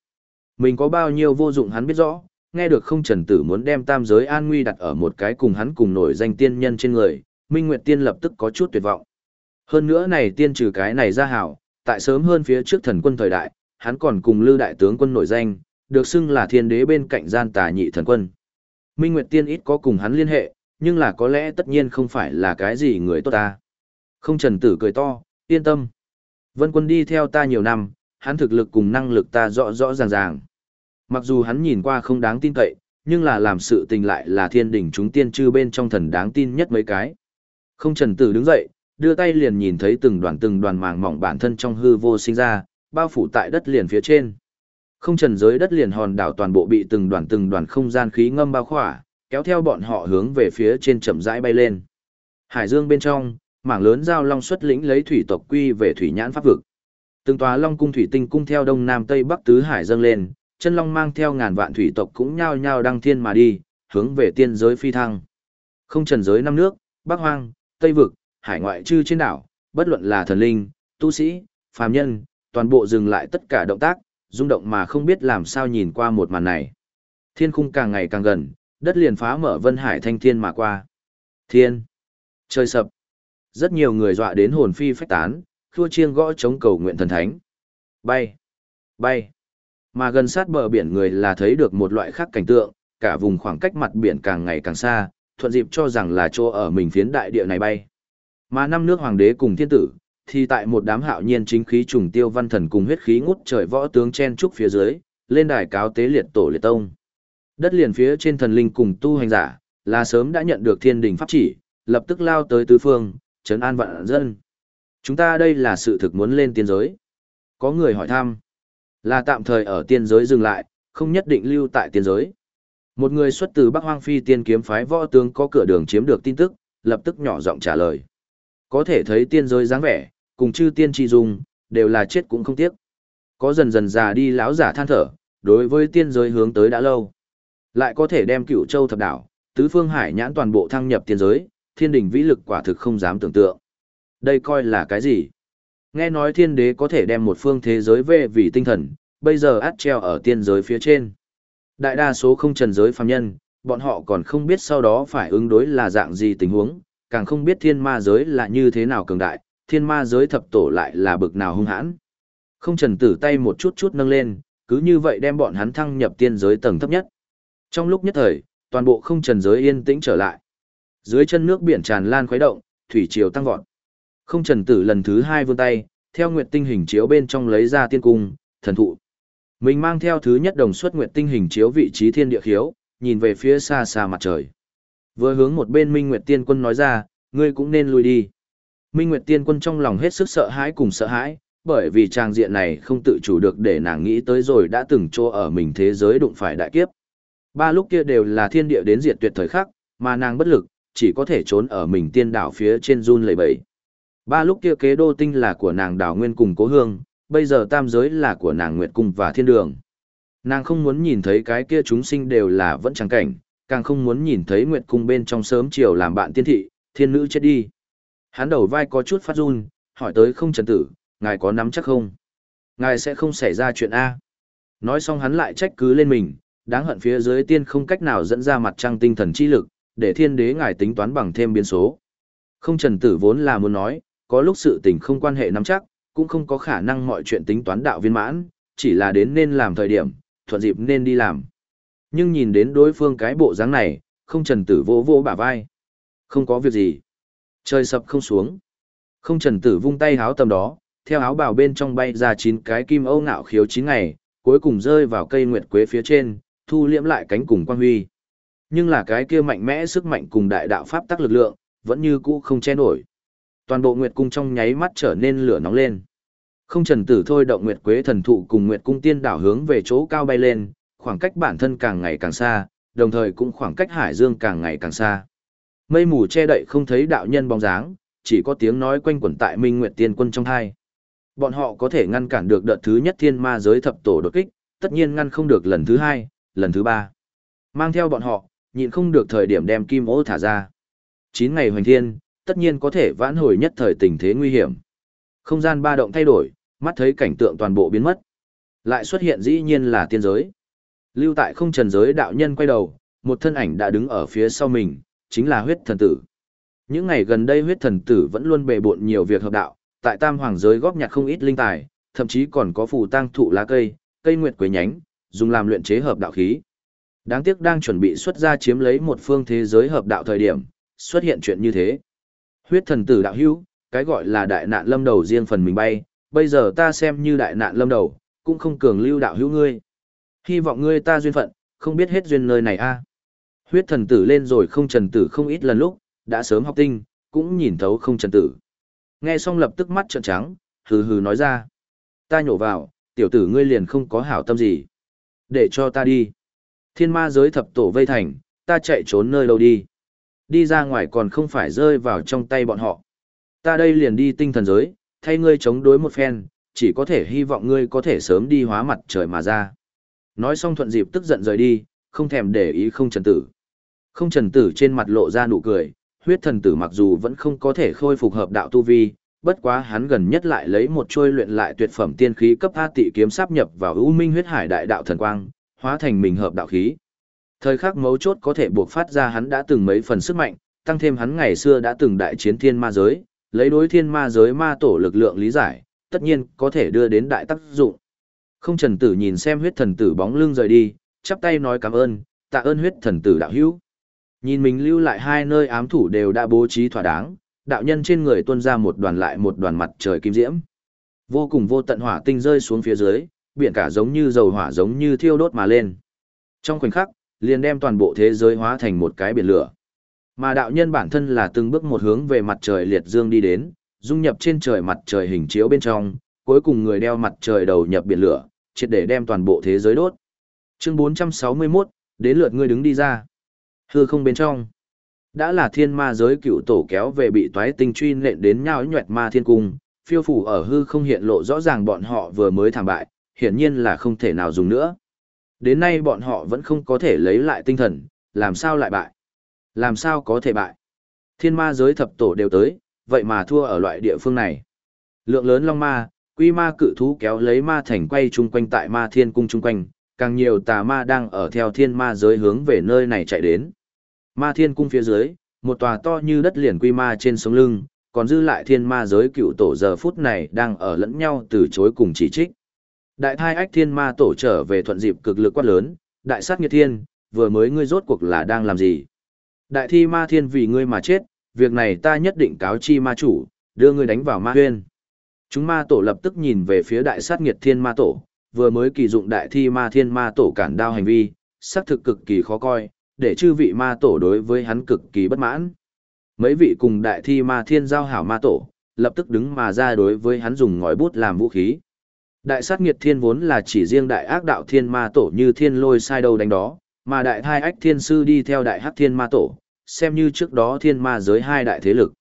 Mình có bao nhiêu vô dụng hắn biết rõ, nghe được không trần tử muốn đem tam giới an nguy đặt ở một cái cùng hắn cùng nổi danh tiên nhân trên người, Minh Nguyệt Tiên lập tức có chút tuyệt vọng. Hơn nữa này tiên trừ cái này ra hảo, tại sớm hơn phía trước thần quân thời đại, hắn còn cùng lưu đại tướng quân nổi danh, được xưng là thiên đế bên cạnh gian tà nhị thần quân. Minh Nguyệt Tiên ít có cùng hắn liên hệ, nhưng là có lẽ tất nhiên không phải là cái gì người tốt ta. Không trần tử cười to, yên tâm. Vân quân đi theo ta nhiều năm, hắn thực lực cùng năng lực ta rõ rõ ràng ràng. Mặc dù hắn nhìn qua không đáng tin cậy, nhưng là làm sự tình lại là thiên đỉnh chúng tiên chư bên trong thần đáng tin nhất mấy cái. Không trần tử đứng dậy, đưa tay liền nhìn thấy từng đoàn từng đoàn màng mỏng bản thân trong hư vô sinh ra, bao phủ tại đất liền phía trên. Không trần giới đất liền hòn đảo toàn bộ bị từng đoàn từng đoàn không gian khí ngâm bao khỏa, kéo theo bọn họ hướng về phía trên chậm rãi bay lên. Hải dương bên trong, mảng lớn giao long xuất lĩnh lấy thủy tộc quy về thủy nhãn pháp vực. Từng tòa long cung thủy tinh cung theo đông nam tây bắc tứ hải dâng lên, chân long mang theo ngàn vạn thủy tộc cũng nhao nhao đăng thiên mà đi, hướng về tiên giới phi thăng. Không trần giới năm nước, Bắc Hoang, Tây vực, hải ngoại chư trên đảo, bất luận là thần linh, tu sĩ, phàm nhân, toàn bộ dừng lại tất cả động tác, rung động mà không biết làm sao nhìn qua một màn này. Thiên khung càng ngày càng gần, đất liền phá mở vân hải thanh thiên mà qua. Thiên! Trời sập! Rất nhiều người dọa đến hồn phi phách tán, khua chiêng gõ chống cầu nguyện thần thánh. Bay! Bay! Mà gần sát bờ biển người là thấy được một loại khác cảnh tượng, cả vùng khoảng cách mặt biển càng ngày càng xa, thuận dịp cho rằng là chỗ ở mình phiến đại địa này bay. Mà năm nước hoàng đế cùng thiên tử, thì tại một đám hạo nhiên chính khí trùng tiêu văn thần cùng huyết khí ngút trời võ tướng chen trúc phía dưới, lên đài cáo tế liệt tổ liệt tông. Đất liền phía trên thần linh cùng tu hành giả, là sớm đã nhận được thiên đình pháp chỉ, lập tức lao tới tứ phương, trấn an vạn dân. Chúng ta đây là sự thực muốn lên tiên giới. Có người hỏi thăm, là tạm thời ở tiên giới dừng lại, không nhất định lưu tại tiên giới. Một người xuất từ Bắc Hoang Phi tiên kiếm phái võ tướng có cửa đường chiếm được tin tức, lập tức nhỏ giọng trả lời. Có thể thấy tiên giới dáng vẻ, cùng chư tiên tri dung, đều là chết cũng không tiếc. Có dần dần già đi lão giả than thở, đối với tiên giới hướng tới đã lâu. Lại có thể đem cựu châu thập đảo, tứ phương hải nhãn toàn bộ thăng nhập tiên giới, thiên đình vĩ lực quả thực không dám tưởng tượng. Đây coi là cái gì? Nghe nói thiên đế có thể đem một phương thế giới về vì tinh thần, bây giờ át treo ở tiên giới phía trên. Đại đa số không trần giới phàm nhân, bọn họ còn không biết sau đó phải ứng đối là dạng gì tình huống, càng không biết thiên ma giới là như thế nào cường đại, thiên ma giới thập tổ lại là bực nào hung hãn. Không trần tử tay một chút chút nâng lên, cứ như vậy đem bọn hắn thăng nhập tiên giới tầng thấp nhất. Trong lúc nhất thời, toàn bộ không trần giới yên tĩnh trở lại. Dưới chân nước biển tràn lan khuấy động, thủy triều tăng vọt. Không trần tử lần thứ hai vươn tay, theo nguyệt tinh hình chiếu bên trong lấy ra tiên cung, thần thụ. Mình mang theo thứ nhất đồng xuất nguyệt tinh hình chiếu vị trí thiên địa khiếu, nhìn về phía xa xa mặt trời. Vừa hướng một bên Minh Nguyệt Tiên Quân nói ra, ngươi cũng nên lui đi. Minh Nguyệt Tiên Quân trong lòng hết sức sợ hãi cùng sợ hãi, bởi vì trang diện này không tự chủ được để nàng nghĩ tới rồi đã từng chỗ ở mình thế giới đụng phải đại kiếp. Ba lúc kia đều là thiên địa đến diệt tuyệt thời khắc, mà nàng bất lực, chỉ có thể trốn ở mình tiên đảo phía trên run lầy bẫy. Ba lúc kia kế đô tinh là của nàng đảo nguyên cùng cố hương, bây giờ tam giới là của nàng nguyệt cung và thiên đường. Nàng không muốn nhìn thấy cái kia chúng sinh đều là vẫn chẳng cảnh, càng không muốn nhìn thấy nguyệt cung bên trong sớm chiều làm bạn tiên thị, thiên nữ chết đi. Hắn đầu vai có chút phát run, hỏi tới không trần tử, ngài có nắm chắc không? Ngài sẽ không xảy ra chuyện A. Nói xong hắn lại trách cứ lên mình, đáng hận phía dưới tiên không cách nào dẫn ra mặt trăng tinh thần chi lực, để thiên đế ngài tính toán bằng thêm biến số. Không trần tử vốn là muốn nói, có lúc sự tình không quan hệ nắm chắc, cũng không có khả năng mọi chuyện tính toán đạo viên mãn, chỉ là đến nên làm thời điểm, thuận dịp nên đi làm. Nhưng nhìn đến đối phương cái bộ dáng này, không trần tử vô vô bả vai. Không có việc gì. Trời sập không xuống. Không trần tử vung tay háo tầm đó, theo áo bào bên trong bay ra chín cái kim âu ngạo khiếu chín ngày, cuối cùng rơi vào cây nguyệt quế phía trên, thu liễm lại cánh cùng quang huy. Nhưng là cái kia mạnh mẽ sức mạnh cùng đại đạo pháp tắc lực lượng, vẫn như cũ không che nổi. Toàn bộ nguyệt cung trong nháy mắt trở nên lửa nóng lên. Không trần tử thôi động nguyệt quế thần thụ cùng nguyệt cung tiên đảo hướng về chỗ cao bay lên, khoảng cách bản thân càng ngày càng xa, đồng thời cũng khoảng cách hải dương càng ngày càng xa. Mây mù che đậy không thấy đạo nhân bóng dáng, chỉ có tiếng nói quanh quẩn tại Minh Nguyệt Tiên Quân trong hai. Bọn họ có thể ngăn cản được đợt thứ nhất thiên ma giới thập tổ đột kích, tất nhiên ngăn không được lần thứ hai, lần thứ ba. Mang theo bọn họ, nhịn không được thời điểm đem kim ô thả ra. Chín ngày hoành thiên, tất nhiên có thể vãn hồi nhất thời tình thế nguy hiểm. Không gian ba động thay đổi, mắt thấy cảnh tượng toàn bộ biến mất. Lại xuất hiện dĩ nhiên là tiên giới. Lưu tại không trần giới đạo nhân quay đầu, một thân ảnh đã đứng ở phía sau mình, chính là huyết thần tử. Những ngày gần đây huyết thần tử vẫn luôn bề bộn nhiều việc hợp đạo, tại tam hoàng giới góp nhặt không ít linh tài, thậm chí còn có phù tăng thụ lá cây, cây nguyệt quế nhánh, dùng làm luyện chế hợp đạo khí. Đáng tiếc đang chuẩn bị xuất ra chiếm lấy một phương thế giới hợp đạo thời điểm, xuất hiện chuyện như thế. Huyết thần tử đạo hữu, cái gọi là đại nạn lâm đầu riêng phần mình bay, bây giờ ta xem như đại nạn lâm đầu, cũng không cường lưu đạo hữu ngươi. Hy vọng ngươi ta duyên phận, không biết hết duyên nơi này a. Huyết thần tử lên rồi không trần tử không ít lần lúc, đã sớm học tinh, cũng nhìn thấu không trần tử. Nghe xong lập tức mắt trợn trắng, hừ hừ nói ra. Ta nhổ vào, tiểu tử ngươi liền không có hảo tâm gì. Để cho ta đi. Thiên ma giới thập tổ vây thành, ta chạy trốn nơi đâu đi. Đi ra ngoài còn không phải rơi vào trong tay bọn họ. Ta đây liền đi tinh thần giới, thay ngươi chống đối một phen, chỉ có thể hy vọng ngươi có thể sớm đi hóa mặt trời mà ra. Nói xong thuận dịp tức giận rời đi, không thèm để ý không trần tử. Không trần tử trên mặt lộ ra nụ cười, huyết thần tử mặc dù vẫn không có thể khôi phục hợp đạo tu vi, bất quá hắn gần nhất lại lấy một trôi luyện lại tuyệt phẩm tiên khí cấp A tị kiếm sáp nhập vào ưu Minh huyết hải đại đạo thần quang, hóa thành mình hợp đạo khí. Thời khắc mấu chốt có thể buộc phát ra hắn đã từng mấy phần sức mạnh, tăng thêm hắn ngày xưa đã từng đại chiến thiên ma giới, lấy đối thiên ma giới ma tổ lực lượng lý giải, tất nhiên có thể đưa đến đại tác dụng. Không trần tử nhìn xem huyết thần tử bóng lưng rời đi, chắp tay nói cảm ơn, tạ ơn huyết thần tử đạo hữu. Nhìn mình lưu lại hai nơi ám thủ đều đã bố trí thỏa đáng, đạo nhân trên người tuôn ra một đoàn lại một đoàn mặt trời kim diễm. Vô cùng vô tận hỏa tinh rơi xuống phía dưới, biển cả giống như dầu hỏa giống như thiêu đốt mà lên. Trong khoảnh khắc, liền đem toàn bộ thế giới hóa thành một cái biển lửa. Mà đạo nhân bản thân là từng bước một hướng về mặt trời liệt dương đi đến, dung nhập trên trời mặt trời hình chiếu bên trong, cuối cùng người đeo mặt trời đầu nhập biển lửa, triệt để đem toàn bộ thế giới đốt. Chương 461, đến lượt ngươi đứng đi ra. Hư không bên trong. Đã là thiên ma giới cựu tổ kéo về bị toái tinh truy nện đến nhau nhuẹt ma thiên cung, phiêu phủ ở hư không hiện lộ rõ ràng bọn họ vừa mới thảm bại, hiển nhiên là không thể nào dùng nữa. Đến nay bọn họ vẫn không có thể lấy lại tinh thần, làm sao lại bại? Làm sao có thể bại? Thiên ma giới thập tổ đều tới, vậy mà thua ở loại địa phương này. Lượng lớn long ma, quy ma cự thú kéo lấy ma thành quay chung quanh tại ma thiên cung chung quanh, càng nhiều tà ma đang ở theo thiên ma giới hướng về nơi này chạy đến. Ma thiên cung phía dưới, một tòa to như đất liền quy ma trên sống lưng, còn dư lại thiên ma giới cựu tổ giờ phút này đang ở lẫn nhau từ chối cùng chỉ trích. Đại thai ách thiên ma tổ trở về thuận dịp cực lực quát lớn, đại sát nghiệt thiên, vừa mới ngươi rốt cuộc là đang làm gì? Đại thi ma thiên vì ngươi mà chết, việc này ta nhất định cáo chi ma chủ, đưa ngươi đánh vào ma huyên. Chúng ma tổ lập tức nhìn về phía đại sát nghiệt thiên ma tổ, vừa mới kỳ dụng đại thi ma thiên ma tổ cản đao hành vi, xác thực cực kỳ khó coi, để chư vị ma tổ đối với hắn cực kỳ bất mãn. Mấy vị cùng đại thi ma thiên giao hảo ma tổ, lập tức đứng mà ra đối với hắn dùng ngòi bút làm vũ khí. Đại sát nghiệt thiên vốn là chỉ riêng đại ác đạo thiên ma tổ như thiên lôi sai đầu đánh đó, mà đại thai ách thiên sư đi theo đại hắc thiên ma tổ, xem như trước đó thiên ma giới hai đại thế lực.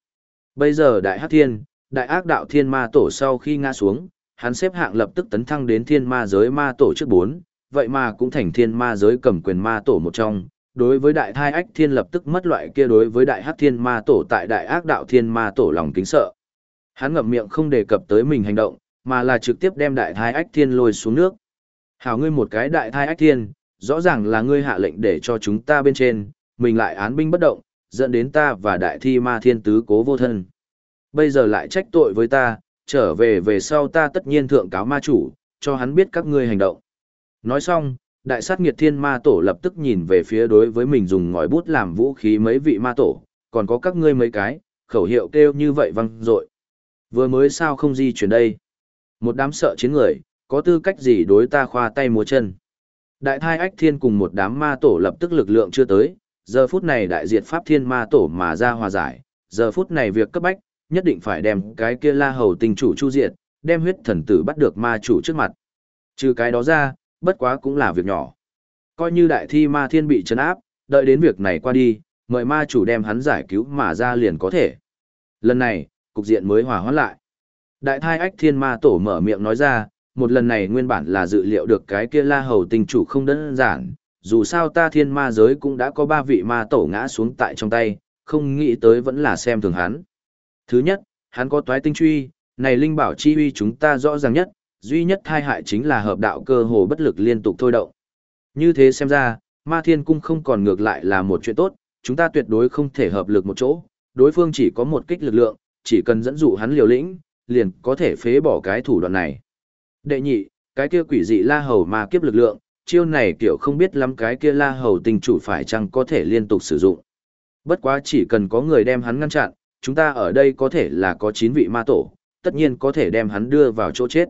Bây giờ đại hắc thiên, đại ác đạo thiên ma tổ sau khi ngã xuống, hắn xếp hạng lập tức tấn thăng đến thiên ma giới ma tổ trước bốn, vậy mà cũng thành thiên ma giới cầm quyền ma tổ một trong. Đối với đại thai ách thiên lập tức mất loại kia đối với đại hắc thiên ma tổ tại đại ác đạo thiên ma tổ lòng kính sợ. Hắn ngậm miệng không đề cập tới mình hành động, mà là trực tiếp đem đại thái ách thiên lôi xuống nước. Hảo ngươi một cái đại thái ách thiên, rõ ràng là ngươi hạ lệnh để cho chúng ta bên trên, mình lại án binh bất động, dẫn đến ta và đại thi ma thiên tứ cố vô thân. Bây giờ lại trách tội với ta, trở về về sau ta tất nhiên thượng cáo ma chủ, cho hắn biết các ngươi hành động. Nói xong, đại sát nghiệt thiên ma tổ lập tức nhìn về phía đối với mình dùng ngòi bút làm vũ khí mấy vị ma tổ, còn có các ngươi mấy cái, khẩu hiệu kêu như vậy văng rội. Vừa mới sao không di chuyển đây? Một đám sợ chiến người, có tư cách gì đối ta khoa tay múa chân? Đại thai ách thiên cùng một đám ma tổ lập tức lực lượng chưa tới, giờ phút này đại diệt pháp thiên ma tổ mà ra hòa giải, giờ phút này việc cấp bách, nhất định phải đem cái kia la hầu tình chủ chu diệt, đem huyết thần tử bắt được ma chủ trước mặt. Trừ cái đó ra, bất quá cũng là việc nhỏ. Coi như đại thi ma thiên bị chấn áp, đợi đến việc này qua đi, mời ma chủ đem hắn giải cứu mà ra liền có thể. Lần này, cục diện mới hòa hoãn lại. Đại thai ách thiên ma tổ mở miệng nói ra, một lần này nguyên bản là dự liệu được cái kia la hầu tình chủ không đơn giản, dù sao ta thiên ma giới cũng đã có ba vị ma tổ ngã xuống tại trong tay, không nghĩ tới vẫn là xem thường hắn. Thứ nhất, hắn có toái tinh truy, này linh bảo chi uy chúng ta rõ ràng nhất, duy nhất thai hại chính là hợp đạo cơ hồ bất lực liên tục thôi động. Như thế xem ra, ma thiên cung không còn ngược lại là một chuyện tốt, chúng ta tuyệt đối không thể hợp lực một chỗ, đối phương chỉ có một kích lực lượng, chỉ cần dẫn dụ hắn liều lĩnh, liền có thể phế bỏ cái thủ đoạn này. Đệ nhị, cái kia quỷ dị la hầu ma kiếp lực lượng, chiêu này kiểu không biết lắm cái kia la hầu tình chủ phải chăng có thể liên tục sử dụng. Bất quá chỉ cần có người đem hắn ngăn chặn, chúng ta ở đây có thể là có 9 vị ma tổ, tất nhiên có thể đem hắn đưa vào chỗ chết.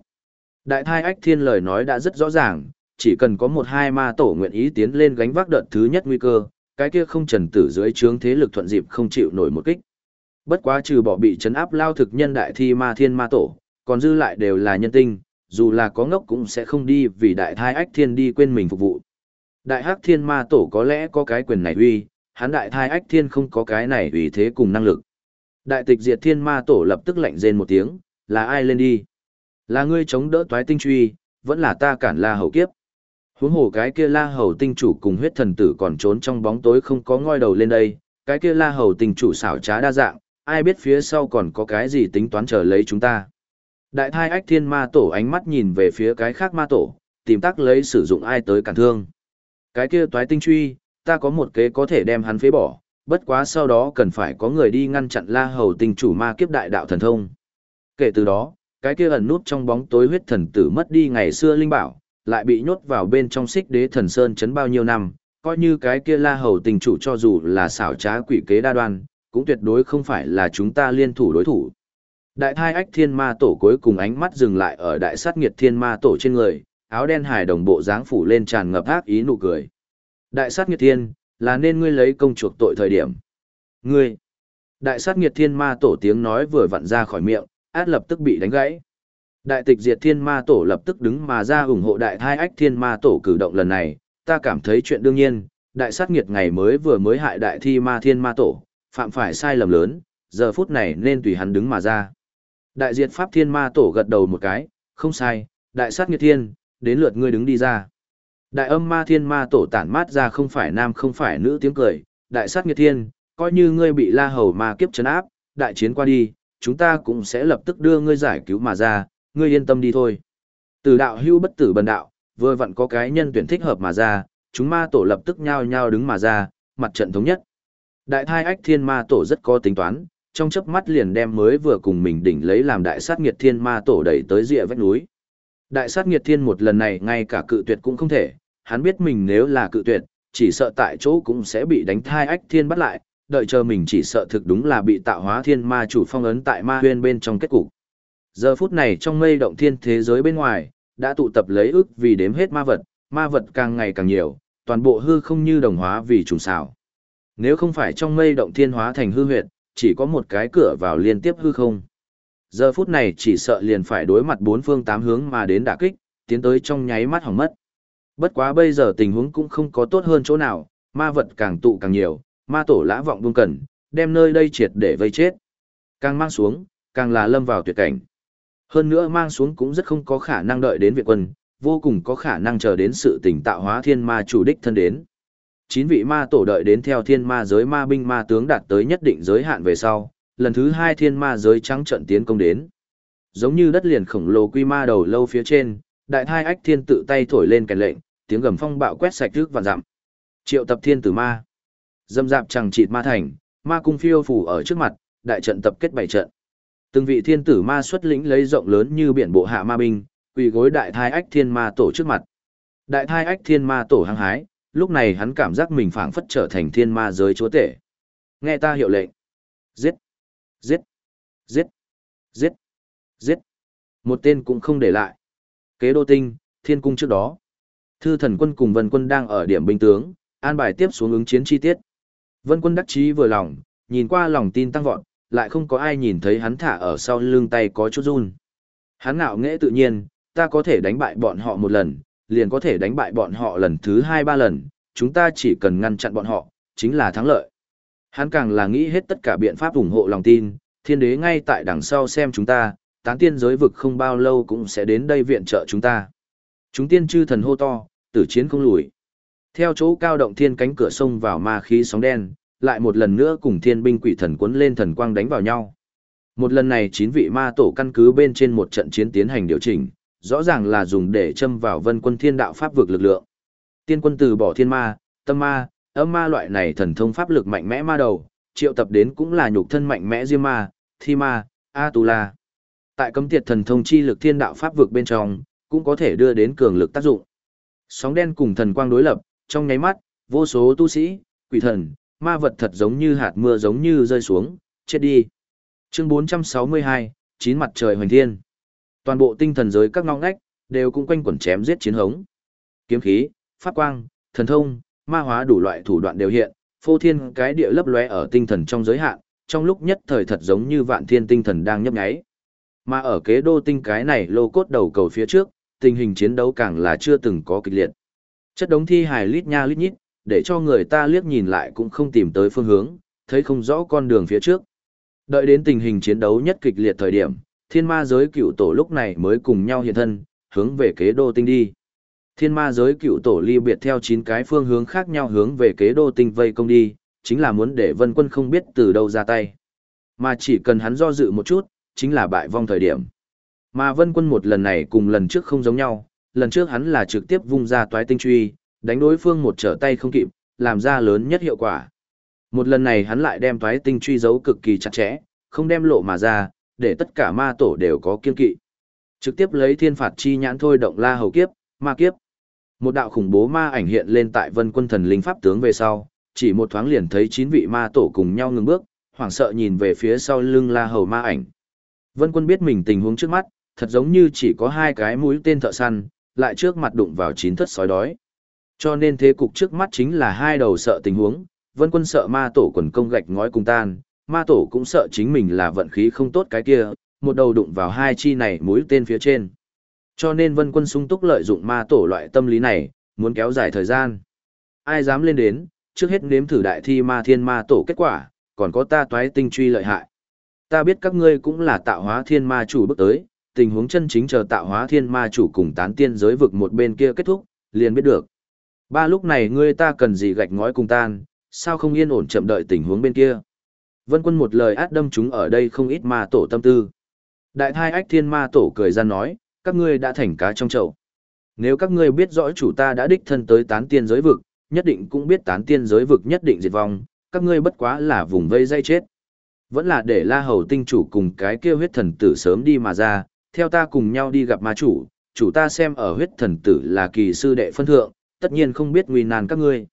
Đại thai ách thiên lời nói đã rất rõ ràng, chỉ cần có một hai ma tổ nguyện ý tiến lên gánh vác đợt thứ nhất nguy cơ, cái kia không trần tử dưới trướng thế lực thuận dịp không chịu nổi một kích. Bất quá trừ bỏ bị chấn áp lao thực nhân đại thi ma thiên ma tổ, còn dư lại đều là nhân tinh, dù là có ngốc cũng sẽ không đi vì đại thai ách thiên đi quên mình phục vụ. Đại hắc thiên ma tổ có lẽ có cái quyền này uy, hắn đại thai ách thiên không có cái này uy thế cùng năng lực. Đại tịch diệt thiên ma tổ lập tức lạnh rên một tiếng, là ai lên đi? Là ngươi chống đỡ toái tinh truy, vẫn là ta cản la hầu kiếp. Huống hồ cái kia la hầu tinh chủ cùng huyết thần tử còn trốn trong bóng tối không có ngoi đầu lên đây, cái kia la hầu tinh chủ xảo trá đa dạng, ai biết phía sau còn có cái gì tính toán chờ lấy chúng ta. Đại thai ách thiên ma tổ ánh mắt nhìn về phía cái khác ma tổ, tìm tác lấy sử dụng ai tới cản thương. Cái kia toái tinh truy, ta có một kế có thể đem hắn phế bỏ, bất quá sau đó cần phải có người đi ngăn chặn la hầu tinh chủ ma kiếp đại đạo thần thông. Kể từ đó, cái kia ẩn nút trong bóng tối huyết thần tử mất đi ngày xưa linh bảo, lại bị nhốt vào bên trong xích đế thần sơn chấn bao nhiêu năm, coi như cái kia la hầu tinh chủ cho dù là xảo trá quỷ kế đa đoan, cũng tuyệt đối không phải là chúng ta liên thủ đối thủ. Đại thai ách thiên ma tổ cuối cùng ánh mắt dừng lại ở đại sát nghiệt thiên ma tổ trên người, áo đen hài đồng bộ dáng phủ lên tràn ngập ác ý nụ cười. Đại sát nghiệt thiên, là nên ngươi lấy công chuộc tội thời điểm. Ngươi! Đại sát nghiệt thiên ma tổ tiếng nói vừa vặn ra khỏi miệng, át lập tức bị đánh gãy. Đại tịch diệt thiên ma tổ lập tức đứng mà ra ủng hộ đại thai ách thiên ma tổ cử động lần này, ta cảm thấy chuyện đương nhiên, đại sát nghiệt ngày mới vừa mới hại đại thi ma thiên ma tổ, phạm phải sai lầm lớn, giờ phút này nên tùy hắn đứng mà ra. Đại diệt pháp thiên ma tổ gật đầu một cái, không sai, đại sát nghiệt thiên, đến lượt ngươi đứng đi ra. Đại âm ma thiên ma tổ tản mát ra không phải nam không phải nữ tiếng cười, đại sát nghiệt thiên, coi như ngươi bị la hầu ma kiếp chấn áp, đại chiến qua đi, chúng ta cũng sẽ lập tức đưa ngươi giải cứu mà ra, ngươi yên tâm đi thôi. Từ đạo hưu bất tử bần đạo, vừa vặn có cái nhân tuyển thích hợp mà ra, chúng ma tổ lập tức nhao nhao đứng mà ra, mặt trận thống nhất. Đại thai ách thiên ma tổ rất có tính toán, trong chớp mắt liền đem mới vừa cùng mình đỉnh lấy làm đại sát nghiệt thiên ma tổ đẩy tới rìa vách núi. Đại sát nghiệt thiên một lần này ngay cả cự tuyệt cũng không thể, hắn biết mình nếu là cự tuyệt, chỉ sợ tại chỗ cũng sẽ bị đánh thai ách thiên bắt lại, đợi chờ mình chỉ sợ thực đúng là bị tạo hóa thiên ma chủ phong ấn tại ma huyên bên trong kết cục. Giờ phút này trong mây động thiên thế giới bên ngoài, đã tụ tập lấy ức vì đếm hết ma vật, ma vật càng ngày càng nhiều, toàn bộ hư không như đồng hóa vì trùng xảo. Nếu không phải trong mây động thiên hóa thành hư huyệt, chỉ có một cái cửa vào liên tiếp hư không. Giờ phút này chỉ sợ liền phải đối mặt bốn phương tám hướng mà đến đả kích, tiến tới trong nháy mắt hỏng mất. Bất quá bây giờ tình huống cũng không có tốt hơn chỗ nào, ma vật càng tụ càng nhiều, Ma tổ lã vọng buông cần, đem nơi đây triệt để vây chết. Càng mang xuống, càng là lâm vào tuyệt cảnh. Hơn nữa mang xuống cũng rất không có khả năng đợi đến viện quân, vô cùng có khả năng chờ đến sự tỉnh tạo hóa thiên ma chủ đích thân đến. Chín vị ma tổ đợi đến theo thiên ma giới ma binh ma tướng đạt tới nhất định giới hạn về sau, lần thứ hai thiên ma giới trắng trận tiến công đến. Giống như đất liền khổng lồ quy ma đầu lâu phía trên, đại thai ách thiên tự tay thổi lên kèn lệnh, tiếng gầm phong bạo quét sạch trước và dặm. Triệu tập thiên tử ma. Dâm dạp chẳng chịt ma thành, ma cung phiêu phủ ở trước mặt, đại trận tập kết bảy trận. Từng vị thiên tử ma xuất lĩnh lấy rộng lớn như biển bộ hạ ma binh, quỳ gối đại thai ách thiên ma tổ trước mặt. Đại thai ách thiên ma tổ hăng hái, lúc này hắn cảm giác mình phảng phất trở thành thiên ma giới chúa tể. Nghe ta hiệu lệnh. Giết! Giết! Giết! Giết! Giết! Một tên cũng không để lại. Kế đô tinh, thiên cung trước đó. Thư thần quân cùng vân quân đang ở điểm binh tướng, an bài tiếp xuống ứng chiến chi tiết. Vân quân đắc chí vừa lòng, nhìn qua lòng tin tăng vọt, lại không có ai nhìn thấy hắn thả ở sau lưng tay có chút run. Hắn ngạo nghễ tự nhiên, ta có thể đánh bại bọn họ một lần, liền có thể đánh bại bọn họ lần thứ hai ba lần, chúng ta chỉ cần ngăn chặn bọn họ, chính là thắng lợi. Hắn càng là nghĩ hết tất cả biện pháp ủng hộ lòng tin, thiên đế ngay tại đằng sau xem chúng ta, tán tiên giới vực không bao lâu cũng sẽ đến đây viện trợ chúng ta. Chúng tiên chư thần hô to, tử chiến không lùi. Theo chỗ cao động thiên cánh cửa sông vào ma khí sóng đen, lại một lần nữa cùng thiên binh quỷ thần cuốn lên thần quang đánh vào nhau. Một lần này chín vị ma tổ căn cứ bên trên một trận chiến tiến hành điều chỉnh, rõ ràng là dùng để châm vào vân quân thiên đạo pháp vực lực lượng. Tiên quân từ bỏ thiên ma, tâm ma, âm ma loại này thần thông pháp lực mạnh mẽ ma đầu, triệu tập đến cũng là nhục thân mạnh mẽ diêm ma, thi ma, atula. Tại cấm tiệt thần thông chi lực thiên đạo pháp vực bên trong, cũng có thể đưa đến cường lực tác dụng. Sóng đen cùng thần quang đối lập, trong nháy mắt, vô số tu sĩ, quỷ thần, ma vật thật giống như hạt mưa giống như rơi xuống, chết đi. Chương 462, chín mặt trời hoành thiên. Toàn bộ tinh thần giới các ngóc ngách, đều cũng quanh quẩn chém giết chiến hống. Kiếm khí, pháp quang, thần thông, ma hóa đủ loại thủ đoạn đều hiện, phô thiên cái địa lấp lóe ở tinh thần trong giới hạn, trong lúc nhất thời thật giống như vạn thiên tinh thần đang nhấp nháy. Mà ở kế đô tinh cái này lô cốt đầu cầu phía trước, tình hình chiến đấu càng là chưa từng có kịch liệt. Chất đống thi hài lít nha lít nhít, để cho người ta liếc nhìn lại cũng không tìm tới phương hướng, thấy không rõ con đường phía trước. Đợi đến tình hình chiến đấu nhất kịch liệt thời điểm, thiên ma giới cựu tổ lúc này mới cùng nhau hiện thân, hướng về kế đô tinh đi. Thiên ma giới cựu tổ ly biệt theo 9 cái phương hướng khác nhau hướng về kế đô tinh vây công đi, chính là muốn để vân quân không biết từ đâu ra tay. Mà chỉ cần hắn do dự một chút, chính là bại vong thời điểm. Mà vân quân một lần này cùng lần trước không giống nhau, lần trước hắn là trực tiếp vung ra toái tinh truy, đánh đối phương một trở tay không kịp, làm ra lớn nhất hiệu quả. Một lần này hắn lại đem toái tinh truy giấu cực kỳ chặt chẽ, không đem lộ mà ra, để tất cả ma tổ đều có kiên kỵ. Trực tiếp lấy thiên phạt chi nhãn thôi động la hầu kiếp, ma kiếp. Một đạo khủng bố ma ảnh hiện lên tại vân quân thần linh pháp tướng về sau, chỉ một thoáng liền thấy chín vị ma tổ cùng nhau ngừng bước, hoảng sợ nhìn về phía sau lưng la hầu ma ảnh. Vân quân biết mình tình huống trước mắt, thật giống như chỉ có hai cái mũi tên thợ săn, lại trước mặt đụng vào chín thất sói đói. Cho nên thế cục trước mắt chính là hai đầu sợ tình huống, vân quân sợ ma tổ quần công gạch ngói cùng tan, ma tổ cũng sợ chính mình là vận khí không tốt cái kia, một đầu đụng vào hai chi này mũi tên phía trên. Cho nên vân quân sung túc lợi dụng ma tổ loại tâm lý này, muốn kéo dài thời gian. Ai dám lên đến, trước hết nếm thử đại thi ma thiên ma tổ kết quả, còn có ta toái tinh truy lợi hại. Ta biết các ngươi cũng là tạo hóa thiên ma chủ bước tới, tình huống chân chính chờ tạo hóa thiên ma chủ cùng tán tiên giới vực một bên kia kết thúc, liền biết được. Ba lúc này ngươi ta cần gì gạch ngói cùng tan, sao không yên ổn chậm đợi tình huống bên kia. Vân quân một lời át đâm chúng ở đây không ít ma tổ tâm tư. Đại thai ách thiên ma tổ cười ra nói, các ngươi đã thành cá trong chậu. Nếu các ngươi biết rõ chủ ta đã đích thân tới tán tiên giới vực, nhất định cũng biết tán tiên giới vực nhất định diệt vong, các ngươi bất quá là vùng vây dây chết. Vẫn là để la hầu tinh chủ cùng cái kêu huyết thần tử sớm đi mà ra, theo ta cùng nhau đi gặp ma chủ, chủ ta xem ở huyết thần tử là kỳ sư đệ phân thượng, tất nhiên không biết nguy nan các ngươi.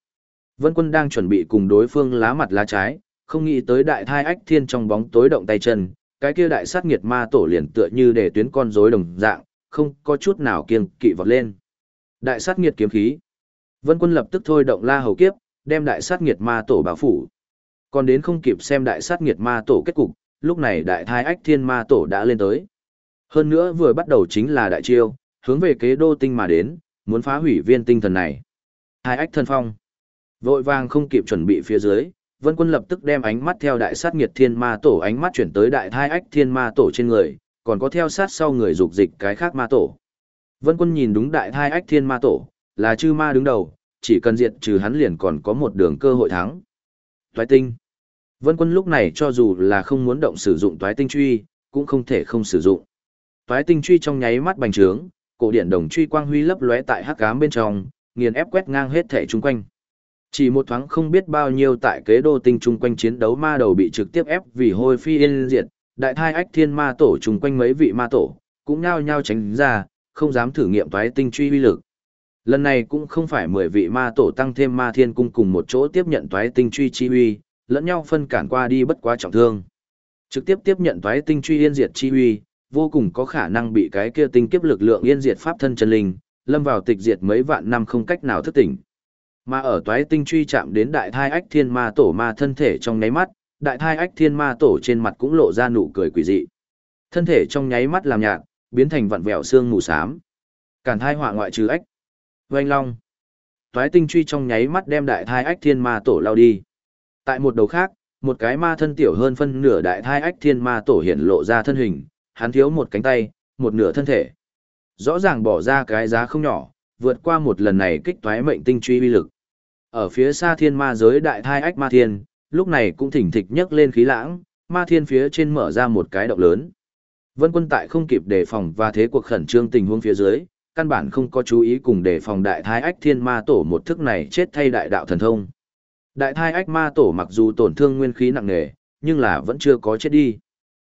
Vân quân đang chuẩn bị cùng đối phương lá mặt lá trái, không nghĩ tới đại thai ách thiên trong bóng tối động tay chân, cái kia đại sát nghiệt ma tổ liền tựa như để tuyến con rối đồng dạng, không có chút nào kiêng kỵ vọt lên. Đại sát nghiệt kiếm khí. Vân quân lập tức thôi động la hầu kiếp, đem đại sát nghiệt ma tổ bảo phủ. Còn đến không kịp xem đại sát nghiệt ma tổ kết cục, lúc này đại thai ách thiên ma tổ đã lên tới. Hơn nữa vừa bắt đầu chính là đại chiêu, hướng về kế đô tinh mà đến, muốn phá hủy viên tinh thần này. Hai ách thân phong. Vội vàng không kịp chuẩn bị phía dưới, Vân Quân lập tức đem ánh mắt theo đại sát nghiệt thiên ma tổ ánh mắt chuyển tới đại thai ách thiên ma tổ trên người, còn có theo sát sau người dục dịch cái khác ma tổ. Vân Quân nhìn đúng đại thai ách thiên ma tổ, là chư ma đứng đầu, chỉ cần diệt trừ hắn liền còn có một đường cơ hội thắng. Toái tinh. Vân Quân lúc này cho dù là không muốn động sử dụng toái tinh truy, cũng không thể không sử dụng. Toái tinh truy trong nháy mắt bành trướng, cổ điện đồng truy quang huy lấp lóe tại hắc ám bên trong, nghiền ép quét ngang hết thể chung quanh. Chỉ một thoáng không biết bao nhiêu tại kế đô tinh chung quanh chiến đấu ma đầu bị trực tiếp ép vì hôi phi yên diệt, đại thai ách thiên ma tổ chung quanh mấy vị ma tổ, cũng nhao nhao tránh ra, không dám thử nghiệm toái tinh truy uy lực. Lần này cũng không phải 10 vị ma tổ tăng thêm ma thiên cung cùng một chỗ tiếp nhận toái tinh truy chi uy, lẫn nhau phân cản qua đi bất quá trọng thương. Trực tiếp tiếp nhận toái tinh truy yên diệt chi uy, vô cùng có khả năng bị cái kia tinh kiếp lực lượng yên diệt pháp thân chân linh, lâm vào tịch diệt mấy vạn năm không cách nào thức tỉnh. Mà ở toái tinh truy chạm đến đại thai ách thiên ma tổ ma thân thể trong nháy mắt, đại thai ách thiên ma tổ trên mặt cũng lộ ra nụ cười quỷ dị. Thân thể trong nháy mắt làm nhạt, biến thành vặn vẹo xương mù xám. Cản thai họa ngoại trừ ách. Vành long. Toái tinh truy trong nháy mắt đem đại thai ách thiên ma tổ lao đi. Tại một đầu khác, một cái ma thân tiểu hơn phân nửa đại thai ách thiên ma tổ hiện lộ ra thân hình, hắn thiếu một cánh tay, một nửa thân thể. Rõ ràng bỏ ra cái giá không nhỏ, vượt qua một lần này kích toái mệnh tinh truy uy lực. Ở phía xa thiên ma giới đại thai ách ma thiên, lúc này cũng thỉnh thịch nhấc lên khí lãng, ma thiên phía trên mở ra một cái động lớn. Vân quân tại không kịp đề phòng và thế cuộc khẩn trương tình huống phía dưới, căn bản không có chú ý cùng đề phòng đại thai ách thiên ma tổ một thức này chết thay đại đạo thần thông. Đại thai ách ma tổ mặc dù tổn thương nguyên khí nặng nề, nhưng là vẫn chưa có chết đi.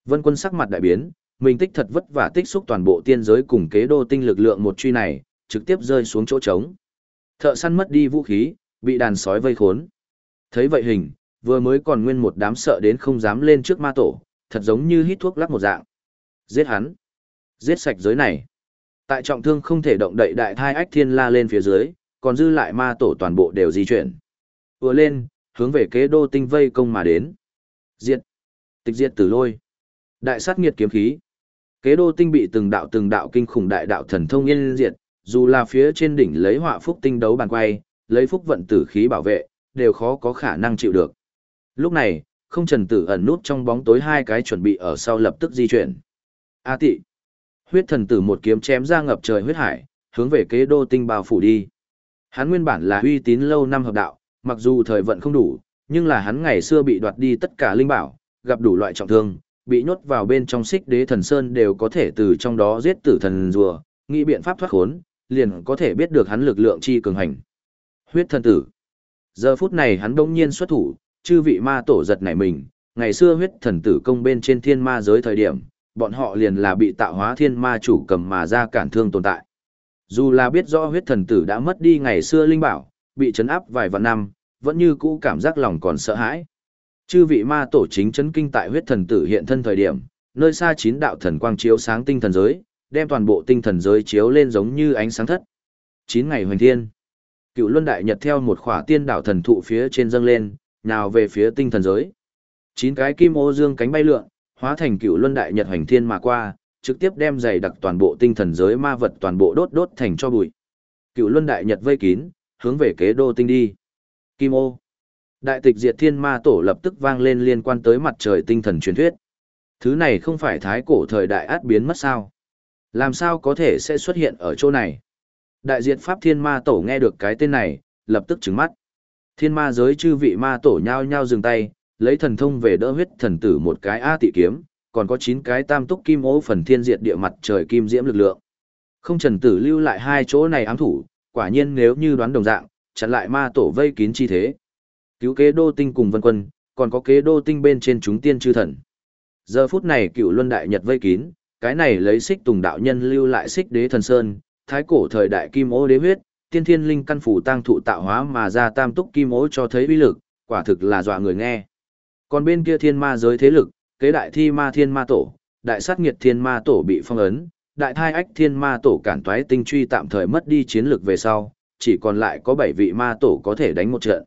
Vân quân sắc mặt đại biến, mình tích thật vất vả tích xúc toàn bộ tiên giới cùng kế đô tinh lực lượng một truy này, trực tiếp rơi xuống chỗ trống. Thợ săn mất đi vũ khí, bị đàn sói vây khốn. Thấy vậy hình, vừa mới còn nguyên một đám sợ đến không dám lên trước ma tổ, thật giống như hít thuốc lắc một dạng. Giết hắn. Giết sạch giới này. Tại trọng thương không thể động đậy đại thai ách thiên la lên phía dưới, còn dư lại ma tổ toàn bộ đều di chuyển. Vừa lên, hướng về kế đô tinh vây công mà đến. Diệt. Tịch diệt tử lôi. Đại sát nghiệt kiếm khí. Kế đô tinh bị từng đạo từng đạo kinh khủng đại đạo thần thông yên diệt, dù là phía trên đỉnh lấy họa phúc tinh đấu bàn quay, lấy phúc vận tử khí bảo vệ, đều khó có khả năng chịu được. Lúc này, không trần tử ẩn nút trong bóng tối hai cái chuẩn bị ở sau lập tức di chuyển. A tị. Huyết thần tử một kiếm chém ra ngập trời huyết hải, hướng về kế đô tinh bao phủ đi. Hắn nguyên bản là uy tín lâu năm hợp đạo, mặc dù thời vận không đủ, nhưng là hắn ngày xưa bị đoạt đi tất cả linh bảo, gặp đủ loại trọng thương, bị nhốt vào bên trong xích đế thần sơn đều có thể từ trong đó giết tử thần rùa, nghĩ biện pháp thoát khốn, liền có thể biết được hắn lực lượng chi cường hành. Huyết thần tử. Giờ phút này hắn đông nhiên xuất thủ, chư vị ma tổ giật nảy mình, ngày xưa huyết thần tử công bên trên thiên ma giới thời điểm, bọn họ liền là bị tạo hóa thiên ma chủ cầm mà ra cản thương tồn tại. Dù là biết rõ huyết thần tử đã mất đi ngày xưa linh bảo, bị chấn áp vài vạn năm, vẫn như cũ cảm giác lòng còn sợ hãi. Chư vị ma tổ chính chấn kinh tại huyết thần tử hiện thân thời điểm, nơi xa chín đạo thần quang chiếu sáng tinh thần giới, đem toàn bộ tinh thần giới chiếu lên giống như ánh sáng thất. Chín ngày hoành thiên. Cựu Luân Đại Nhật theo một khỏa tiên đạo thần thụ phía trên dâng lên, nào về phía tinh thần giới. Chín cái kim ô dương cánh bay lượn, hóa thành Cựu Luân Đại Nhật hoành thiên mà qua, trực tiếp đem dày đặc toàn bộ tinh thần giới ma vật toàn bộ đốt đốt thành cho bụi. Cựu Luân Đại Nhật vây kín, hướng về kế đô tinh đi. Kim ô. Đại tịch diệt thiên ma tổ lập tức vang lên liên quan tới mặt trời tinh thần truyền thuyết. Thứ này không phải thái cổ thời đại át biến mất sao? Làm sao có thể sẽ xuất hiện ở chỗ này? Đại diệt pháp thiên ma tổ nghe được cái tên này, lập tức trừng mắt. Thiên ma giới chư vị ma tổ nhao nhao dừng tay, lấy thần thông về đỡ huyết thần tử một cái A tị kiếm, còn có 9 cái tam túc kim ố phần thiên diệt địa mặt trời kim diễm lực lượng. Không trần tử lưu lại hai chỗ này ám thủ, quả nhiên nếu như đoán đồng dạng, chặn lại ma tổ vây kín chi thế. Cứu kế đô tinh cùng vân quân, còn có kế đô tinh bên trên chúng tiên chư thần. Giờ phút này cựu luân đại nhật vây kín, cái này lấy xích tùng đạo nhân lưu lại xích đế thần sơn, thái cổ thời đại kim ô đế huyết, tiên thiên linh căn phủ tăng thụ tạo hóa mà ra tam túc kim ô cho thấy uy lực, quả thực là dọa người nghe. Còn bên kia thiên ma giới thế lực, kế đại thi ma thiên ma tổ, đại sát nghiệt thiên ma tổ bị phong ấn, đại thai ách thiên ma tổ cản toái tinh truy tạm thời mất đi chiến lược về sau, chỉ còn lại có 7 vị ma tổ có thể đánh một trận.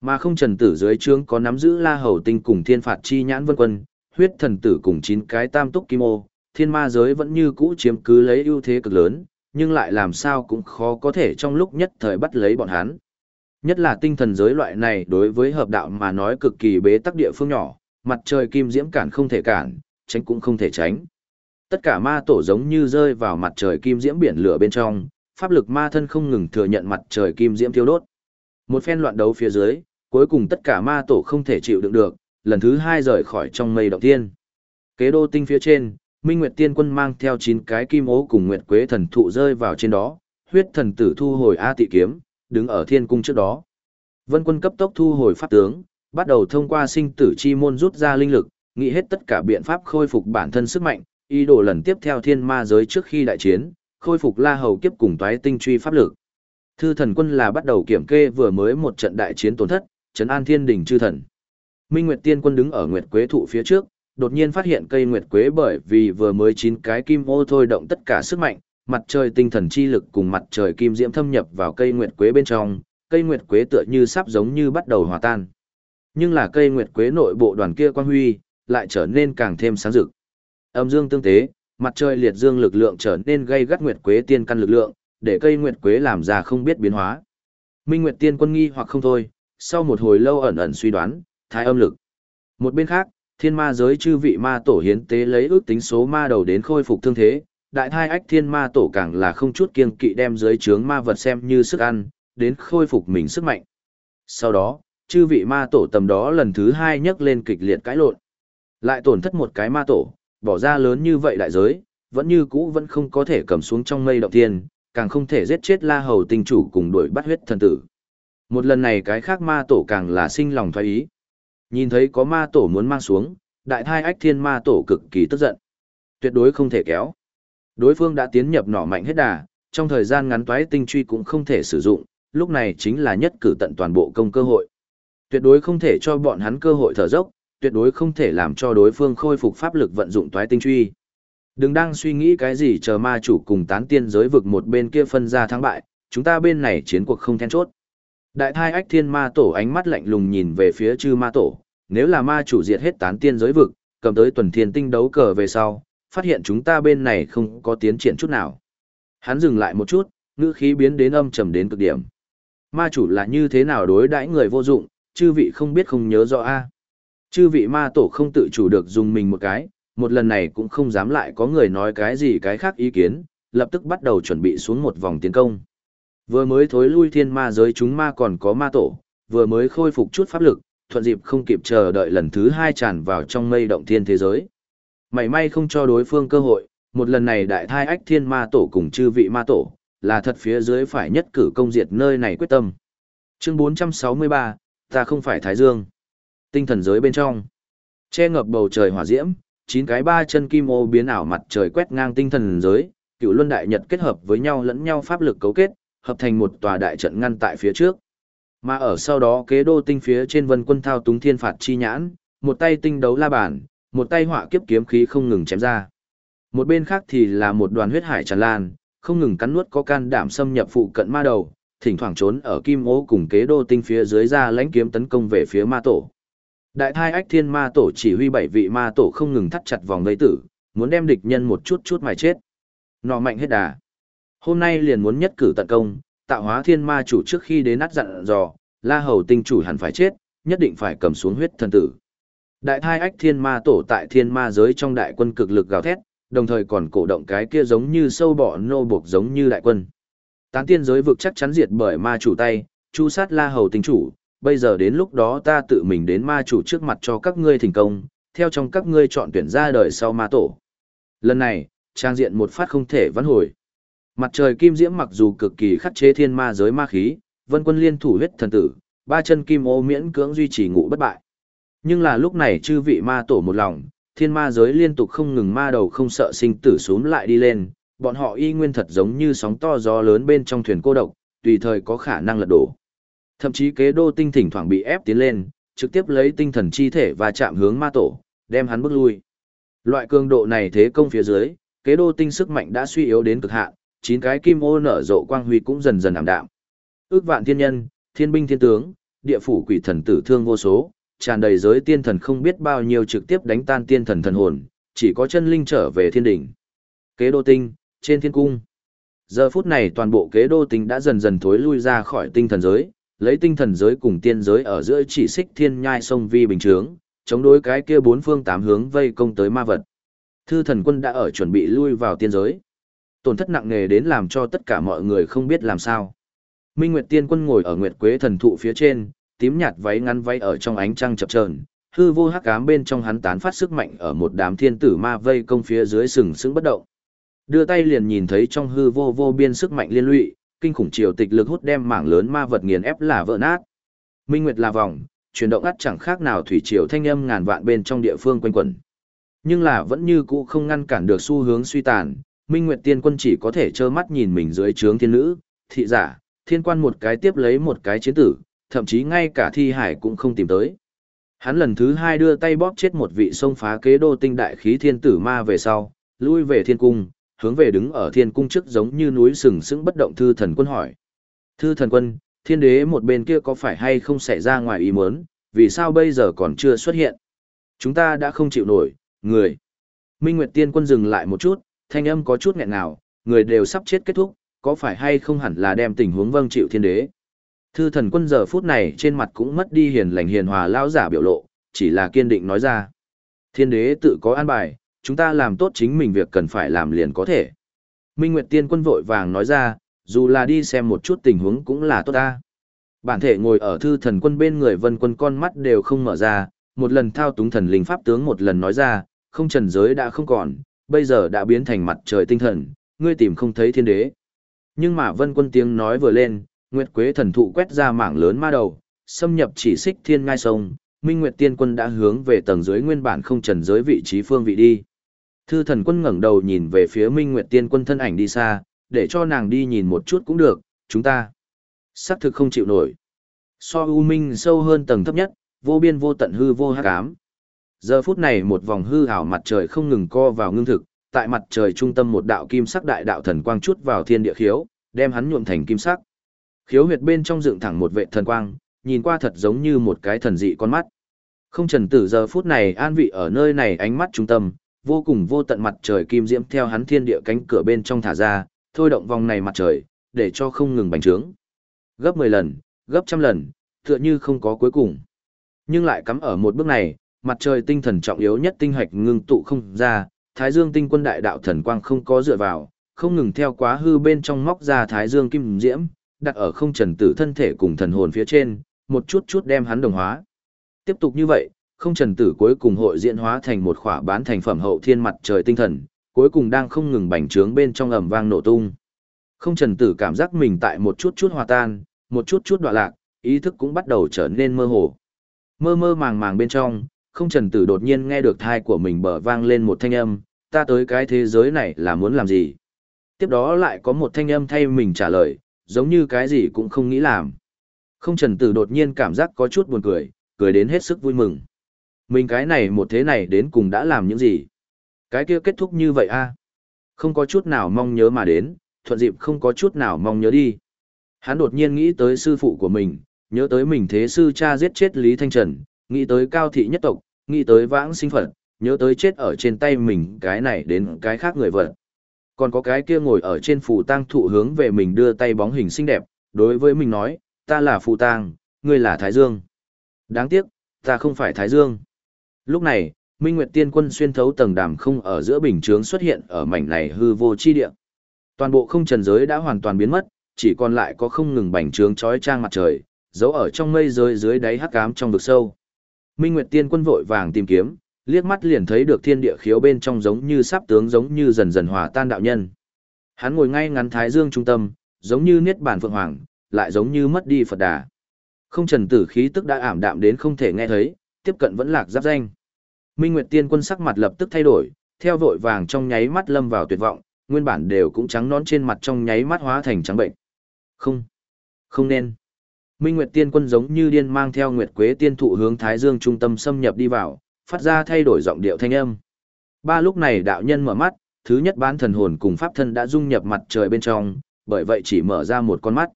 Mà không trần tử dưới trướng có nắm giữ la hầu tinh cùng thiên phạt chi nhãn vân quân, huyết thần tử cùng chín cái tam túc kim ô, thiên ma giới vẫn như cũ chiếm cứ lấy ưu thế cực lớn, nhưng lại làm sao cũng khó có thể trong lúc nhất thời bắt lấy bọn hắn. Nhất là tinh thần giới loại này đối với hợp đạo mà nói cực kỳ bế tắc địa phương nhỏ, mặt trời kim diễm cản không thể cản, tránh cũng không thể tránh. Tất cả ma tổ giống như rơi vào mặt trời kim diễm biển lửa bên trong, pháp lực ma thân không ngừng thừa nhận mặt trời kim diễm thiêu đốt. Một phen loạn đấu phía dưới, cuối cùng tất cả ma tổ không thể chịu đựng được, lần thứ hai rời khỏi trong mây động tiên. Kế đô tinh phía trên, Minh Nguyệt Tiên Quân mang theo 9 cái kim ố cùng Nguyệt Quế thần thụ rơi vào trên đó, huyết thần tử thu hồi A tị kiếm, đứng ở thiên cung trước đó. Vân quân cấp tốc thu hồi pháp tướng, bắt đầu thông qua sinh tử chi môn rút ra linh lực, nghĩ hết tất cả biện pháp khôi phục bản thân sức mạnh, ý đồ lần tiếp theo thiên ma giới trước khi đại chiến, khôi phục la hầu kiếp cùng toái tinh truy pháp lực. Thư thần quân là bắt đầu kiểm kê vừa mới một trận đại chiến tổn thất, trấn an thiên đỉnh chư thần. Minh Nguyệt Tiên quân đứng ở Nguyệt Quế thụ phía trước, đột nhiên phát hiện cây Nguyệt Quế bởi vì vừa mới chín cái kim ô thôi động tất cả sức mạnh, mặt trời tinh thần chi lực cùng mặt trời kim diễm thâm nhập vào cây Nguyệt Quế bên trong, cây Nguyệt Quế tựa như sắp giống như bắt đầu hòa tan. Nhưng là cây Nguyệt Quế nội bộ đoàn kia quang huy, lại trở nên càng thêm sáng rực. Âm dương tương tế, mặt trời liệt dương lực lượng trở nên gây gắt Nguyệt Quế tiên căn lực lượng, để cây Nguyệt Quế làm ra không biết biến hóa. Minh Nguyệt tiên quân nghi hoặc không thôi, sau một hồi lâu ẩn ẩn suy đoán, thái âm lực. Một bên khác, thiên ma giới chư vị ma tổ hiến tế lấy ước tính số ma đầu đến khôi phục thương thế, đại thai ách thiên ma tổ càng là không chút kiên kỵ đem dưới trướng ma vật xem như sức ăn, đến khôi phục mình sức mạnh. Sau đó, chư vị ma tổ tầm đó lần thứ hai nhấc lên kịch liệt cãi lộn. Lại tổn thất một cái ma tổ, bỏ ra lớn như vậy đại giới, vẫn như cũ vẫn không có thể cầm xuống trong mây động thiên, càng không thể giết chết la hầu tinh chủ cùng đuổi bắt huyết thần tử. Một lần này cái khác ma tổ càng là sinh lòng thoái ý. Nhìn thấy có ma tổ muốn mang xuống, đại thai ách thiên ma tổ cực kỳ tức giận. Tuyệt đối không thể kéo. Đối phương đã tiến nhập nỏ mạnh hết đà, trong thời gian ngắn toái tinh truy cũng không thể sử dụng, lúc này chính là nhất cử tận toàn bộ công cơ hội. Tuyệt đối không thể cho bọn hắn cơ hội thở dốc, tuyệt đối không thể làm cho đối phương khôi phục pháp lực vận dụng toái tinh truy. Đừng đang suy nghĩ cái gì chờ ma chủ cùng tán tiên giới vực một bên kia phân ra thắng bại, chúng ta bên này chiến cuộc không then chốt. Đại thai ách thiên ma tổ ánh mắt lạnh lùng nhìn về phía chư ma tổ, nếu là ma chủ diệt hết tán tiên giới vực, cầm tới tuần thiên tinh đấu cờ về sau, phát hiện chúng ta bên này không có tiến triển chút nào. Hắn dừng lại một chút, ngữ khí biến đến âm trầm đến cực điểm. Ma chủ là như thế nào đối đãi người vô dụng, chư vị không biết không nhớ rõ a. À? Chư vị ma tổ không tự chủ được dùng mình một cái, một lần này cũng không dám lại có người nói cái gì cái khác ý kiến, lập tức bắt đầu chuẩn bị xuống một vòng tiến công. Vừa mới thối lui thiên ma giới chúng ma còn có ma tổ, vừa mới khôi phục chút pháp lực, thuận dịp không kịp chờ đợi lần thứ hai tràn vào trong mây động thiên thế giới. May may không cho đối phương cơ hội, một lần này đại thai ách thiên ma tổ cùng chư vị ma tổ, là thật phía dưới phải nhất cử công diệt nơi này quyết tâm. Chương 463, ta không phải Thái Dương. Tinh thần giới bên trong. Che ngập bầu trời hỏa diễm, chín cái ba chân kim ô biến ảo mặt trời quét ngang tinh thần giới, cựu luân đại nhật kết hợp với nhau lẫn nhau pháp lực cấu kết, hợp thành một tòa đại trận ngăn tại phía trước. Mà ở sau đó kế đô tinh phía trên vân quân thao túng thiên phạt chi nhãn, một tay tinh đấu la bản một tay họa kiếp kiếm khí không ngừng chém ra. Một bên khác thì là một đoàn huyết hải tràn lan, không ngừng cắn nuốt có can đảm xâm nhập phụ cận ma đầu, thỉnh thoảng trốn ở kim ố cùng kế đô tinh phía dưới ra lãnh kiếm tấn công về phía ma tổ. Đại thai ách thiên ma tổ chỉ huy bảy vị ma tổ không ngừng thắt chặt vòng vây tử, muốn đem địch nhân một chút chút mà chết. Nọ mạnh hết đà. Hôm nay liền muốn nhất cử tận công, tạo hóa thiên ma chủ trước khi đến nát dặn dò, la hầu tinh chủ hẳn phải chết, nhất định phải cầm xuống huyết thần tử. Đại thai ách thiên ma tổ tại thiên ma giới trong đại quân cực lực gào thét, đồng thời còn cổ động cái kia giống như sâu bọ nô buộc giống như đại quân. Tán tiên giới vực chắc chắn diệt bởi ma chủ tay, chu sát la hầu tinh chủ, bây giờ đến lúc đó ta tự mình đến ma chủ trước mặt cho các ngươi thành công, theo trong các ngươi chọn tuyển ra đời sau ma tổ. Lần này, trang diện một phát không thể vãn hồi. Mặt trời kim diễm mặc dù cực kỳ khắc chế thiên ma giới ma khí, vân quân liên thủ huyết thần tử, ba chân kim ô miễn cưỡng duy trì ngủ bất bại. Nhưng là lúc này chư vị ma tổ một lòng, thiên ma giới liên tục không ngừng ma đầu không sợ sinh tử xuống lại đi lên, bọn họ y nguyên thật giống như sóng to gió lớn bên trong thuyền cô độc, tùy thời có khả năng lật đổ. Thậm chí kế đô tinh thỉnh thoảng bị ép tiến lên, trực tiếp lấy tinh thần chi thể và chạm hướng ma tổ, đem hắn bước lui. Loại cường độ này thế công phía dưới, kế đô tinh sức mạnh đã suy yếu đến cực hạn, chín cái kim ô nở rộ quang huy cũng dần dần ảm đạm. Ước vạn thiên nhân, thiên binh thiên tướng, địa phủ quỷ thần tử thương vô số, tràn đầy giới tiên thần không biết bao nhiêu trực tiếp đánh tan tiên thần thần hồn, chỉ có chân linh trở về thiên đỉnh. Kế đô tinh, trên thiên cung. Giờ phút này toàn bộ kế đô tinh đã dần dần thối lui ra khỏi tinh thần giới, lấy tinh thần giới cùng tiên giới ở giữa chỉ xích thiên nhai sông vi bình chướng, chống đối cái kia bốn phương tám hướng vây công tới ma vật. Thư thần quân đã ở chuẩn bị lui vào tiên giới. Tổn thất nặng nề đến làm cho tất cả mọi người không biết làm sao. Minh Nguyệt Tiên Quân ngồi ở Nguyệt Quế thần thụ phía trên, tím nhạt váy ngắn váy ở trong ánh trăng chập chờn, hư vô hắc ám bên trong hắn tán phát sức mạnh ở một đám thiên tử ma vây công phía dưới sừng sững bất động. Đưa tay liền nhìn thấy trong hư vô vô biên sức mạnh liên lụy, kinh khủng triều tịch lực hút đem mảng lớn ma vật nghiền ép là vỡ nát. Minh Nguyệt là vòng, chuyển động ắt chẳng khác nào thủy triều thanh âm ngàn vạn bên trong địa phương quanh quẩn. Nhưng là vẫn như cũ không ngăn cản được xu hướng suy tàn, Minh Nguyệt Tiên Quân chỉ có thể trơ mắt nhìn mình dưới trướng thiên nữ, thị giả, thiên quan một cái tiếp lấy một cái chiến tử, thậm chí ngay cả thi hải cũng không tìm tới. Hắn lần thứ hai đưa tay bóp chết một vị sông phá kế đô tinh đại khí thiên tử ma về sau, lui về thiên cung, hướng về đứng ở thiên cung trước giống như núi sừng sững bất động thư thần quân hỏi. Thư thần quân, thiên đế một bên kia có phải hay không xảy ra ngoài ý muốn, vì sao bây giờ còn chưa xuất hiện? Chúng ta đã không chịu nổi, người. Minh Nguyệt Tiên quân dừng lại một chút, thanh âm có chút nghẹn nào, người đều sắp chết kết thúc, có phải hay không hẳn là đem tình huống vâng chịu thiên đế. Thư thần quân giờ phút này trên mặt cũng mất đi hiền lành hiền hòa lao giả biểu lộ, chỉ là kiên định nói ra. Thiên đế tự có an bài, chúng ta làm tốt chính mình việc cần phải làm liền có thể. Minh Nguyệt Tiên quân vội vàng nói ra, dù là đi xem một chút tình huống cũng là tốt ta. Bản thể ngồi ở thư thần quân bên người vân quân con mắt đều không mở ra, một lần thao túng thần linh pháp tướng một lần nói ra, không trần giới đã không còn, bây giờ đã biến thành mặt trời tinh thần, ngươi tìm không thấy thiên đế. Nhưng mà vân quân tiếng nói vừa lên, Nguyệt Quế thần thụ quét ra mảng lớn ma đầu, xâm nhập chỉ xích thiên ngai sông, Minh Nguyệt Tiên quân đã hướng về tầng dưới nguyên bản không trần giới vị trí phương vị đi. Thư thần quân ngẩng đầu nhìn về phía Minh Nguyệt Tiên quân thân ảnh đi xa, để cho nàng đi nhìn một chút cũng được, chúng ta. Sắc thực không chịu nổi. So U Minh sâu hơn tầng thấp nhất, vô biên vô tận hư vô hắc ám. Giờ phút này một vòng hư ảo mặt trời không ngừng co vào ngưng thực, tại mặt trời trung tâm một đạo kim sắc đại đạo thần quang chút vào thiên địa khiếu, đem hắn nhuộm thành kim sắc. Khiếu huyệt bên trong dựng thẳng một vệ thần quang, nhìn qua thật giống như một cái thần dị con mắt. Không trần tử giờ phút này an vị ở nơi này ánh mắt trung tâm, vô cùng vô tận mặt trời kim diễm theo hắn thiên địa cánh cửa bên trong thả ra, thôi động vòng này mặt trời, để cho không ngừng bành trướng. Gấp 10 lần, gấp trăm lần, tựa như không có cuối cùng. Nhưng lại cắm ở một bước này, mặt trời tinh thần trọng yếu nhất tinh hạch ngưng tụ không ra, Thái Dương tinh quân đại đạo thần quang không có dựa vào, không ngừng theo quá hư bên trong móc ra Thái Dương kim diễm, đặt ở không trần tử thân thể cùng thần hồn phía trên, một chút chút đem hắn đồng hóa. Tiếp tục như vậy, không trần tử cuối cùng hội diễn hóa thành một khỏa bán thành phẩm hậu thiên mặt trời tinh thần, cuối cùng đang không ngừng bành trướng bên trong ầm vang nổ tung. Không trần tử cảm giác mình tại một chút chút hòa tan, một chút chút đoạn lạc, ý thức cũng bắt đầu trở nên mơ hồ. Mơ mơ màng màng bên trong, không trần tử đột nhiên nghe được thai của mình bở vang lên một thanh âm, ta tới cái thế giới này là muốn làm gì? Tiếp đó lại có một thanh âm thay mình trả lời, giống như cái gì cũng không nghĩ làm. Không trần tử đột nhiên cảm giác có chút buồn cười, cười đến hết sức vui mừng. Mình cái này một thế này đến cùng đã làm những gì? Cái kia kết thúc như vậy a Không có chút nào mong nhớ mà đến, thuận dịp không có chút nào mong nhớ đi. Hắn đột nhiên nghĩ tới sư phụ của mình, nhớ tới mình thế sư cha giết chết Lý Thanh Trần, nghĩ tới cao thị nhất tộc, nghĩ tới vãng sinh phật, nhớ tới chết ở trên tay mình cái này đến cái khác người vật. Còn có cái kia ngồi ở trên phù tang thụ hướng về mình đưa tay bóng hình xinh đẹp, đối với mình nói, ta là phù tang, ngươi là Thái Dương. Đáng tiếc, ta không phải Thái Dương. Lúc này, Minh Nguyệt Tiên Quân xuyên thấu tầng đàm không ở giữa bình chướng xuất hiện ở mảnh này hư vô chi địa. Toàn bộ không trần giới đã hoàn toàn biến mất, chỉ còn lại có không ngừng bành trướng chói trang mặt trời, giấu ở trong mây rơi dưới đáy hắc ám trong vực sâu. Minh Nguyệt Tiên Quân vội vàng tìm kiếm, liếc mắt liền thấy được thiên địa khiếu bên trong giống như sắp tướng giống như dần dần hòa tan đạo nhân. Hắn ngồi ngay ngắn thái dương trung tâm, giống như niết bàn phượng hoàng, lại giống như mất đi Phật đà. Không trần tử khí tức đã ảm đạm đến không thể nghe thấy, tiếp cận vẫn lạc giáp danh. Minh Nguyệt Tiên Quân sắc mặt lập tức thay đổi, theo vội vàng trong nháy mắt lâm vào tuyệt vọng, nguyên bản đều cũng trắng nón trên mặt trong nháy mắt hóa thành trắng bệnh. Không, không nên. Minh Nguyệt Tiên Quân giống như điên mang theo Nguyệt Quế Tiên thụ hướng Thái Dương trung tâm xâm nhập đi vào, phát ra thay đổi giọng điệu thanh âm. Ba lúc này đạo nhân mở mắt, thứ nhất bán thần hồn cùng pháp thân đã dung nhập mặt trời bên trong, bởi vậy chỉ mở ra một con mắt.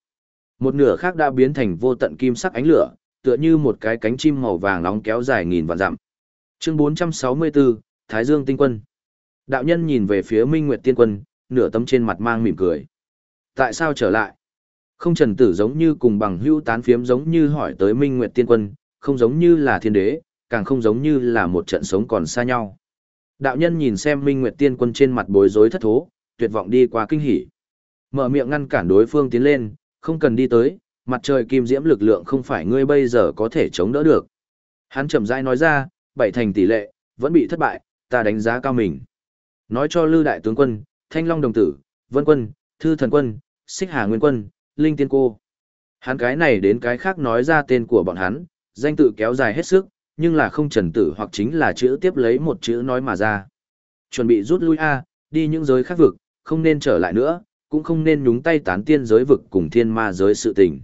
Một nửa khác đã biến thành vô tận kim sắc ánh lửa, tựa như một cái cánh chim màu vàng nóng kéo dài nghìn vạn dặm. Chương 464, Thái Dương Tinh Quân. Đạo nhân nhìn về phía Minh Nguyệt Tiên Quân, nửa tấm trên mặt mang mỉm cười. Tại sao trở lại? Không trần tử giống như cùng bằng hữu tán phiếm giống như hỏi tới Minh Nguyệt Tiên Quân, không giống như là thiên đế, càng không giống như là một trận sống còn xa nhau. Đạo nhân nhìn xem Minh Nguyệt Tiên Quân trên mặt bối rối thất thố, tuyệt vọng đi qua kinh hỉ. Mở miệng ngăn cản đối phương tiến lên, không cần đi tới, mặt trời kim diễm lực lượng không phải ngươi bây giờ có thể chống đỡ được. Hắn chậm rãi nói ra, bảy thành tỷ lệ, vẫn bị thất bại, ta đánh giá cao mình. Nói cho Lư đại tướng quân, Thanh Long đồng tử, Vân quân, Thư thần quân, Xích Hà Nguyên quân, Linh Tiên cô. Hắn cái này đến cái khác nói ra tên của bọn hắn, danh tự kéo dài hết sức, nhưng là không trần tử hoặc chính là chữ tiếp lấy một chữ nói mà ra. Chuẩn bị rút lui A, đi những giới khác vực, không nên trở lại nữa, cũng không nên nhúng tay tán tiên giới vực cùng thiên ma giới sự tình.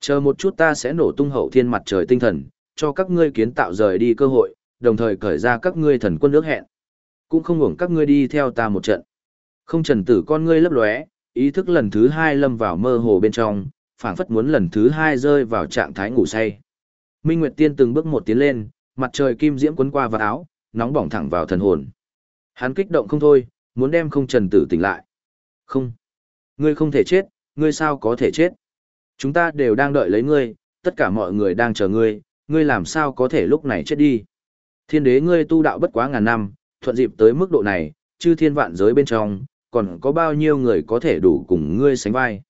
Chờ một chút ta sẽ nổ tung hậu thiên mặt trời tinh thần, cho các ngươi kiến tạo rời đi cơ hội, đồng thời cởi ra các ngươi thần quân nước hẹn. Cũng không ngủng các ngươi đi theo ta một trận. Không trần tử con ngươi lấp lóe, ý thức lần thứ hai lâm vào mơ hồ bên trong, phảng phất muốn lần thứ hai rơi vào trạng thái ngủ say. Minh Nguyệt Tiên từng bước một tiến lên, mặt trời kim diễm quấn qua vào áo, nóng bỏng thẳng vào thần hồn. Hắn kích động không thôi, muốn đem không trần tử tỉnh lại. Không. Ngươi không thể chết, ngươi sao có thể chết? Chúng ta đều đang đợi lấy ngươi, tất cả mọi người đang chờ ngươi, ngươi làm sao có thể lúc này chết đi? Thiên đế ngươi tu đạo bất quá ngàn năm, thuận dịp tới mức độ này, chư thiên vạn giới bên trong, còn có bao nhiêu người có thể đủ cùng ngươi sánh vai?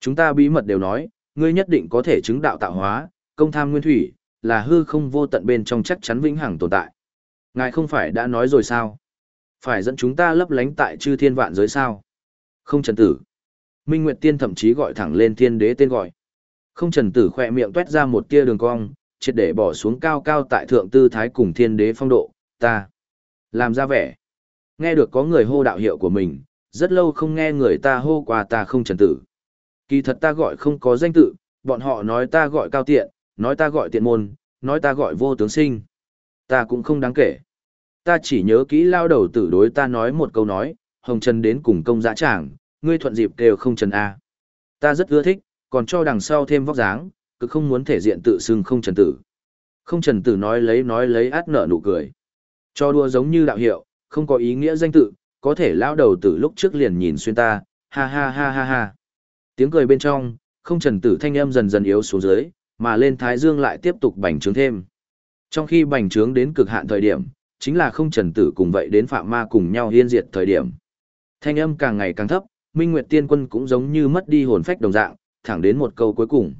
Chúng ta bí mật đều nói, ngươi nhất định có thể chứng đạo tạo hóa, công tham nguyên thủy, là hư không vô tận bên trong chắc chắn vĩnh hằng tồn tại. Ngài không phải đã nói rồi sao? Phải dẫn chúng ta lấp lánh tại chư thiên vạn giới sao? Không trần tử. Minh Nguyệt Tiên thậm chí gọi thẳng lên thiên đế tên gọi. Không trần tử khỏe miệng tuét ra một tia đường cong, triệt để bỏ xuống cao cao tại thượng tư thái cùng thiên đế phong độ, ta. Làm ra vẻ. Nghe được có người hô đạo hiệu của mình, rất lâu không nghe người ta hô qua ta không trần tử. Kỳ thật ta gọi không có danh tự, bọn họ nói ta gọi cao tiện, nói ta gọi tiện môn, nói ta gọi vô tướng sinh. Ta cũng không đáng kể. Ta chỉ nhớ kỹ lao đầu tử đối ta nói một câu nói, hồng trần đến cùng công dã tràng, ngươi thuận dịp đều không trần A. Ta rất ưa thích, còn cho đằng sau thêm vóc dáng, cứ không muốn thể diện tự xưng không trần tử. Không trần tử nói lấy nói lấy át nở nụ cười. Cho đua giống như đạo hiệu, không có ý nghĩa danh tự, có thể lao đầu tử lúc trước liền nhìn xuyên ta, ha ha ha ha ha. Tiếng cười bên trong, không trần tử thanh âm dần dần yếu xuống dưới, mà lên thái dương lại tiếp tục bành trướng thêm. Trong khi bành trướng đến cực hạn thời điểm, chính là không trần tử cùng vậy đến phạm ma cùng nhau hiên diệt thời điểm. Thanh âm càng ngày càng thấp, Minh Nguyệt Tiên Quân cũng giống như mất đi hồn phách đồng dạng, thẳng đến một câu cuối cùng.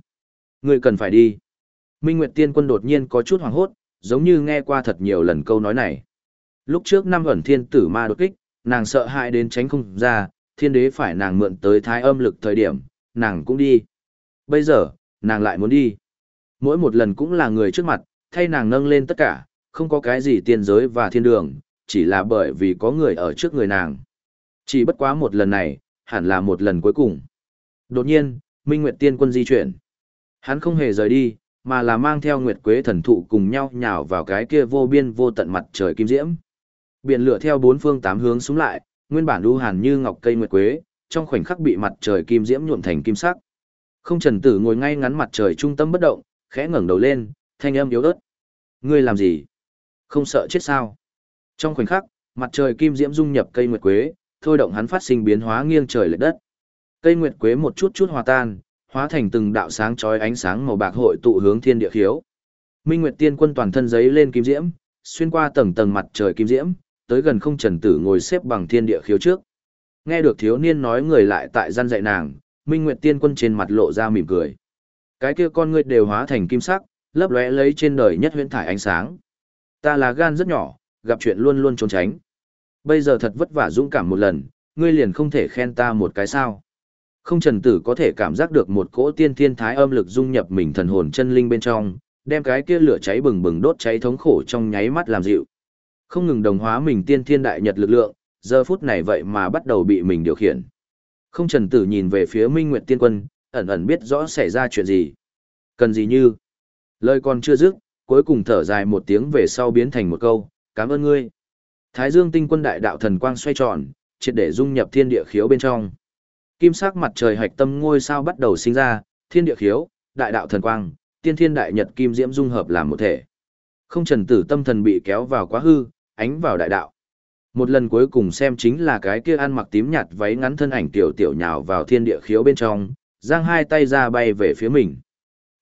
người cần phải đi. Minh Nguyệt Tiên Quân đột nhiên có chút hoảng hốt, giống như nghe qua thật nhiều lần câu nói này. Lúc trước năm ẩn thiên tử ma đột kích, nàng sợ hãi đến tránh không ra, thiên đế phải nàng mượn tới thái âm lực thời điểm, nàng cũng đi. Bây giờ, nàng lại muốn đi. Mỗi một lần cũng là người trước mặt, thay nàng nâng lên tất cả, không có cái gì tiên giới và thiên đường, chỉ là bởi vì có người ở trước người nàng. Chỉ bất quá một lần này, hẳn là một lần cuối cùng. Đột nhiên, Minh Nguyệt Tiên Quân di chuyển. Hắn không hề rời đi, mà là mang theo Nguyệt Quế thần thụ cùng nhau nhào vào cái kia vô biên vô tận mặt trời kim diễm. Biển lửa theo bốn phương tám hướng xuống lại, nguyên bản lưu hàn như ngọc cây Nguyệt Quế, trong khoảnh khắc bị mặt trời kim diễm nhuộm thành kim sắc. Không Trần Tử ngồi ngay ngắn mặt trời trung tâm bất động, khẽ ngẩng đầu lên, thanh âm yếu ớt. Ngươi làm gì? Không sợ chết sao? Trong khoảnh khắc, mặt trời kim diễm dung nhập cây nguyệt quế, thôi động hắn phát sinh biến hóa nghiêng trời lệch đất. Cây nguyệt quế một chút chút hòa tan, hóa thành từng đạo sáng chói ánh sáng màu bạc hội tụ hướng thiên địa khiếu. Minh Nguyệt Tiên Quân toàn thân giấy lên kim diễm, xuyên qua tầng tầng mặt trời kim diễm, tới gần không trần tử ngồi xếp bằng thiên địa khiếu trước. Nghe được thiếu niên nói người lại tại gian dạy nàng, Minh Nguyệt Tiên Quân trên mặt lộ ra mỉm cười. Cái kia con ngươi đều hóa thành kim sắc, lấp lóe lấy trên đời nhất huyễn thải ánh sáng. Ta là gan rất nhỏ, gặp chuyện luôn luôn trốn tránh. Bây giờ thật vất vả dũng cảm một lần, ngươi liền không thể khen ta một cái sao. Không trần tử có thể cảm giác được một cỗ tiên thiên thái âm lực dung nhập mình thần hồn chân linh bên trong, đem cái kia lửa cháy bừng bừng đốt cháy thống khổ trong nháy mắt làm dịu. Không ngừng đồng hóa mình tiên thiên đại nhật lực lượng, giờ phút này vậy mà bắt đầu bị mình điều khiển. Không trần tử nhìn về phía Minh Nguyệt Tiên Quân, ẩn ẩn biết rõ xảy ra chuyện gì. Cần gì như? Lời còn chưa dứt, cuối cùng thở dài một tiếng về sau biến thành một câu, cảm ơn ngươi. Thái Dương tinh quân đại đạo thần quang xoay tròn, triệt để dung nhập thiên địa khiếu bên trong. Kim sắc mặt trời hạch tâm ngôi sao bắt đầu sinh ra, thiên địa khiếu, đại đạo thần quang, tiên thiên đại nhật kim diễm dung hợp làm một thể. Không trần tử tâm thần bị kéo vào quá hư, ánh vào đại đạo. Một lần cuối cùng xem chính là cái kia ăn mặc tím nhạt váy ngắn thân ảnh tiểu tiểu nhào vào thiên địa khiếu bên trong, giang hai tay ra bay về phía mình.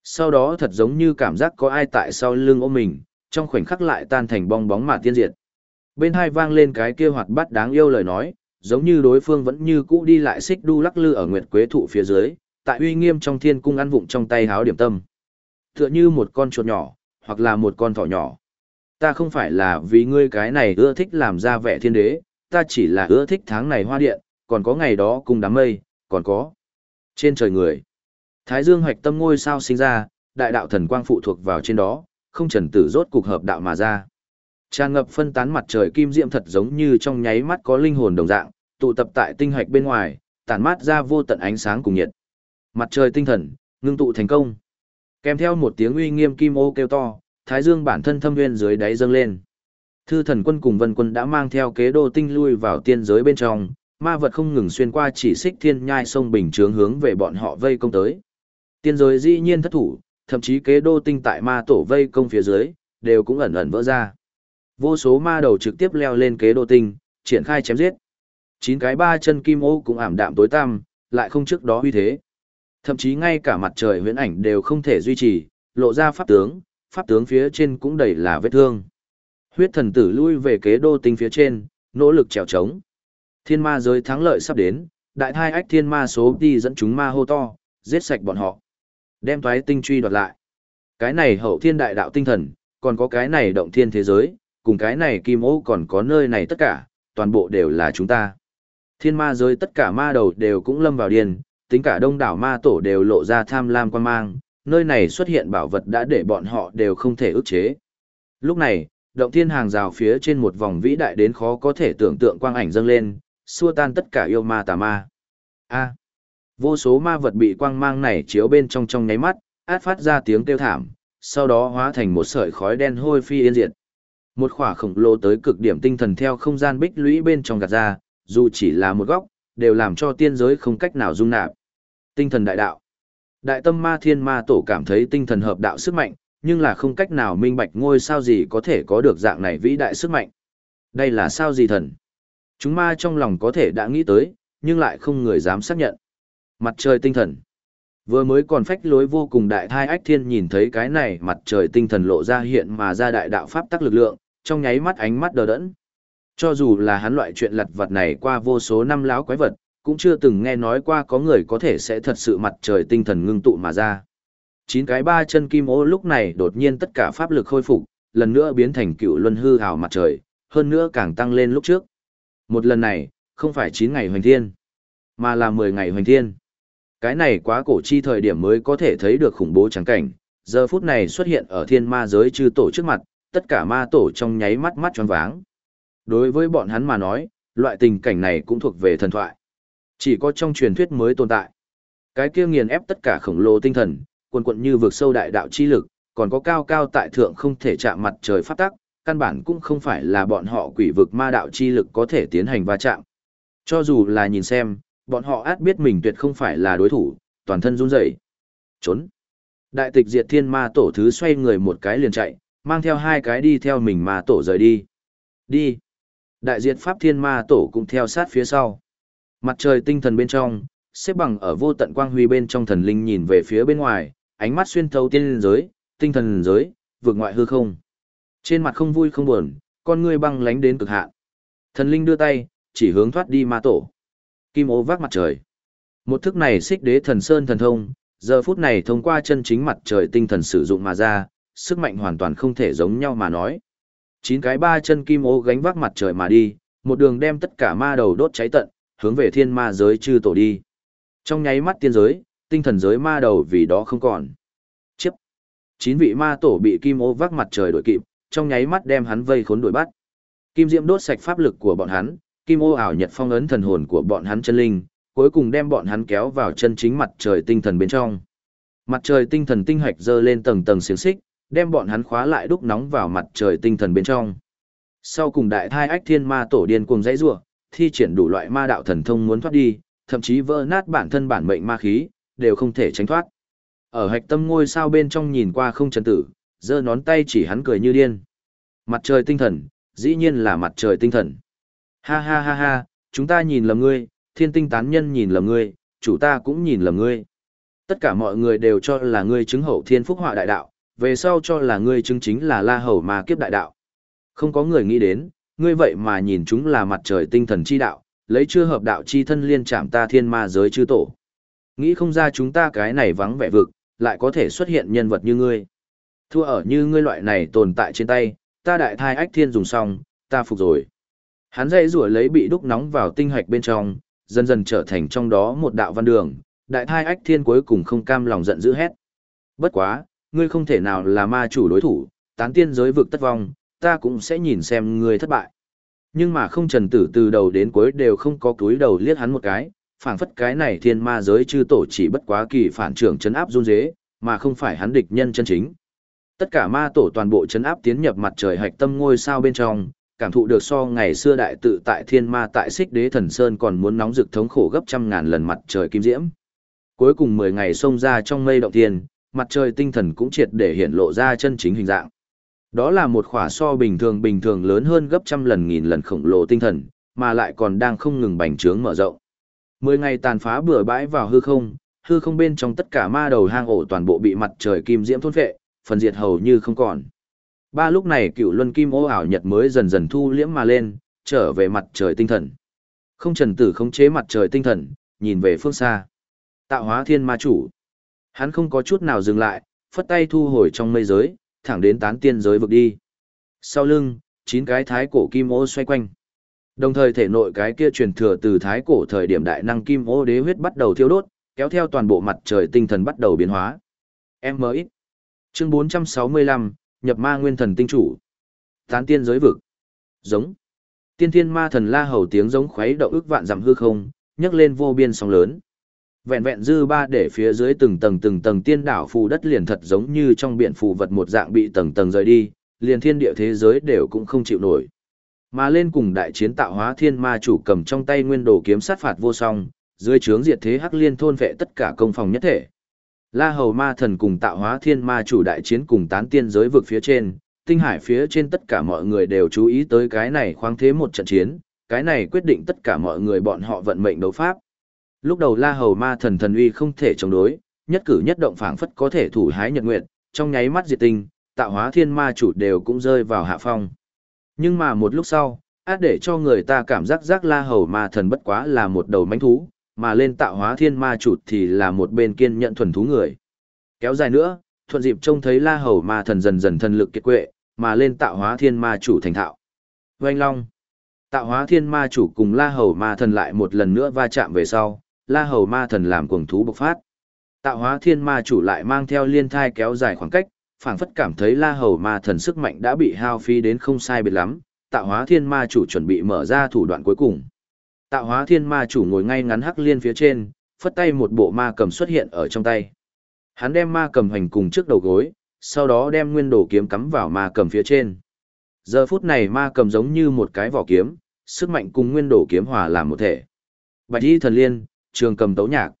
Sau đó thật giống như cảm giác có ai tại sau lưng ôm mình, trong khoảnh khắc lại tan thành bong bóng mà tiên diệt. Bên hai vang lên cái kia hoạt bát đáng yêu lời nói, giống như đối phương vẫn như cũ đi lại xích đu lắc lư ở nguyệt quế thụ phía dưới, tại uy nghiêm trong thiên cung ăn vụng trong tay háo điểm tâm. Tựa như một con chuột nhỏ, hoặc là một con thỏ nhỏ. Ta không phải là vì ngươi cái này ưa thích làm ra vẻ thiên đế, ta chỉ là ưa thích tháng này hoa điện, còn có ngày đó cùng đám mây, còn có trên trời người. Thái dương hoạch tâm ngôi sao sinh ra, đại đạo thần quang phụ thuộc vào trên đó, không trần tử rốt cục hợp đạo mà ra. Tràn ngập phân tán mặt trời kim diệm thật giống như trong nháy mắt có linh hồn đồng dạng, tụ tập tại tinh hạch bên ngoài, tản mát ra vô tận ánh sáng cùng nhiệt. Mặt trời tinh thần, ngưng tụ thành công. Kèm theo một tiếng uy nghiêm kim ô kêu to, thái dương bản thân thâm nguyên dưới đáy dâng lên. Thư thần quân cùng vân quân đã mang theo kế đô tinh lui vào tiên giới bên trong, ma vật không ngừng xuyên qua chỉ xích thiên nhai sông bình trướng hướng về bọn họ vây công tới. Tiên giới dĩ nhiên thất thủ, thậm chí kế đô tinh tại ma tổ vây công phía dưới, đều cũng ẩn ẩn vỡ ra. Vô số ma đầu trực tiếp leo lên kế đô tinh, triển khai chém giết. Chín cái ba chân kim ô cũng ảm đạm tối tăm, lại không trước đó uy thế. Thậm chí ngay cả mặt trời huyễn ảnh đều không thể duy trì, lộ ra pháp tướng, pháp tướng phía trên cũng đầy là vết thương. Huyết thần tử lui về kế đô tinh phía trên, nỗ lực trèo trống. Thiên ma giới thắng lợi sắp đến, đại thai ách thiên ma số đi dẫn chúng ma hô to, giết sạch bọn họ. Đem thoái tinh truy đoạt lại. Cái này hậu thiên đại đạo tinh thần, còn có cái này động thiên thế giới, cùng cái này kim ô còn có nơi này tất cả, toàn bộ đều là chúng ta. Thiên ma giới tất cả ma đầu đều cũng lâm vào điền, tính cả đông đảo ma tổ đều lộ ra tham lam quan mang, nơi này xuất hiện bảo vật đã để bọn họ đều không thể ức chế. Lúc này, động thiên hàng rào phía trên một vòng vĩ đại đến khó có thể tưởng tượng quang ảnh dâng lên, xua tan tất cả yêu ma tà ma. A. vô số ma vật bị quang mang này chiếu bên trong trong nháy mắt, át phát ra tiếng kêu thảm, sau đó hóa thành một sợi khói đen hôi phi yên diệt. Một khỏa khổng lồ tới cực điểm tinh thần theo không gian bích lũy bên trong gạt ra, dù chỉ là một góc, đều làm cho tiên giới không cách nào dung nạp. Tinh thần đại đạo. Đại tâm ma thiên ma tổ cảm thấy tinh thần hợp đạo sức mạnh, nhưng là không cách nào minh bạch ngôi sao gì có thể có được dạng này vĩ đại sức mạnh. Đây là sao gì thần? Chúng ma trong lòng có thể đã nghĩ tới, nhưng lại không người dám xác nhận. Mặt trời tinh thần. Vừa mới còn phách lối vô cùng đại thai ách thiên nhìn thấy cái này mặt trời tinh thần lộ ra hiện mà ra đại đạo pháp tắc lực lượng, trong nháy mắt ánh mắt đờ đẫn. Cho dù là hắn loại chuyện lặt vật này qua vô số năm láo quái vật, cũng chưa từng nghe nói qua có người có thể sẽ thật sự mặt trời tinh thần ngưng tụ mà ra. Chín cái ba chân kim ô lúc này đột nhiên tất cả pháp lực khôi phục, lần nữa biến thành cựu luân hư hào mặt trời, hơn nữa càng tăng lên lúc trước. Một lần này, không phải 9 ngày hoành thiên, mà là 10 ngày hoành thiên. Cái này quá cổ chi thời điểm mới có thể thấy được khủng bố trắng cảnh, giờ phút này xuất hiện ở thiên ma giới chư tổ trước mặt, tất cả ma tổ trong nháy mắt mắt tròn váng. Đối với bọn hắn mà nói, loại tình cảnh này cũng thuộc về thần thoại. Chỉ có trong truyền thuyết mới tồn tại. Cái kia nghiền ép tất cả khổng lồ tinh thần, quần quận như vượt sâu đại đạo chi lực, còn có cao cao tại thượng không thể chạm mặt trời phát tắc, căn bản cũng không phải là bọn họ quỷ vực ma đạo chi lực có thể tiến hành va chạm. Cho dù là nhìn xem, bọn họ át biết mình tuyệt không phải là đối thủ, toàn thân run rẩy. Trốn. Đại tịch diệt thiên ma tổ thứ xoay người một cái liền chạy, mang theo hai cái đi theo mình ma tổ rời đi. Đi. Đại diệt pháp thiên ma tổ cũng theo sát phía sau. Mặt trời tinh thần bên trong, xếp bằng ở vô tận quang huy bên trong thần linh nhìn về phía bên ngoài, ánh mắt xuyên thấu tiên giới, tinh thần giới, vượt ngoại hư không. Trên mặt không vui không buồn, con ngươi băng lánh đến cực hạn. Thần linh đưa tay, chỉ hướng thoát đi ma tổ. Kim ô vác mặt trời. Một thức này xích đế thần sơn thần thông, giờ phút này thông qua chân chính mặt trời tinh thần sử dụng mà ra, sức mạnh hoàn toàn không thể giống nhau mà nói. Chín cái ba chân kim ô gánh vác mặt trời mà đi, một đường đem tất cả ma đầu đốt cháy tận, hướng về thiên ma giới chư tổ đi. Trong nháy mắt tiên giới, tinh thần giới ma đầu vì đó không còn. Chiếp. Chín vị ma tổ bị kim ô vác mặt trời đổi kịp, trong nháy mắt đem hắn vây khốn đuổi bắt. Kim diễm đốt sạch pháp lực của bọn hắn, kim ô ảo nhật phong ấn thần hồn của bọn hắn chân linh, cuối cùng đem bọn hắn kéo vào chân chính mặt trời tinh thần bên trong. Mặt trời tinh thần tinh hạch dơ lên tầng tầng xiềng xích, đem bọn hắn khóa lại đúc nóng vào mặt trời tinh thần bên trong. Sau cùng đại thai ách thiên ma tổ điên cuồng dãy rủa, thi triển đủ loại ma đạo thần thông muốn thoát đi, thậm chí vỡ nát bản thân bản mệnh ma khí, đều không thể tránh thoát. Ở hạch tâm ngôi sao bên trong nhìn qua không trần tử, giơ nón tay chỉ hắn cười như điên. Mặt trời tinh thần, dĩ nhiên là mặt trời tinh thần. Ha ha ha ha, chúng ta nhìn lầm ngươi, thiên tinh tán nhân nhìn lầm ngươi, chủ ta cũng nhìn lầm ngươi. Tất cả mọi người đều cho là ngươi chứng hậu thiên phúc họa đại đạo, về sau cho là ngươi chứng chính là la hầu ma kiếp đại đạo. Không có người nghĩ đến, ngươi vậy mà nhìn chúng là mặt trời tinh thần chi đạo, lấy chưa hợp đạo chi thân liên chạm ta thiên ma giới chư tổ. Nghĩ không ra chúng ta cái này vắng vẻ vực, lại có thể xuất hiện nhân vật như ngươi. Thua ở như ngươi loại này tồn tại trên tay, ta đại thai ách thiên dùng xong, ta phục rồi. Hắn dây rủa lấy bị đúc nóng vào tinh hạch bên trong, dần dần trở thành trong đó một đạo văn đường, đại thai ách thiên cuối cùng không cam lòng giận dữ hét. Bất quá, ngươi không thể nào là ma chủ đối thủ, tán tiên giới vực tất vong, ta cũng sẽ nhìn xem ngươi thất bại. Nhưng mà không trần tử từ đầu đến cuối đều không có túi đầu liếc hắn một cái, phảng phất cái này thiên ma giới chư tổ chỉ bất quá kỳ phản trưởng chấn áp run dế, mà không phải hắn địch nhân chân chính. Tất cả ma tổ toàn bộ chấn áp tiến nhập mặt trời hạch tâm ngôi sao bên trong, cảm thụ được so ngày xưa đại tự tại thiên ma tại xích đế thần sơn còn muốn nóng rực thống khổ gấp trăm ngàn lần mặt trời kim diễm. Cuối cùng 10 ngày xông ra trong mây động thiên, mặt trời tinh thần cũng triệt để hiện lộ ra chân chính hình dạng. Đó là một khỏa so bình thường bình thường lớn hơn gấp trăm lần nghìn lần khổng lồ tinh thần, mà lại còn đang không ngừng bành trướng mở rộng. Mười ngày tàn phá bừa bãi vào hư không, hư không bên trong tất cả ma đầu hang ổ toàn bộ bị mặt trời kim diễm thôn phệ, phần diệt hầu như không còn. Ba lúc này cựu luân kim ô ảo nhật mới dần dần thu liễm mà lên, trở về mặt trời tinh thần. Không trần tử khống chế mặt trời tinh thần, nhìn về phương xa. Tạo hóa thiên ma chủ. Hắn không có chút nào dừng lại, phất tay thu hồi trong mây giới, thẳng đến tán tiên giới vực đi. Sau lưng, chín cái thái cổ kim ô xoay quanh. Đồng thời thể nội cái kia truyền thừa từ thái cổ thời điểm đại năng kim ô đế huyết bắt đầu thiêu đốt, kéo theo toàn bộ mặt trời tinh thần bắt đầu biến hóa. MX. Chương 465, nhập ma nguyên thần tinh chủ. Tán tiên giới vực. Giống. Tiên thiên ma thần la hầu tiếng giống khuấy động ức vạn dặm hư không, nhấc lên vô biên sóng lớn. Vẹn vẹn dư ba để phía dưới từng tầng từng tầng tiên đảo phù đất liền thật giống như trong biển phù vật một dạng bị tầng tầng rời đi, liền thiên địa thế giới đều cũng không chịu nổi. Mà lên cùng đại chiến tạo hóa thiên ma chủ cầm trong tay nguyên đồ kiếm sát phạt vô song, dưới trướng diệt thế hắc liên thôn vệ tất cả công phòng nhất thể. La hầu ma thần cùng tạo hóa thiên ma chủ đại chiến cùng tán tiên giới vực phía trên, tinh hải phía trên tất cả mọi người đều chú ý tới cái này khoáng thế một trận chiến, cái này quyết định tất cả mọi người bọn họ vận mệnh đấu pháp. Lúc đầu La Hầu Ma thần thần uy không thể chống đối, nhất cử nhất động phảng phất có thể thủ hái nhật nguyệt, trong nháy mắt diệt tinh, tạo hóa thiên ma chủ đều cũng rơi vào hạ phong. Nhưng mà một lúc sau, át để cho người ta cảm giác giác La Hầu Ma thần bất quá là một đầu mánh thú, mà lên tạo hóa thiên ma chủ thì là một bên kiên nhận thuần thú người. Kéo dài nữa, thuận dịp trông thấy La Hầu Ma thần dần dần thần lực kiệt quệ, mà lên tạo hóa thiên ma chủ thành thạo. Oanh Long Tạo hóa thiên ma chủ cùng La Hầu Ma thần lại một lần nữa va chạm về sau, la hầu ma thần làm cuồng thú bộc phát. Tạo hóa thiên ma chủ lại mang theo liên thai kéo dài khoảng cách, phảng phất cảm thấy la hầu ma thần sức mạnh đã bị hao phí đến không sai biệt lắm, tạo hóa thiên ma chủ chuẩn bị mở ra thủ đoạn cuối cùng. Tạo hóa thiên ma chủ ngồi ngay ngắn hắc liên phía trên, phất tay một bộ ma cầm xuất hiện ở trong tay. Hắn đem ma cầm hành cùng trước đầu gối, sau đó đem nguyên đồ kiếm cắm vào ma cầm phía trên. Giờ phút này ma cầm giống như một cái vỏ kiếm, sức mạnh cùng nguyên đồ kiếm hòa làm một thể. Bạch y thần liên, trường cầm tấu nhạc.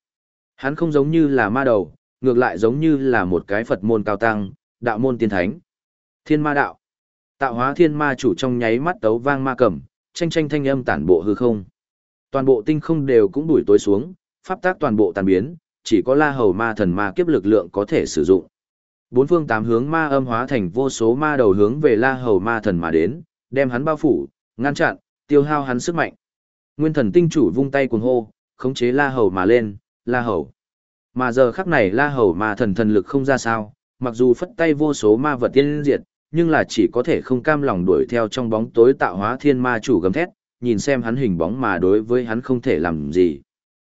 Hắn không giống như là ma đầu, ngược lại giống như là một cái Phật môn cao tăng, đạo môn tiên thánh. Thiên ma đạo. Tạo hóa thiên ma chủ trong nháy mắt tấu vang ma cầm, tranh tranh thanh âm tản bộ hư không. Toàn bộ tinh không đều cũng đuổi tối xuống, pháp tác toàn bộ tàn biến, chỉ có la hầu ma thần ma kiếp lực lượng có thể sử dụng. Bốn phương tám hướng ma âm hóa thành vô số ma đầu hướng về la hầu ma thần mà đến, đem hắn bao phủ, ngăn chặn, tiêu hao hắn sức mạnh. Nguyên thần tinh chủ vung tay cuồng hô, khống chế la hầu mà lên, la hầu. Mà giờ khắc này la hầu mà thần thần lực không ra sao, mặc dù phất tay vô số ma vật tiên diệt, nhưng là chỉ có thể không cam lòng đuổi theo trong bóng tối tạo hóa thiên ma chủ gầm thét, nhìn xem hắn hình bóng mà đối với hắn không thể làm gì.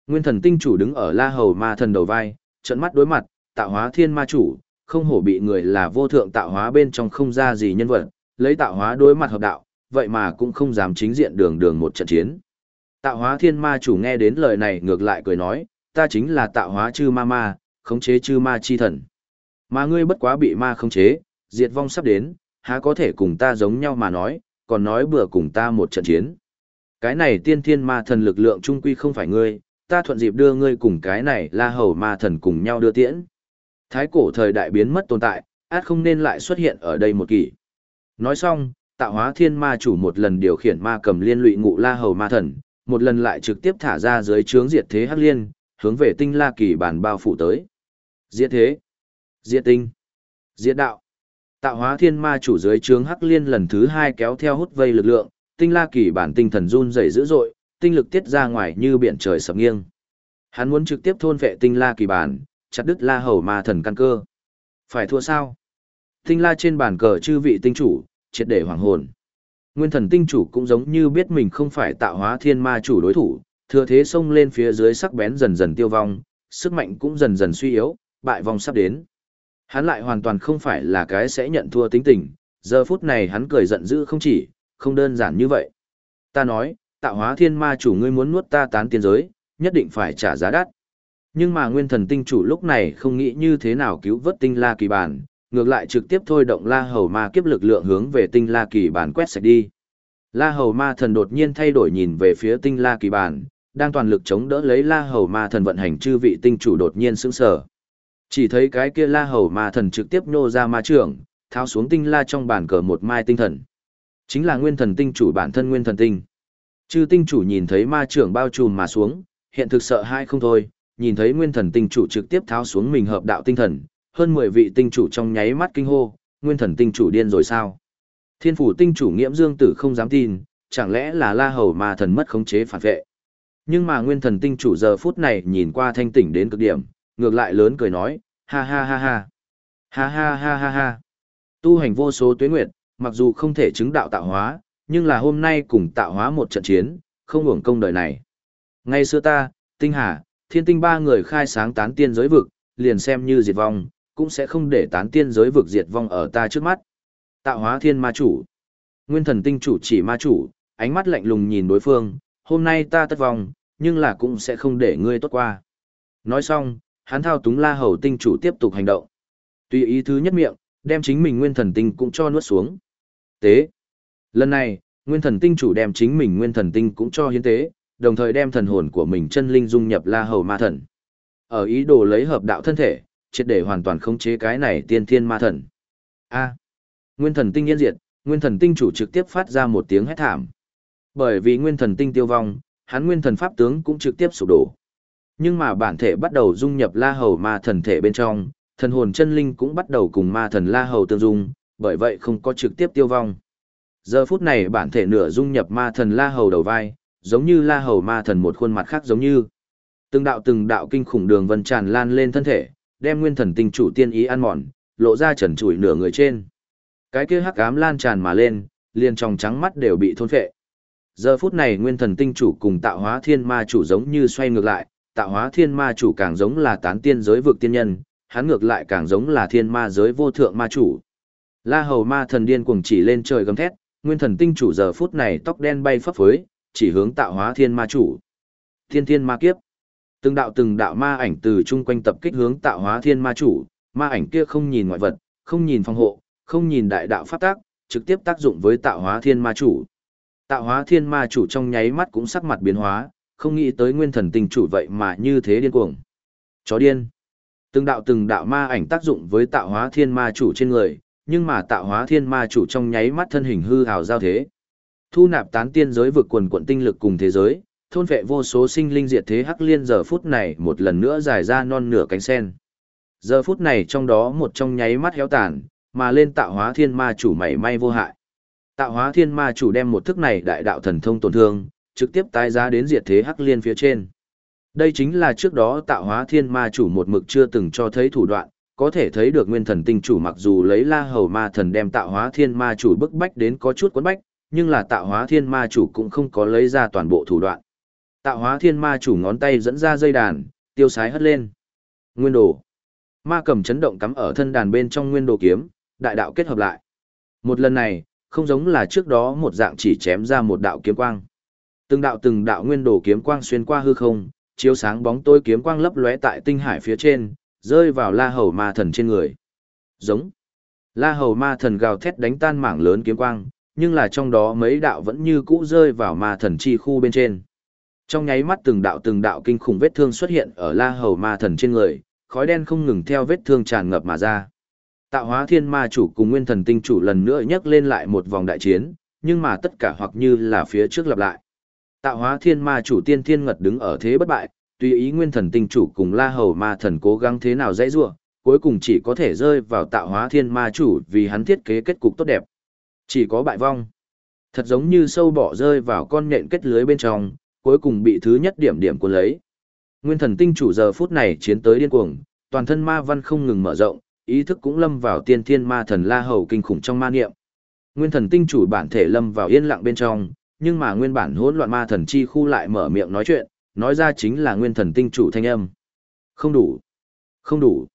Nguyên thần tinh chủ đứng ở la hầu ma thần đầu vai, trận mắt đối mặt, tạo hóa thiên ma chủ, không hổ bị người là vô thượng tạo hóa bên trong không ra gì nhân vật, lấy tạo hóa đối mặt hợp đạo, vậy mà cũng không dám chính diện đường đường một trận chiến. Tạo hóa thiên ma chủ nghe đến lời này ngược lại cười nói, ta chính là tạo hóa chư ma ma, khống chế chư ma chi thần. Mà ngươi bất quá bị ma khống chế, diệt vong sắp đến, há có thể cùng ta giống nhau mà nói, còn nói bừa cùng ta một trận chiến. Cái này tiên thiên ma thần lực lượng trung quy không phải ngươi, ta thuận dịp đưa ngươi cùng cái này la hầu ma thần cùng nhau đưa tiễn. Thái cổ thời đại biến mất tồn tại, át không nên lại xuất hiện ở đây một kỷ. Nói xong, tạo hóa thiên ma chủ một lần điều khiển ma cầm liên lụy ngụ la hầu ma thần, một lần lại trực tiếp thả ra dưới trướng diệt thế hắc liên, hướng về tinh la kỳ bản bao phủ tới. Diệt thế, diệt tinh, diệt đạo. Tạo hóa thiên ma chủ dưới trướng Hắc Liên lần thứ hai kéo theo hút vây lực lượng, tinh la kỳ bản tinh thần run rẩy dữ dội, tinh lực tiết ra ngoài như biển trời sập nghiêng. Hắn muốn trực tiếp thôn vệ tinh la kỳ bản, chặt đứt la hầu ma thần căn cơ. Phải thua sao? Tinh la trên bàn cờ chư vị tinh chủ, triệt để hoàng hồn. Nguyên thần tinh chủ cũng giống như biết mình không phải tạo hóa thiên ma chủ đối thủ, thừa thế xông lên phía dưới sắc bén dần dần tiêu vong, sức mạnh cũng dần dần suy yếu, bại vong sắp đến. Hắn lại hoàn toàn không phải là cái sẽ nhận thua tính tình, giờ phút này hắn cười giận dữ không chỉ, không đơn giản như vậy. Ta nói, tạo hóa thiên ma chủ ngươi muốn nuốt ta tán tiên giới, nhất định phải trả giá đắt. Nhưng mà nguyên thần tinh chủ lúc này không nghĩ như thế nào cứu vớt tinh la kỳ bản, ngược lại trực tiếp thôi động la hầu ma kiếp lực lượng hướng về tinh la kỳ bản quét sạch đi. La hầu ma thần đột nhiên thay đổi nhìn về phía tinh la kỳ bản, đang toàn lực chống đỡ lấy la hầu ma thần vận hành chư vị tinh chủ đột nhiên sững sờ. Chỉ thấy cái kia la hầu ma thần trực tiếp nô ra ma trưởng, tháo xuống tinh la trong bản cờ một mai tinh thần. Chính là nguyên thần tinh chủ bản thân nguyên thần tinh. Chư tinh chủ nhìn thấy ma trưởng bao trùm mà xuống, hiện thực sợ hai không thôi, nhìn thấy nguyên thần tinh chủ trực tiếp tháo xuống mình hợp đạo tinh thần, hơn 10 vị tinh chủ trong nháy mắt kinh hô, nguyên thần tinh chủ điên rồi sao? Thiên phủ tinh chủ nghiễm dương tử không dám tin, chẳng lẽ là la hầu mà thần mất khống chế phản vệ. Nhưng mà nguyên thần tinh chủ giờ phút này nhìn qua thanh tỉnh đến cực điểm, ngược lại lớn cười nói, ha ha ha ha, ha ha ha ha ha. Tu hành vô số tuyến nguyệt, mặc dù không thể chứng đạo tạo hóa, nhưng là hôm nay cùng tạo hóa một trận chiến, không hưởng công đời này. Ngay xưa ta, tinh hà, thiên tinh ba người khai sáng tán tiên giới vực, liền xem như diệt vong, cũng sẽ không để tán tiên giới vực diệt vong ở ta trước mắt. Tạo hóa thiên ma chủ. Nguyên thần tinh chủ chỉ ma chủ, ánh mắt lạnh lùng nhìn đối phương, hôm nay ta tất vong, nhưng là cũng sẽ không để ngươi tốt qua. Nói xong, hắn thao túng la hầu tinh chủ tiếp tục hành động. Tùy ý thứ nhất miệng, đem chính mình nguyên thần tinh cũng cho nuốt xuống. Tế. Lần này, nguyên thần tinh chủ đem chính mình nguyên thần tinh cũng cho hiến tế, đồng thời đem thần hồn của mình chân linh dung nhập la hầu ma thần. Ở ý đồ lấy hợp đạo thân thể, triệt để hoàn toàn khống chế cái này tiên thiên ma thần. A. Nguyên thần tinh yên diệt, nguyên thần tinh chủ trực tiếp phát ra một tiếng hét thảm. Bởi vì nguyên thần tinh tiêu vong, hắn nguyên thần pháp tướng cũng trực tiếp sụp đổ. Nhưng mà bản thể bắt đầu dung nhập La Hầu ma thần thể bên trong, thần hồn chân linh cũng bắt đầu cùng ma thần La Hầu tương dung, bởi vậy không có trực tiếp tiêu vong. Giờ phút này bản thể nửa dung nhập ma thần La Hầu đầu vai, giống như La Hầu ma thần một khuôn mặt khác giống như. Từng đạo từng đạo kinh khủng đường vân tràn lan lên thân thể, đem nguyên thần tinh chủ tiên ý ăn mòn, lộ ra trần trụi nửa người trên. Cái kia hắc ám lan tràn mà lên, liền trong trắng mắt đều bị thôn phệ. Giờ phút này nguyên thần tinh chủ cùng tạo hóa thiên ma chủ giống như xoay ngược lại, tạo hóa thiên ma chủ càng giống là tán tiên giới vực tiên nhân, hắn ngược lại càng giống là thiên ma giới vô thượng ma chủ. La hầu ma thần điên cuồng chỉ lên trời gầm thét, nguyên thần tinh chủ giờ phút này tóc đen bay phấp phới, chỉ hướng tạo hóa thiên ma chủ. Thiên thiên ma kiếp. Từng đạo từng đạo ma ảnh từ chung quanh tập kích hướng tạo hóa thiên ma chủ, ma ảnh kia không nhìn ngoại vật, không nhìn phòng hộ, không nhìn đại đạo pháp tác, trực tiếp tác dụng với tạo hóa thiên ma chủ. Tạo hóa thiên ma chủ trong nháy mắt cũng sắc mặt biến hóa, không nghĩ tới nguyên thần tinh chủ vậy mà như thế điên cuồng. Chó điên. Từng đạo từng đạo ma ảnh tác dụng với tạo hóa thiên ma chủ trên người, nhưng mà tạo hóa thiên ma chủ trong nháy mắt thân hình hư hào giao thế. Thu nạp tán tiên giới vực quần quận tinh lực cùng thế giới, thôn vệ vô số sinh linh diệt thế hắc liên giờ phút này một lần nữa dài ra non nửa cánh sen. Giờ phút này trong đó một trong nháy mắt héo tàn, mà lên tạo hóa thiên ma chủ mảy may vô hại. Tạo hóa thiên ma chủ đem một thức này đại đạo thần thông tổn thương, trực tiếp tái giá đến diệt thế hắc liên phía trên. Đây chính là trước đó tạo hóa thiên ma chủ một mực chưa từng cho thấy thủ đoạn, có thể thấy được nguyên thần tinh chủ mặc dù lấy la hầu ma thần đem tạo hóa thiên ma chủ bức bách đến có chút quấn bách, nhưng là tạo hóa thiên ma chủ cũng không có lấy ra toàn bộ thủ đoạn. Tạo hóa thiên ma chủ ngón tay dẫn ra dây đàn, tiêu sái hất lên. Nguyên đồ. Ma cầm chấn động cắm ở thân đàn bên trong nguyên đồ kiếm, đại đạo kết hợp lại. Một lần này, không giống là trước đó một dạng chỉ chém ra một đạo kiếm quang. Từng đạo từng đạo nguyên đồ kiếm quang xuyên qua hư không, chiếu sáng bóng tối kiếm quang lấp lóe tại tinh hải phía trên, rơi vào La Hầu Ma Thần trên người. Giống. La Hầu Ma Thần gào thét đánh tan mảng lớn kiếm quang, nhưng là trong đó mấy đạo vẫn như cũ rơi vào Ma Thần chi khu bên trên. Trong nháy mắt từng đạo từng đạo kinh khủng vết thương xuất hiện ở La Hầu Ma Thần trên người, khói đen không ngừng theo vết thương tràn ngập mà ra. Tạo hóa thiên ma chủ cùng nguyên thần tinh chủ lần nữa nhấc lên lại một vòng đại chiến, nhưng mà tất cả hoặc như là phía trước lặp lại. Tạo hóa thiên ma chủ tiên thiên ngật đứng ở thế bất bại, tùy ý nguyên thần tinh chủ cùng la hầu ma thần cố gắng thế nào dãy rua, cuối cùng chỉ có thể rơi vào tạo hóa thiên ma chủ vì hắn thiết kế kết cục tốt đẹp. Chỉ có bại vong. Thật giống như sâu bỏ rơi vào con nhện kết lưới bên trong, cuối cùng bị thứ nhất điểm điểm cuốn lấy. Nguyên thần tinh chủ giờ phút này chiến tới điên cuồng, toàn thân ma văn không ngừng mở rộng, ý thức cũng lâm vào tiên thiên ma thần la hầu kinh khủng trong ma niệm. Nguyên thần tinh chủ bản thể lâm vào yên lặng bên trong, nhưng mà nguyên bản hỗn loạn ma thần chi khu lại mở miệng nói chuyện, nói ra chính là nguyên thần tinh chủ thanh âm. Không đủ, không đủ,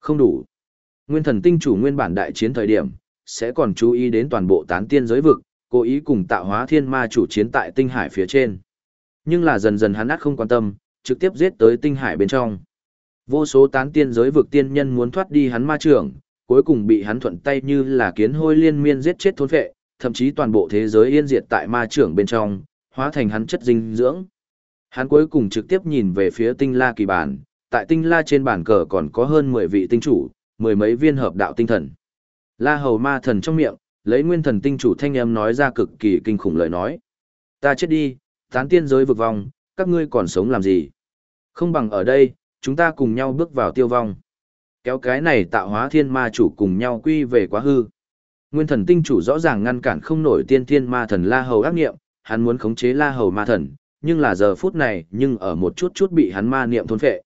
không đủ. Nguyên thần tinh chủ nguyên bản đại chiến thời điểm, sẽ còn chú ý đến toàn bộ tán tiên giới vực, cố ý cùng tạo hóa thiên ma chủ chiến tại tinh hải phía trên. Nhưng là dần dần hắn át không quan tâm, trực tiếp giết tới tinh hải bên trong. Vô số tán tiên giới vực tiên nhân muốn thoát đi hắn ma trưởng, cuối cùng bị hắn thuận tay như là kiến hôi liên miên giết chết thôn phệ, thậm chí toàn bộ thế giới yên diệt tại ma trưởng bên trong, hóa thành hắn chất dinh dưỡng. Hắn cuối cùng trực tiếp nhìn về phía tinh la kỳ bản, tại tinh la trên bản cờ còn có hơn 10 vị tinh chủ, mười mấy viên hợp đạo tinh thần. La hầu ma thần trong miệng, lấy nguyên thần tinh chủ thanh âm nói ra cực kỳ kinh khủng lời nói. Ta chết đi, tán tiên giới vực vong, các ngươi còn sống làm gì? Không bằng ở đây, chúng ta cùng nhau bước vào tiêu vong. Kéo cái này tạo hóa thiên ma chủ cùng nhau quy về quá hư. Nguyên thần tinh chủ rõ ràng ngăn cản không nổi tiên thiên ma thần La Hầu ác nghiệm, hắn muốn khống chế La Hầu ma thần, nhưng là giờ phút này, nhưng ở một chút chút bị hắn ma niệm thôn phệ.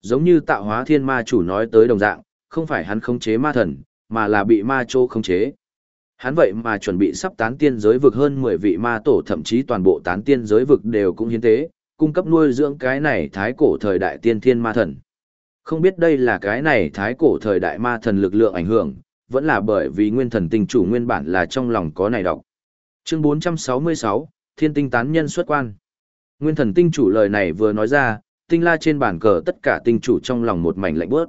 Giống như tạo hóa thiên ma chủ nói tới đồng dạng, không phải hắn khống chế ma thần, mà là bị ma chô khống chế. Hắn vậy mà chuẩn bị sắp tán tiên giới vực hơn 10 vị ma tổ thậm chí toàn bộ tán tiên giới vực đều cũng hiến tế, cung cấp nuôi dưỡng cái này thái cổ thời đại tiên thiên ma thần. Không biết đây là cái này thái cổ thời đại ma thần lực lượng ảnh hưởng, vẫn là bởi vì nguyên thần tinh chủ nguyên bản là trong lòng có này đọc. Chương 466, Thiên tinh tán nhân xuất quan. Nguyên thần tinh chủ lời này vừa nói ra, tinh la trên bản cờ tất cả tinh chủ trong lòng một mảnh lạnh bớt.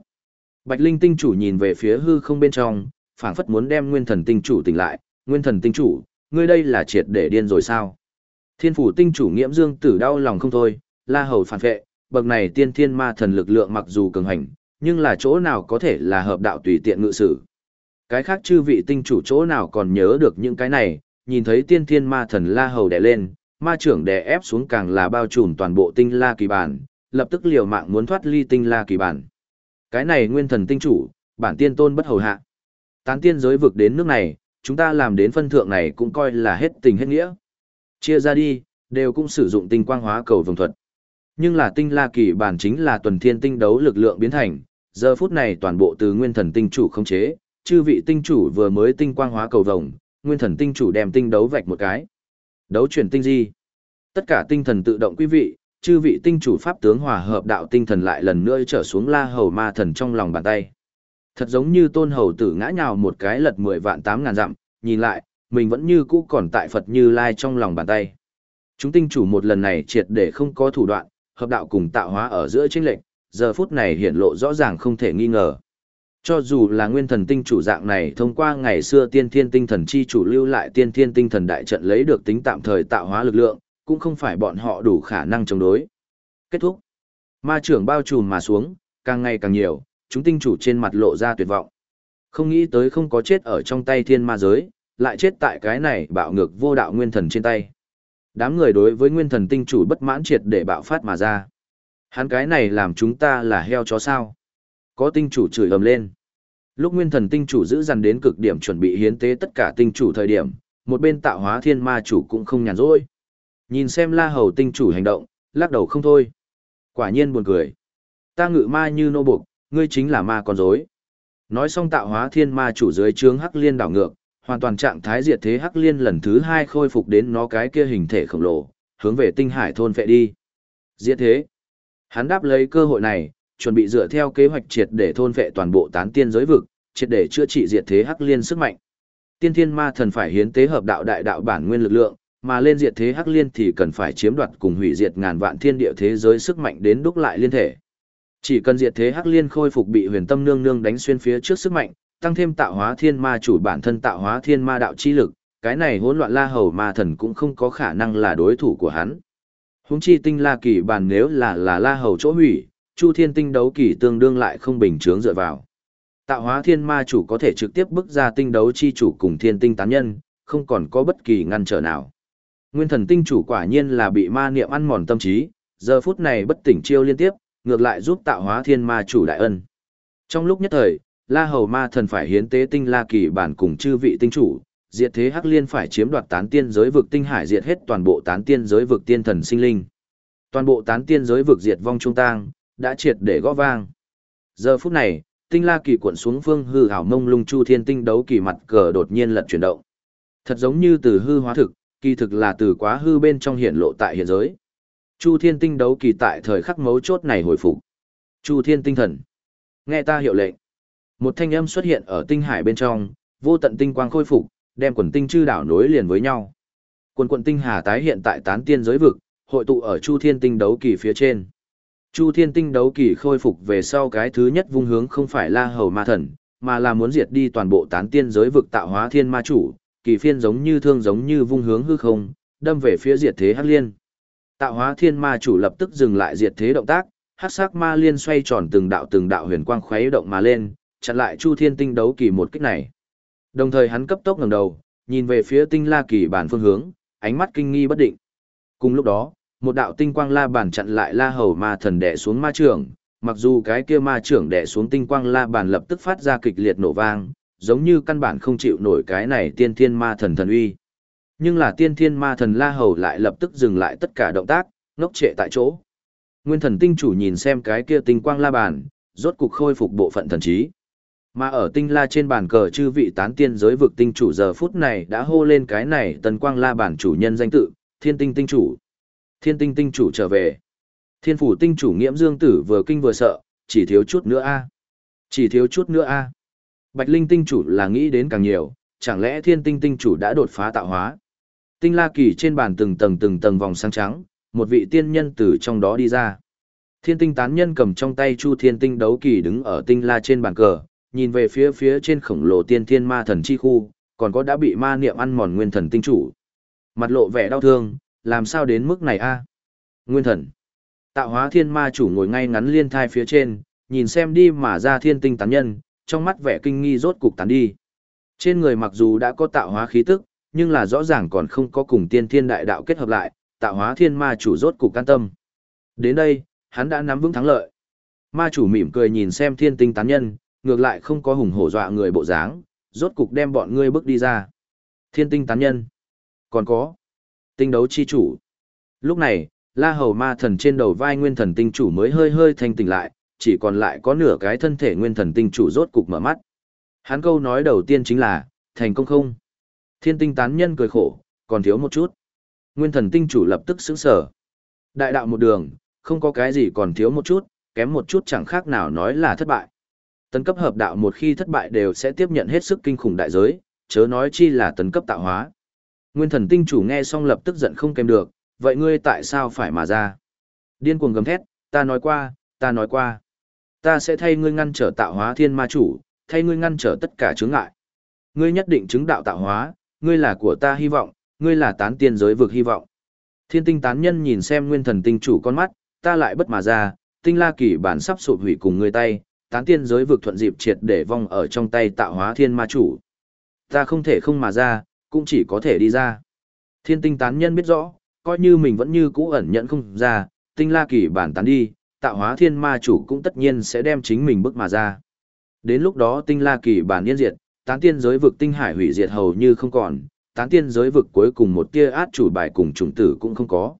Bạch Linh tinh chủ nhìn về phía hư không bên trong, phảng phất muốn đem nguyên thần tinh chủ tỉnh lại, nguyên thần tinh chủ, ngươi đây là triệt để điên rồi sao? Thiên phủ tinh chủ nghiễm dương tử đau lòng không thôi, la hầu phản vệ, bậc này tiên thiên ma thần lực lượng mặc dù cường hành, nhưng là chỗ nào có thể là hợp đạo tùy tiện ngự sử. Cái khác chư vị tinh chủ chỗ nào còn nhớ được những cái này, nhìn thấy tiên thiên ma thần la hầu đè lên, ma trưởng đè ép xuống càng là bao trùm toàn bộ tinh la kỳ bản, lập tức liều mạng muốn thoát ly tinh la kỳ bản. Cái này nguyên thần tinh chủ, bản tiên tôn bất hầu hạ. Tán tiên giới vực đến nước này, chúng ta làm đến phân thượng này cũng coi là hết tình hết nghĩa. Chia ra đi, đều cũng sử dụng tinh quang hóa cầu vồng thuật. Nhưng là tinh la kỳ bản chính là tuần thiên tinh đấu lực lượng biến thành, giờ phút này toàn bộ từ nguyên thần tinh chủ không chế, chư vị tinh chủ vừa mới tinh quang hóa cầu vồng, nguyên thần tinh chủ đem tinh đấu vạch một cái. Đấu chuyển tinh di. Tất cả tinh thần tự động quý vị, chư vị tinh chủ pháp tướng hòa hợp đạo tinh thần lại lần nữa trở xuống la hầu ma thần trong lòng bàn tay. Thật giống như tôn hầu tử ngã nhào một cái lật mười vạn tám ngàn dặm, nhìn lại, mình vẫn như cũ còn tại Phật như lai trong lòng bàn tay. Chúng tinh chủ một lần này triệt để không có thủ đoạn, hợp đạo cùng tạo hóa ở giữa chênh lệnh, giờ phút này hiển lộ rõ ràng không thể nghi ngờ. Cho dù là nguyên thần tinh chủ dạng này thông qua ngày xưa tiên thiên tinh thần chi chủ lưu lại tiên thiên tinh thần đại trận lấy được tính tạm thời tạo hóa lực lượng, cũng không phải bọn họ đủ khả năng chống đối. Kết thúc. Ma trưởng bao trùm mà xuống, càng ngày càng nhiều, chúng tinh chủ trên mặt lộ ra tuyệt vọng. Không nghĩ tới không có chết ở trong tay thiên ma giới, lại chết tại cái này bạo ngược vô đạo nguyên thần trên tay. Đám người đối với nguyên thần tinh chủ bất mãn triệt để bạo phát mà ra. Hắn cái này làm chúng ta là heo chó sao. Có tinh chủ chửi ầm lên. Lúc nguyên thần tinh chủ giữ dằn đến cực điểm chuẩn bị hiến tế tất cả tinh chủ thời điểm, một bên tạo hóa thiên ma chủ cũng không nhàn rỗi. Nhìn xem la hầu tinh chủ hành động, lắc đầu không thôi. Quả nhiên buồn cười. Ta ngự ma như nô buộc, ngươi chính là ma con rối. Nói xong tạo hóa thiên ma chủ dưới trướng hắc liên đảo ngược, hoàn toàn trạng thái diệt thế hắc liên lần thứ hai khôi phục đến nó cái kia hình thể khổng lồ, hướng về tinh hải thôn phệ đi. Diệt thế. Hắn đáp lấy cơ hội này, chuẩn bị dựa theo kế hoạch triệt để thôn phệ toàn bộ tán tiên giới vực, triệt để chữa trị diệt thế hắc liên sức mạnh. Tiên thiên ma thần phải hiến tế hợp đạo đại đạo bản nguyên lực lượng, mà lên diệt thế hắc liên thì cần phải chiếm đoạt cùng hủy diệt ngàn vạn thiên địa thế giới sức mạnh đến đúc lại liên thể. Chỉ cần diệt thế hắc liên khôi phục bị huyền tâm nương nương đánh xuyên phía trước sức mạnh, tăng thêm tạo hóa thiên ma chủ bản thân tạo hóa thiên ma đạo chi lực, cái này hỗn loạn la hầu ma thần cũng không có khả năng là đối thủ của hắn. Húng chi tinh la kỳ bàn nếu là là la hầu chỗ hủy, chu thiên tinh đấu kỳ tương đương lại không bình chướng dựa vào. Tạo hóa thiên ma chủ có thể trực tiếp bước ra tinh đấu chi chủ cùng thiên tinh tán nhân, không còn có bất kỳ ngăn trở nào. Nguyên thần tinh chủ quả nhiên là bị ma niệm ăn mòn tâm trí, giờ phút này bất tỉnh chiêu liên tiếp, ngược lại giúp tạo hóa thiên ma chủ đại ân. Trong lúc nhất thời, La Hầu Ma thần phải hiến tế tinh La Kỳ bản cùng chư vị tinh chủ, diệt thế Hắc Liên phải chiếm đoạt tán tiên giới vực tinh hải diệt hết toàn bộ tán tiên giới vực tiên thần sinh linh. Toàn bộ tán tiên giới vực diệt vong trung tang, đã triệt để gõ vang. Giờ phút này, tinh la kỳ cuộn xuống phương hư hảo mông lung chu thiên tinh đấu kỳ mặt cờ đột nhiên lật chuyển động. Thật giống như từ hư hóa thực, kỳ thực là từ quá hư bên trong hiện lộ tại hiện giới. Chu thiên tinh đấu kỳ tại thời khắc mấu chốt này hồi phục. Chu thiên tinh thần. Nghe ta hiệu lệnh. Một thanh âm xuất hiện ở tinh hải bên trong, vô tận tinh quang khôi phục, đem quần tinh chư đảo nối liền với nhau. Quần quần tinh hà tái hiện tại tán tiên giới vực, hội tụ ở Chu Thiên Tinh đấu kỳ phía trên. Chu Thiên Tinh đấu kỳ khôi phục về sau cái thứ nhất vung hướng không phải La Hầu Ma Thần, mà là muốn diệt đi toàn bộ tán tiên giới vực tạo hóa thiên ma chủ, kỳ phiên giống như thương giống như vung hướng hư không, đâm về phía diệt thế hắc liên. Tạo hóa thiên ma chủ lập tức dừng lại diệt thế động tác, hắc sắc ma liên xoay tròn từng đạo từng đạo huyền quang khuấy động mà lên, chặn lại Chu Thiên Tinh đấu kỳ một kích này. Đồng thời hắn cấp tốc ngẩng đầu, nhìn về phía Tinh La kỳ bản phương hướng, ánh mắt kinh nghi bất định. Cùng lúc đó, một đạo tinh quang la bản chặn lại la hầu ma thần đè xuống ma trưởng, mặc dù cái kia ma trưởng đè xuống tinh quang la bản lập tức phát ra kịch liệt nổ vang, giống như căn bản không chịu nổi cái này tiên thiên ma thần thần uy. Nhưng là tiên thiên ma thần la hầu lại lập tức dừng lại tất cả động tác, ngốc trệ tại chỗ. Nguyên thần tinh chủ nhìn xem cái kia tinh quang la bàn, rốt cục khôi phục bộ phận thần trí. Mà ở tinh la trên bàn cờ chư vị tán tiên giới vực tinh chủ giờ phút này đã hô lên cái này tần quang la bản chủ nhân danh tự, thiên tinh tinh chủ. Thiên tinh tinh chủ trở về. Thiên phủ tinh chủ nghiễm dương tử vừa kinh vừa sợ, chỉ thiếu chút nữa a Chỉ thiếu chút nữa a Bạch linh tinh chủ là nghĩ đến càng nhiều, chẳng lẽ thiên tinh tinh chủ đã đột phá tạo hóa. Tinh la kỳ trên bàn từng tầng từng tầng vòng sáng trắng, một vị tiên nhân từ trong đó đi ra. Thiên tinh tán nhân cầm trong tay chu thiên tinh đấu kỳ đứng ở tinh la trên bàn cờ, nhìn về phía phía trên khổng lồ tiên thiên ma thần chi khu, còn có đã bị ma niệm ăn mòn nguyên thần tinh chủ. Mặt lộ vẻ đau thương, làm sao đến mức này a? Nguyên thần. Tạo hóa thiên ma chủ ngồi ngay ngắn liên thai phía trên, nhìn xem đi mà ra thiên tinh tán nhân, trong mắt vẻ kinh nghi rốt cục tán đi. Trên người mặc dù đã có tạo hóa khí tức, nhưng là rõ ràng còn không có cùng tiên thiên đại đạo kết hợp lại, tạo hóa thiên ma chủ rốt cục can tâm. Đến đây, hắn đã nắm vững thắng lợi. Ma chủ mỉm cười nhìn xem thiên tinh tán nhân, ngược lại không có hùng hổ dọa người bộ dáng, rốt cục đem bọn ngươi bước đi ra. Thiên tinh tán nhân. Còn có. Tinh đấu chi chủ. Lúc này, la hầu ma thần trên đầu vai nguyên thần tinh chủ mới hơi hơi thanh tỉnh lại, chỉ còn lại có nửa cái thân thể nguyên thần tinh chủ rốt cục mở mắt. Hắn câu nói đầu tiên chính là, thành công không? Thiên tinh tán nhân cười khổ, còn thiếu một chút. Nguyên thần tinh chủ lập tức sững sở. Đại đạo một đường, không có cái gì còn thiếu một chút, kém một chút chẳng khác nào nói là thất bại. Tấn cấp hợp đạo một khi thất bại đều sẽ tiếp nhận hết sức kinh khủng đại giới, chớ nói chi là tấn cấp tạo hóa. Nguyên thần tinh chủ nghe xong lập tức giận không kèm được, vậy ngươi tại sao phải mà ra? Điên cuồng gầm thét, ta nói qua, ta nói qua. Ta sẽ thay ngươi ngăn trở tạo hóa thiên ma chủ, thay ngươi ngăn trở tất cả chướng ngại. Ngươi nhất định chứng đạo tạo hóa, ngươi là của ta hy vọng, ngươi là tán tiên giới vực hy vọng. Thiên tinh tán nhân nhìn xem nguyên thần tinh chủ con mắt, ta lại bất mà ra, tinh la kỳ bản sắp sụp hủy cùng ngươi tay, tán tiên giới vực thuận dịp triệt để vong ở trong tay tạo hóa thiên ma chủ. Ta không thể không mà ra, cũng chỉ có thể đi ra. Thiên tinh tán nhân biết rõ, coi như mình vẫn như cũ ẩn nhận không ra, tinh la kỳ bản tán đi, tạo hóa thiên ma chủ cũng tất nhiên sẽ đem chính mình bước mà ra. Đến lúc đó tinh la kỳ bản yên diệt, tán tiên giới vực tinh hải hủy diệt hầu như không còn, tán tiên giới vực cuối cùng một tia át chủ bài cùng chủng tử cũng không có.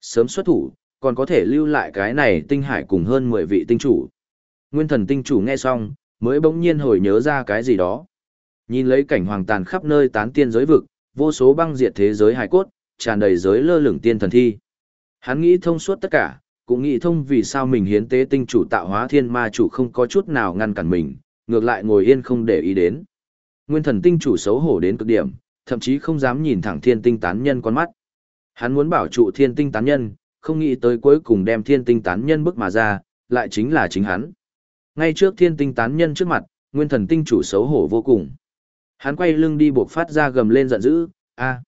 Sớm xuất thủ, còn có thể lưu lại cái này tinh hải cùng hơn 10 vị tinh chủ. Nguyên thần tinh chủ nghe xong, mới bỗng nhiên hồi nhớ ra cái gì đó. Nhìn lấy cảnh hoàng tàn khắp nơi tán tiên giới vực, vô số băng diệt thế giới hải cốt, tràn đầy giới lơ lửng tiên thần thi. Hắn nghĩ thông suốt tất cả, cũng nghĩ thông vì sao mình hiến tế tinh chủ tạo hóa thiên ma chủ không có chút nào ngăn cản mình, ngược lại ngồi yên không để ý đến. Nguyên thần tinh chủ xấu hổ đến cực điểm, thậm chí không dám nhìn thẳng thiên tinh tán nhân con mắt. Hắn muốn bảo trụ thiên tinh tán nhân, không nghĩ tới cuối cùng đem thiên tinh tán nhân bức mà ra, lại chính là chính hắn. Ngay trước thiên tinh tán nhân trước mặt, nguyên thần tinh chủ xấu hổ vô cùng. Hắn quay lưng đi buộc phát ra gầm lên giận dữ, a.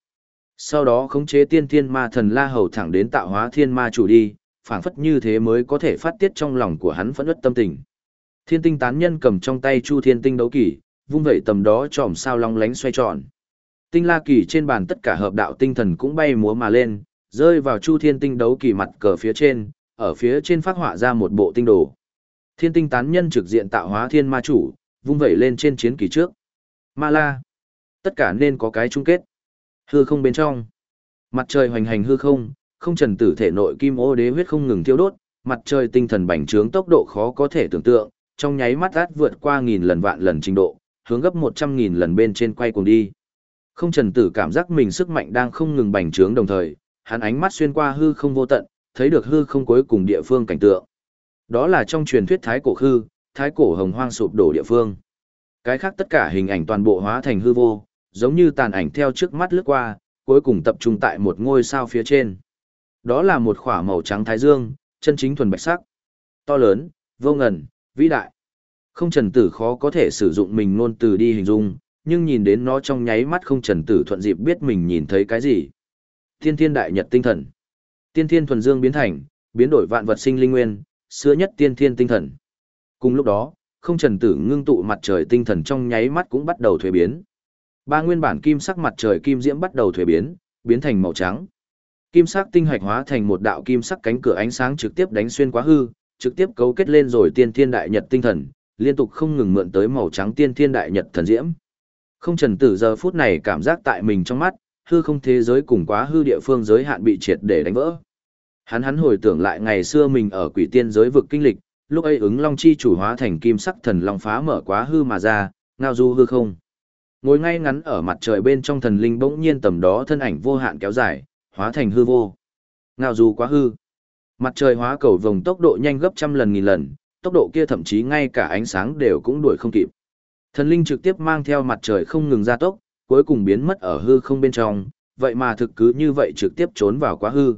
Sau đó khống chế tiên thiên ma thần la hầu thẳng đến tạo hóa thiên ma chủ đi, phảng phất như thế mới có thể phát tiết trong lòng của hắn phẫn ướt tâm tình. Thiên tinh tán nhân cầm trong tay chu thiên tinh đấu kỷ, vung vẩy tầm đó tròm sao long lánh xoay tròn. Tinh la kỳ trên bàn tất cả hợp đạo tinh thần cũng bay múa mà lên, rơi vào Chu Thiên Tinh đấu kỳ mặt cờ phía trên, ở phía trên phát họa ra một bộ tinh đồ. Thiên tinh tán nhân trực diện tạo hóa thiên ma chủ, vung vẩy lên trên chiến kỳ trước. Ma la. Tất cả nên có cái chung kết. Hư không bên trong. Mặt trời hoành hành hư không, không trần tử thể nội kim ô đế huyết không ngừng thiêu đốt, mặt trời tinh thần bành trướng tốc độ khó có thể tưởng tượng, trong nháy mắt át vượt qua nghìn lần vạn lần trình độ, hướng gấp một trăm nghìn lần bên trên quay cuồng đi. Không trần tử cảm giác mình sức mạnh đang không ngừng bành trướng đồng thời, hắn ánh mắt xuyên qua hư không vô tận, thấy được hư không cuối cùng địa phương cảnh tượng. Đó là trong truyền thuyết thái cổ hư, thái cổ hồng hoang sụp đổ địa phương. Cái khác tất cả hình ảnh toàn bộ hóa thành hư vô, giống như tàn ảnh theo trước mắt lướt qua, cuối cùng tập trung tại một ngôi sao phía trên. Đó là một khỏa màu trắng thái dương, chân chính thuần bạch sắc. To lớn, vô ngần, vĩ đại. Không trần tử khó có thể sử dụng mình ngôn từ đi hình dung, nhưng nhìn đến nó trong nháy mắt không trần tử thuận dịp biết mình nhìn thấy cái gì. Thiên thiên đại nhật tinh thần. Tiên thiên thuần dương biến thành, biến đổi vạn vật sinh linh nguyên, xưa nhất tiên thiên tinh thần. Cùng lúc đó, không trần tử ngưng tụ mặt trời tinh thần trong nháy mắt cũng bắt đầu thuế biến. Ba nguyên bản kim sắc mặt trời kim diễm bắt đầu thuế biến, biến thành màu trắng. Kim sắc tinh hạch hóa thành một đạo kim sắc cánh cửa ánh sáng trực tiếp đánh xuyên quá hư, trực tiếp cấu kết lên rồi tiên thiên đại nhật tinh thần, liên tục không ngừng mượn tới màu trắng tiên thiên đại nhật thần diễm. Không trần tử giờ phút này cảm giác tại mình trong mắt, hư không thế giới cùng quá hư địa phương giới hạn bị triệt để đánh vỡ. Hắn hắn hồi tưởng lại ngày xưa mình ở quỷ tiên giới vực kinh lịch, lúc ấy ứng long chi chủ hóa thành kim sắc thần long phá mở quá hư mà ra, ngao du hư không. Ngồi ngay ngắn ở mặt trời bên trong thần linh bỗng nhiên tầm đó thân ảnh vô hạn kéo dài, hóa thành hư vô. Ngao du quá hư. Mặt trời hóa cầu vòng tốc độ nhanh gấp trăm lần nghìn lần, tốc độ kia thậm chí ngay cả ánh sáng đều cũng đuổi không kịp. Thần linh trực tiếp mang theo mặt trời không ngừng gia tốc, cuối cùng biến mất ở hư không bên trong, vậy mà thực cứ như vậy trực tiếp trốn vào quá hư.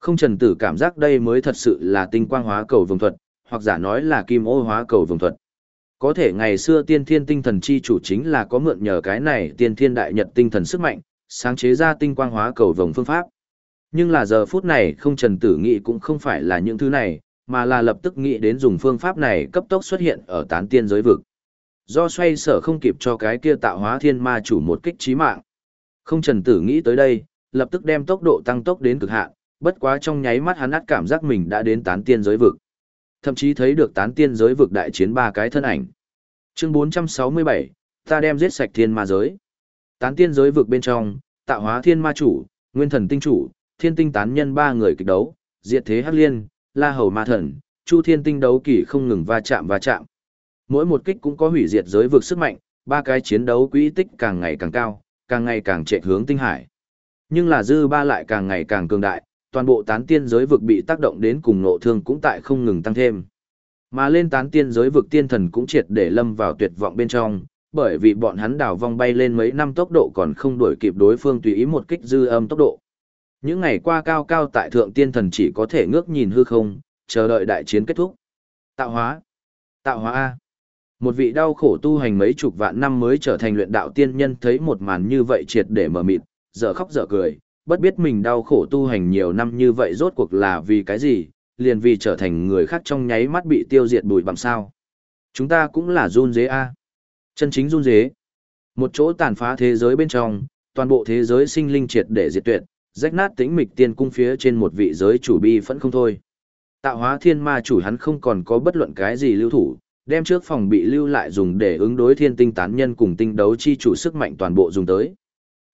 Không trần tử cảm giác đây mới thật sự là tinh quang hóa cầu vồng thuật, hoặc giả nói là kim ô hóa cầu vồng thuật. Có thể ngày xưa tiên thiên tinh thần chi chủ chính là có mượn nhờ cái này tiên thiên đại nhật tinh thần sức mạnh, sáng chế ra tinh quang hóa cầu vồng phương pháp. Nhưng là giờ phút này không trần tử nghĩ cũng không phải là những thứ này, mà là lập tức nghĩ đến dùng phương pháp này cấp tốc xuất hiện ở tán tiên giới vực. Do xoay sở không kịp cho cái kia tạo hóa thiên ma chủ một kích trí mạng. Không trần tử nghĩ tới đây, lập tức đem tốc độ tăng tốc đến cực hạn, bất quá trong nháy mắt hắn át cảm giác mình đã đến tán tiên giới vực. Thậm chí thấy được tán tiên giới vực đại chiến ba cái thân ảnh. Chương 467, ta đem giết sạch thiên ma giới. Tán tiên giới vực bên trong, tạo hóa thiên ma chủ, nguyên thần tinh chủ, thiên tinh tán nhân ba người kịch đấu, diệt thế hắc liên, la hầu ma thần, chu thiên tinh đấu kỳ không ngừng va chạm va chạm. Mỗi một kích cũng có hủy diệt giới vực sức mạnh, ba cái chiến đấu quỹ tích càng ngày càng cao, càng ngày càng chạy hướng tinh hải. Nhưng là dư ba lại càng ngày càng cường đại, toàn bộ tán tiên giới vực bị tác động đến cùng nộ thương cũng tại không ngừng tăng thêm. Mà lên tán tiên giới vực tiên thần cũng triệt để lâm vào tuyệt vọng bên trong, bởi vì bọn hắn đảo vong bay lên mấy năm tốc độ còn không đuổi kịp đối phương tùy ý một kích dư âm tốc độ. Những ngày qua cao cao tại thượng tiên thần chỉ có thể ngước nhìn hư không, chờ đợi đại chiến kết thúc. Tạo hóa. Tạo hóa A. Một vị đau khổ tu hành mấy chục vạn năm mới trở thành luyện đạo tiên nhân thấy một màn như vậy triệt để mở mịt, dở khóc dở cười, bất biết mình đau khổ tu hành nhiều năm như vậy rốt cuộc là vì cái gì, liền vì trở thành người khác trong nháy mắt bị tiêu diệt bùi bằng sao. Chúng ta cũng là run dế A. Chân chính run dế. Một chỗ tàn phá thế giới bên trong, toàn bộ thế giới sinh linh triệt để diệt tuyệt, rách nát tĩnh mịch tiên cung phía trên một vị giới chủ bi phẫn không thôi. Tạo hóa thiên ma chủ hắn không còn có bất luận cái gì lưu thủ, đem trước phòng bị lưu lại dùng để ứng đối thiên tinh tán nhân cùng tinh đấu chi chủ sức mạnh toàn bộ dùng tới.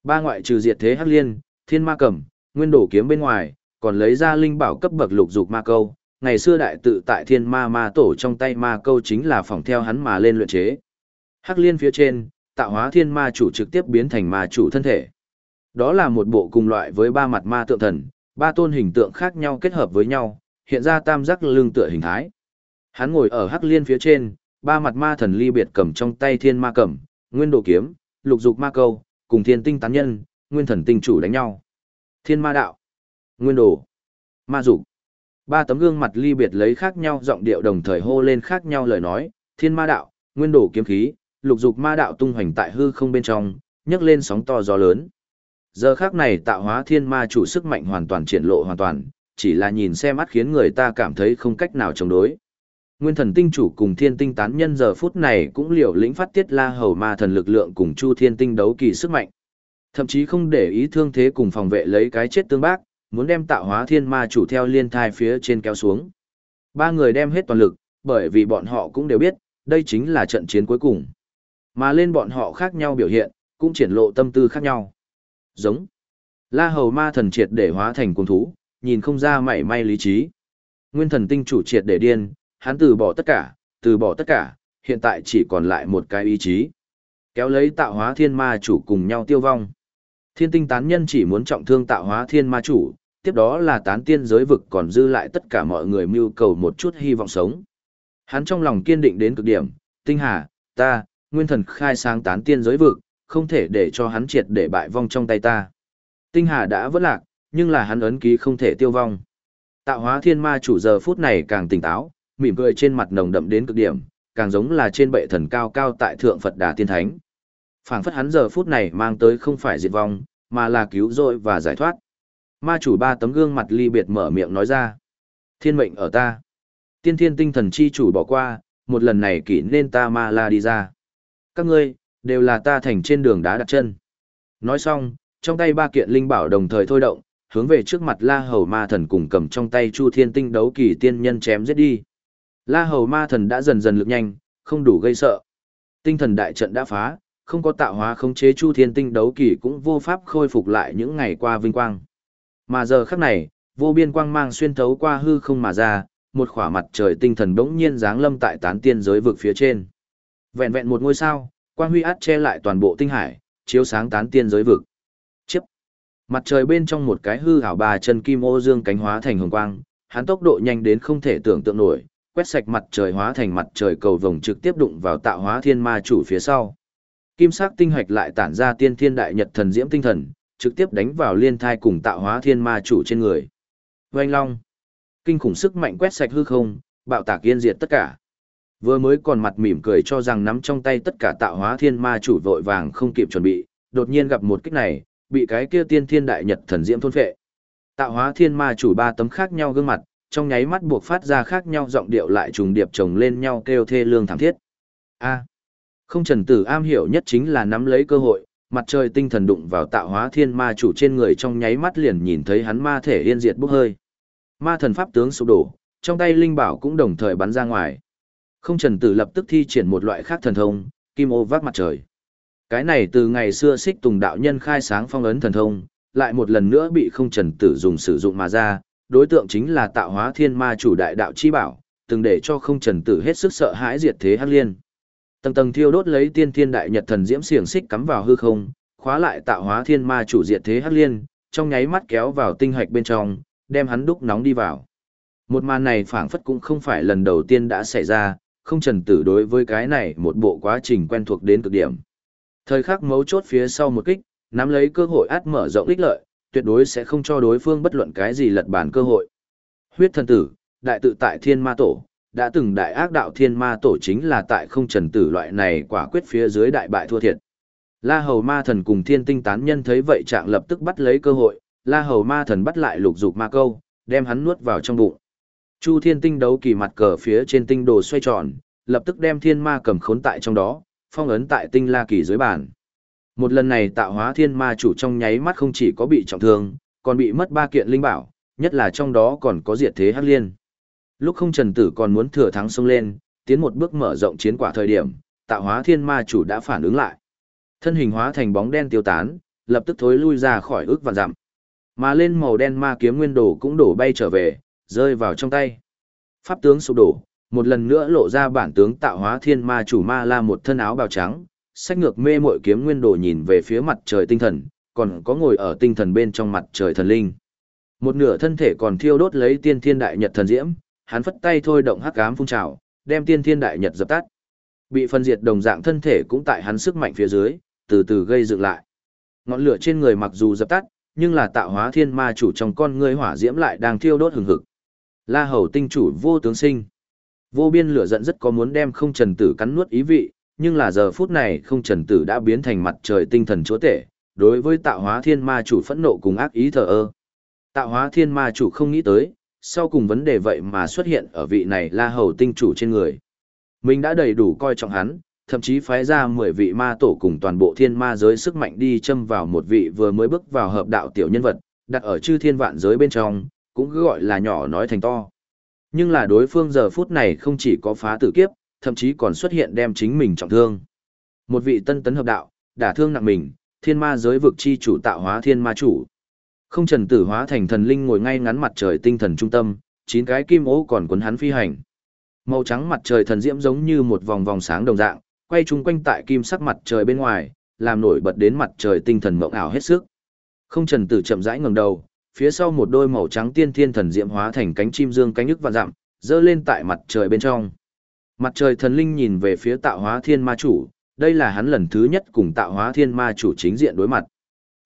Ba ngoại trừ diệt thế hắc liên, thiên ma cầm, nguyên đổ kiếm bên ngoài, còn lấy ra linh bảo cấp bậc lục dục ma câu. Ngày xưa đại tự tại thiên ma ma tổ trong tay ma câu chính là phòng theo hắn mà lên luyện chế. Hắc liên phía trên, tạo hóa thiên ma chủ trực tiếp biến thành ma chủ thân thể. Đó là một bộ cùng loại với ba mặt ma tượng thần, ba tôn hình tượng khác nhau kết hợp với nhau, hiện ra tam giác lưng tựa hình thái. Hắn ngồi ở hắc liên phía trên, ba mặt ma thần ly biệt cầm trong tay thiên ma cầm, nguyên đồ kiếm, lục dục ma câu, cùng thiên tinh tán nhân, nguyên thần tinh chủ đánh nhau. Thiên ma đạo, nguyên đồ, ma dục. Ba tấm gương mặt ly biệt lấy khác nhau giọng điệu đồng thời hô lên khác nhau lời nói, thiên ma đạo, nguyên đồ kiếm khí, lục dục ma đạo tung hoành tại hư không bên trong, nhấc lên sóng to gió lớn. Giờ khác này tạo hóa thiên ma chủ sức mạnh hoàn toàn triển lộ hoàn toàn, chỉ là nhìn xem mắt khiến người ta cảm thấy không cách nào chống đối. Nguyên thần tinh chủ cùng thiên tinh tán nhân giờ phút này cũng liều lĩnh phát tiết la hầu ma thần lực lượng cùng chu thiên tinh đấu kỳ sức mạnh. Thậm chí không để ý thương thế cùng phòng vệ lấy cái chết tương bác, muốn đem tạo hóa thiên ma chủ theo liên thai phía trên kéo xuống. Ba người đem hết toàn lực, bởi vì bọn họ cũng đều biết, đây chính là trận chiến cuối cùng. Mà lên bọn họ khác nhau biểu hiện, cũng triển lộ tâm tư khác nhau. Giống. La hầu ma thần triệt để hóa thành cung thú, nhìn không ra mảy may lý trí. Nguyên thần tinh chủ triệt để điên, hắn từ bỏ tất cả, từ bỏ tất cả, hiện tại chỉ còn lại một cái ý chí. Kéo lấy tạo hóa thiên ma chủ cùng nhau tiêu vong. Thiên tinh tán nhân chỉ muốn trọng thương tạo hóa thiên ma chủ, tiếp đó là tán tiên giới vực còn dư lại tất cả mọi người mưu cầu một chút hy vọng sống. Hắn trong lòng kiên định đến cực điểm, tinh hà, ta, nguyên thần khai sáng tán tiên giới vực, không thể để cho hắn triệt để bại vong trong tay ta. Tinh hà đã vỡ lạc, nhưng là hắn ấn ký không thể tiêu vong. Tạo hóa thiên ma chủ giờ phút này càng tỉnh táo, mỉm cười trên mặt nồng đậm đến cực điểm, càng giống là trên bệ thần cao cao tại thượng Phật Đà Tiên Thánh. Phảng phất hắn giờ phút này mang tới không phải diệt vong, mà là cứu rỗi và giải thoát. Ma chủ ba tấm gương mặt ly biệt mở miệng nói ra. Thiên mệnh ở ta. Tiên thiên tinh thần chi chủ bỏ qua, một lần này kỷ nên ta ma la đi ra. Các ngươi, đều là ta thành trên đường đá đặt chân. Nói xong, trong tay ba kiện linh bảo đồng thời thôi động, hướng về trước mặt La Hầu Ma Thần cùng cầm trong tay Chu Thiên Tinh đấu kỳ tiên nhân chém giết đi. La Hầu Ma Thần đã dần dần lực nhanh, không đủ gây sợ. Tinh thần đại trận đã phá, không có tạo hóa khống chế Chu Thiên Tinh đấu kỳ cũng vô pháp khôi phục lại những ngày qua vinh quang. Mà giờ khắc này, vô biên quang mang xuyên thấu qua hư không mà ra, một khỏa mặt trời tinh thần bỗng nhiên giáng lâm tại tán tiên giới vực phía trên. Vẹn vẹn một ngôi sao, quang huy át che lại toàn bộ tinh hải, chiếu sáng tán tiên giới vực. Chiếp. Mặt trời bên trong một cái hư ảo bà chân kim ô dương cánh hóa thành hồng quang, hắn tốc độ nhanh đến không thể tưởng tượng nổi, quét sạch mặt trời hóa thành mặt trời cầu vồng trực tiếp đụng vào tạo hóa thiên ma chủ phía sau. Kim sắc tinh hạch lại tản ra tiên thiên đại nhật thần diễm tinh thần, trực tiếp đánh vào liên thai cùng tạo hóa thiên ma chủ trên người. Oanh long. Kinh khủng sức mạnh quét sạch hư không, bạo tạc yên diệt tất cả. Vừa mới còn mặt mỉm cười cho rằng nắm trong tay tất cả tạo hóa thiên ma chủ vội vàng không kịp chuẩn bị, đột nhiên gặp một kích này, bị cái kia tiên thiên đại nhật thần diễm thôn phệ. Tạo hóa thiên ma chủ ba tấm khác nhau gương mặt, trong nháy mắt buộc phát ra khác nhau giọng điệu lại trùng điệp chồng lên nhau kêu thê lương thảm thiết. A. À, không trần tử am hiểu nhất chính là nắm lấy cơ hội, mặt trời tinh thần đụng vào tạo hóa thiên ma chủ trên người trong nháy mắt liền nhìn thấy hắn ma thể yên diệt bốc hơi. Ma thần pháp tướng sụp đổ, trong tay linh bảo cũng đồng thời bắn ra ngoài. Không trần tử lập tức thi triển một loại khác thần thông, kim ô vác mặt trời. Cái này từ ngày xưa xích tùng đạo nhân khai sáng phong ấn thần thông, lại một lần nữa bị không trần tử dùng sử dụng mà ra, đối tượng chính là tạo hóa thiên ma chủ đại đạo chi bảo, từng để cho không trần tử hết sức sợ hãi diệt thế hắc liên. Tầng tầng thiêu đốt lấy tiên thiên đại nhật thần diễm xiềng xích cắm vào hư không, khóa lại tạo hóa thiên ma chủ diệt thế hắc liên, trong nháy mắt kéo vào tinh hạch bên trong, đem hắn đúc nóng đi vào. Một màn này phảng phất cũng không phải lần đầu tiên đã xảy ra, không trần tử đối với cái này một bộ quá trình quen thuộc đến cực điểm. Thời khắc mấu chốt phía sau một kích, nắm lấy cơ hội át mở rộng ích lợi, tuyệt đối sẽ không cho đối phương bất luận cái gì lật bản cơ hội. Huyết thần tử, đại tự tại thiên ma tổ, đã từng đại ác đạo thiên ma tổ chính là tại không trần tử loại này quả quyết phía dưới đại bại thua thiệt. La hầu ma thần cùng thiên tinh tán nhân thấy vậy trạng lập tức bắt lấy cơ hội, la hầu ma thần bắt lại lục dục ma câu, đem hắn nuốt vào trong bụng. Chu thiên tinh đấu kỳ mặt cờ phía trên tinh đồ xoay tròn, lập tức đem thiên ma cầm khốn tại trong đó, phong ấn tại tinh la kỳ dưới bàn. Một lần này tạo hóa thiên ma chủ trong nháy mắt không chỉ có bị trọng thương, còn bị mất ba kiện linh bảo, nhất là trong đó còn có diệt thế hắc liên. Lúc không trần tử còn muốn thừa thắng xông lên, tiến một bước mở rộng chiến quả thời điểm, tạo hóa thiên ma chủ đã phản ứng lại. Thân hình hóa thành bóng đen tiêu tán, lập tức thối lui ra khỏi ước và giảm. Mà lên màu đen ma kiếm nguyên đồ cũng đổ bay trở về, rơi vào trong tay. Pháp tướng sụp đổ, một lần nữa lộ ra bản tướng tạo hóa thiên ma chủ ma la một thân áo bào trắng, sách ngược mê mội kiếm nguyên đồ nhìn về phía mặt trời tinh thần, còn có ngồi ở tinh thần bên trong mặt trời thần linh. Một nửa thân thể còn thiêu đốt lấy tiên thiên đại nhật thần diễm, hắn phất tay thôi động hắc ám phun trào, đem tiên thiên đại nhật dập tắt. Bị phân diệt đồng dạng thân thể cũng tại hắn sức mạnh phía dưới, từ từ gây dựng lại. Ngọn lửa trên người mặc dù dập tắt, nhưng là tạo hóa thiên ma chủ trong con ngươi hỏa diễm lại đang thiêu đốt hừng hực. La Hầu tinh chủ vô tướng sinh. Vô biên lửa giận rất có muốn đem không trần tử cắn nuốt ý vị, nhưng là giờ phút này không trần tử đã biến thành mặt trời tinh thần chúa tể, đối với tạo hóa thiên ma chủ phẫn nộ cùng ác ý thờ ơ. Tạo hóa thiên ma chủ không nghĩ tới, sau cùng vấn đề vậy mà xuất hiện ở vị này la hầu tinh chủ trên người. Mình đã đầy đủ coi trọng hắn, thậm chí phái ra 10 vị ma tổ cùng toàn bộ thiên ma giới sức mạnh đi châm vào một vị vừa mới bước vào hợp đạo tiểu nhân vật, đặt ở chư thiên vạn giới bên trong, cũng cứ gọi là nhỏ nói thành to. Nhưng là đối phương giờ phút này không chỉ có phá tử kiếp, thậm chí còn xuất hiện đem chính mình trọng thương. Một vị tân tấn hợp đạo, đả thương nặng mình, thiên ma giới vực chi chủ tạo hóa thiên ma chủ. Không trần tử hóa thành thần linh ngồi ngay ngắn mặt trời tinh thần trung tâm, chín cái kim ố còn cuốn hắn phi hành. Màu trắng mặt trời thần diễm giống như một vòng vòng sáng đồng dạng, quay chung quanh tại kim sắc mặt trời bên ngoài, làm nổi bật đến mặt trời tinh thần mộng ảo hết sức. Không trần tử chậm rãi ngẩng đầu, phía sau một đôi màu trắng tiên thiên thần diễm hóa thành cánh chim dương cánh nhức vạn dặm, dơ lên tại mặt trời bên trong. Mặt trời thần linh nhìn về phía tạo hóa thiên ma chủ, đây là hắn lần thứ nhất cùng tạo hóa thiên ma chủ chính diện đối mặt.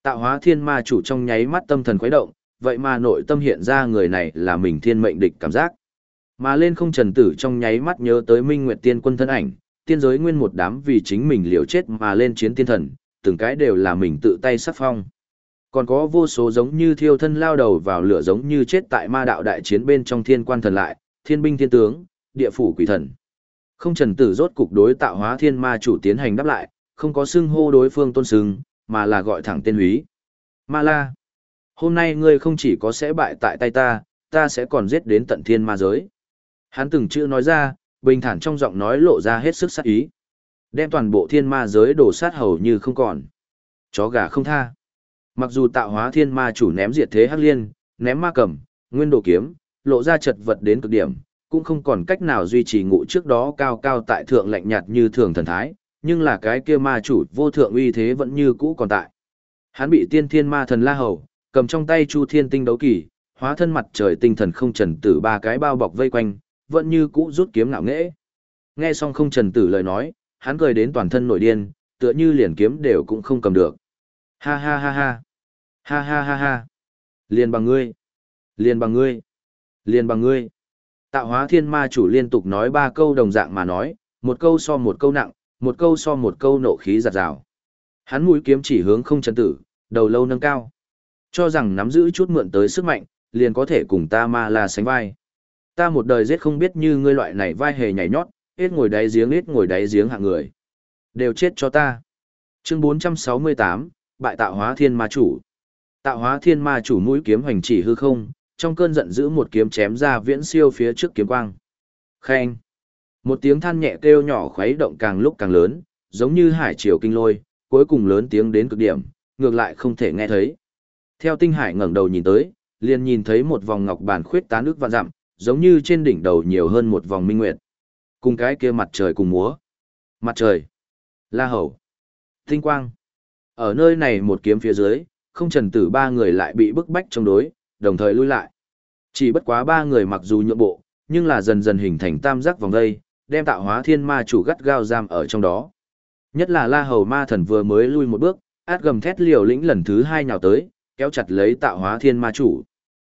Tạo hóa thiên ma chủ trong nháy mắt tâm thần khuấy động, vậy mà nội tâm hiện ra người này là mình thiên mệnh địch cảm giác. Mà lên không trần tử trong nháy mắt nhớ tới Minh Nguyệt Tiên quân thân ảnh, tiên giới nguyên một đám vì chính mình liều chết mà lên chiến tiên thần, từng cái đều là mình tự tay sắc phong. Còn có vô số giống như thiêu thân lao đầu vào lửa giống như chết tại ma đạo đại chiến bên trong thiên quan thần lại, thiên binh thiên tướng, địa phủ quỷ thần. Không trần tử rốt cục đối tạo hóa thiên ma chủ tiến hành đáp lại, không có xưng hô đối phương tôn xưng, mà là gọi thẳng tên húy. Ma la, hôm nay ngươi không chỉ có sẽ bại tại tay ta, ta sẽ còn giết đến tận thiên ma giới. Hắn từng chữ nói ra, bình thản trong giọng nói lộ ra hết sức sát ý. Đem toàn bộ thiên ma giới đổ sát hầu như không còn. Chó gà không tha. Mặc dù tạo hóa thiên ma chủ ném diệt thế hắc liên, ném ma cầm, nguyên đồ kiếm, lộ ra chật vật đến cực điểm, cũng không còn cách nào duy trì ngụ trước đó cao cao tại thượng lạnh nhạt như thường thần thái, nhưng là cái kia ma chủ vô thượng uy thế vẫn như cũ còn tại. Hắn bị tiên thiên ma thần la hầu, cầm trong tay chu thiên tinh đấu kỳ, hóa thân mặt trời tinh thần không trần tử ba cái bao bọc vây quanh, vẫn như cũ rút kiếm ngạo nghễ. Nghe xong không trần tử lời nói, hắn cười đến toàn thân nổi điên, tựa như liền kiếm đều cũng không cầm được. Ha ha ha ha. Ha ha ha ha. Liền bằng ngươi. Liền bằng ngươi. Liền bằng ngươi. Tạo hóa thiên ma chủ liên tục nói ba câu đồng dạng mà nói, một câu so một câu nặng, một câu so một câu nộ khí giặt rào. Hắn mũi kiếm chỉ hướng không chân tử, đầu lâu nâng cao. Cho rằng nắm giữ chút mượn tới sức mạnh, liền có thể cùng ta ma là sánh vai. Ta một đời giết không biết như ngươi loại này vai hề nhảy nhót, ít ngồi đáy giếng ít ngồi đáy giếng hạng người. Đều chết cho ta. Chương 468, Bại tạo hóa thiên ma chủ. Tạo hóa thiên ma chủ mũi kiếm hoành chỉ hư không, trong cơn giận dữ một kiếm chém ra viễn siêu phía trước kiếm quang. Khen. Một tiếng than nhẹ kêu nhỏ khuấy động càng lúc càng lớn, giống như hải triều kinh lôi, cuối cùng lớn tiếng đến cực điểm, ngược lại không thể nghe thấy. Theo tinh hải ngẩng đầu nhìn tới, liền nhìn thấy một vòng ngọc bản khuyết tán nước vạn dặm, giống như trên đỉnh đầu nhiều hơn một vòng minh nguyệt. Cùng cái kia mặt trời cùng múa. Mặt trời. La hầu. Tinh quang. Ở nơi này một kiếm phía dưới, không trần tử ba người lại bị bức bách chống đối, đồng thời lui lại. Chỉ bất quá ba người mặc dù nhượng bộ, nhưng là dần dần hình thành tam giác vòng dây, đem tạo hóa thiên ma chủ gắt gao giam ở trong đó. Nhất là la hầu ma thần vừa mới lui một bước, át gầm thét liều lĩnh lần thứ hai nhào tới, kéo chặt lấy tạo hóa thiên ma chủ.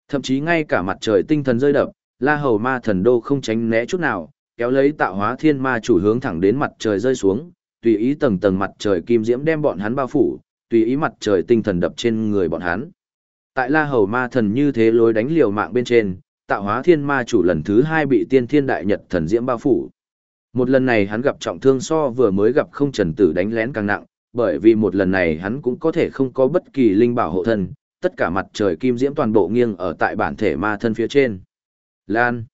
Thậm chí ngay cả mặt trời tinh thần rơi đập, la hầu ma thần đô không tránh né chút nào, kéo lấy tạo hóa thiên ma chủ hướng thẳng đến mặt trời rơi xuống, tùy ý tầng tầng mặt trời kim diễm đem bọn hắn bao phủ, tùy ý mặt trời tinh thần đập trên người bọn hắn. Tại La Hầu Ma Thần như thế lối đánh liều mạng bên trên, tạo hóa thiên ma chủ lần thứ hai bị tiên thiên đại nhật thần diễm bao phủ. Một lần này hắn gặp trọng thương so vừa mới gặp không trần tử đánh lén càng nặng, bởi vì một lần này hắn cũng có thể không có bất kỳ linh bảo hộ thân, tất cả mặt trời kim diễm toàn bộ nghiêng ở tại bản thể ma thân phía trên. Lan.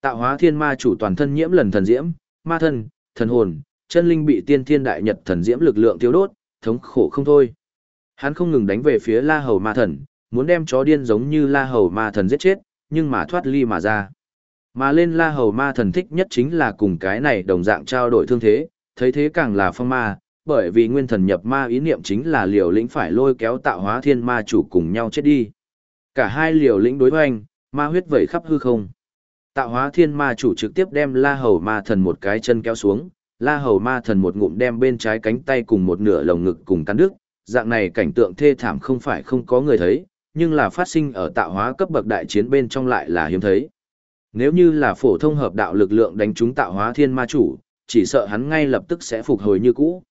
Tạo hóa thiên ma chủ toàn thân nhiễm lần thần diễm, ma thân, thần hồn, chân linh bị tiên thiên đại nhật thần diễm lực lượng tiêu đốt, thống khổ không thôi. Hắn không ngừng đánh về phía La Hầu Ma Thần, muốn đem chó điên giống như La Hầu Ma Thần giết chết, nhưng mà thoát ly mà ra. Mà lên La Hầu Ma Thần thích nhất chính là cùng cái này đồng dạng trao đổi thương thế, thấy thế càng là phong ma, bởi vì nguyên thần nhập ma ý niệm chính là liều lĩnh phải lôi kéo tạo hóa thiên ma chủ cùng nhau chết đi. Cả hai liều lĩnh đối hoành, ma huyết vẩy khắp hư không. Tạo hóa thiên ma chủ trực tiếp đem La Hầu Ma Thần một cái chân kéo xuống, La Hầu Ma Thần một ngụm đem bên trái cánh tay cùng một nửa lồng ngực cùng cắn đứt, dạng này cảnh tượng thê thảm không phải không có người thấy, nhưng là phát sinh ở tạo hóa cấp bậc đại chiến bên trong lại là hiếm thấy. Nếu như là phổ thông hợp đạo lực lượng đánh trúng tạo hóa thiên ma chủ, chỉ sợ hắn ngay lập tức sẽ phục hồi như cũ.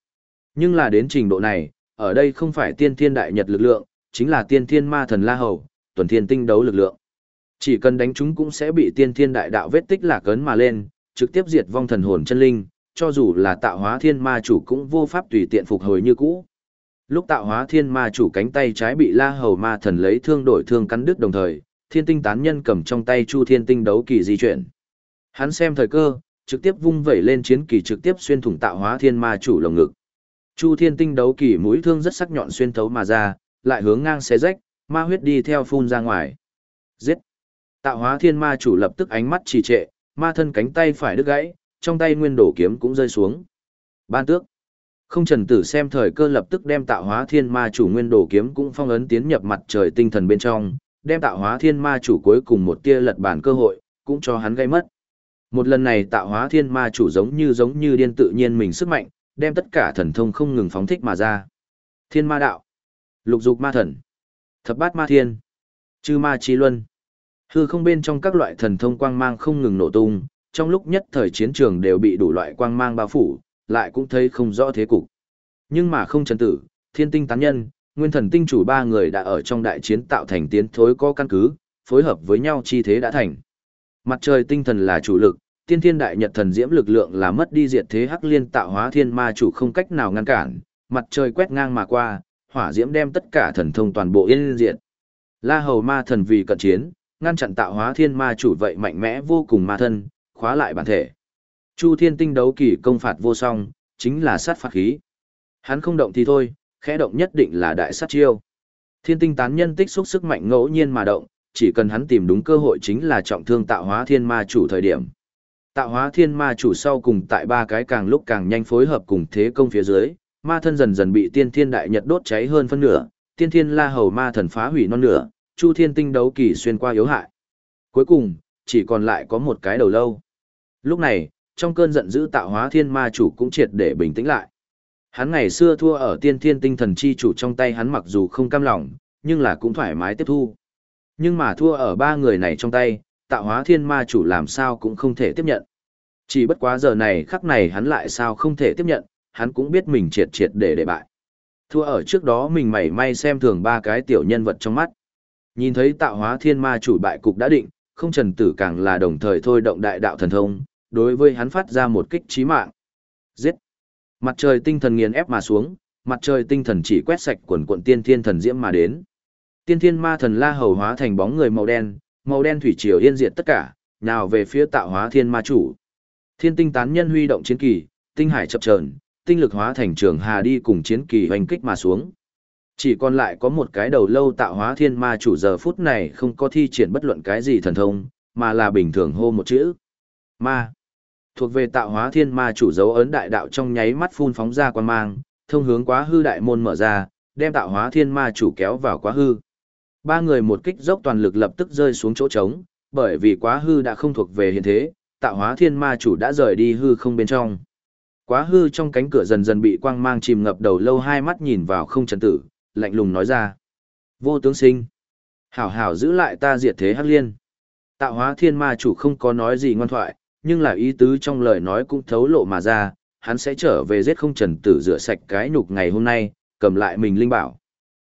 Nhưng là đến trình độ này, ở đây không phải tiên thiên đại nhật lực lượng, chính là tiên thiên ma thần La Hầu, tuần thiên tinh đấu lực lượng. Chỉ cần đánh chúng cũng sẽ bị tiên thiên đại đạo vết tích lạc cấn mà lên, trực tiếp diệt vong thần hồn chân linh, cho dù là tạo hóa thiên ma chủ cũng vô pháp tùy tiện phục hồi như cũ. Lúc tạo hóa thiên ma chủ cánh tay trái bị la hầu ma thần lấy thương đổi thương cắn đứt đồng thời, thiên tinh tán nhân cầm trong tay chu thiên tinh đấu kỳ di chuyển. Hắn xem thời cơ, trực tiếp vung vẩy lên chiến kỳ trực tiếp xuyên thủng tạo hóa thiên ma chủ lồng ngực. Chu thiên tinh đấu kỳ mũi thương rất sắc nhọn xuyên thấu mà ra, lại hướng ngang xé rách, ma huyết đi theo phun ra ngoài. Giết! Tạo hóa thiên ma chủ lập tức ánh mắt trì trệ, ma thân cánh tay phải đứt gãy, trong tay nguyên đổ kiếm cũng rơi xuống. Ban tước! Không trần tử xem thời cơ lập tức đem tạo hóa thiên ma chủ nguyên đồ kiếm cũng phong ấn tiến nhập mặt trời tinh thần bên trong, đem tạo hóa thiên ma chủ cuối cùng một tia lật bản cơ hội, cũng cho hắn gây mất. Một lần này tạo hóa thiên ma chủ giống như giống như điên tự nhiên mình sức mạnh, đem tất cả thần thông không ngừng phóng thích mà ra. Thiên ma đạo, lục dục ma thần, thập bát ma thiên, chư ma chi luân. Hư không bên trong các loại thần thông quang mang không ngừng nổ tung, trong lúc nhất thời chiến trường đều bị đủ loại quang mang bao phủ, lại cũng thấy không rõ thế cục. Nhưng mà không chấn tử, thiên tinh tán nhân, nguyên thần tinh chủ ba người đã ở trong đại chiến tạo thành tiến thối có căn cứ, phối hợp với nhau chi thế đã thành. Mặt trời tinh thần là chủ lực, tiên thiên đại nhật thần diễm lực lượng là mất đi diệt thế hắc liên tạo hóa thiên ma chủ không cách nào ngăn cản, mặt trời quét ngang mà qua, hỏa diễm đem tất cả thần thông toàn bộ yên diệt. La hầu ma thần vì cận chiến, ngăn chặn tạo hóa thiên ma chủ vậy mạnh mẽ vô cùng ma thân, khóa lại bản thể. Chu thiên tinh đấu kỳ công phạt vô song, chính là sát phạt khí. Hắn không động thì thôi, khẽ động nhất định là đại sát chiêu. Thiên tinh tán nhân tích xúc sức mạnh ngẫu nhiên mà động, chỉ cần hắn tìm đúng cơ hội chính là trọng thương tạo hóa thiên ma chủ thời điểm. Tạo hóa thiên ma chủ sau cùng tại ba cái càng lúc càng nhanh phối hợp cùng thế công phía dưới, ma thân dần dần bị tiên thiên đại nhật đốt cháy hơn phân nửa, tiên thiên la hầu ma thần phá hủy non nửa, chu thiên tinh đấu kỳ xuyên qua yếu hại. Cuối cùng, chỉ còn lại có một cái đầu lâu. Lúc này, trong cơn giận dữ tạo hóa thiên ma chủ cũng triệt để bình tĩnh lại. Hắn ngày xưa thua ở tiên thiên tinh thần chi chủ trong tay hắn mặc dù không cam lòng, nhưng là cũng thoải mái tiếp thu. Nhưng mà thua ở ba người này trong tay, tạo hóa thiên ma chủ làm sao cũng không thể tiếp nhận. Chỉ bất quá giờ này khắc này hắn lại sao không thể tiếp nhận, hắn cũng biết mình triệt triệt để để bại. Thua ở trước đó mình mảy may xem thường ba cái tiểu nhân vật trong mắt. Nhìn thấy tạo hóa thiên ma chủ bại cục đã định, không trần tử càng là đồng thời thôi động đại đạo thần thông, đối với hắn phát ra một kích trí mạng. Giết! Mặt trời tinh thần nghiền ép mà xuống, mặt trời tinh thần chỉ quét sạch quần quận tiên thiên thần diễm mà đến. Tiên thiên ma thần la hầu hóa thành bóng người màu đen, màu đen thủy triều yên diệt tất cả, nào về phía tạo hóa thiên ma chủ. Thiên tinh tán nhân huy động chiến kỳ, tinh hải chập chờn, tinh lực hóa thành trường hà đi cùng chiến kỳ hoành kích mà xuống. Chỉ còn lại có một cái đầu lâu tạo hóa thiên ma chủ giờ phút này không có thi triển bất luận cái gì thần thông, mà là bình thường hô một chữ. Ma. Thuộc về tạo hóa thiên ma chủ dấu ấn đại đạo trong nháy mắt phun phóng ra quan mang, thông hướng quá hư đại môn mở ra, đem tạo hóa thiên ma chủ kéo vào quá hư. Ba người một kích dốc toàn lực lập tức rơi xuống chỗ trống, bởi vì quá hư đã không thuộc về hiện thế, tạo hóa thiên ma chủ đã rời đi hư không bên trong. Quá hư trong cánh cửa dần dần bị quang mang chìm ngập đầu lâu hai mắt nhìn vào không trần tử, lạnh lùng nói ra. Vô tướng sinh. Hảo hảo giữ lại ta diệt thế hắc liên. Tạo hóa thiên ma chủ không có nói gì ngoan thoại, nhưng là ý tứ trong lời nói cũng thấu lộ mà ra, hắn sẽ trở về giết không trần tử rửa sạch cái nhục ngày hôm nay, cầm lại mình linh bảo.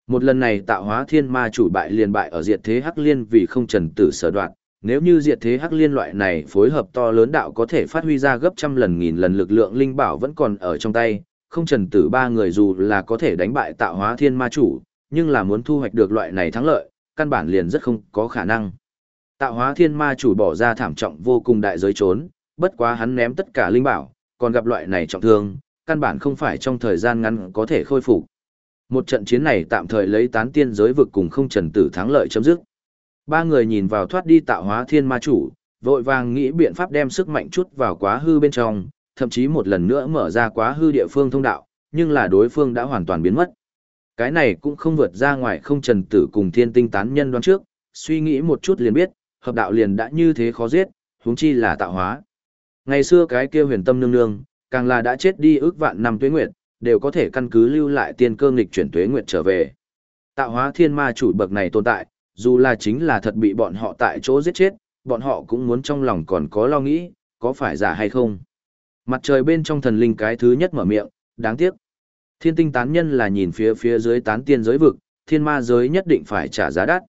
Một lần này tạo hóa thiên ma chủ bại liền bại ở diệt thế hắc liên vì không trần tử sở đoạn, nếu như diệt thế hắc liên loại này phối hợp to lớn đạo có thể phát huy ra gấp trăm lần nghìn lần lực lượng linh bảo vẫn còn ở trong tay, không trần tử ba người dù là có thể đánh bại tạo hóa thiên ma chủ, nhưng là muốn thu hoạch được loại này thắng lợi, căn bản liền rất không có khả năng. Tạo hóa thiên ma chủ bỏ ra thảm trọng vô cùng đại giới trốn, bất quá hắn ném tất cả linh bảo, còn gặp loại này trọng thương, căn bản không phải trong thời gian ngắn có thể khôi phục. Một trận chiến này tạm thời lấy tán tiên giới vực cùng không trần tử thắng lợi chấm dứt. Ba người nhìn vào thoát đi tạo hóa thiên ma chủ, vội vàng nghĩ biện pháp đem sức mạnh chút vào quá hư bên trong, thậm chí một lần nữa mở ra quá hư địa phương thông đạo, nhưng là đối phương đã hoàn toàn biến mất. Cái này cũng không vượt ra ngoài không trần tử cùng thiên tinh tán nhân đoán trước, suy nghĩ một chút liền biết, hợp đạo liền đã như thế khó giết, huống chi là tạo hóa. Ngày xưa cái kia huyền tâm nương nương, càng là đã chết đi ước vạn năm tuế nguyệt, đều có thể căn cứ lưu lại tiên cơ nghịch chuyển tuế nguyệt trở về. Tạo hóa thiên ma chủ bậc này tồn tại, dù là chính là thật bị bọn họ tại chỗ giết chết, bọn họ cũng muốn trong lòng còn có lo nghĩ, có phải giả hay không. Mặt trời bên trong thần linh cái thứ nhất mở miệng, đáng tiếc. Thiên tinh tán nhân là nhìn phía phía dưới tán tiên giới vực, thiên ma giới nhất định phải trả giá đắt.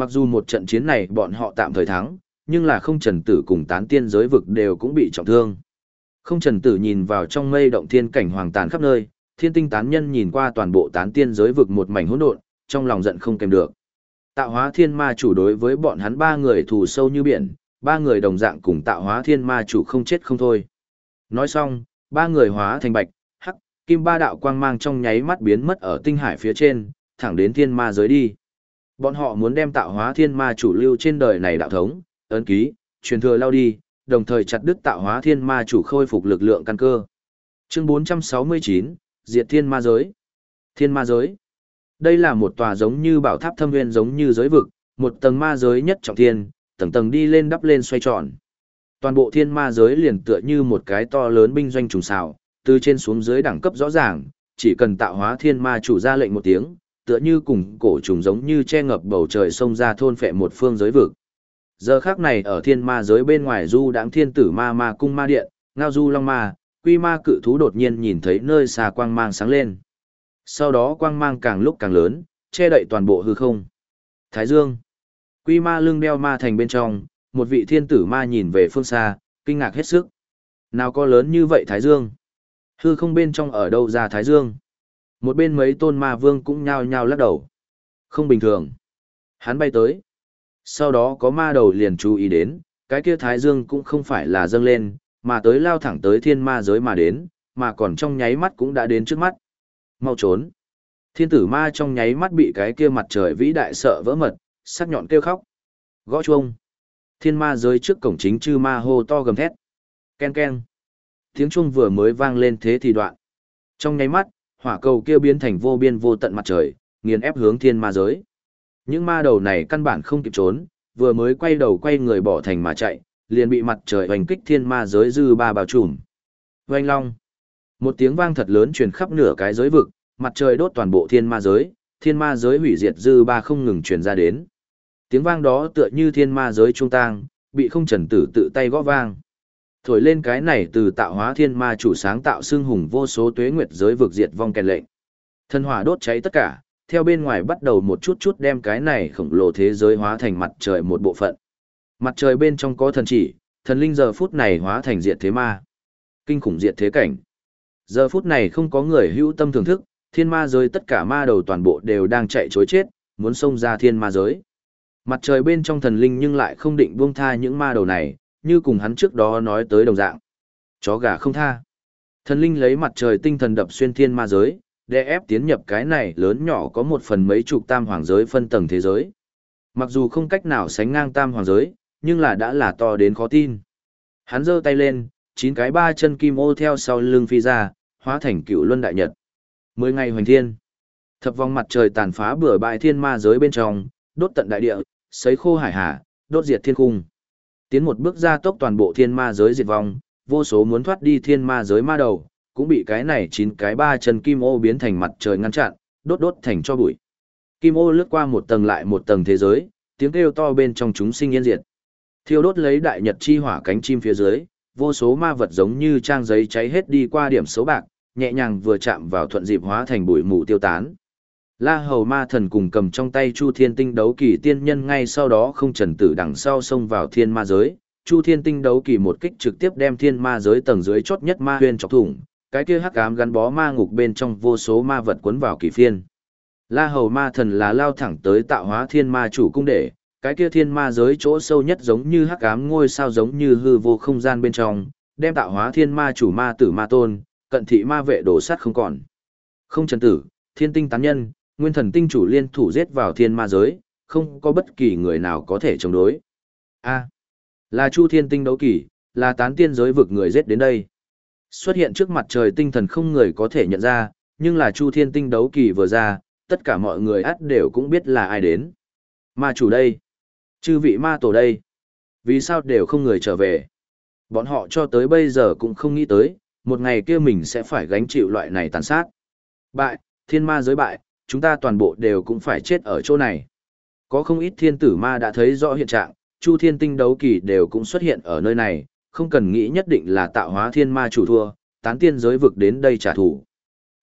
Mặc dù một trận chiến này bọn họ tạm thời thắng, nhưng là không trần tử cùng tán tiên giới vực đều cũng bị trọng thương. Không trần tử nhìn vào trong mây động thiên cảnh hoàng tàn khắp nơi, thiên tinh tán nhân nhìn qua toàn bộ tán tiên giới vực một mảnh hỗn độn, trong lòng giận không kèm được. Tạo hóa thiên ma chủ đối với bọn hắn ba người thù sâu như biển, ba người đồng dạng cùng tạo hóa thiên ma chủ không chết không thôi. Nói xong, ba người hóa thành bạch, hắc, kim ba đạo quang mang trong nháy mắt biến mất ở tinh hải phía trên, thẳng đến thiên ma giới đi. Bọn họ muốn đem tạo hóa thiên ma chủ lưu trên đời này đạo thống, ấn ký, truyền thừa lao đi, đồng thời chặt đứt tạo hóa thiên ma chủ khôi phục lực lượng căn cơ. Chương 469, Diệt Thiên Ma Giới. Thiên Ma Giới. Đây là một tòa giống như bảo tháp thâm nguyên giống như giới vực, một tầng ma giới nhất trọng thiên, tầng tầng đi lên đắp lên xoay tròn. Toàn bộ thiên ma giới liền tựa như một cái to lớn binh doanh trùng xào, từ trên xuống dưới đẳng cấp rõ ràng, chỉ cần tạo hóa thiên ma chủ ra lệnh một tiếng, tựa như cùng cổ trùng giống như che ngập bầu trời sông ra thôn phệ một phương giới vực. Giờ khác này ở thiên ma giới bên ngoài du đãng thiên tử ma ma cung ma điện, ngao du long ma, quy ma cự thú đột nhiên nhìn thấy nơi xa quang mang sáng lên. Sau đó quang mang càng lúc càng lớn, che đậy toàn bộ hư không. Thái Dương. Quy ma lưng đeo ma thành bên trong, một vị thiên tử ma nhìn về phương xa, kinh ngạc hết sức. Nào có lớn như vậy Thái Dương? Hư không bên trong ở đâu ra Thái Dương? Một bên mấy tôn ma vương cũng nhao nhao lắc đầu. Không bình thường. Hắn bay tới. Sau đó có ma đầu liền chú ý đến, cái kia Thái Dương cũng không phải là dâng lên, mà tới lao thẳng tới thiên ma giới mà đến, mà còn trong nháy mắt cũng đã đến trước mắt. Mau trốn. Thiên tử ma trong nháy mắt bị cái kia mặt trời vĩ đại sợ vỡ mật, sắc nhọn kêu khóc. Gõ chuông. Thiên ma giới trước cổng chính chư ma hô to gầm thét. Ken ken. Tiếng chuông vừa mới vang lên thế thì đoạn. Trong nháy mắt, hỏa cầu kia biến thành vô biên vô tận mặt trời, nghiền ép hướng thiên ma giới. Những ma đầu này căn bản không kịp trốn, vừa mới quay đầu quay người bỏ thành mà chạy, liền bị mặt trời hoành kích thiên ma giới dư ba bao trùm. Oanh long. Một tiếng vang thật lớn truyền khắp nửa cái giới vực, mặt trời đốt toàn bộ thiên ma giới, thiên ma giới hủy diệt dư ba không ngừng truyền ra đến. Tiếng vang đó tựa như thiên ma giới trung tang, bị không trần tử tự tay gõ vang. Thổi lên cái này từ tạo hóa thiên ma chủ sáng tạo xương hùng vô số tuế nguyệt giới vực diệt vong kèn lệnh. Thân hỏa đốt cháy tất cả, theo bên ngoài bắt đầu một chút chút đem cái này khổng lồ thế giới hóa thành mặt trời một bộ phận. Mặt trời bên trong có thần chỉ, thần linh giờ phút này hóa thành diệt thế ma. Kinh khủng diệt thế cảnh. Giờ phút này không có người hữu tâm thưởng thức, thiên ma giới tất cả ma đầu toàn bộ đều đang chạy chối chết, muốn xông ra thiên ma giới. Mặt trời bên trong thần linh nhưng lại không định buông tha những ma đầu này, như cùng hắn trước đó nói tới đồng dạng. Chó gà không tha. Thần linh lấy mặt trời tinh thần đập xuyên thiên ma giới, để ép tiến nhập cái này lớn nhỏ có một phần mấy chục tam hoàng giới phân tầng thế giới. Mặc dù không cách nào sánh ngang tam hoàng giới, nhưng là đã là to đến khó tin. Hắn giơ tay lên, chín cái ba chân kim ô theo sau lưng phi ra, hóa thành cựu luân đại nhật. Mười ngày hoành thiên. Thập vòng mặt trời tàn phá bừa bãi thiên ma giới bên trong, đốt tận đại địa, sấy khô hải hà, đốt diệt thiên cung. Tiến một bước ra tốc toàn bộ thiên ma giới diệt vong, vô số muốn thoát đi thiên ma giới ma đầu, cũng bị cái này chín cái ba chân kim ô biến thành mặt trời ngăn chặn, đốt đốt thành cho bụi. Kim ô lướt qua một tầng lại một tầng thế giới, tiếng kêu to bên trong chúng sinh yên diệt. Thiêu đốt lấy đại nhật chi hỏa cánh chim phía dưới, vô số ma vật giống như trang giấy cháy hết đi qua điểm số bạc, nhẹ nhàng vừa chạm vào thuận dịp hóa thành bụi mù tiêu tán. La hầu ma thần cùng cầm trong tay Chu Thiên Tinh đấu kỳ tiên nhân ngay sau đó không trần tử đằng sau xông vào thiên ma giới. Chu Thiên Tinh đấu kỳ một kích trực tiếp đem thiên ma giới tầng dưới chót nhất ma huyên chọc thủng, cái kia hắc ám gắn bó ma ngục bên trong vô số ma vật cuốn vào kỳ phiên. La hầu ma thần là lao thẳng tới tạo hóa thiên ma chủ cung để, cái kia thiên ma giới chỗ sâu nhất giống như hắc ám ngôi sao giống như hư vô không gian bên trong, đem tạo hóa thiên ma chủ ma tử ma tôn, cận thị ma vệ đổ sát không còn. Không trần tử, thiên tinh tán nhân, nguyên thần tinh chủ liên thủ giết vào thiên ma giới, không có bất kỳ người nào có thể chống đối. A, là Chu Thiên Tinh đấu kỳ, là tán tiên giới vực người giết đến đây. Xuất hiện trước mặt trời tinh thần không người có thể nhận ra, nhưng là Chu Thiên Tinh đấu kỳ vừa ra, tất cả mọi người ắt đều cũng biết là ai đến. Ma chủ đây, chư vị ma tổ đây, vì sao đều không người trở về. Bọn họ cho tới bây giờ cũng không nghĩ tới, một ngày kia mình sẽ phải gánh chịu loại này tàn sát. Bại, thiên ma giới bại, chúng ta toàn bộ đều cũng phải chết ở chỗ này. Có không ít thiên tử ma đã thấy rõ hiện trạng, Chu Thiên Tinh đấu kỳ đều cũng xuất hiện ở nơi này, không cần nghĩ nhất định là tạo hóa thiên ma chủ thua, tán tiên giới vực đến đây trả thù.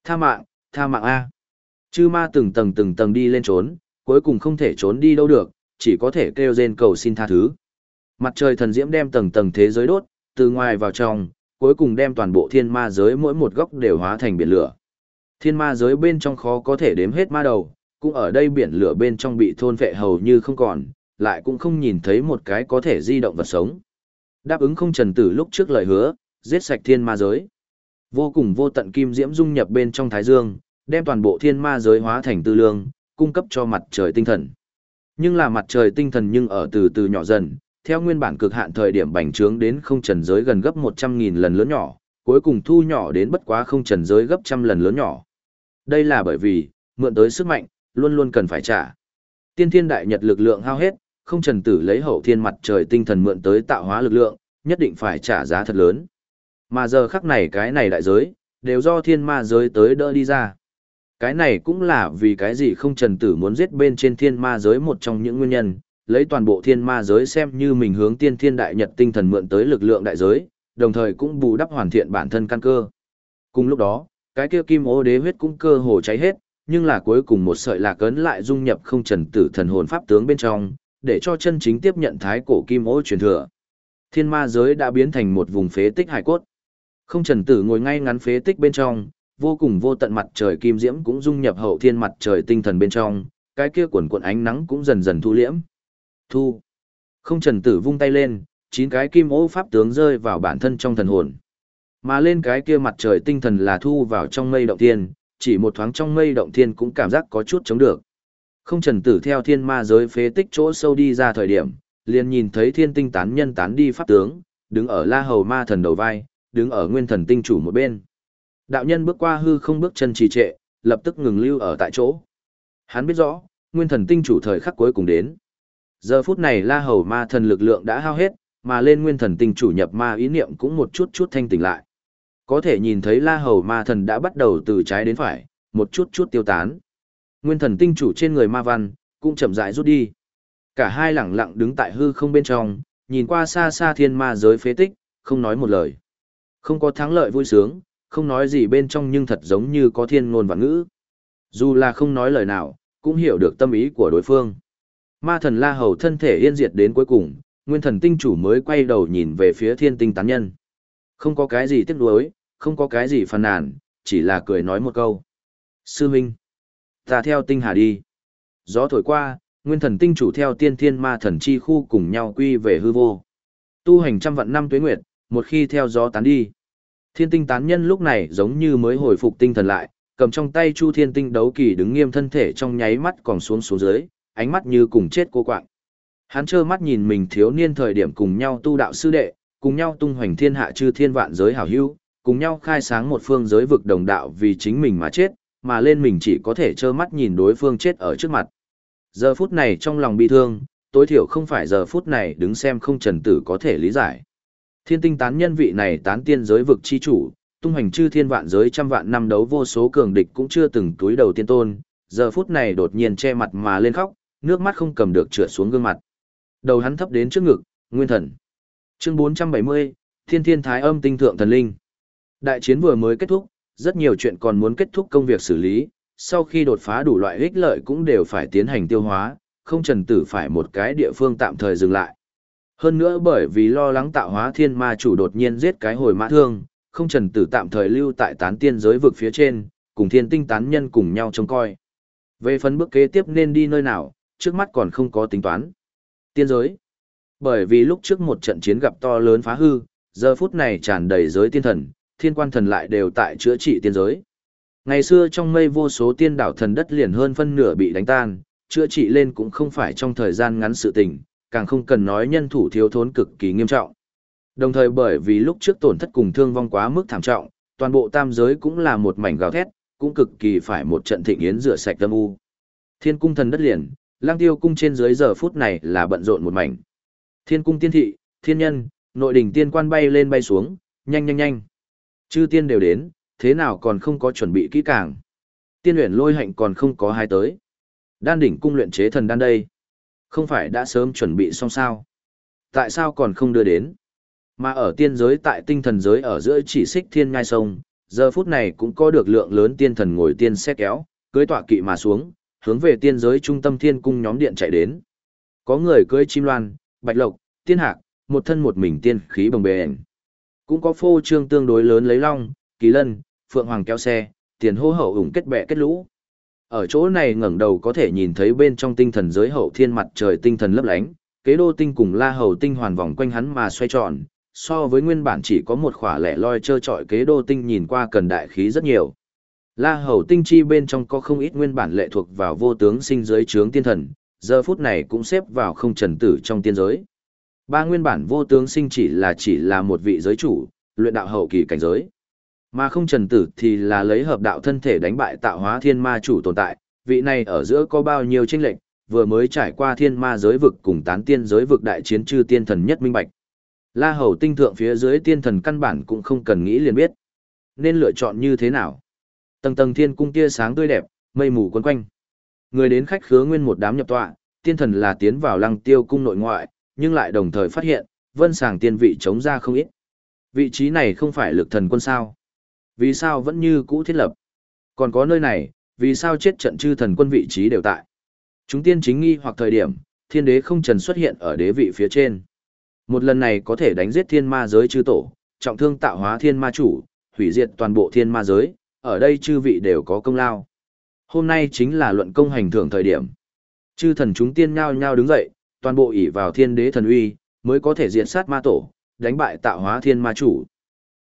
Tha mạng, tha mạng A. Chư ma từng tầng từng tầng đi lên trốn, cuối cùng không thể trốn đi đâu được, chỉ có thể kêu rên cầu xin tha thứ. Mặt trời thần diễm đem tầng tầng thế giới đốt, từ ngoài vào trong, cuối cùng đem toàn bộ thiên ma giới mỗi một góc đều hóa thành biển lửa. Thiên ma giới bên trong khó có thể đếm hết ma đầu, cũng ở đây biển lửa bên trong bị thôn vệ hầu như không còn, lại cũng không nhìn thấy một cái có thể di động vật sống. Đáp ứng không trần tử lúc trước lời hứa, giết sạch thiên ma giới. Vô cùng vô tận kim diễm dung nhập bên trong thái dương, đem toàn bộ thiên ma giới hóa thành tư lương, cung cấp cho mặt trời tinh thần. Nhưng là mặt trời tinh thần nhưng ở từ từ nhỏ dần, theo nguyên bản cực hạn thời điểm bành trướng đến không trần giới gần gấp 100.000 lần lớn nhỏ, cuối cùng thu nhỏ đến bất quá không trần giới gấp trăm lần lớn nhỏ. Đây là bởi vì, mượn tới sức mạnh, luôn luôn cần phải trả. Tiên thiên đại nhật lực lượng hao hết, không trần tử lấy hậu thiên mặt trời tinh thần mượn tới tạo hóa lực lượng, nhất định phải trả giá thật lớn. Mà giờ khắc này cái này đại giới, đều do thiên ma giới tới đỡ đi ra. Cái này cũng là vì cái gì không trần tử muốn giết bên trên thiên ma giới một trong những nguyên nhân, lấy toàn bộ thiên ma giới xem như mình hướng tiên thiên đại nhật tinh thần mượn tới lực lượng đại giới, đồng thời cũng bù đắp hoàn thiện bản thân căn cơ. Cùng lúc đó, cái kia kim ô đế huyết cũng cơ hồ cháy hết, nhưng là cuối cùng một sợi lạc ấn lại dung nhập không trần tử thần hồn pháp tướng bên trong, để cho chân chính tiếp nhận thái cổ kim ô truyền thừa. Thiên ma giới đã biến thành một vùng phế tích hải cốt. Không trần tử ngồi ngay ngắn phế tích bên trong, vô cùng vô tận mặt trời kim diễm cũng dung nhập hậu thiên mặt trời tinh thần bên trong, cái kia quần cuộn ánh nắng cũng dần dần thu liễm. Thu. Không trần tử vung tay lên, chín cái kim ô pháp tướng rơi vào bản thân trong thần hồn. Mà lên cái kia mặt trời tinh thần là thu vào trong mây động thiên, chỉ một thoáng trong mây động thiên cũng cảm giác có chút chống được. Không trần tử theo thiên ma giới phế tích chỗ sâu đi ra thời điểm, liền nhìn thấy thiên tinh tán nhân tán đi pháp tướng, đứng ở la hầu ma thần đầu vai, đứng ở nguyên thần tinh chủ một bên. Đạo nhân bước qua hư không bước chân trì trệ, lập tức ngừng lưu ở tại chỗ. Hắn biết rõ, nguyên thần tinh chủ thời khắc cuối cùng đến. Giờ phút này la hầu ma thần lực lượng đã hao hết, mà lên nguyên thần tinh chủ nhập ma ý niệm cũng một chút chút thanh tỉnh lại. Có thể nhìn thấy la hầu ma thần đã bắt đầu từ trái đến phải, một chút chút tiêu tán. Nguyên thần tinh chủ trên người ma văn, cũng chậm rãi rút đi. Cả hai lẳng lặng đứng tại hư không bên trong, nhìn qua xa xa thiên ma giới phế tích, không nói một lời. Không có thắng lợi vui sướng, không nói gì bên trong nhưng thật giống như có thiên ngôn và ngữ. Dù là không nói lời nào, cũng hiểu được tâm ý của đối phương. Ma thần La Hầu thân thể yên diệt đến cuối cùng, nguyên thần tinh chủ mới quay đầu nhìn về phía thiên tinh tán nhân. Không có cái gì tiếc nuối, không có cái gì phàn nàn, chỉ là cười nói một câu. Sư Minh, ta theo tinh hà đi. Gió thổi qua, nguyên thần tinh chủ theo tiên thiên ma thần chi khu cùng nhau quy về hư vô. Tu hành trăm vạn năm tuế nguyệt, một khi theo gió tán đi. Thiên tinh tán nhân lúc này giống như mới hồi phục tinh thần lại, cầm trong tay chu thiên tinh đấu kỳ đứng nghiêm thân thể trong nháy mắt còn xuống xuống dưới, ánh mắt như cùng chết cô quạng. Hắn trơ mắt nhìn mình thiếu niên thời điểm cùng nhau tu đạo sư đệ, cùng nhau tung hoành thiên hạ chư thiên vạn giới hảo hữu, cùng nhau khai sáng một phương giới vực đồng đạo vì chính mình mà chết, mà lên mình chỉ có thể trơ mắt nhìn đối phương chết ở trước mặt. Giờ phút này trong lòng bị thương, tối thiểu không phải giờ phút này đứng xem không trần tử có thể lý giải. Thiên tinh tán nhân vị này tán tiên giới vực chi chủ, tung hành chư thiên vạn giới trăm vạn năm đấu vô số cường địch cũng chưa từng túi đầu tiên tôn, giờ phút này đột nhiên che mặt mà lên khóc, nước mắt không cầm được trượt xuống gương mặt. Đầu hắn thấp đến trước ngực, nguyên thần. Chương 470, Thiên Thiên Thái Âm Tinh Thượng Thần Linh. Đại chiến vừa mới kết thúc, rất nhiều chuyện còn muốn kết thúc công việc xử lý, sau khi đột phá đủ loại ích lợi cũng đều phải tiến hành tiêu hóa, không trần tử phải một cái địa phương tạm thời dừng lại. Hơn nữa bởi vì lo lắng tạo hóa thiên ma chủ đột nhiên giết cái hồi mã thương, không trần tử tạm thời lưu tại tán tiên giới vực phía trên, cùng thiên tinh tán nhân cùng nhau trông coi. Về phần bước kế tiếp nên đi nơi nào, trước mắt còn không có tính toán. Tiên giới. Bởi vì lúc trước một trận chiến gặp to lớn phá hư, giờ phút này tràn đầy giới tiên thần, thiên quan thần lại đều tại chữa trị tiên giới. Ngày xưa trong mây vô số tiên đảo thần đất liền hơn phân nửa bị đánh tan, chữa trị lên cũng không phải trong thời gian ngắn sự tình, càng không cần nói nhân thủ thiếu thốn cực kỳ nghiêm trọng. Đồng thời bởi vì lúc trước tổn thất cùng thương vong quá mức thảm trọng, toàn bộ tam giới cũng là một mảnh gào thét, cũng cực kỳ phải một trận thịnh yến rửa sạch tâm u. Thiên cung thần đất liền, lang tiêu cung trên dưới giờ phút này là bận rộn một mảnh. Thiên cung tiên thị, thiên nhân, nội đỉnh tiên quan bay lên bay xuống, nhanh nhanh nhanh. Chư tiên đều đến, thế nào còn không có chuẩn bị kỹ càng. Tiên luyện lôi hạnh còn không có hai tới. Đan đỉnh cung luyện chế thần đan đây. Không phải đã sớm chuẩn bị xong sao? Tại sao còn không đưa đến? Mà ở tiên giới tại tinh thần giới ở giữa chỉ xích thiên ngai sông, giờ phút này cũng có được lượng lớn tiên thần ngồi tiên xe kéo, cưới tọa kỵ mà xuống, hướng về tiên giới trung tâm thiên cung nhóm điện chạy đến. Có người cưới chim loan, bạch lộc, tiên hạc, một thân một mình tiên khí bồng bềnh. Cũng có phô trương tương đối lớn lấy long, kỳ lân, phượng hoàng kéo xe, tiền hô hậu ủng kết bè kết lũ. Ở chỗ này ngẩng đầu có thể nhìn thấy bên trong tinh thần giới hậu thiên mặt trời tinh thần lấp lánh, kế đô tinh cùng la hầu tinh hoàn vòng quanh hắn mà xoay tròn, so với nguyên bản chỉ có một khỏa lẻ loi trơ trọi kế đô tinh nhìn qua cần đại khí rất nhiều. La hầu tinh chi bên trong có không ít nguyên bản lệ thuộc vào vô tướng sinh giới trướng tiên thần, giờ phút này cũng xếp vào không trần tử trong tiên giới. Ba nguyên bản vô tướng sinh chỉ là chỉ là một vị giới chủ, luyện đạo hậu kỳ cảnh giới. Mà không trần tử thì là lấy hợp đạo thân thể đánh bại tạo hóa thiên ma chủ tồn tại, vị này ở giữa có bao nhiêu tranh lệch, vừa mới trải qua thiên ma giới vực cùng tán tiên giới vực đại chiến chư tiên thần nhất minh bạch. La hầu tinh thượng phía dưới tiên thần căn bản cũng không cần nghĩ liền biết. Nên lựa chọn như thế nào? Tầng tầng thiên cung tia sáng tươi đẹp, mây mù quấn quanh. Người đến khách khứa nguyên một đám nhập tọa, tiên thần là tiến vào lăng tiêu cung nội ngoại, nhưng lại đồng thời phát hiện, vân sàng tiên vị chống ra không ít. Vị trí này không phải lực thần quân sao? Vì sao vẫn như cũ thiết lập? Còn có nơi này, vì sao chết trận chư thần quân vị trí đều tại? Chúng tiên chính nghi hoặc thời điểm, thiên đế không trần xuất hiện ở đế vị phía trên. Một lần này có thể đánh giết thiên ma giới chư tổ, trọng thương tạo hóa thiên ma chủ, hủy diệt toàn bộ thiên ma giới, ở đây chư vị đều có công lao. Hôm nay chính là luận công hành thưởng thời điểm. Chư thần chúng tiên nhao nhao đứng dậy, toàn bộ ỷ vào thiên đế thần uy, mới có thể diệt sát ma tổ, đánh bại tạo hóa thiên ma chủ.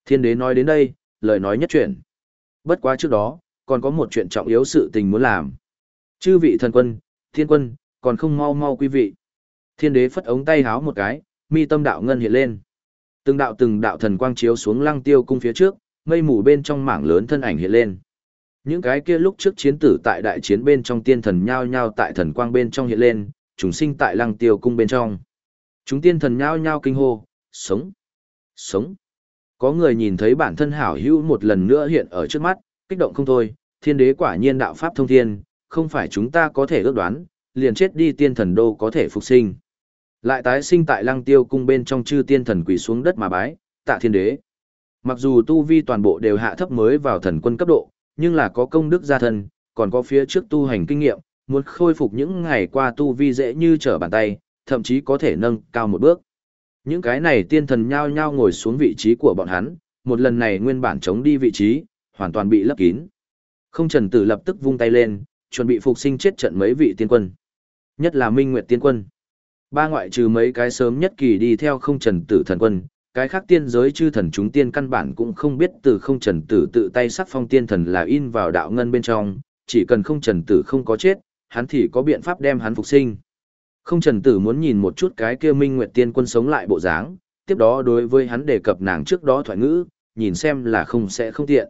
Thiên đế nói đến đây, lời nói nhất chuyển. Bất quá trước đó, còn có một chuyện trọng yếu sự tình muốn làm. Chư vị thần quân, thiên quân, còn không mau mau quý vị. Thiên đế phất ống tay háo một cái, mi tâm đạo ngân hiện lên. Từng đạo từng đạo thần quang chiếu xuống lăng tiêu cung phía trước, mây mù bên trong mảng lớn thân ảnh hiện lên. Những cái kia lúc trước chiến tử tại đại chiến bên trong tiên thần nhao nhao tại thần quang bên trong hiện lên, chúng sinh tại lăng tiêu cung bên trong. Chúng tiên thần nhao nhao kinh hô, sống, sống. Có người nhìn thấy bản thân hảo hữu một lần nữa hiện ở trước mắt, kích động không thôi, thiên đế quả nhiên đạo pháp thông thiên, không phải chúng ta có thể ước đoán, liền chết đi tiên thần đô có thể phục sinh. Lại tái sinh tại lăng tiêu cung bên trong chư tiên thần quỳ xuống đất mà bái, tạ thiên đế. Mặc dù tu vi toàn bộ đều hạ thấp mới vào thần quân cấp độ, nhưng là có công đức gia thân, còn có phía trước tu hành kinh nghiệm, muốn khôi phục những ngày qua tu vi dễ như trở bàn tay, thậm chí có thể nâng cao một bước. Những cái này tiên thần nhao nhao ngồi xuống vị trí của bọn hắn, một lần này nguyên bản chống đi vị trí, hoàn toàn bị lấp kín. Không trần tử lập tức vung tay lên, chuẩn bị phục sinh chết trận mấy vị tiên quân. Nhất là Minh Nguyệt tiên quân. Ba ngoại trừ mấy cái sớm nhất kỳ đi theo không trần tử thần quân, cái khác tiên giới chư thần chúng tiên căn bản cũng không biết từ không trần tử tự tay sắc phong tiên thần là in vào đạo ngân bên trong, chỉ cần không trần tử không có chết, hắn thì có biện pháp đem hắn phục sinh. Không trần tử muốn nhìn một chút cái kia minh nguyệt tiên quân sống lại bộ dáng, tiếp đó đối với hắn đề cập nàng trước đó thoại ngữ, nhìn xem là không sẽ không tiện.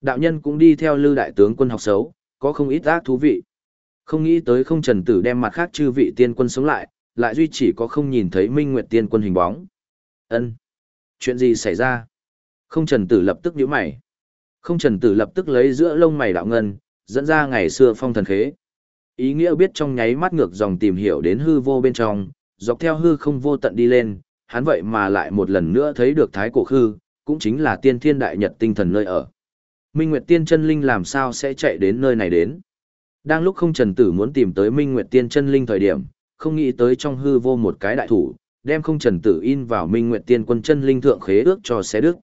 Đạo nhân cũng đi theo lư đại tướng quân học xấu, có không ít ác thú vị. Không nghĩ tới không trần tử đem mặt khác chư vị tiên quân sống lại, lại duy chỉ có không nhìn thấy minh nguyệt tiên quân hình bóng. ân chuyện gì xảy ra? Không trần tử lập tức nhíu mày. Không trần tử lập tức lấy giữa lông mày đạo ngân, dẫn ra ngày xưa phong thần khế. Ý nghĩa biết trong nháy mắt ngược dòng tìm hiểu đến hư vô bên trong, dọc theo hư không vô tận đi lên, hắn vậy mà lại một lần nữa thấy được thái cổ hư, cũng chính là tiên thiên đại nhật tinh thần nơi ở. Minh Nguyệt Tiên chân linh làm sao sẽ chạy đến nơi này đến? Đang lúc không trần tử muốn tìm tới Minh Nguyệt Tiên chân linh thời điểm, không nghĩ tới trong hư vô một cái đại thủ, đem không trần tử in vào minh Nguyệt tiên quân chân linh thượng khế ước cho xé đức.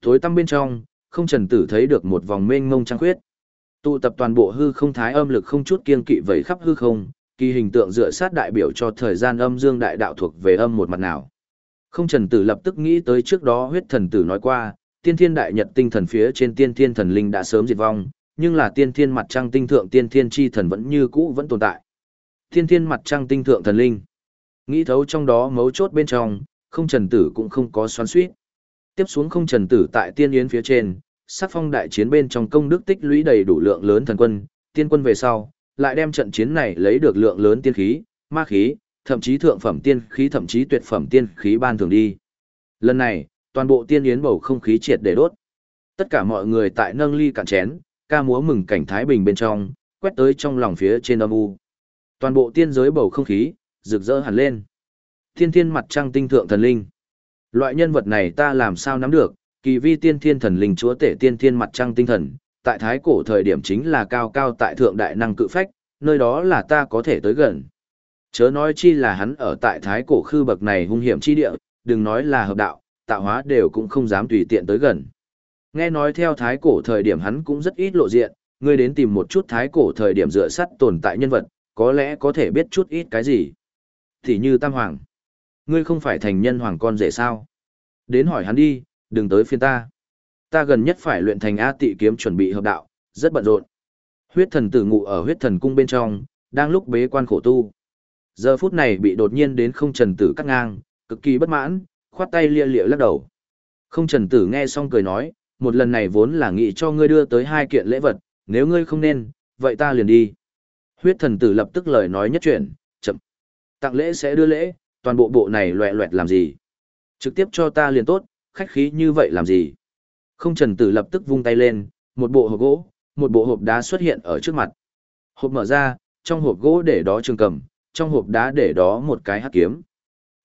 Tối tăm bên trong, không trần tử thấy được một vòng mênh mông trăng khuyết. Tụ tập toàn bộ hư không thái âm lực không chút kiên kỵ vẩy khắp hư không, kỳ hình tượng dựa sát đại biểu cho thời gian âm dương đại đạo thuộc về âm một mặt nào. Không trần tử lập tức nghĩ tới trước đó huyết thần tử nói qua, tiên thiên đại nhật tinh thần phía trên tiên thiên thần linh đã sớm diệt vong, nhưng là tiên thiên mặt trăng tinh thượng tiên thiên chi thần vẫn như cũ vẫn tồn tại. Tiên thiên mặt trăng tinh thượng thần linh. Nghĩ thấu trong đó mấu chốt bên trong, không trần tử cũng không có xoắn suýt. Tiếp xuống không trần tử tại tiên yến phía trên, sắc phong đại chiến bên trong công đức tích lũy đầy đủ lượng lớn thần quân, tiên quân về sau, lại đem trận chiến này lấy được lượng lớn tiên khí, ma khí, thậm chí thượng phẩm tiên khí thậm chí tuyệt phẩm tiên khí ban thường đi. Lần này, toàn bộ tiên yến bầu không khí triệt để đốt. Tất cả mọi người tại nâng ly cạn chén, ca múa mừng cảnh thái bình bên trong, quét tới trong lòng phía trên âm u. Toàn bộ tiên giới bầu không khí, rực rỡ hẳn lên. Thiên thiên mặt trăng tinh thượng thần linh. Loại nhân vật này ta làm sao nắm được, kỳ vi tiên thiên thần linh chúa tể tiên thiên mặt trăng tinh thần, tại thái cổ thời điểm chính là cao cao tại thượng đại năng cự phách, nơi đó là ta có thể tới gần. Chớ nói chi là hắn ở tại thái cổ khư bậc này hung hiểm chi địa, đừng nói là hợp đạo, tạo hóa đều cũng không dám tùy tiện tới gần. Nghe nói theo thái cổ thời điểm hắn cũng rất ít lộ diện, ngươi đến tìm một chút thái cổ thời điểm dựa sắt tồn tại nhân vật, có lẽ có thể biết chút ít cái gì. Thì như Tam Hoàng. Ngươi không phải thành nhân hoàng con rể sao? Đến hỏi hắn đi, đừng tới phiên ta. Ta gần nhất phải luyện thành A tị kiếm chuẩn bị hợp đạo, rất bận rộn. Huyết thần tử ngụ ở huyết thần cung bên trong, đang lúc bế quan khổ tu. Giờ phút này bị đột nhiên đến không trần tử cắt ngang, cực kỳ bất mãn, khoát tay lia liệu lắc đầu. Không trần tử nghe xong cười nói, một lần này vốn là nghĩ cho ngươi đưa tới hai kiện lễ vật, nếu ngươi không nên, vậy ta liền đi. Huyết thần tử lập tức lời nói nhất chuyển, chậm. Tặng lễ sẽ đưa lễ, toàn bộ bộ này loẹ loẹt làm gì? Trực tiếp cho ta liền tốt, khách khí như vậy làm gì? Không trần tử lập tức vung tay lên, một bộ hộp gỗ, một bộ hộp đá xuất hiện ở trước mặt. Hộp mở ra, trong hộp gỗ để đó trường cầm, trong hộp đá để đó một cái hắc kiếm.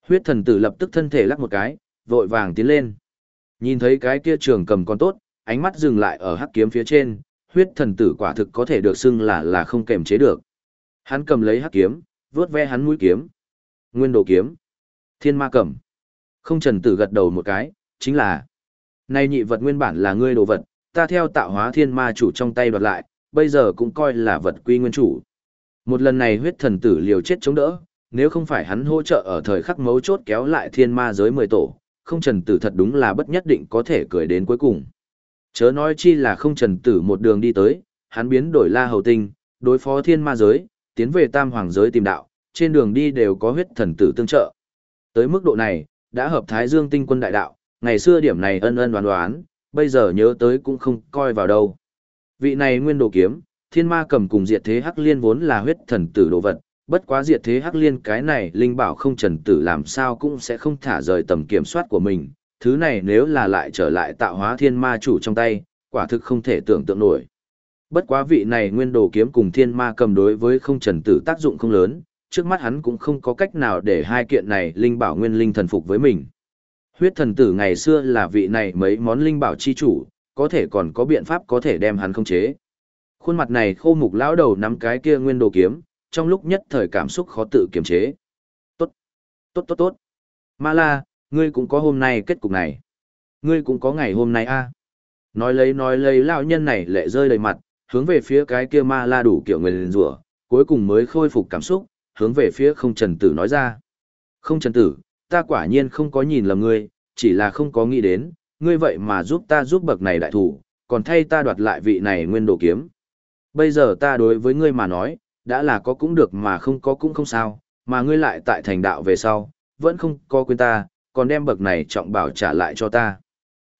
Huyết thần tử lập tức thân thể lắc một cái, vội vàng tiến lên. Nhìn thấy cái kia trường cầm còn tốt, ánh mắt dừng lại ở hắc kiếm phía trên, huyết thần tử quả thực có thể được xưng là là không kềm chế được. Hắn cầm lấy hắc kiếm, vướt ve hắn mũi kiếm. Nguyên đồ kiếm. Thiên ma cầm. Không trần tử gật đầu một cái, chính là. nay nhị vật nguyên bản là ngươi đồ vật, ta theo tạo hóa thiên ma chủ trong tay đoạt lại, bây giờ cũng coi là vật quy nguyên chủ. Một lần này huyết thần tử liều chết chống đỡ, nếu không phải hắn hỗ trợ ở thời khắc mấu chốt kéo lại thiên ma giới mười tổ, không trần tử thật đúng là bất nhất định có thể cười đến cuối cùng. Chớ nói chi là không trần tử một đường đi tới, hắn biến đổi la hầu tinh, đối phó thiên ma giới, tiến về tam hoàng giới tìm đạo, trên đường đi đều có huyết thần tử tương trợ. Tới mức độ này, đã hợp thái dương tinh quân đại đạo, ngày xưa điểm này ân ân đoán đoán, bây giờ nhớ tới cũng không coi vào đâu. Vị này nguyên đồ kiếm, thiên ma cầm cùng diệt thế hắc liên vốn là huyết thần tử đồ vật, bất quá diệt thế hắc liên cái này linh bảo không trần tử làm sao cũng sẽ không thả rời tầm kiểm soát của mình, thứ này nếu là lại trở lại tạo hóa thiên ma chủ trong tay, quả thực không thể tưởng tượng nổi. Bất quá vị này nguyên đồ kiếm cùng thiên ma cầm đối với không trần tử tác dụng không lớn, trước mắt hắn cũng không có cách nào để hai kiện này linh bảo nguyên linh thần phục với mình. Huyết thần tử ngày xưa là vị này mấy món linh bảo chi chủ, có thể còn có biện pháp có thể đem hắn không chế. Khuôn mặt này khô mục lão đầu nắm cái kia nguyên đồ kiếm, trong lúc nhất thời cảm xúc khó tự kiềm chế. Tốt, tốt tốt tốt. Ma la, ngươi cũng có hôm nay kết cục này. Ngươi cũng có ngày hôm nay a. Nói lấy nói lấy lão nhân này lệ rơi đầy mặt, hướng về phía cái kia ma la đủ kiểu người liền rủa, cuối cùng mới khôi phục cảm xúc, hướng về phía không trần tử nói ra. Không trần tử, ta quả nhiên không có nhìn lầm ngươi, chỉ là không có nghĩ đến, ngươi vậy mà giúp ta giúp bậc này đại thủ, còn thay ta đoạt lại vị này nguyên đồ kiếm. Bây giờ ta đối với ngươi mà nói, đã là có cũng được mà không có cũng không sao, mà ngươi lại tại thành đạo về sau, vẫn không có quên ta, còn đem bậc này trọng bảo trả lại cho ta.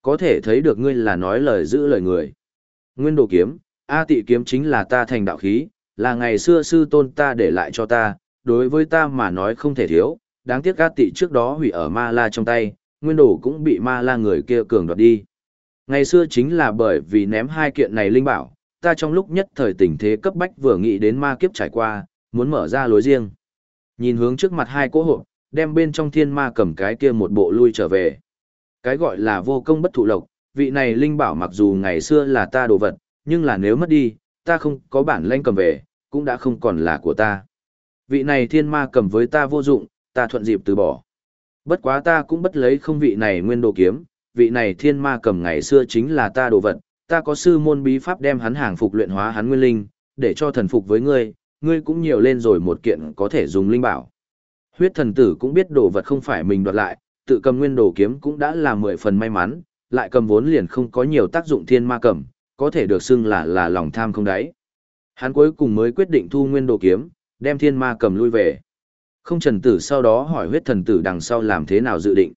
Có thể thấy được ngươi là nói lời giữ lời người. Nguyên đồ kiếm, A tị kiếm chính là ta thành đạo khí, là ngày xưa sư tôn ta để lại cho ta, đối với ta mà nói không thể thiếu, đáng tiếc A tị trước đó hủy ở ma la trong tay, nguyên đồ cũng bị ma la người kia cường đoạt đi. Ngày xưa chính là bởi vì ném hai kiện này linh bảo, ta trong lúc nhất thời tình thế cấp bách vừa nghĩ đến ma kiếp trải qua, muốn mở ra lối riêng. Nhìn hướng trước mặt hai cỗ hộp, đem bên trong thiên ma cầm cái kia một bộ lui trở về. Cái gọi là vô công bất thụ lộc, vị này linh bảo mặc dù ngày xưa là ta đồ vật, nhưng là nếu mất đi, ta không có bản lanh cầm về, cũng đã không còn là của ta. Vị này thiên ma cầm với ta vô dụng, ta thuận dịp từ bỏ. Bất quá ta cũng bất lấy không vị này nguyên đồ kiếm, vị này thiên ma cầm ngày xưa chính là ta đồ vật, ta có sư môn bí pháp đem hắn hàng phục luyện hóa hắn nguyên linh, để cho thần phục với ngươi, ngươi cũng nhiều lên rồi một kiện có thể dùng linh bảo. Huyết thần tử cũng biết đồ vật không phải mình đoạt lại, tự cầm nguyên đồ kiếm cũng đã là mười phần may mắn, lại cầm vốn liền không có nhiều tác dụng thiên ma cầm, có thể được xưng là là lòng tham không đáy. Hắn cuối cùng mới quyết định thu nguyên đồ kiếm, đem thiên ma cầm lui về. Không trần tử sau đó hỏi huyết thần tử đằng sau làm thế nào dự định.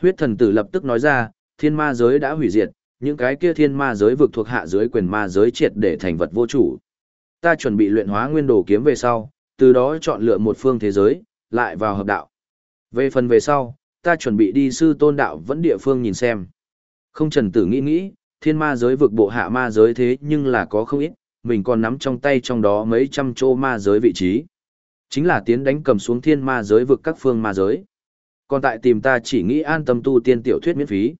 Huyết thần tử lập tức nói ra, thiên ma giới đã hủy diệt, những cái kia thiên ma giới vực thuộc hạ giới quyền ma giới triệt để thành vật vô chủ. Ta chuẩn bị luyện hóa nguyên đồ kiếm về sau, từ đó chọn lựa một phương thế giới, lại vào hợp đạo. Về phần về sau, ta chuẩn bị đi sư tôn đạo vẫn địa phương nhìn xem. Không trần tử nghĩ nghĩ, thiên ma giới vực bộ hạ ma giới thế nhưng là có không ít, mình còn nắm trong tay trong đó mấy trăm chỗ ma giới vị trí. Chính là tiến đánh cầm xuống thiên ma giới vực các phương ma giới. Còn tại tìm ta chỉ nghĩ an tâm tu tiên tiểu thuyết miễn phí.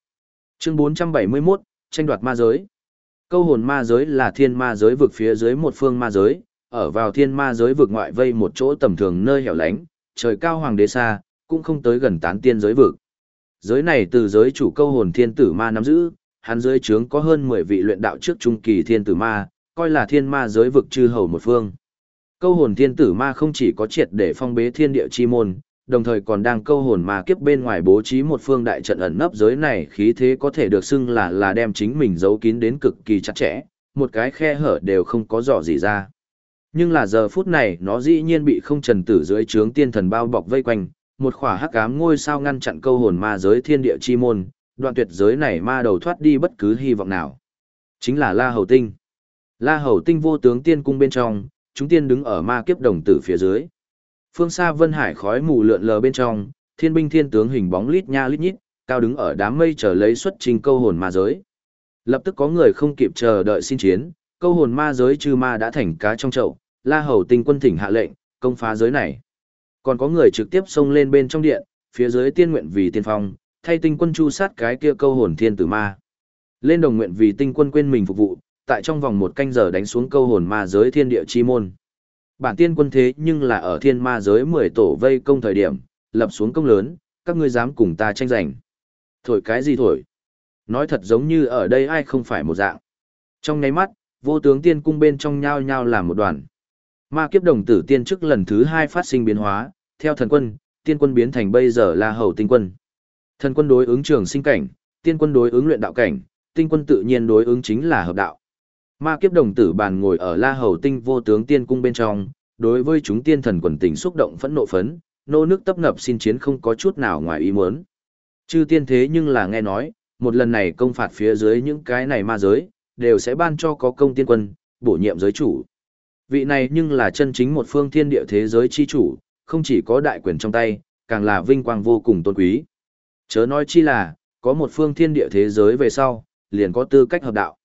Chương 471, tranh đoạt ma giới. Câu hồn ma giới là thiên ma giới vực phía dưới một phương ma giới, ở vào thiên ma giới vực ngoại vây một chỗ tầm thường nơi hẻo lánh, trời cao hoàng đế xa, cũng không tới gần tán tiên giới vực. Giới này từ giới chủ câu hồn thiên tử ma nắm giữ, hắn dưới trướng có hơn 10 vị luyện đạo trước trung kỳ thiên tử ma, coi là thiên ma giới vực chư hầu một phương. Câu hồn thiên tử ma không chỉ có triệt để phong bế thiên địa chi môn, đồng thời còn đang câu hồn ma kiếp bên ngoài bố trí một phương đại trận ẩn nấp giới này khí thế có thể được xưng là là đem chính mình giấu kín đến cực kỳ chặt chẽ, một cái khe hở đều không có dò gì ra. Nhưng là giờ phút này nó dĩ nhiên bị không trần tử dưới trướng tiên thần bao bọc vây quanh, một khỏa hắc ám ngôi sao ngăn chặn câu hồn ma giới thiên địa chi môn, đoạn tuyệt giới này ma đầu thoát đi bất cứ hy vọng nào. Chính là La Hầu Tinh. La Hầu Tinh vô tướng tiên cung bên trong, chúng tiên đứng ở ma kiếp đồng tử phía dưới. Phương xa vân hải khói mù lượn lờ bên trong, thiên binh thiên tướng hình bóng lít nha lít nhít, cao đứng ở đám mây chờ lấy xuất trình câu hồn ma giới. Lập tức có người không kịp chờ đợi xin chiến, câu hồn ma giới chư ma đã thành cá trong chậu, La Hầu Tinh quân thỉnh hạ lệnh, công phá giới này. Còn có người trực tiếp xông lên bên trong điện, phía dưới tiên nguyện vì tiên phong, thay tinh quân chu sát cái kia câu hồn thiên tử ma. Lên đồng nguyện vì tinh quân quên mình phục vụ, tại trong vòng một canh giờ đánh xuống câu hồn ma giới thiên địa chi môn. Bản tiên quân thế nhưng là ở thiên ma giới 10 tổ vây công thời điểm, lập xuống công lớn, các ngươi dám cùng ta tranh giành. Thổi cái gì thổi? Nói thật giống như ở đây ai không phải một dạng. Trong ngáy mắt, vô tướng tiên cung bên trong nhao nhao làm một đoàn. Ma kiếp đồng tử tiên chức lần thứ hai phát sinh biến hóa, theo thần quân, tiên quân biến thành bây giờ là hầu tinh quân. Thần quân đối ứng trường sinh cảnh, tiên quân đối ứng luyện đạo cảnh, tinh quân tự nhiên đối ứng chính là hợp đạo. Ma kiếp đồng tử bàn ngồi ở La Hầu Tinh vô tướng tiên cung bên trong, đối với chúng tiên thần quần tình xúc động phẫn nộ phấn, nô nước tấp nập xin chiến không có chút nào ngoài ý muốn. Chư tiên thế nhưng là nghe nói, một lần này công phạt phía dưới những cái này ma giới, đều sẽ ban cho có công tiên quân, bổ nhiệm giới chủ. Vị này nhưng là chân chính một phương thiên địa thế giới chi chủ, không chỉ có đại quyền trong tay, càng là vinh quang vô cùng tôn quý. Chớ nói chi là, có một phương thiên địa thế giới về sau, liền có tư cách hợp đạo.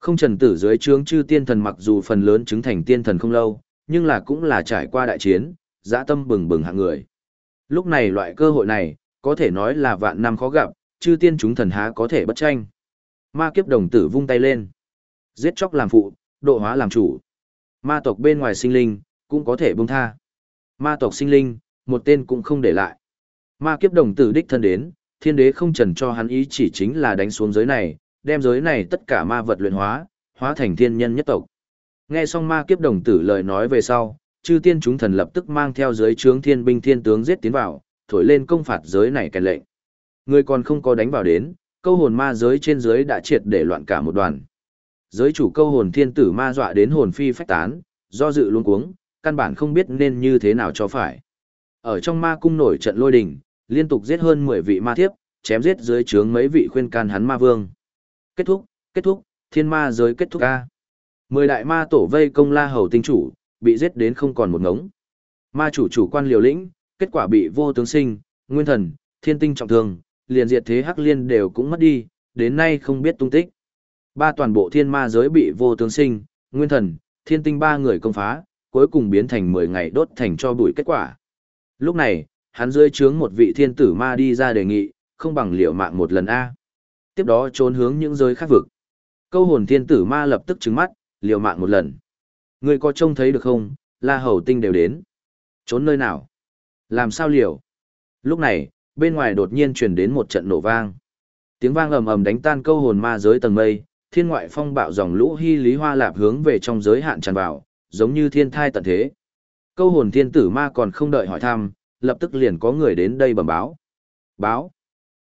Không trần tử dưới trướng chư tiên thần mặc dù phần lớn chứng thành tiên thần không lâu, nhưng là cũng là trải qua đại chiến, dã tâm bừng bừng hạng người. Lúc này loại cơ hội này, có thể nói là vạn năm khó gặp, chư tiên chúng thần há có thể bất tranh. Ma kiếp đồng tử vung tay lên. Giết chóc làm phụ, độ hóa làm chủ. Ma tộc bên ngoài sinh linh, cũng có thể buông tha. Ma tộc sinh linh, một tên cũng không để lại. Ma kiếp đồng tử đích thân đến, thiên đế không trần cho hắn ý chỉ chính là đánh xuống giới này, đem giới này tất cả ma vật luyện hóa, hóa thành thiên nhân nhất tộc. Nghe xong ma kiếp đồng tử lời nói về sau, chư tiên chúng thần lập tức mang theo giới trướng thiên binh thiên tướng giết tiến vào, thổi lên công phạt giới này kèn lệnh. Người còn không có đánh vào đến, câu hồn ma giới trên giới đã triệt để loạn cả một đoàn. Giới chủ câu hồn thiên tử ma dọa đến hồn phi phách tán, do dự luôn cuống, căn bản không biết nên như thế nào cho phải. Ở trong ma cung nổi trận lôi đình, liên tục giết hơn 10 vị ma thiếp, chém giết dưới trướng mấy vị khuyên can hắn ma vương. Kết thúc, kết thúc, thiên ma giới kết thúc a. Mười đại ma tổ vây công la hầu tinh chủ, bị giết đến không còn một ngống. Ma chủ chủ quan liều lĩnh, kết quả bị vô tướng sinh, nguyên thần, thiên tinh trọng thương, liền diệt thế hắc liên đều cũng mất đi, đến nay không biết tung tích. Ba toàn bộ thiên ma giới bị vô tướng sinh, nguyên thần, thiên tinh ba người công phá, cuối cùng biến thành 10 ngày đốt thành cho bụi kết quả. Lúc này, hắn dưới trướng một vị thiên tử ma đi ra đề nghị, không bằng liệu mạng một lần A. Tiếp đó trốn hướng những giới khác vực. Câu hồn thiên tử ma lập tức trừng mắt, liều mạng một lần. Người có trông thấy được không, la hầu tinh đều đến. Trốn nơi nào? Làm sao liều? Lúc này, bên ngoài đột nhiên truyền đến một trận nổ vang. Tiếng vang ầm ầm đánh tan câu hồn ma giới tầng mây, thiên ngoại phong bạo dòng lũ hy lý hoa lạp hướng về trong giới hạn tràn vào, giống như thiên thai tận thế. Câu hồn thiên tử ma còn không đợi hỏi thăm, lập tức liền có người đến đây bẩm báo. Báo.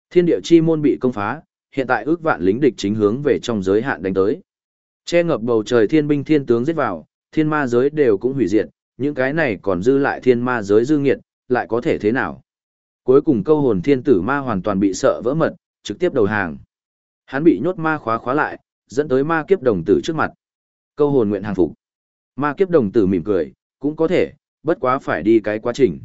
Thiên địa chi môn bị công phá, hiện tại ước vạn lính địch chính hướng về trong giới hạn đánh tới. Che ngập bầu trời thiên binh thiên tướng giết vào, thiên ma giới đều cũng hủy diệt, những cái này còn dư lại thiên ma giới dư nghiệt, lại có thể thế nào? Cuối cùng câu hồn thiên tử ma hoàn toàn bị sợ vỡ mật, trực tiếp đầu hàng. Hắn bị nhốt ma khóa khóa lại, dẫn tới ma kiếp đồng tử trước mặt. Câu hồn nguyện hàng phục. Ma kiếp đồng tử mỉm cười, cũng có thể, bất quá phải đi cái quá trình.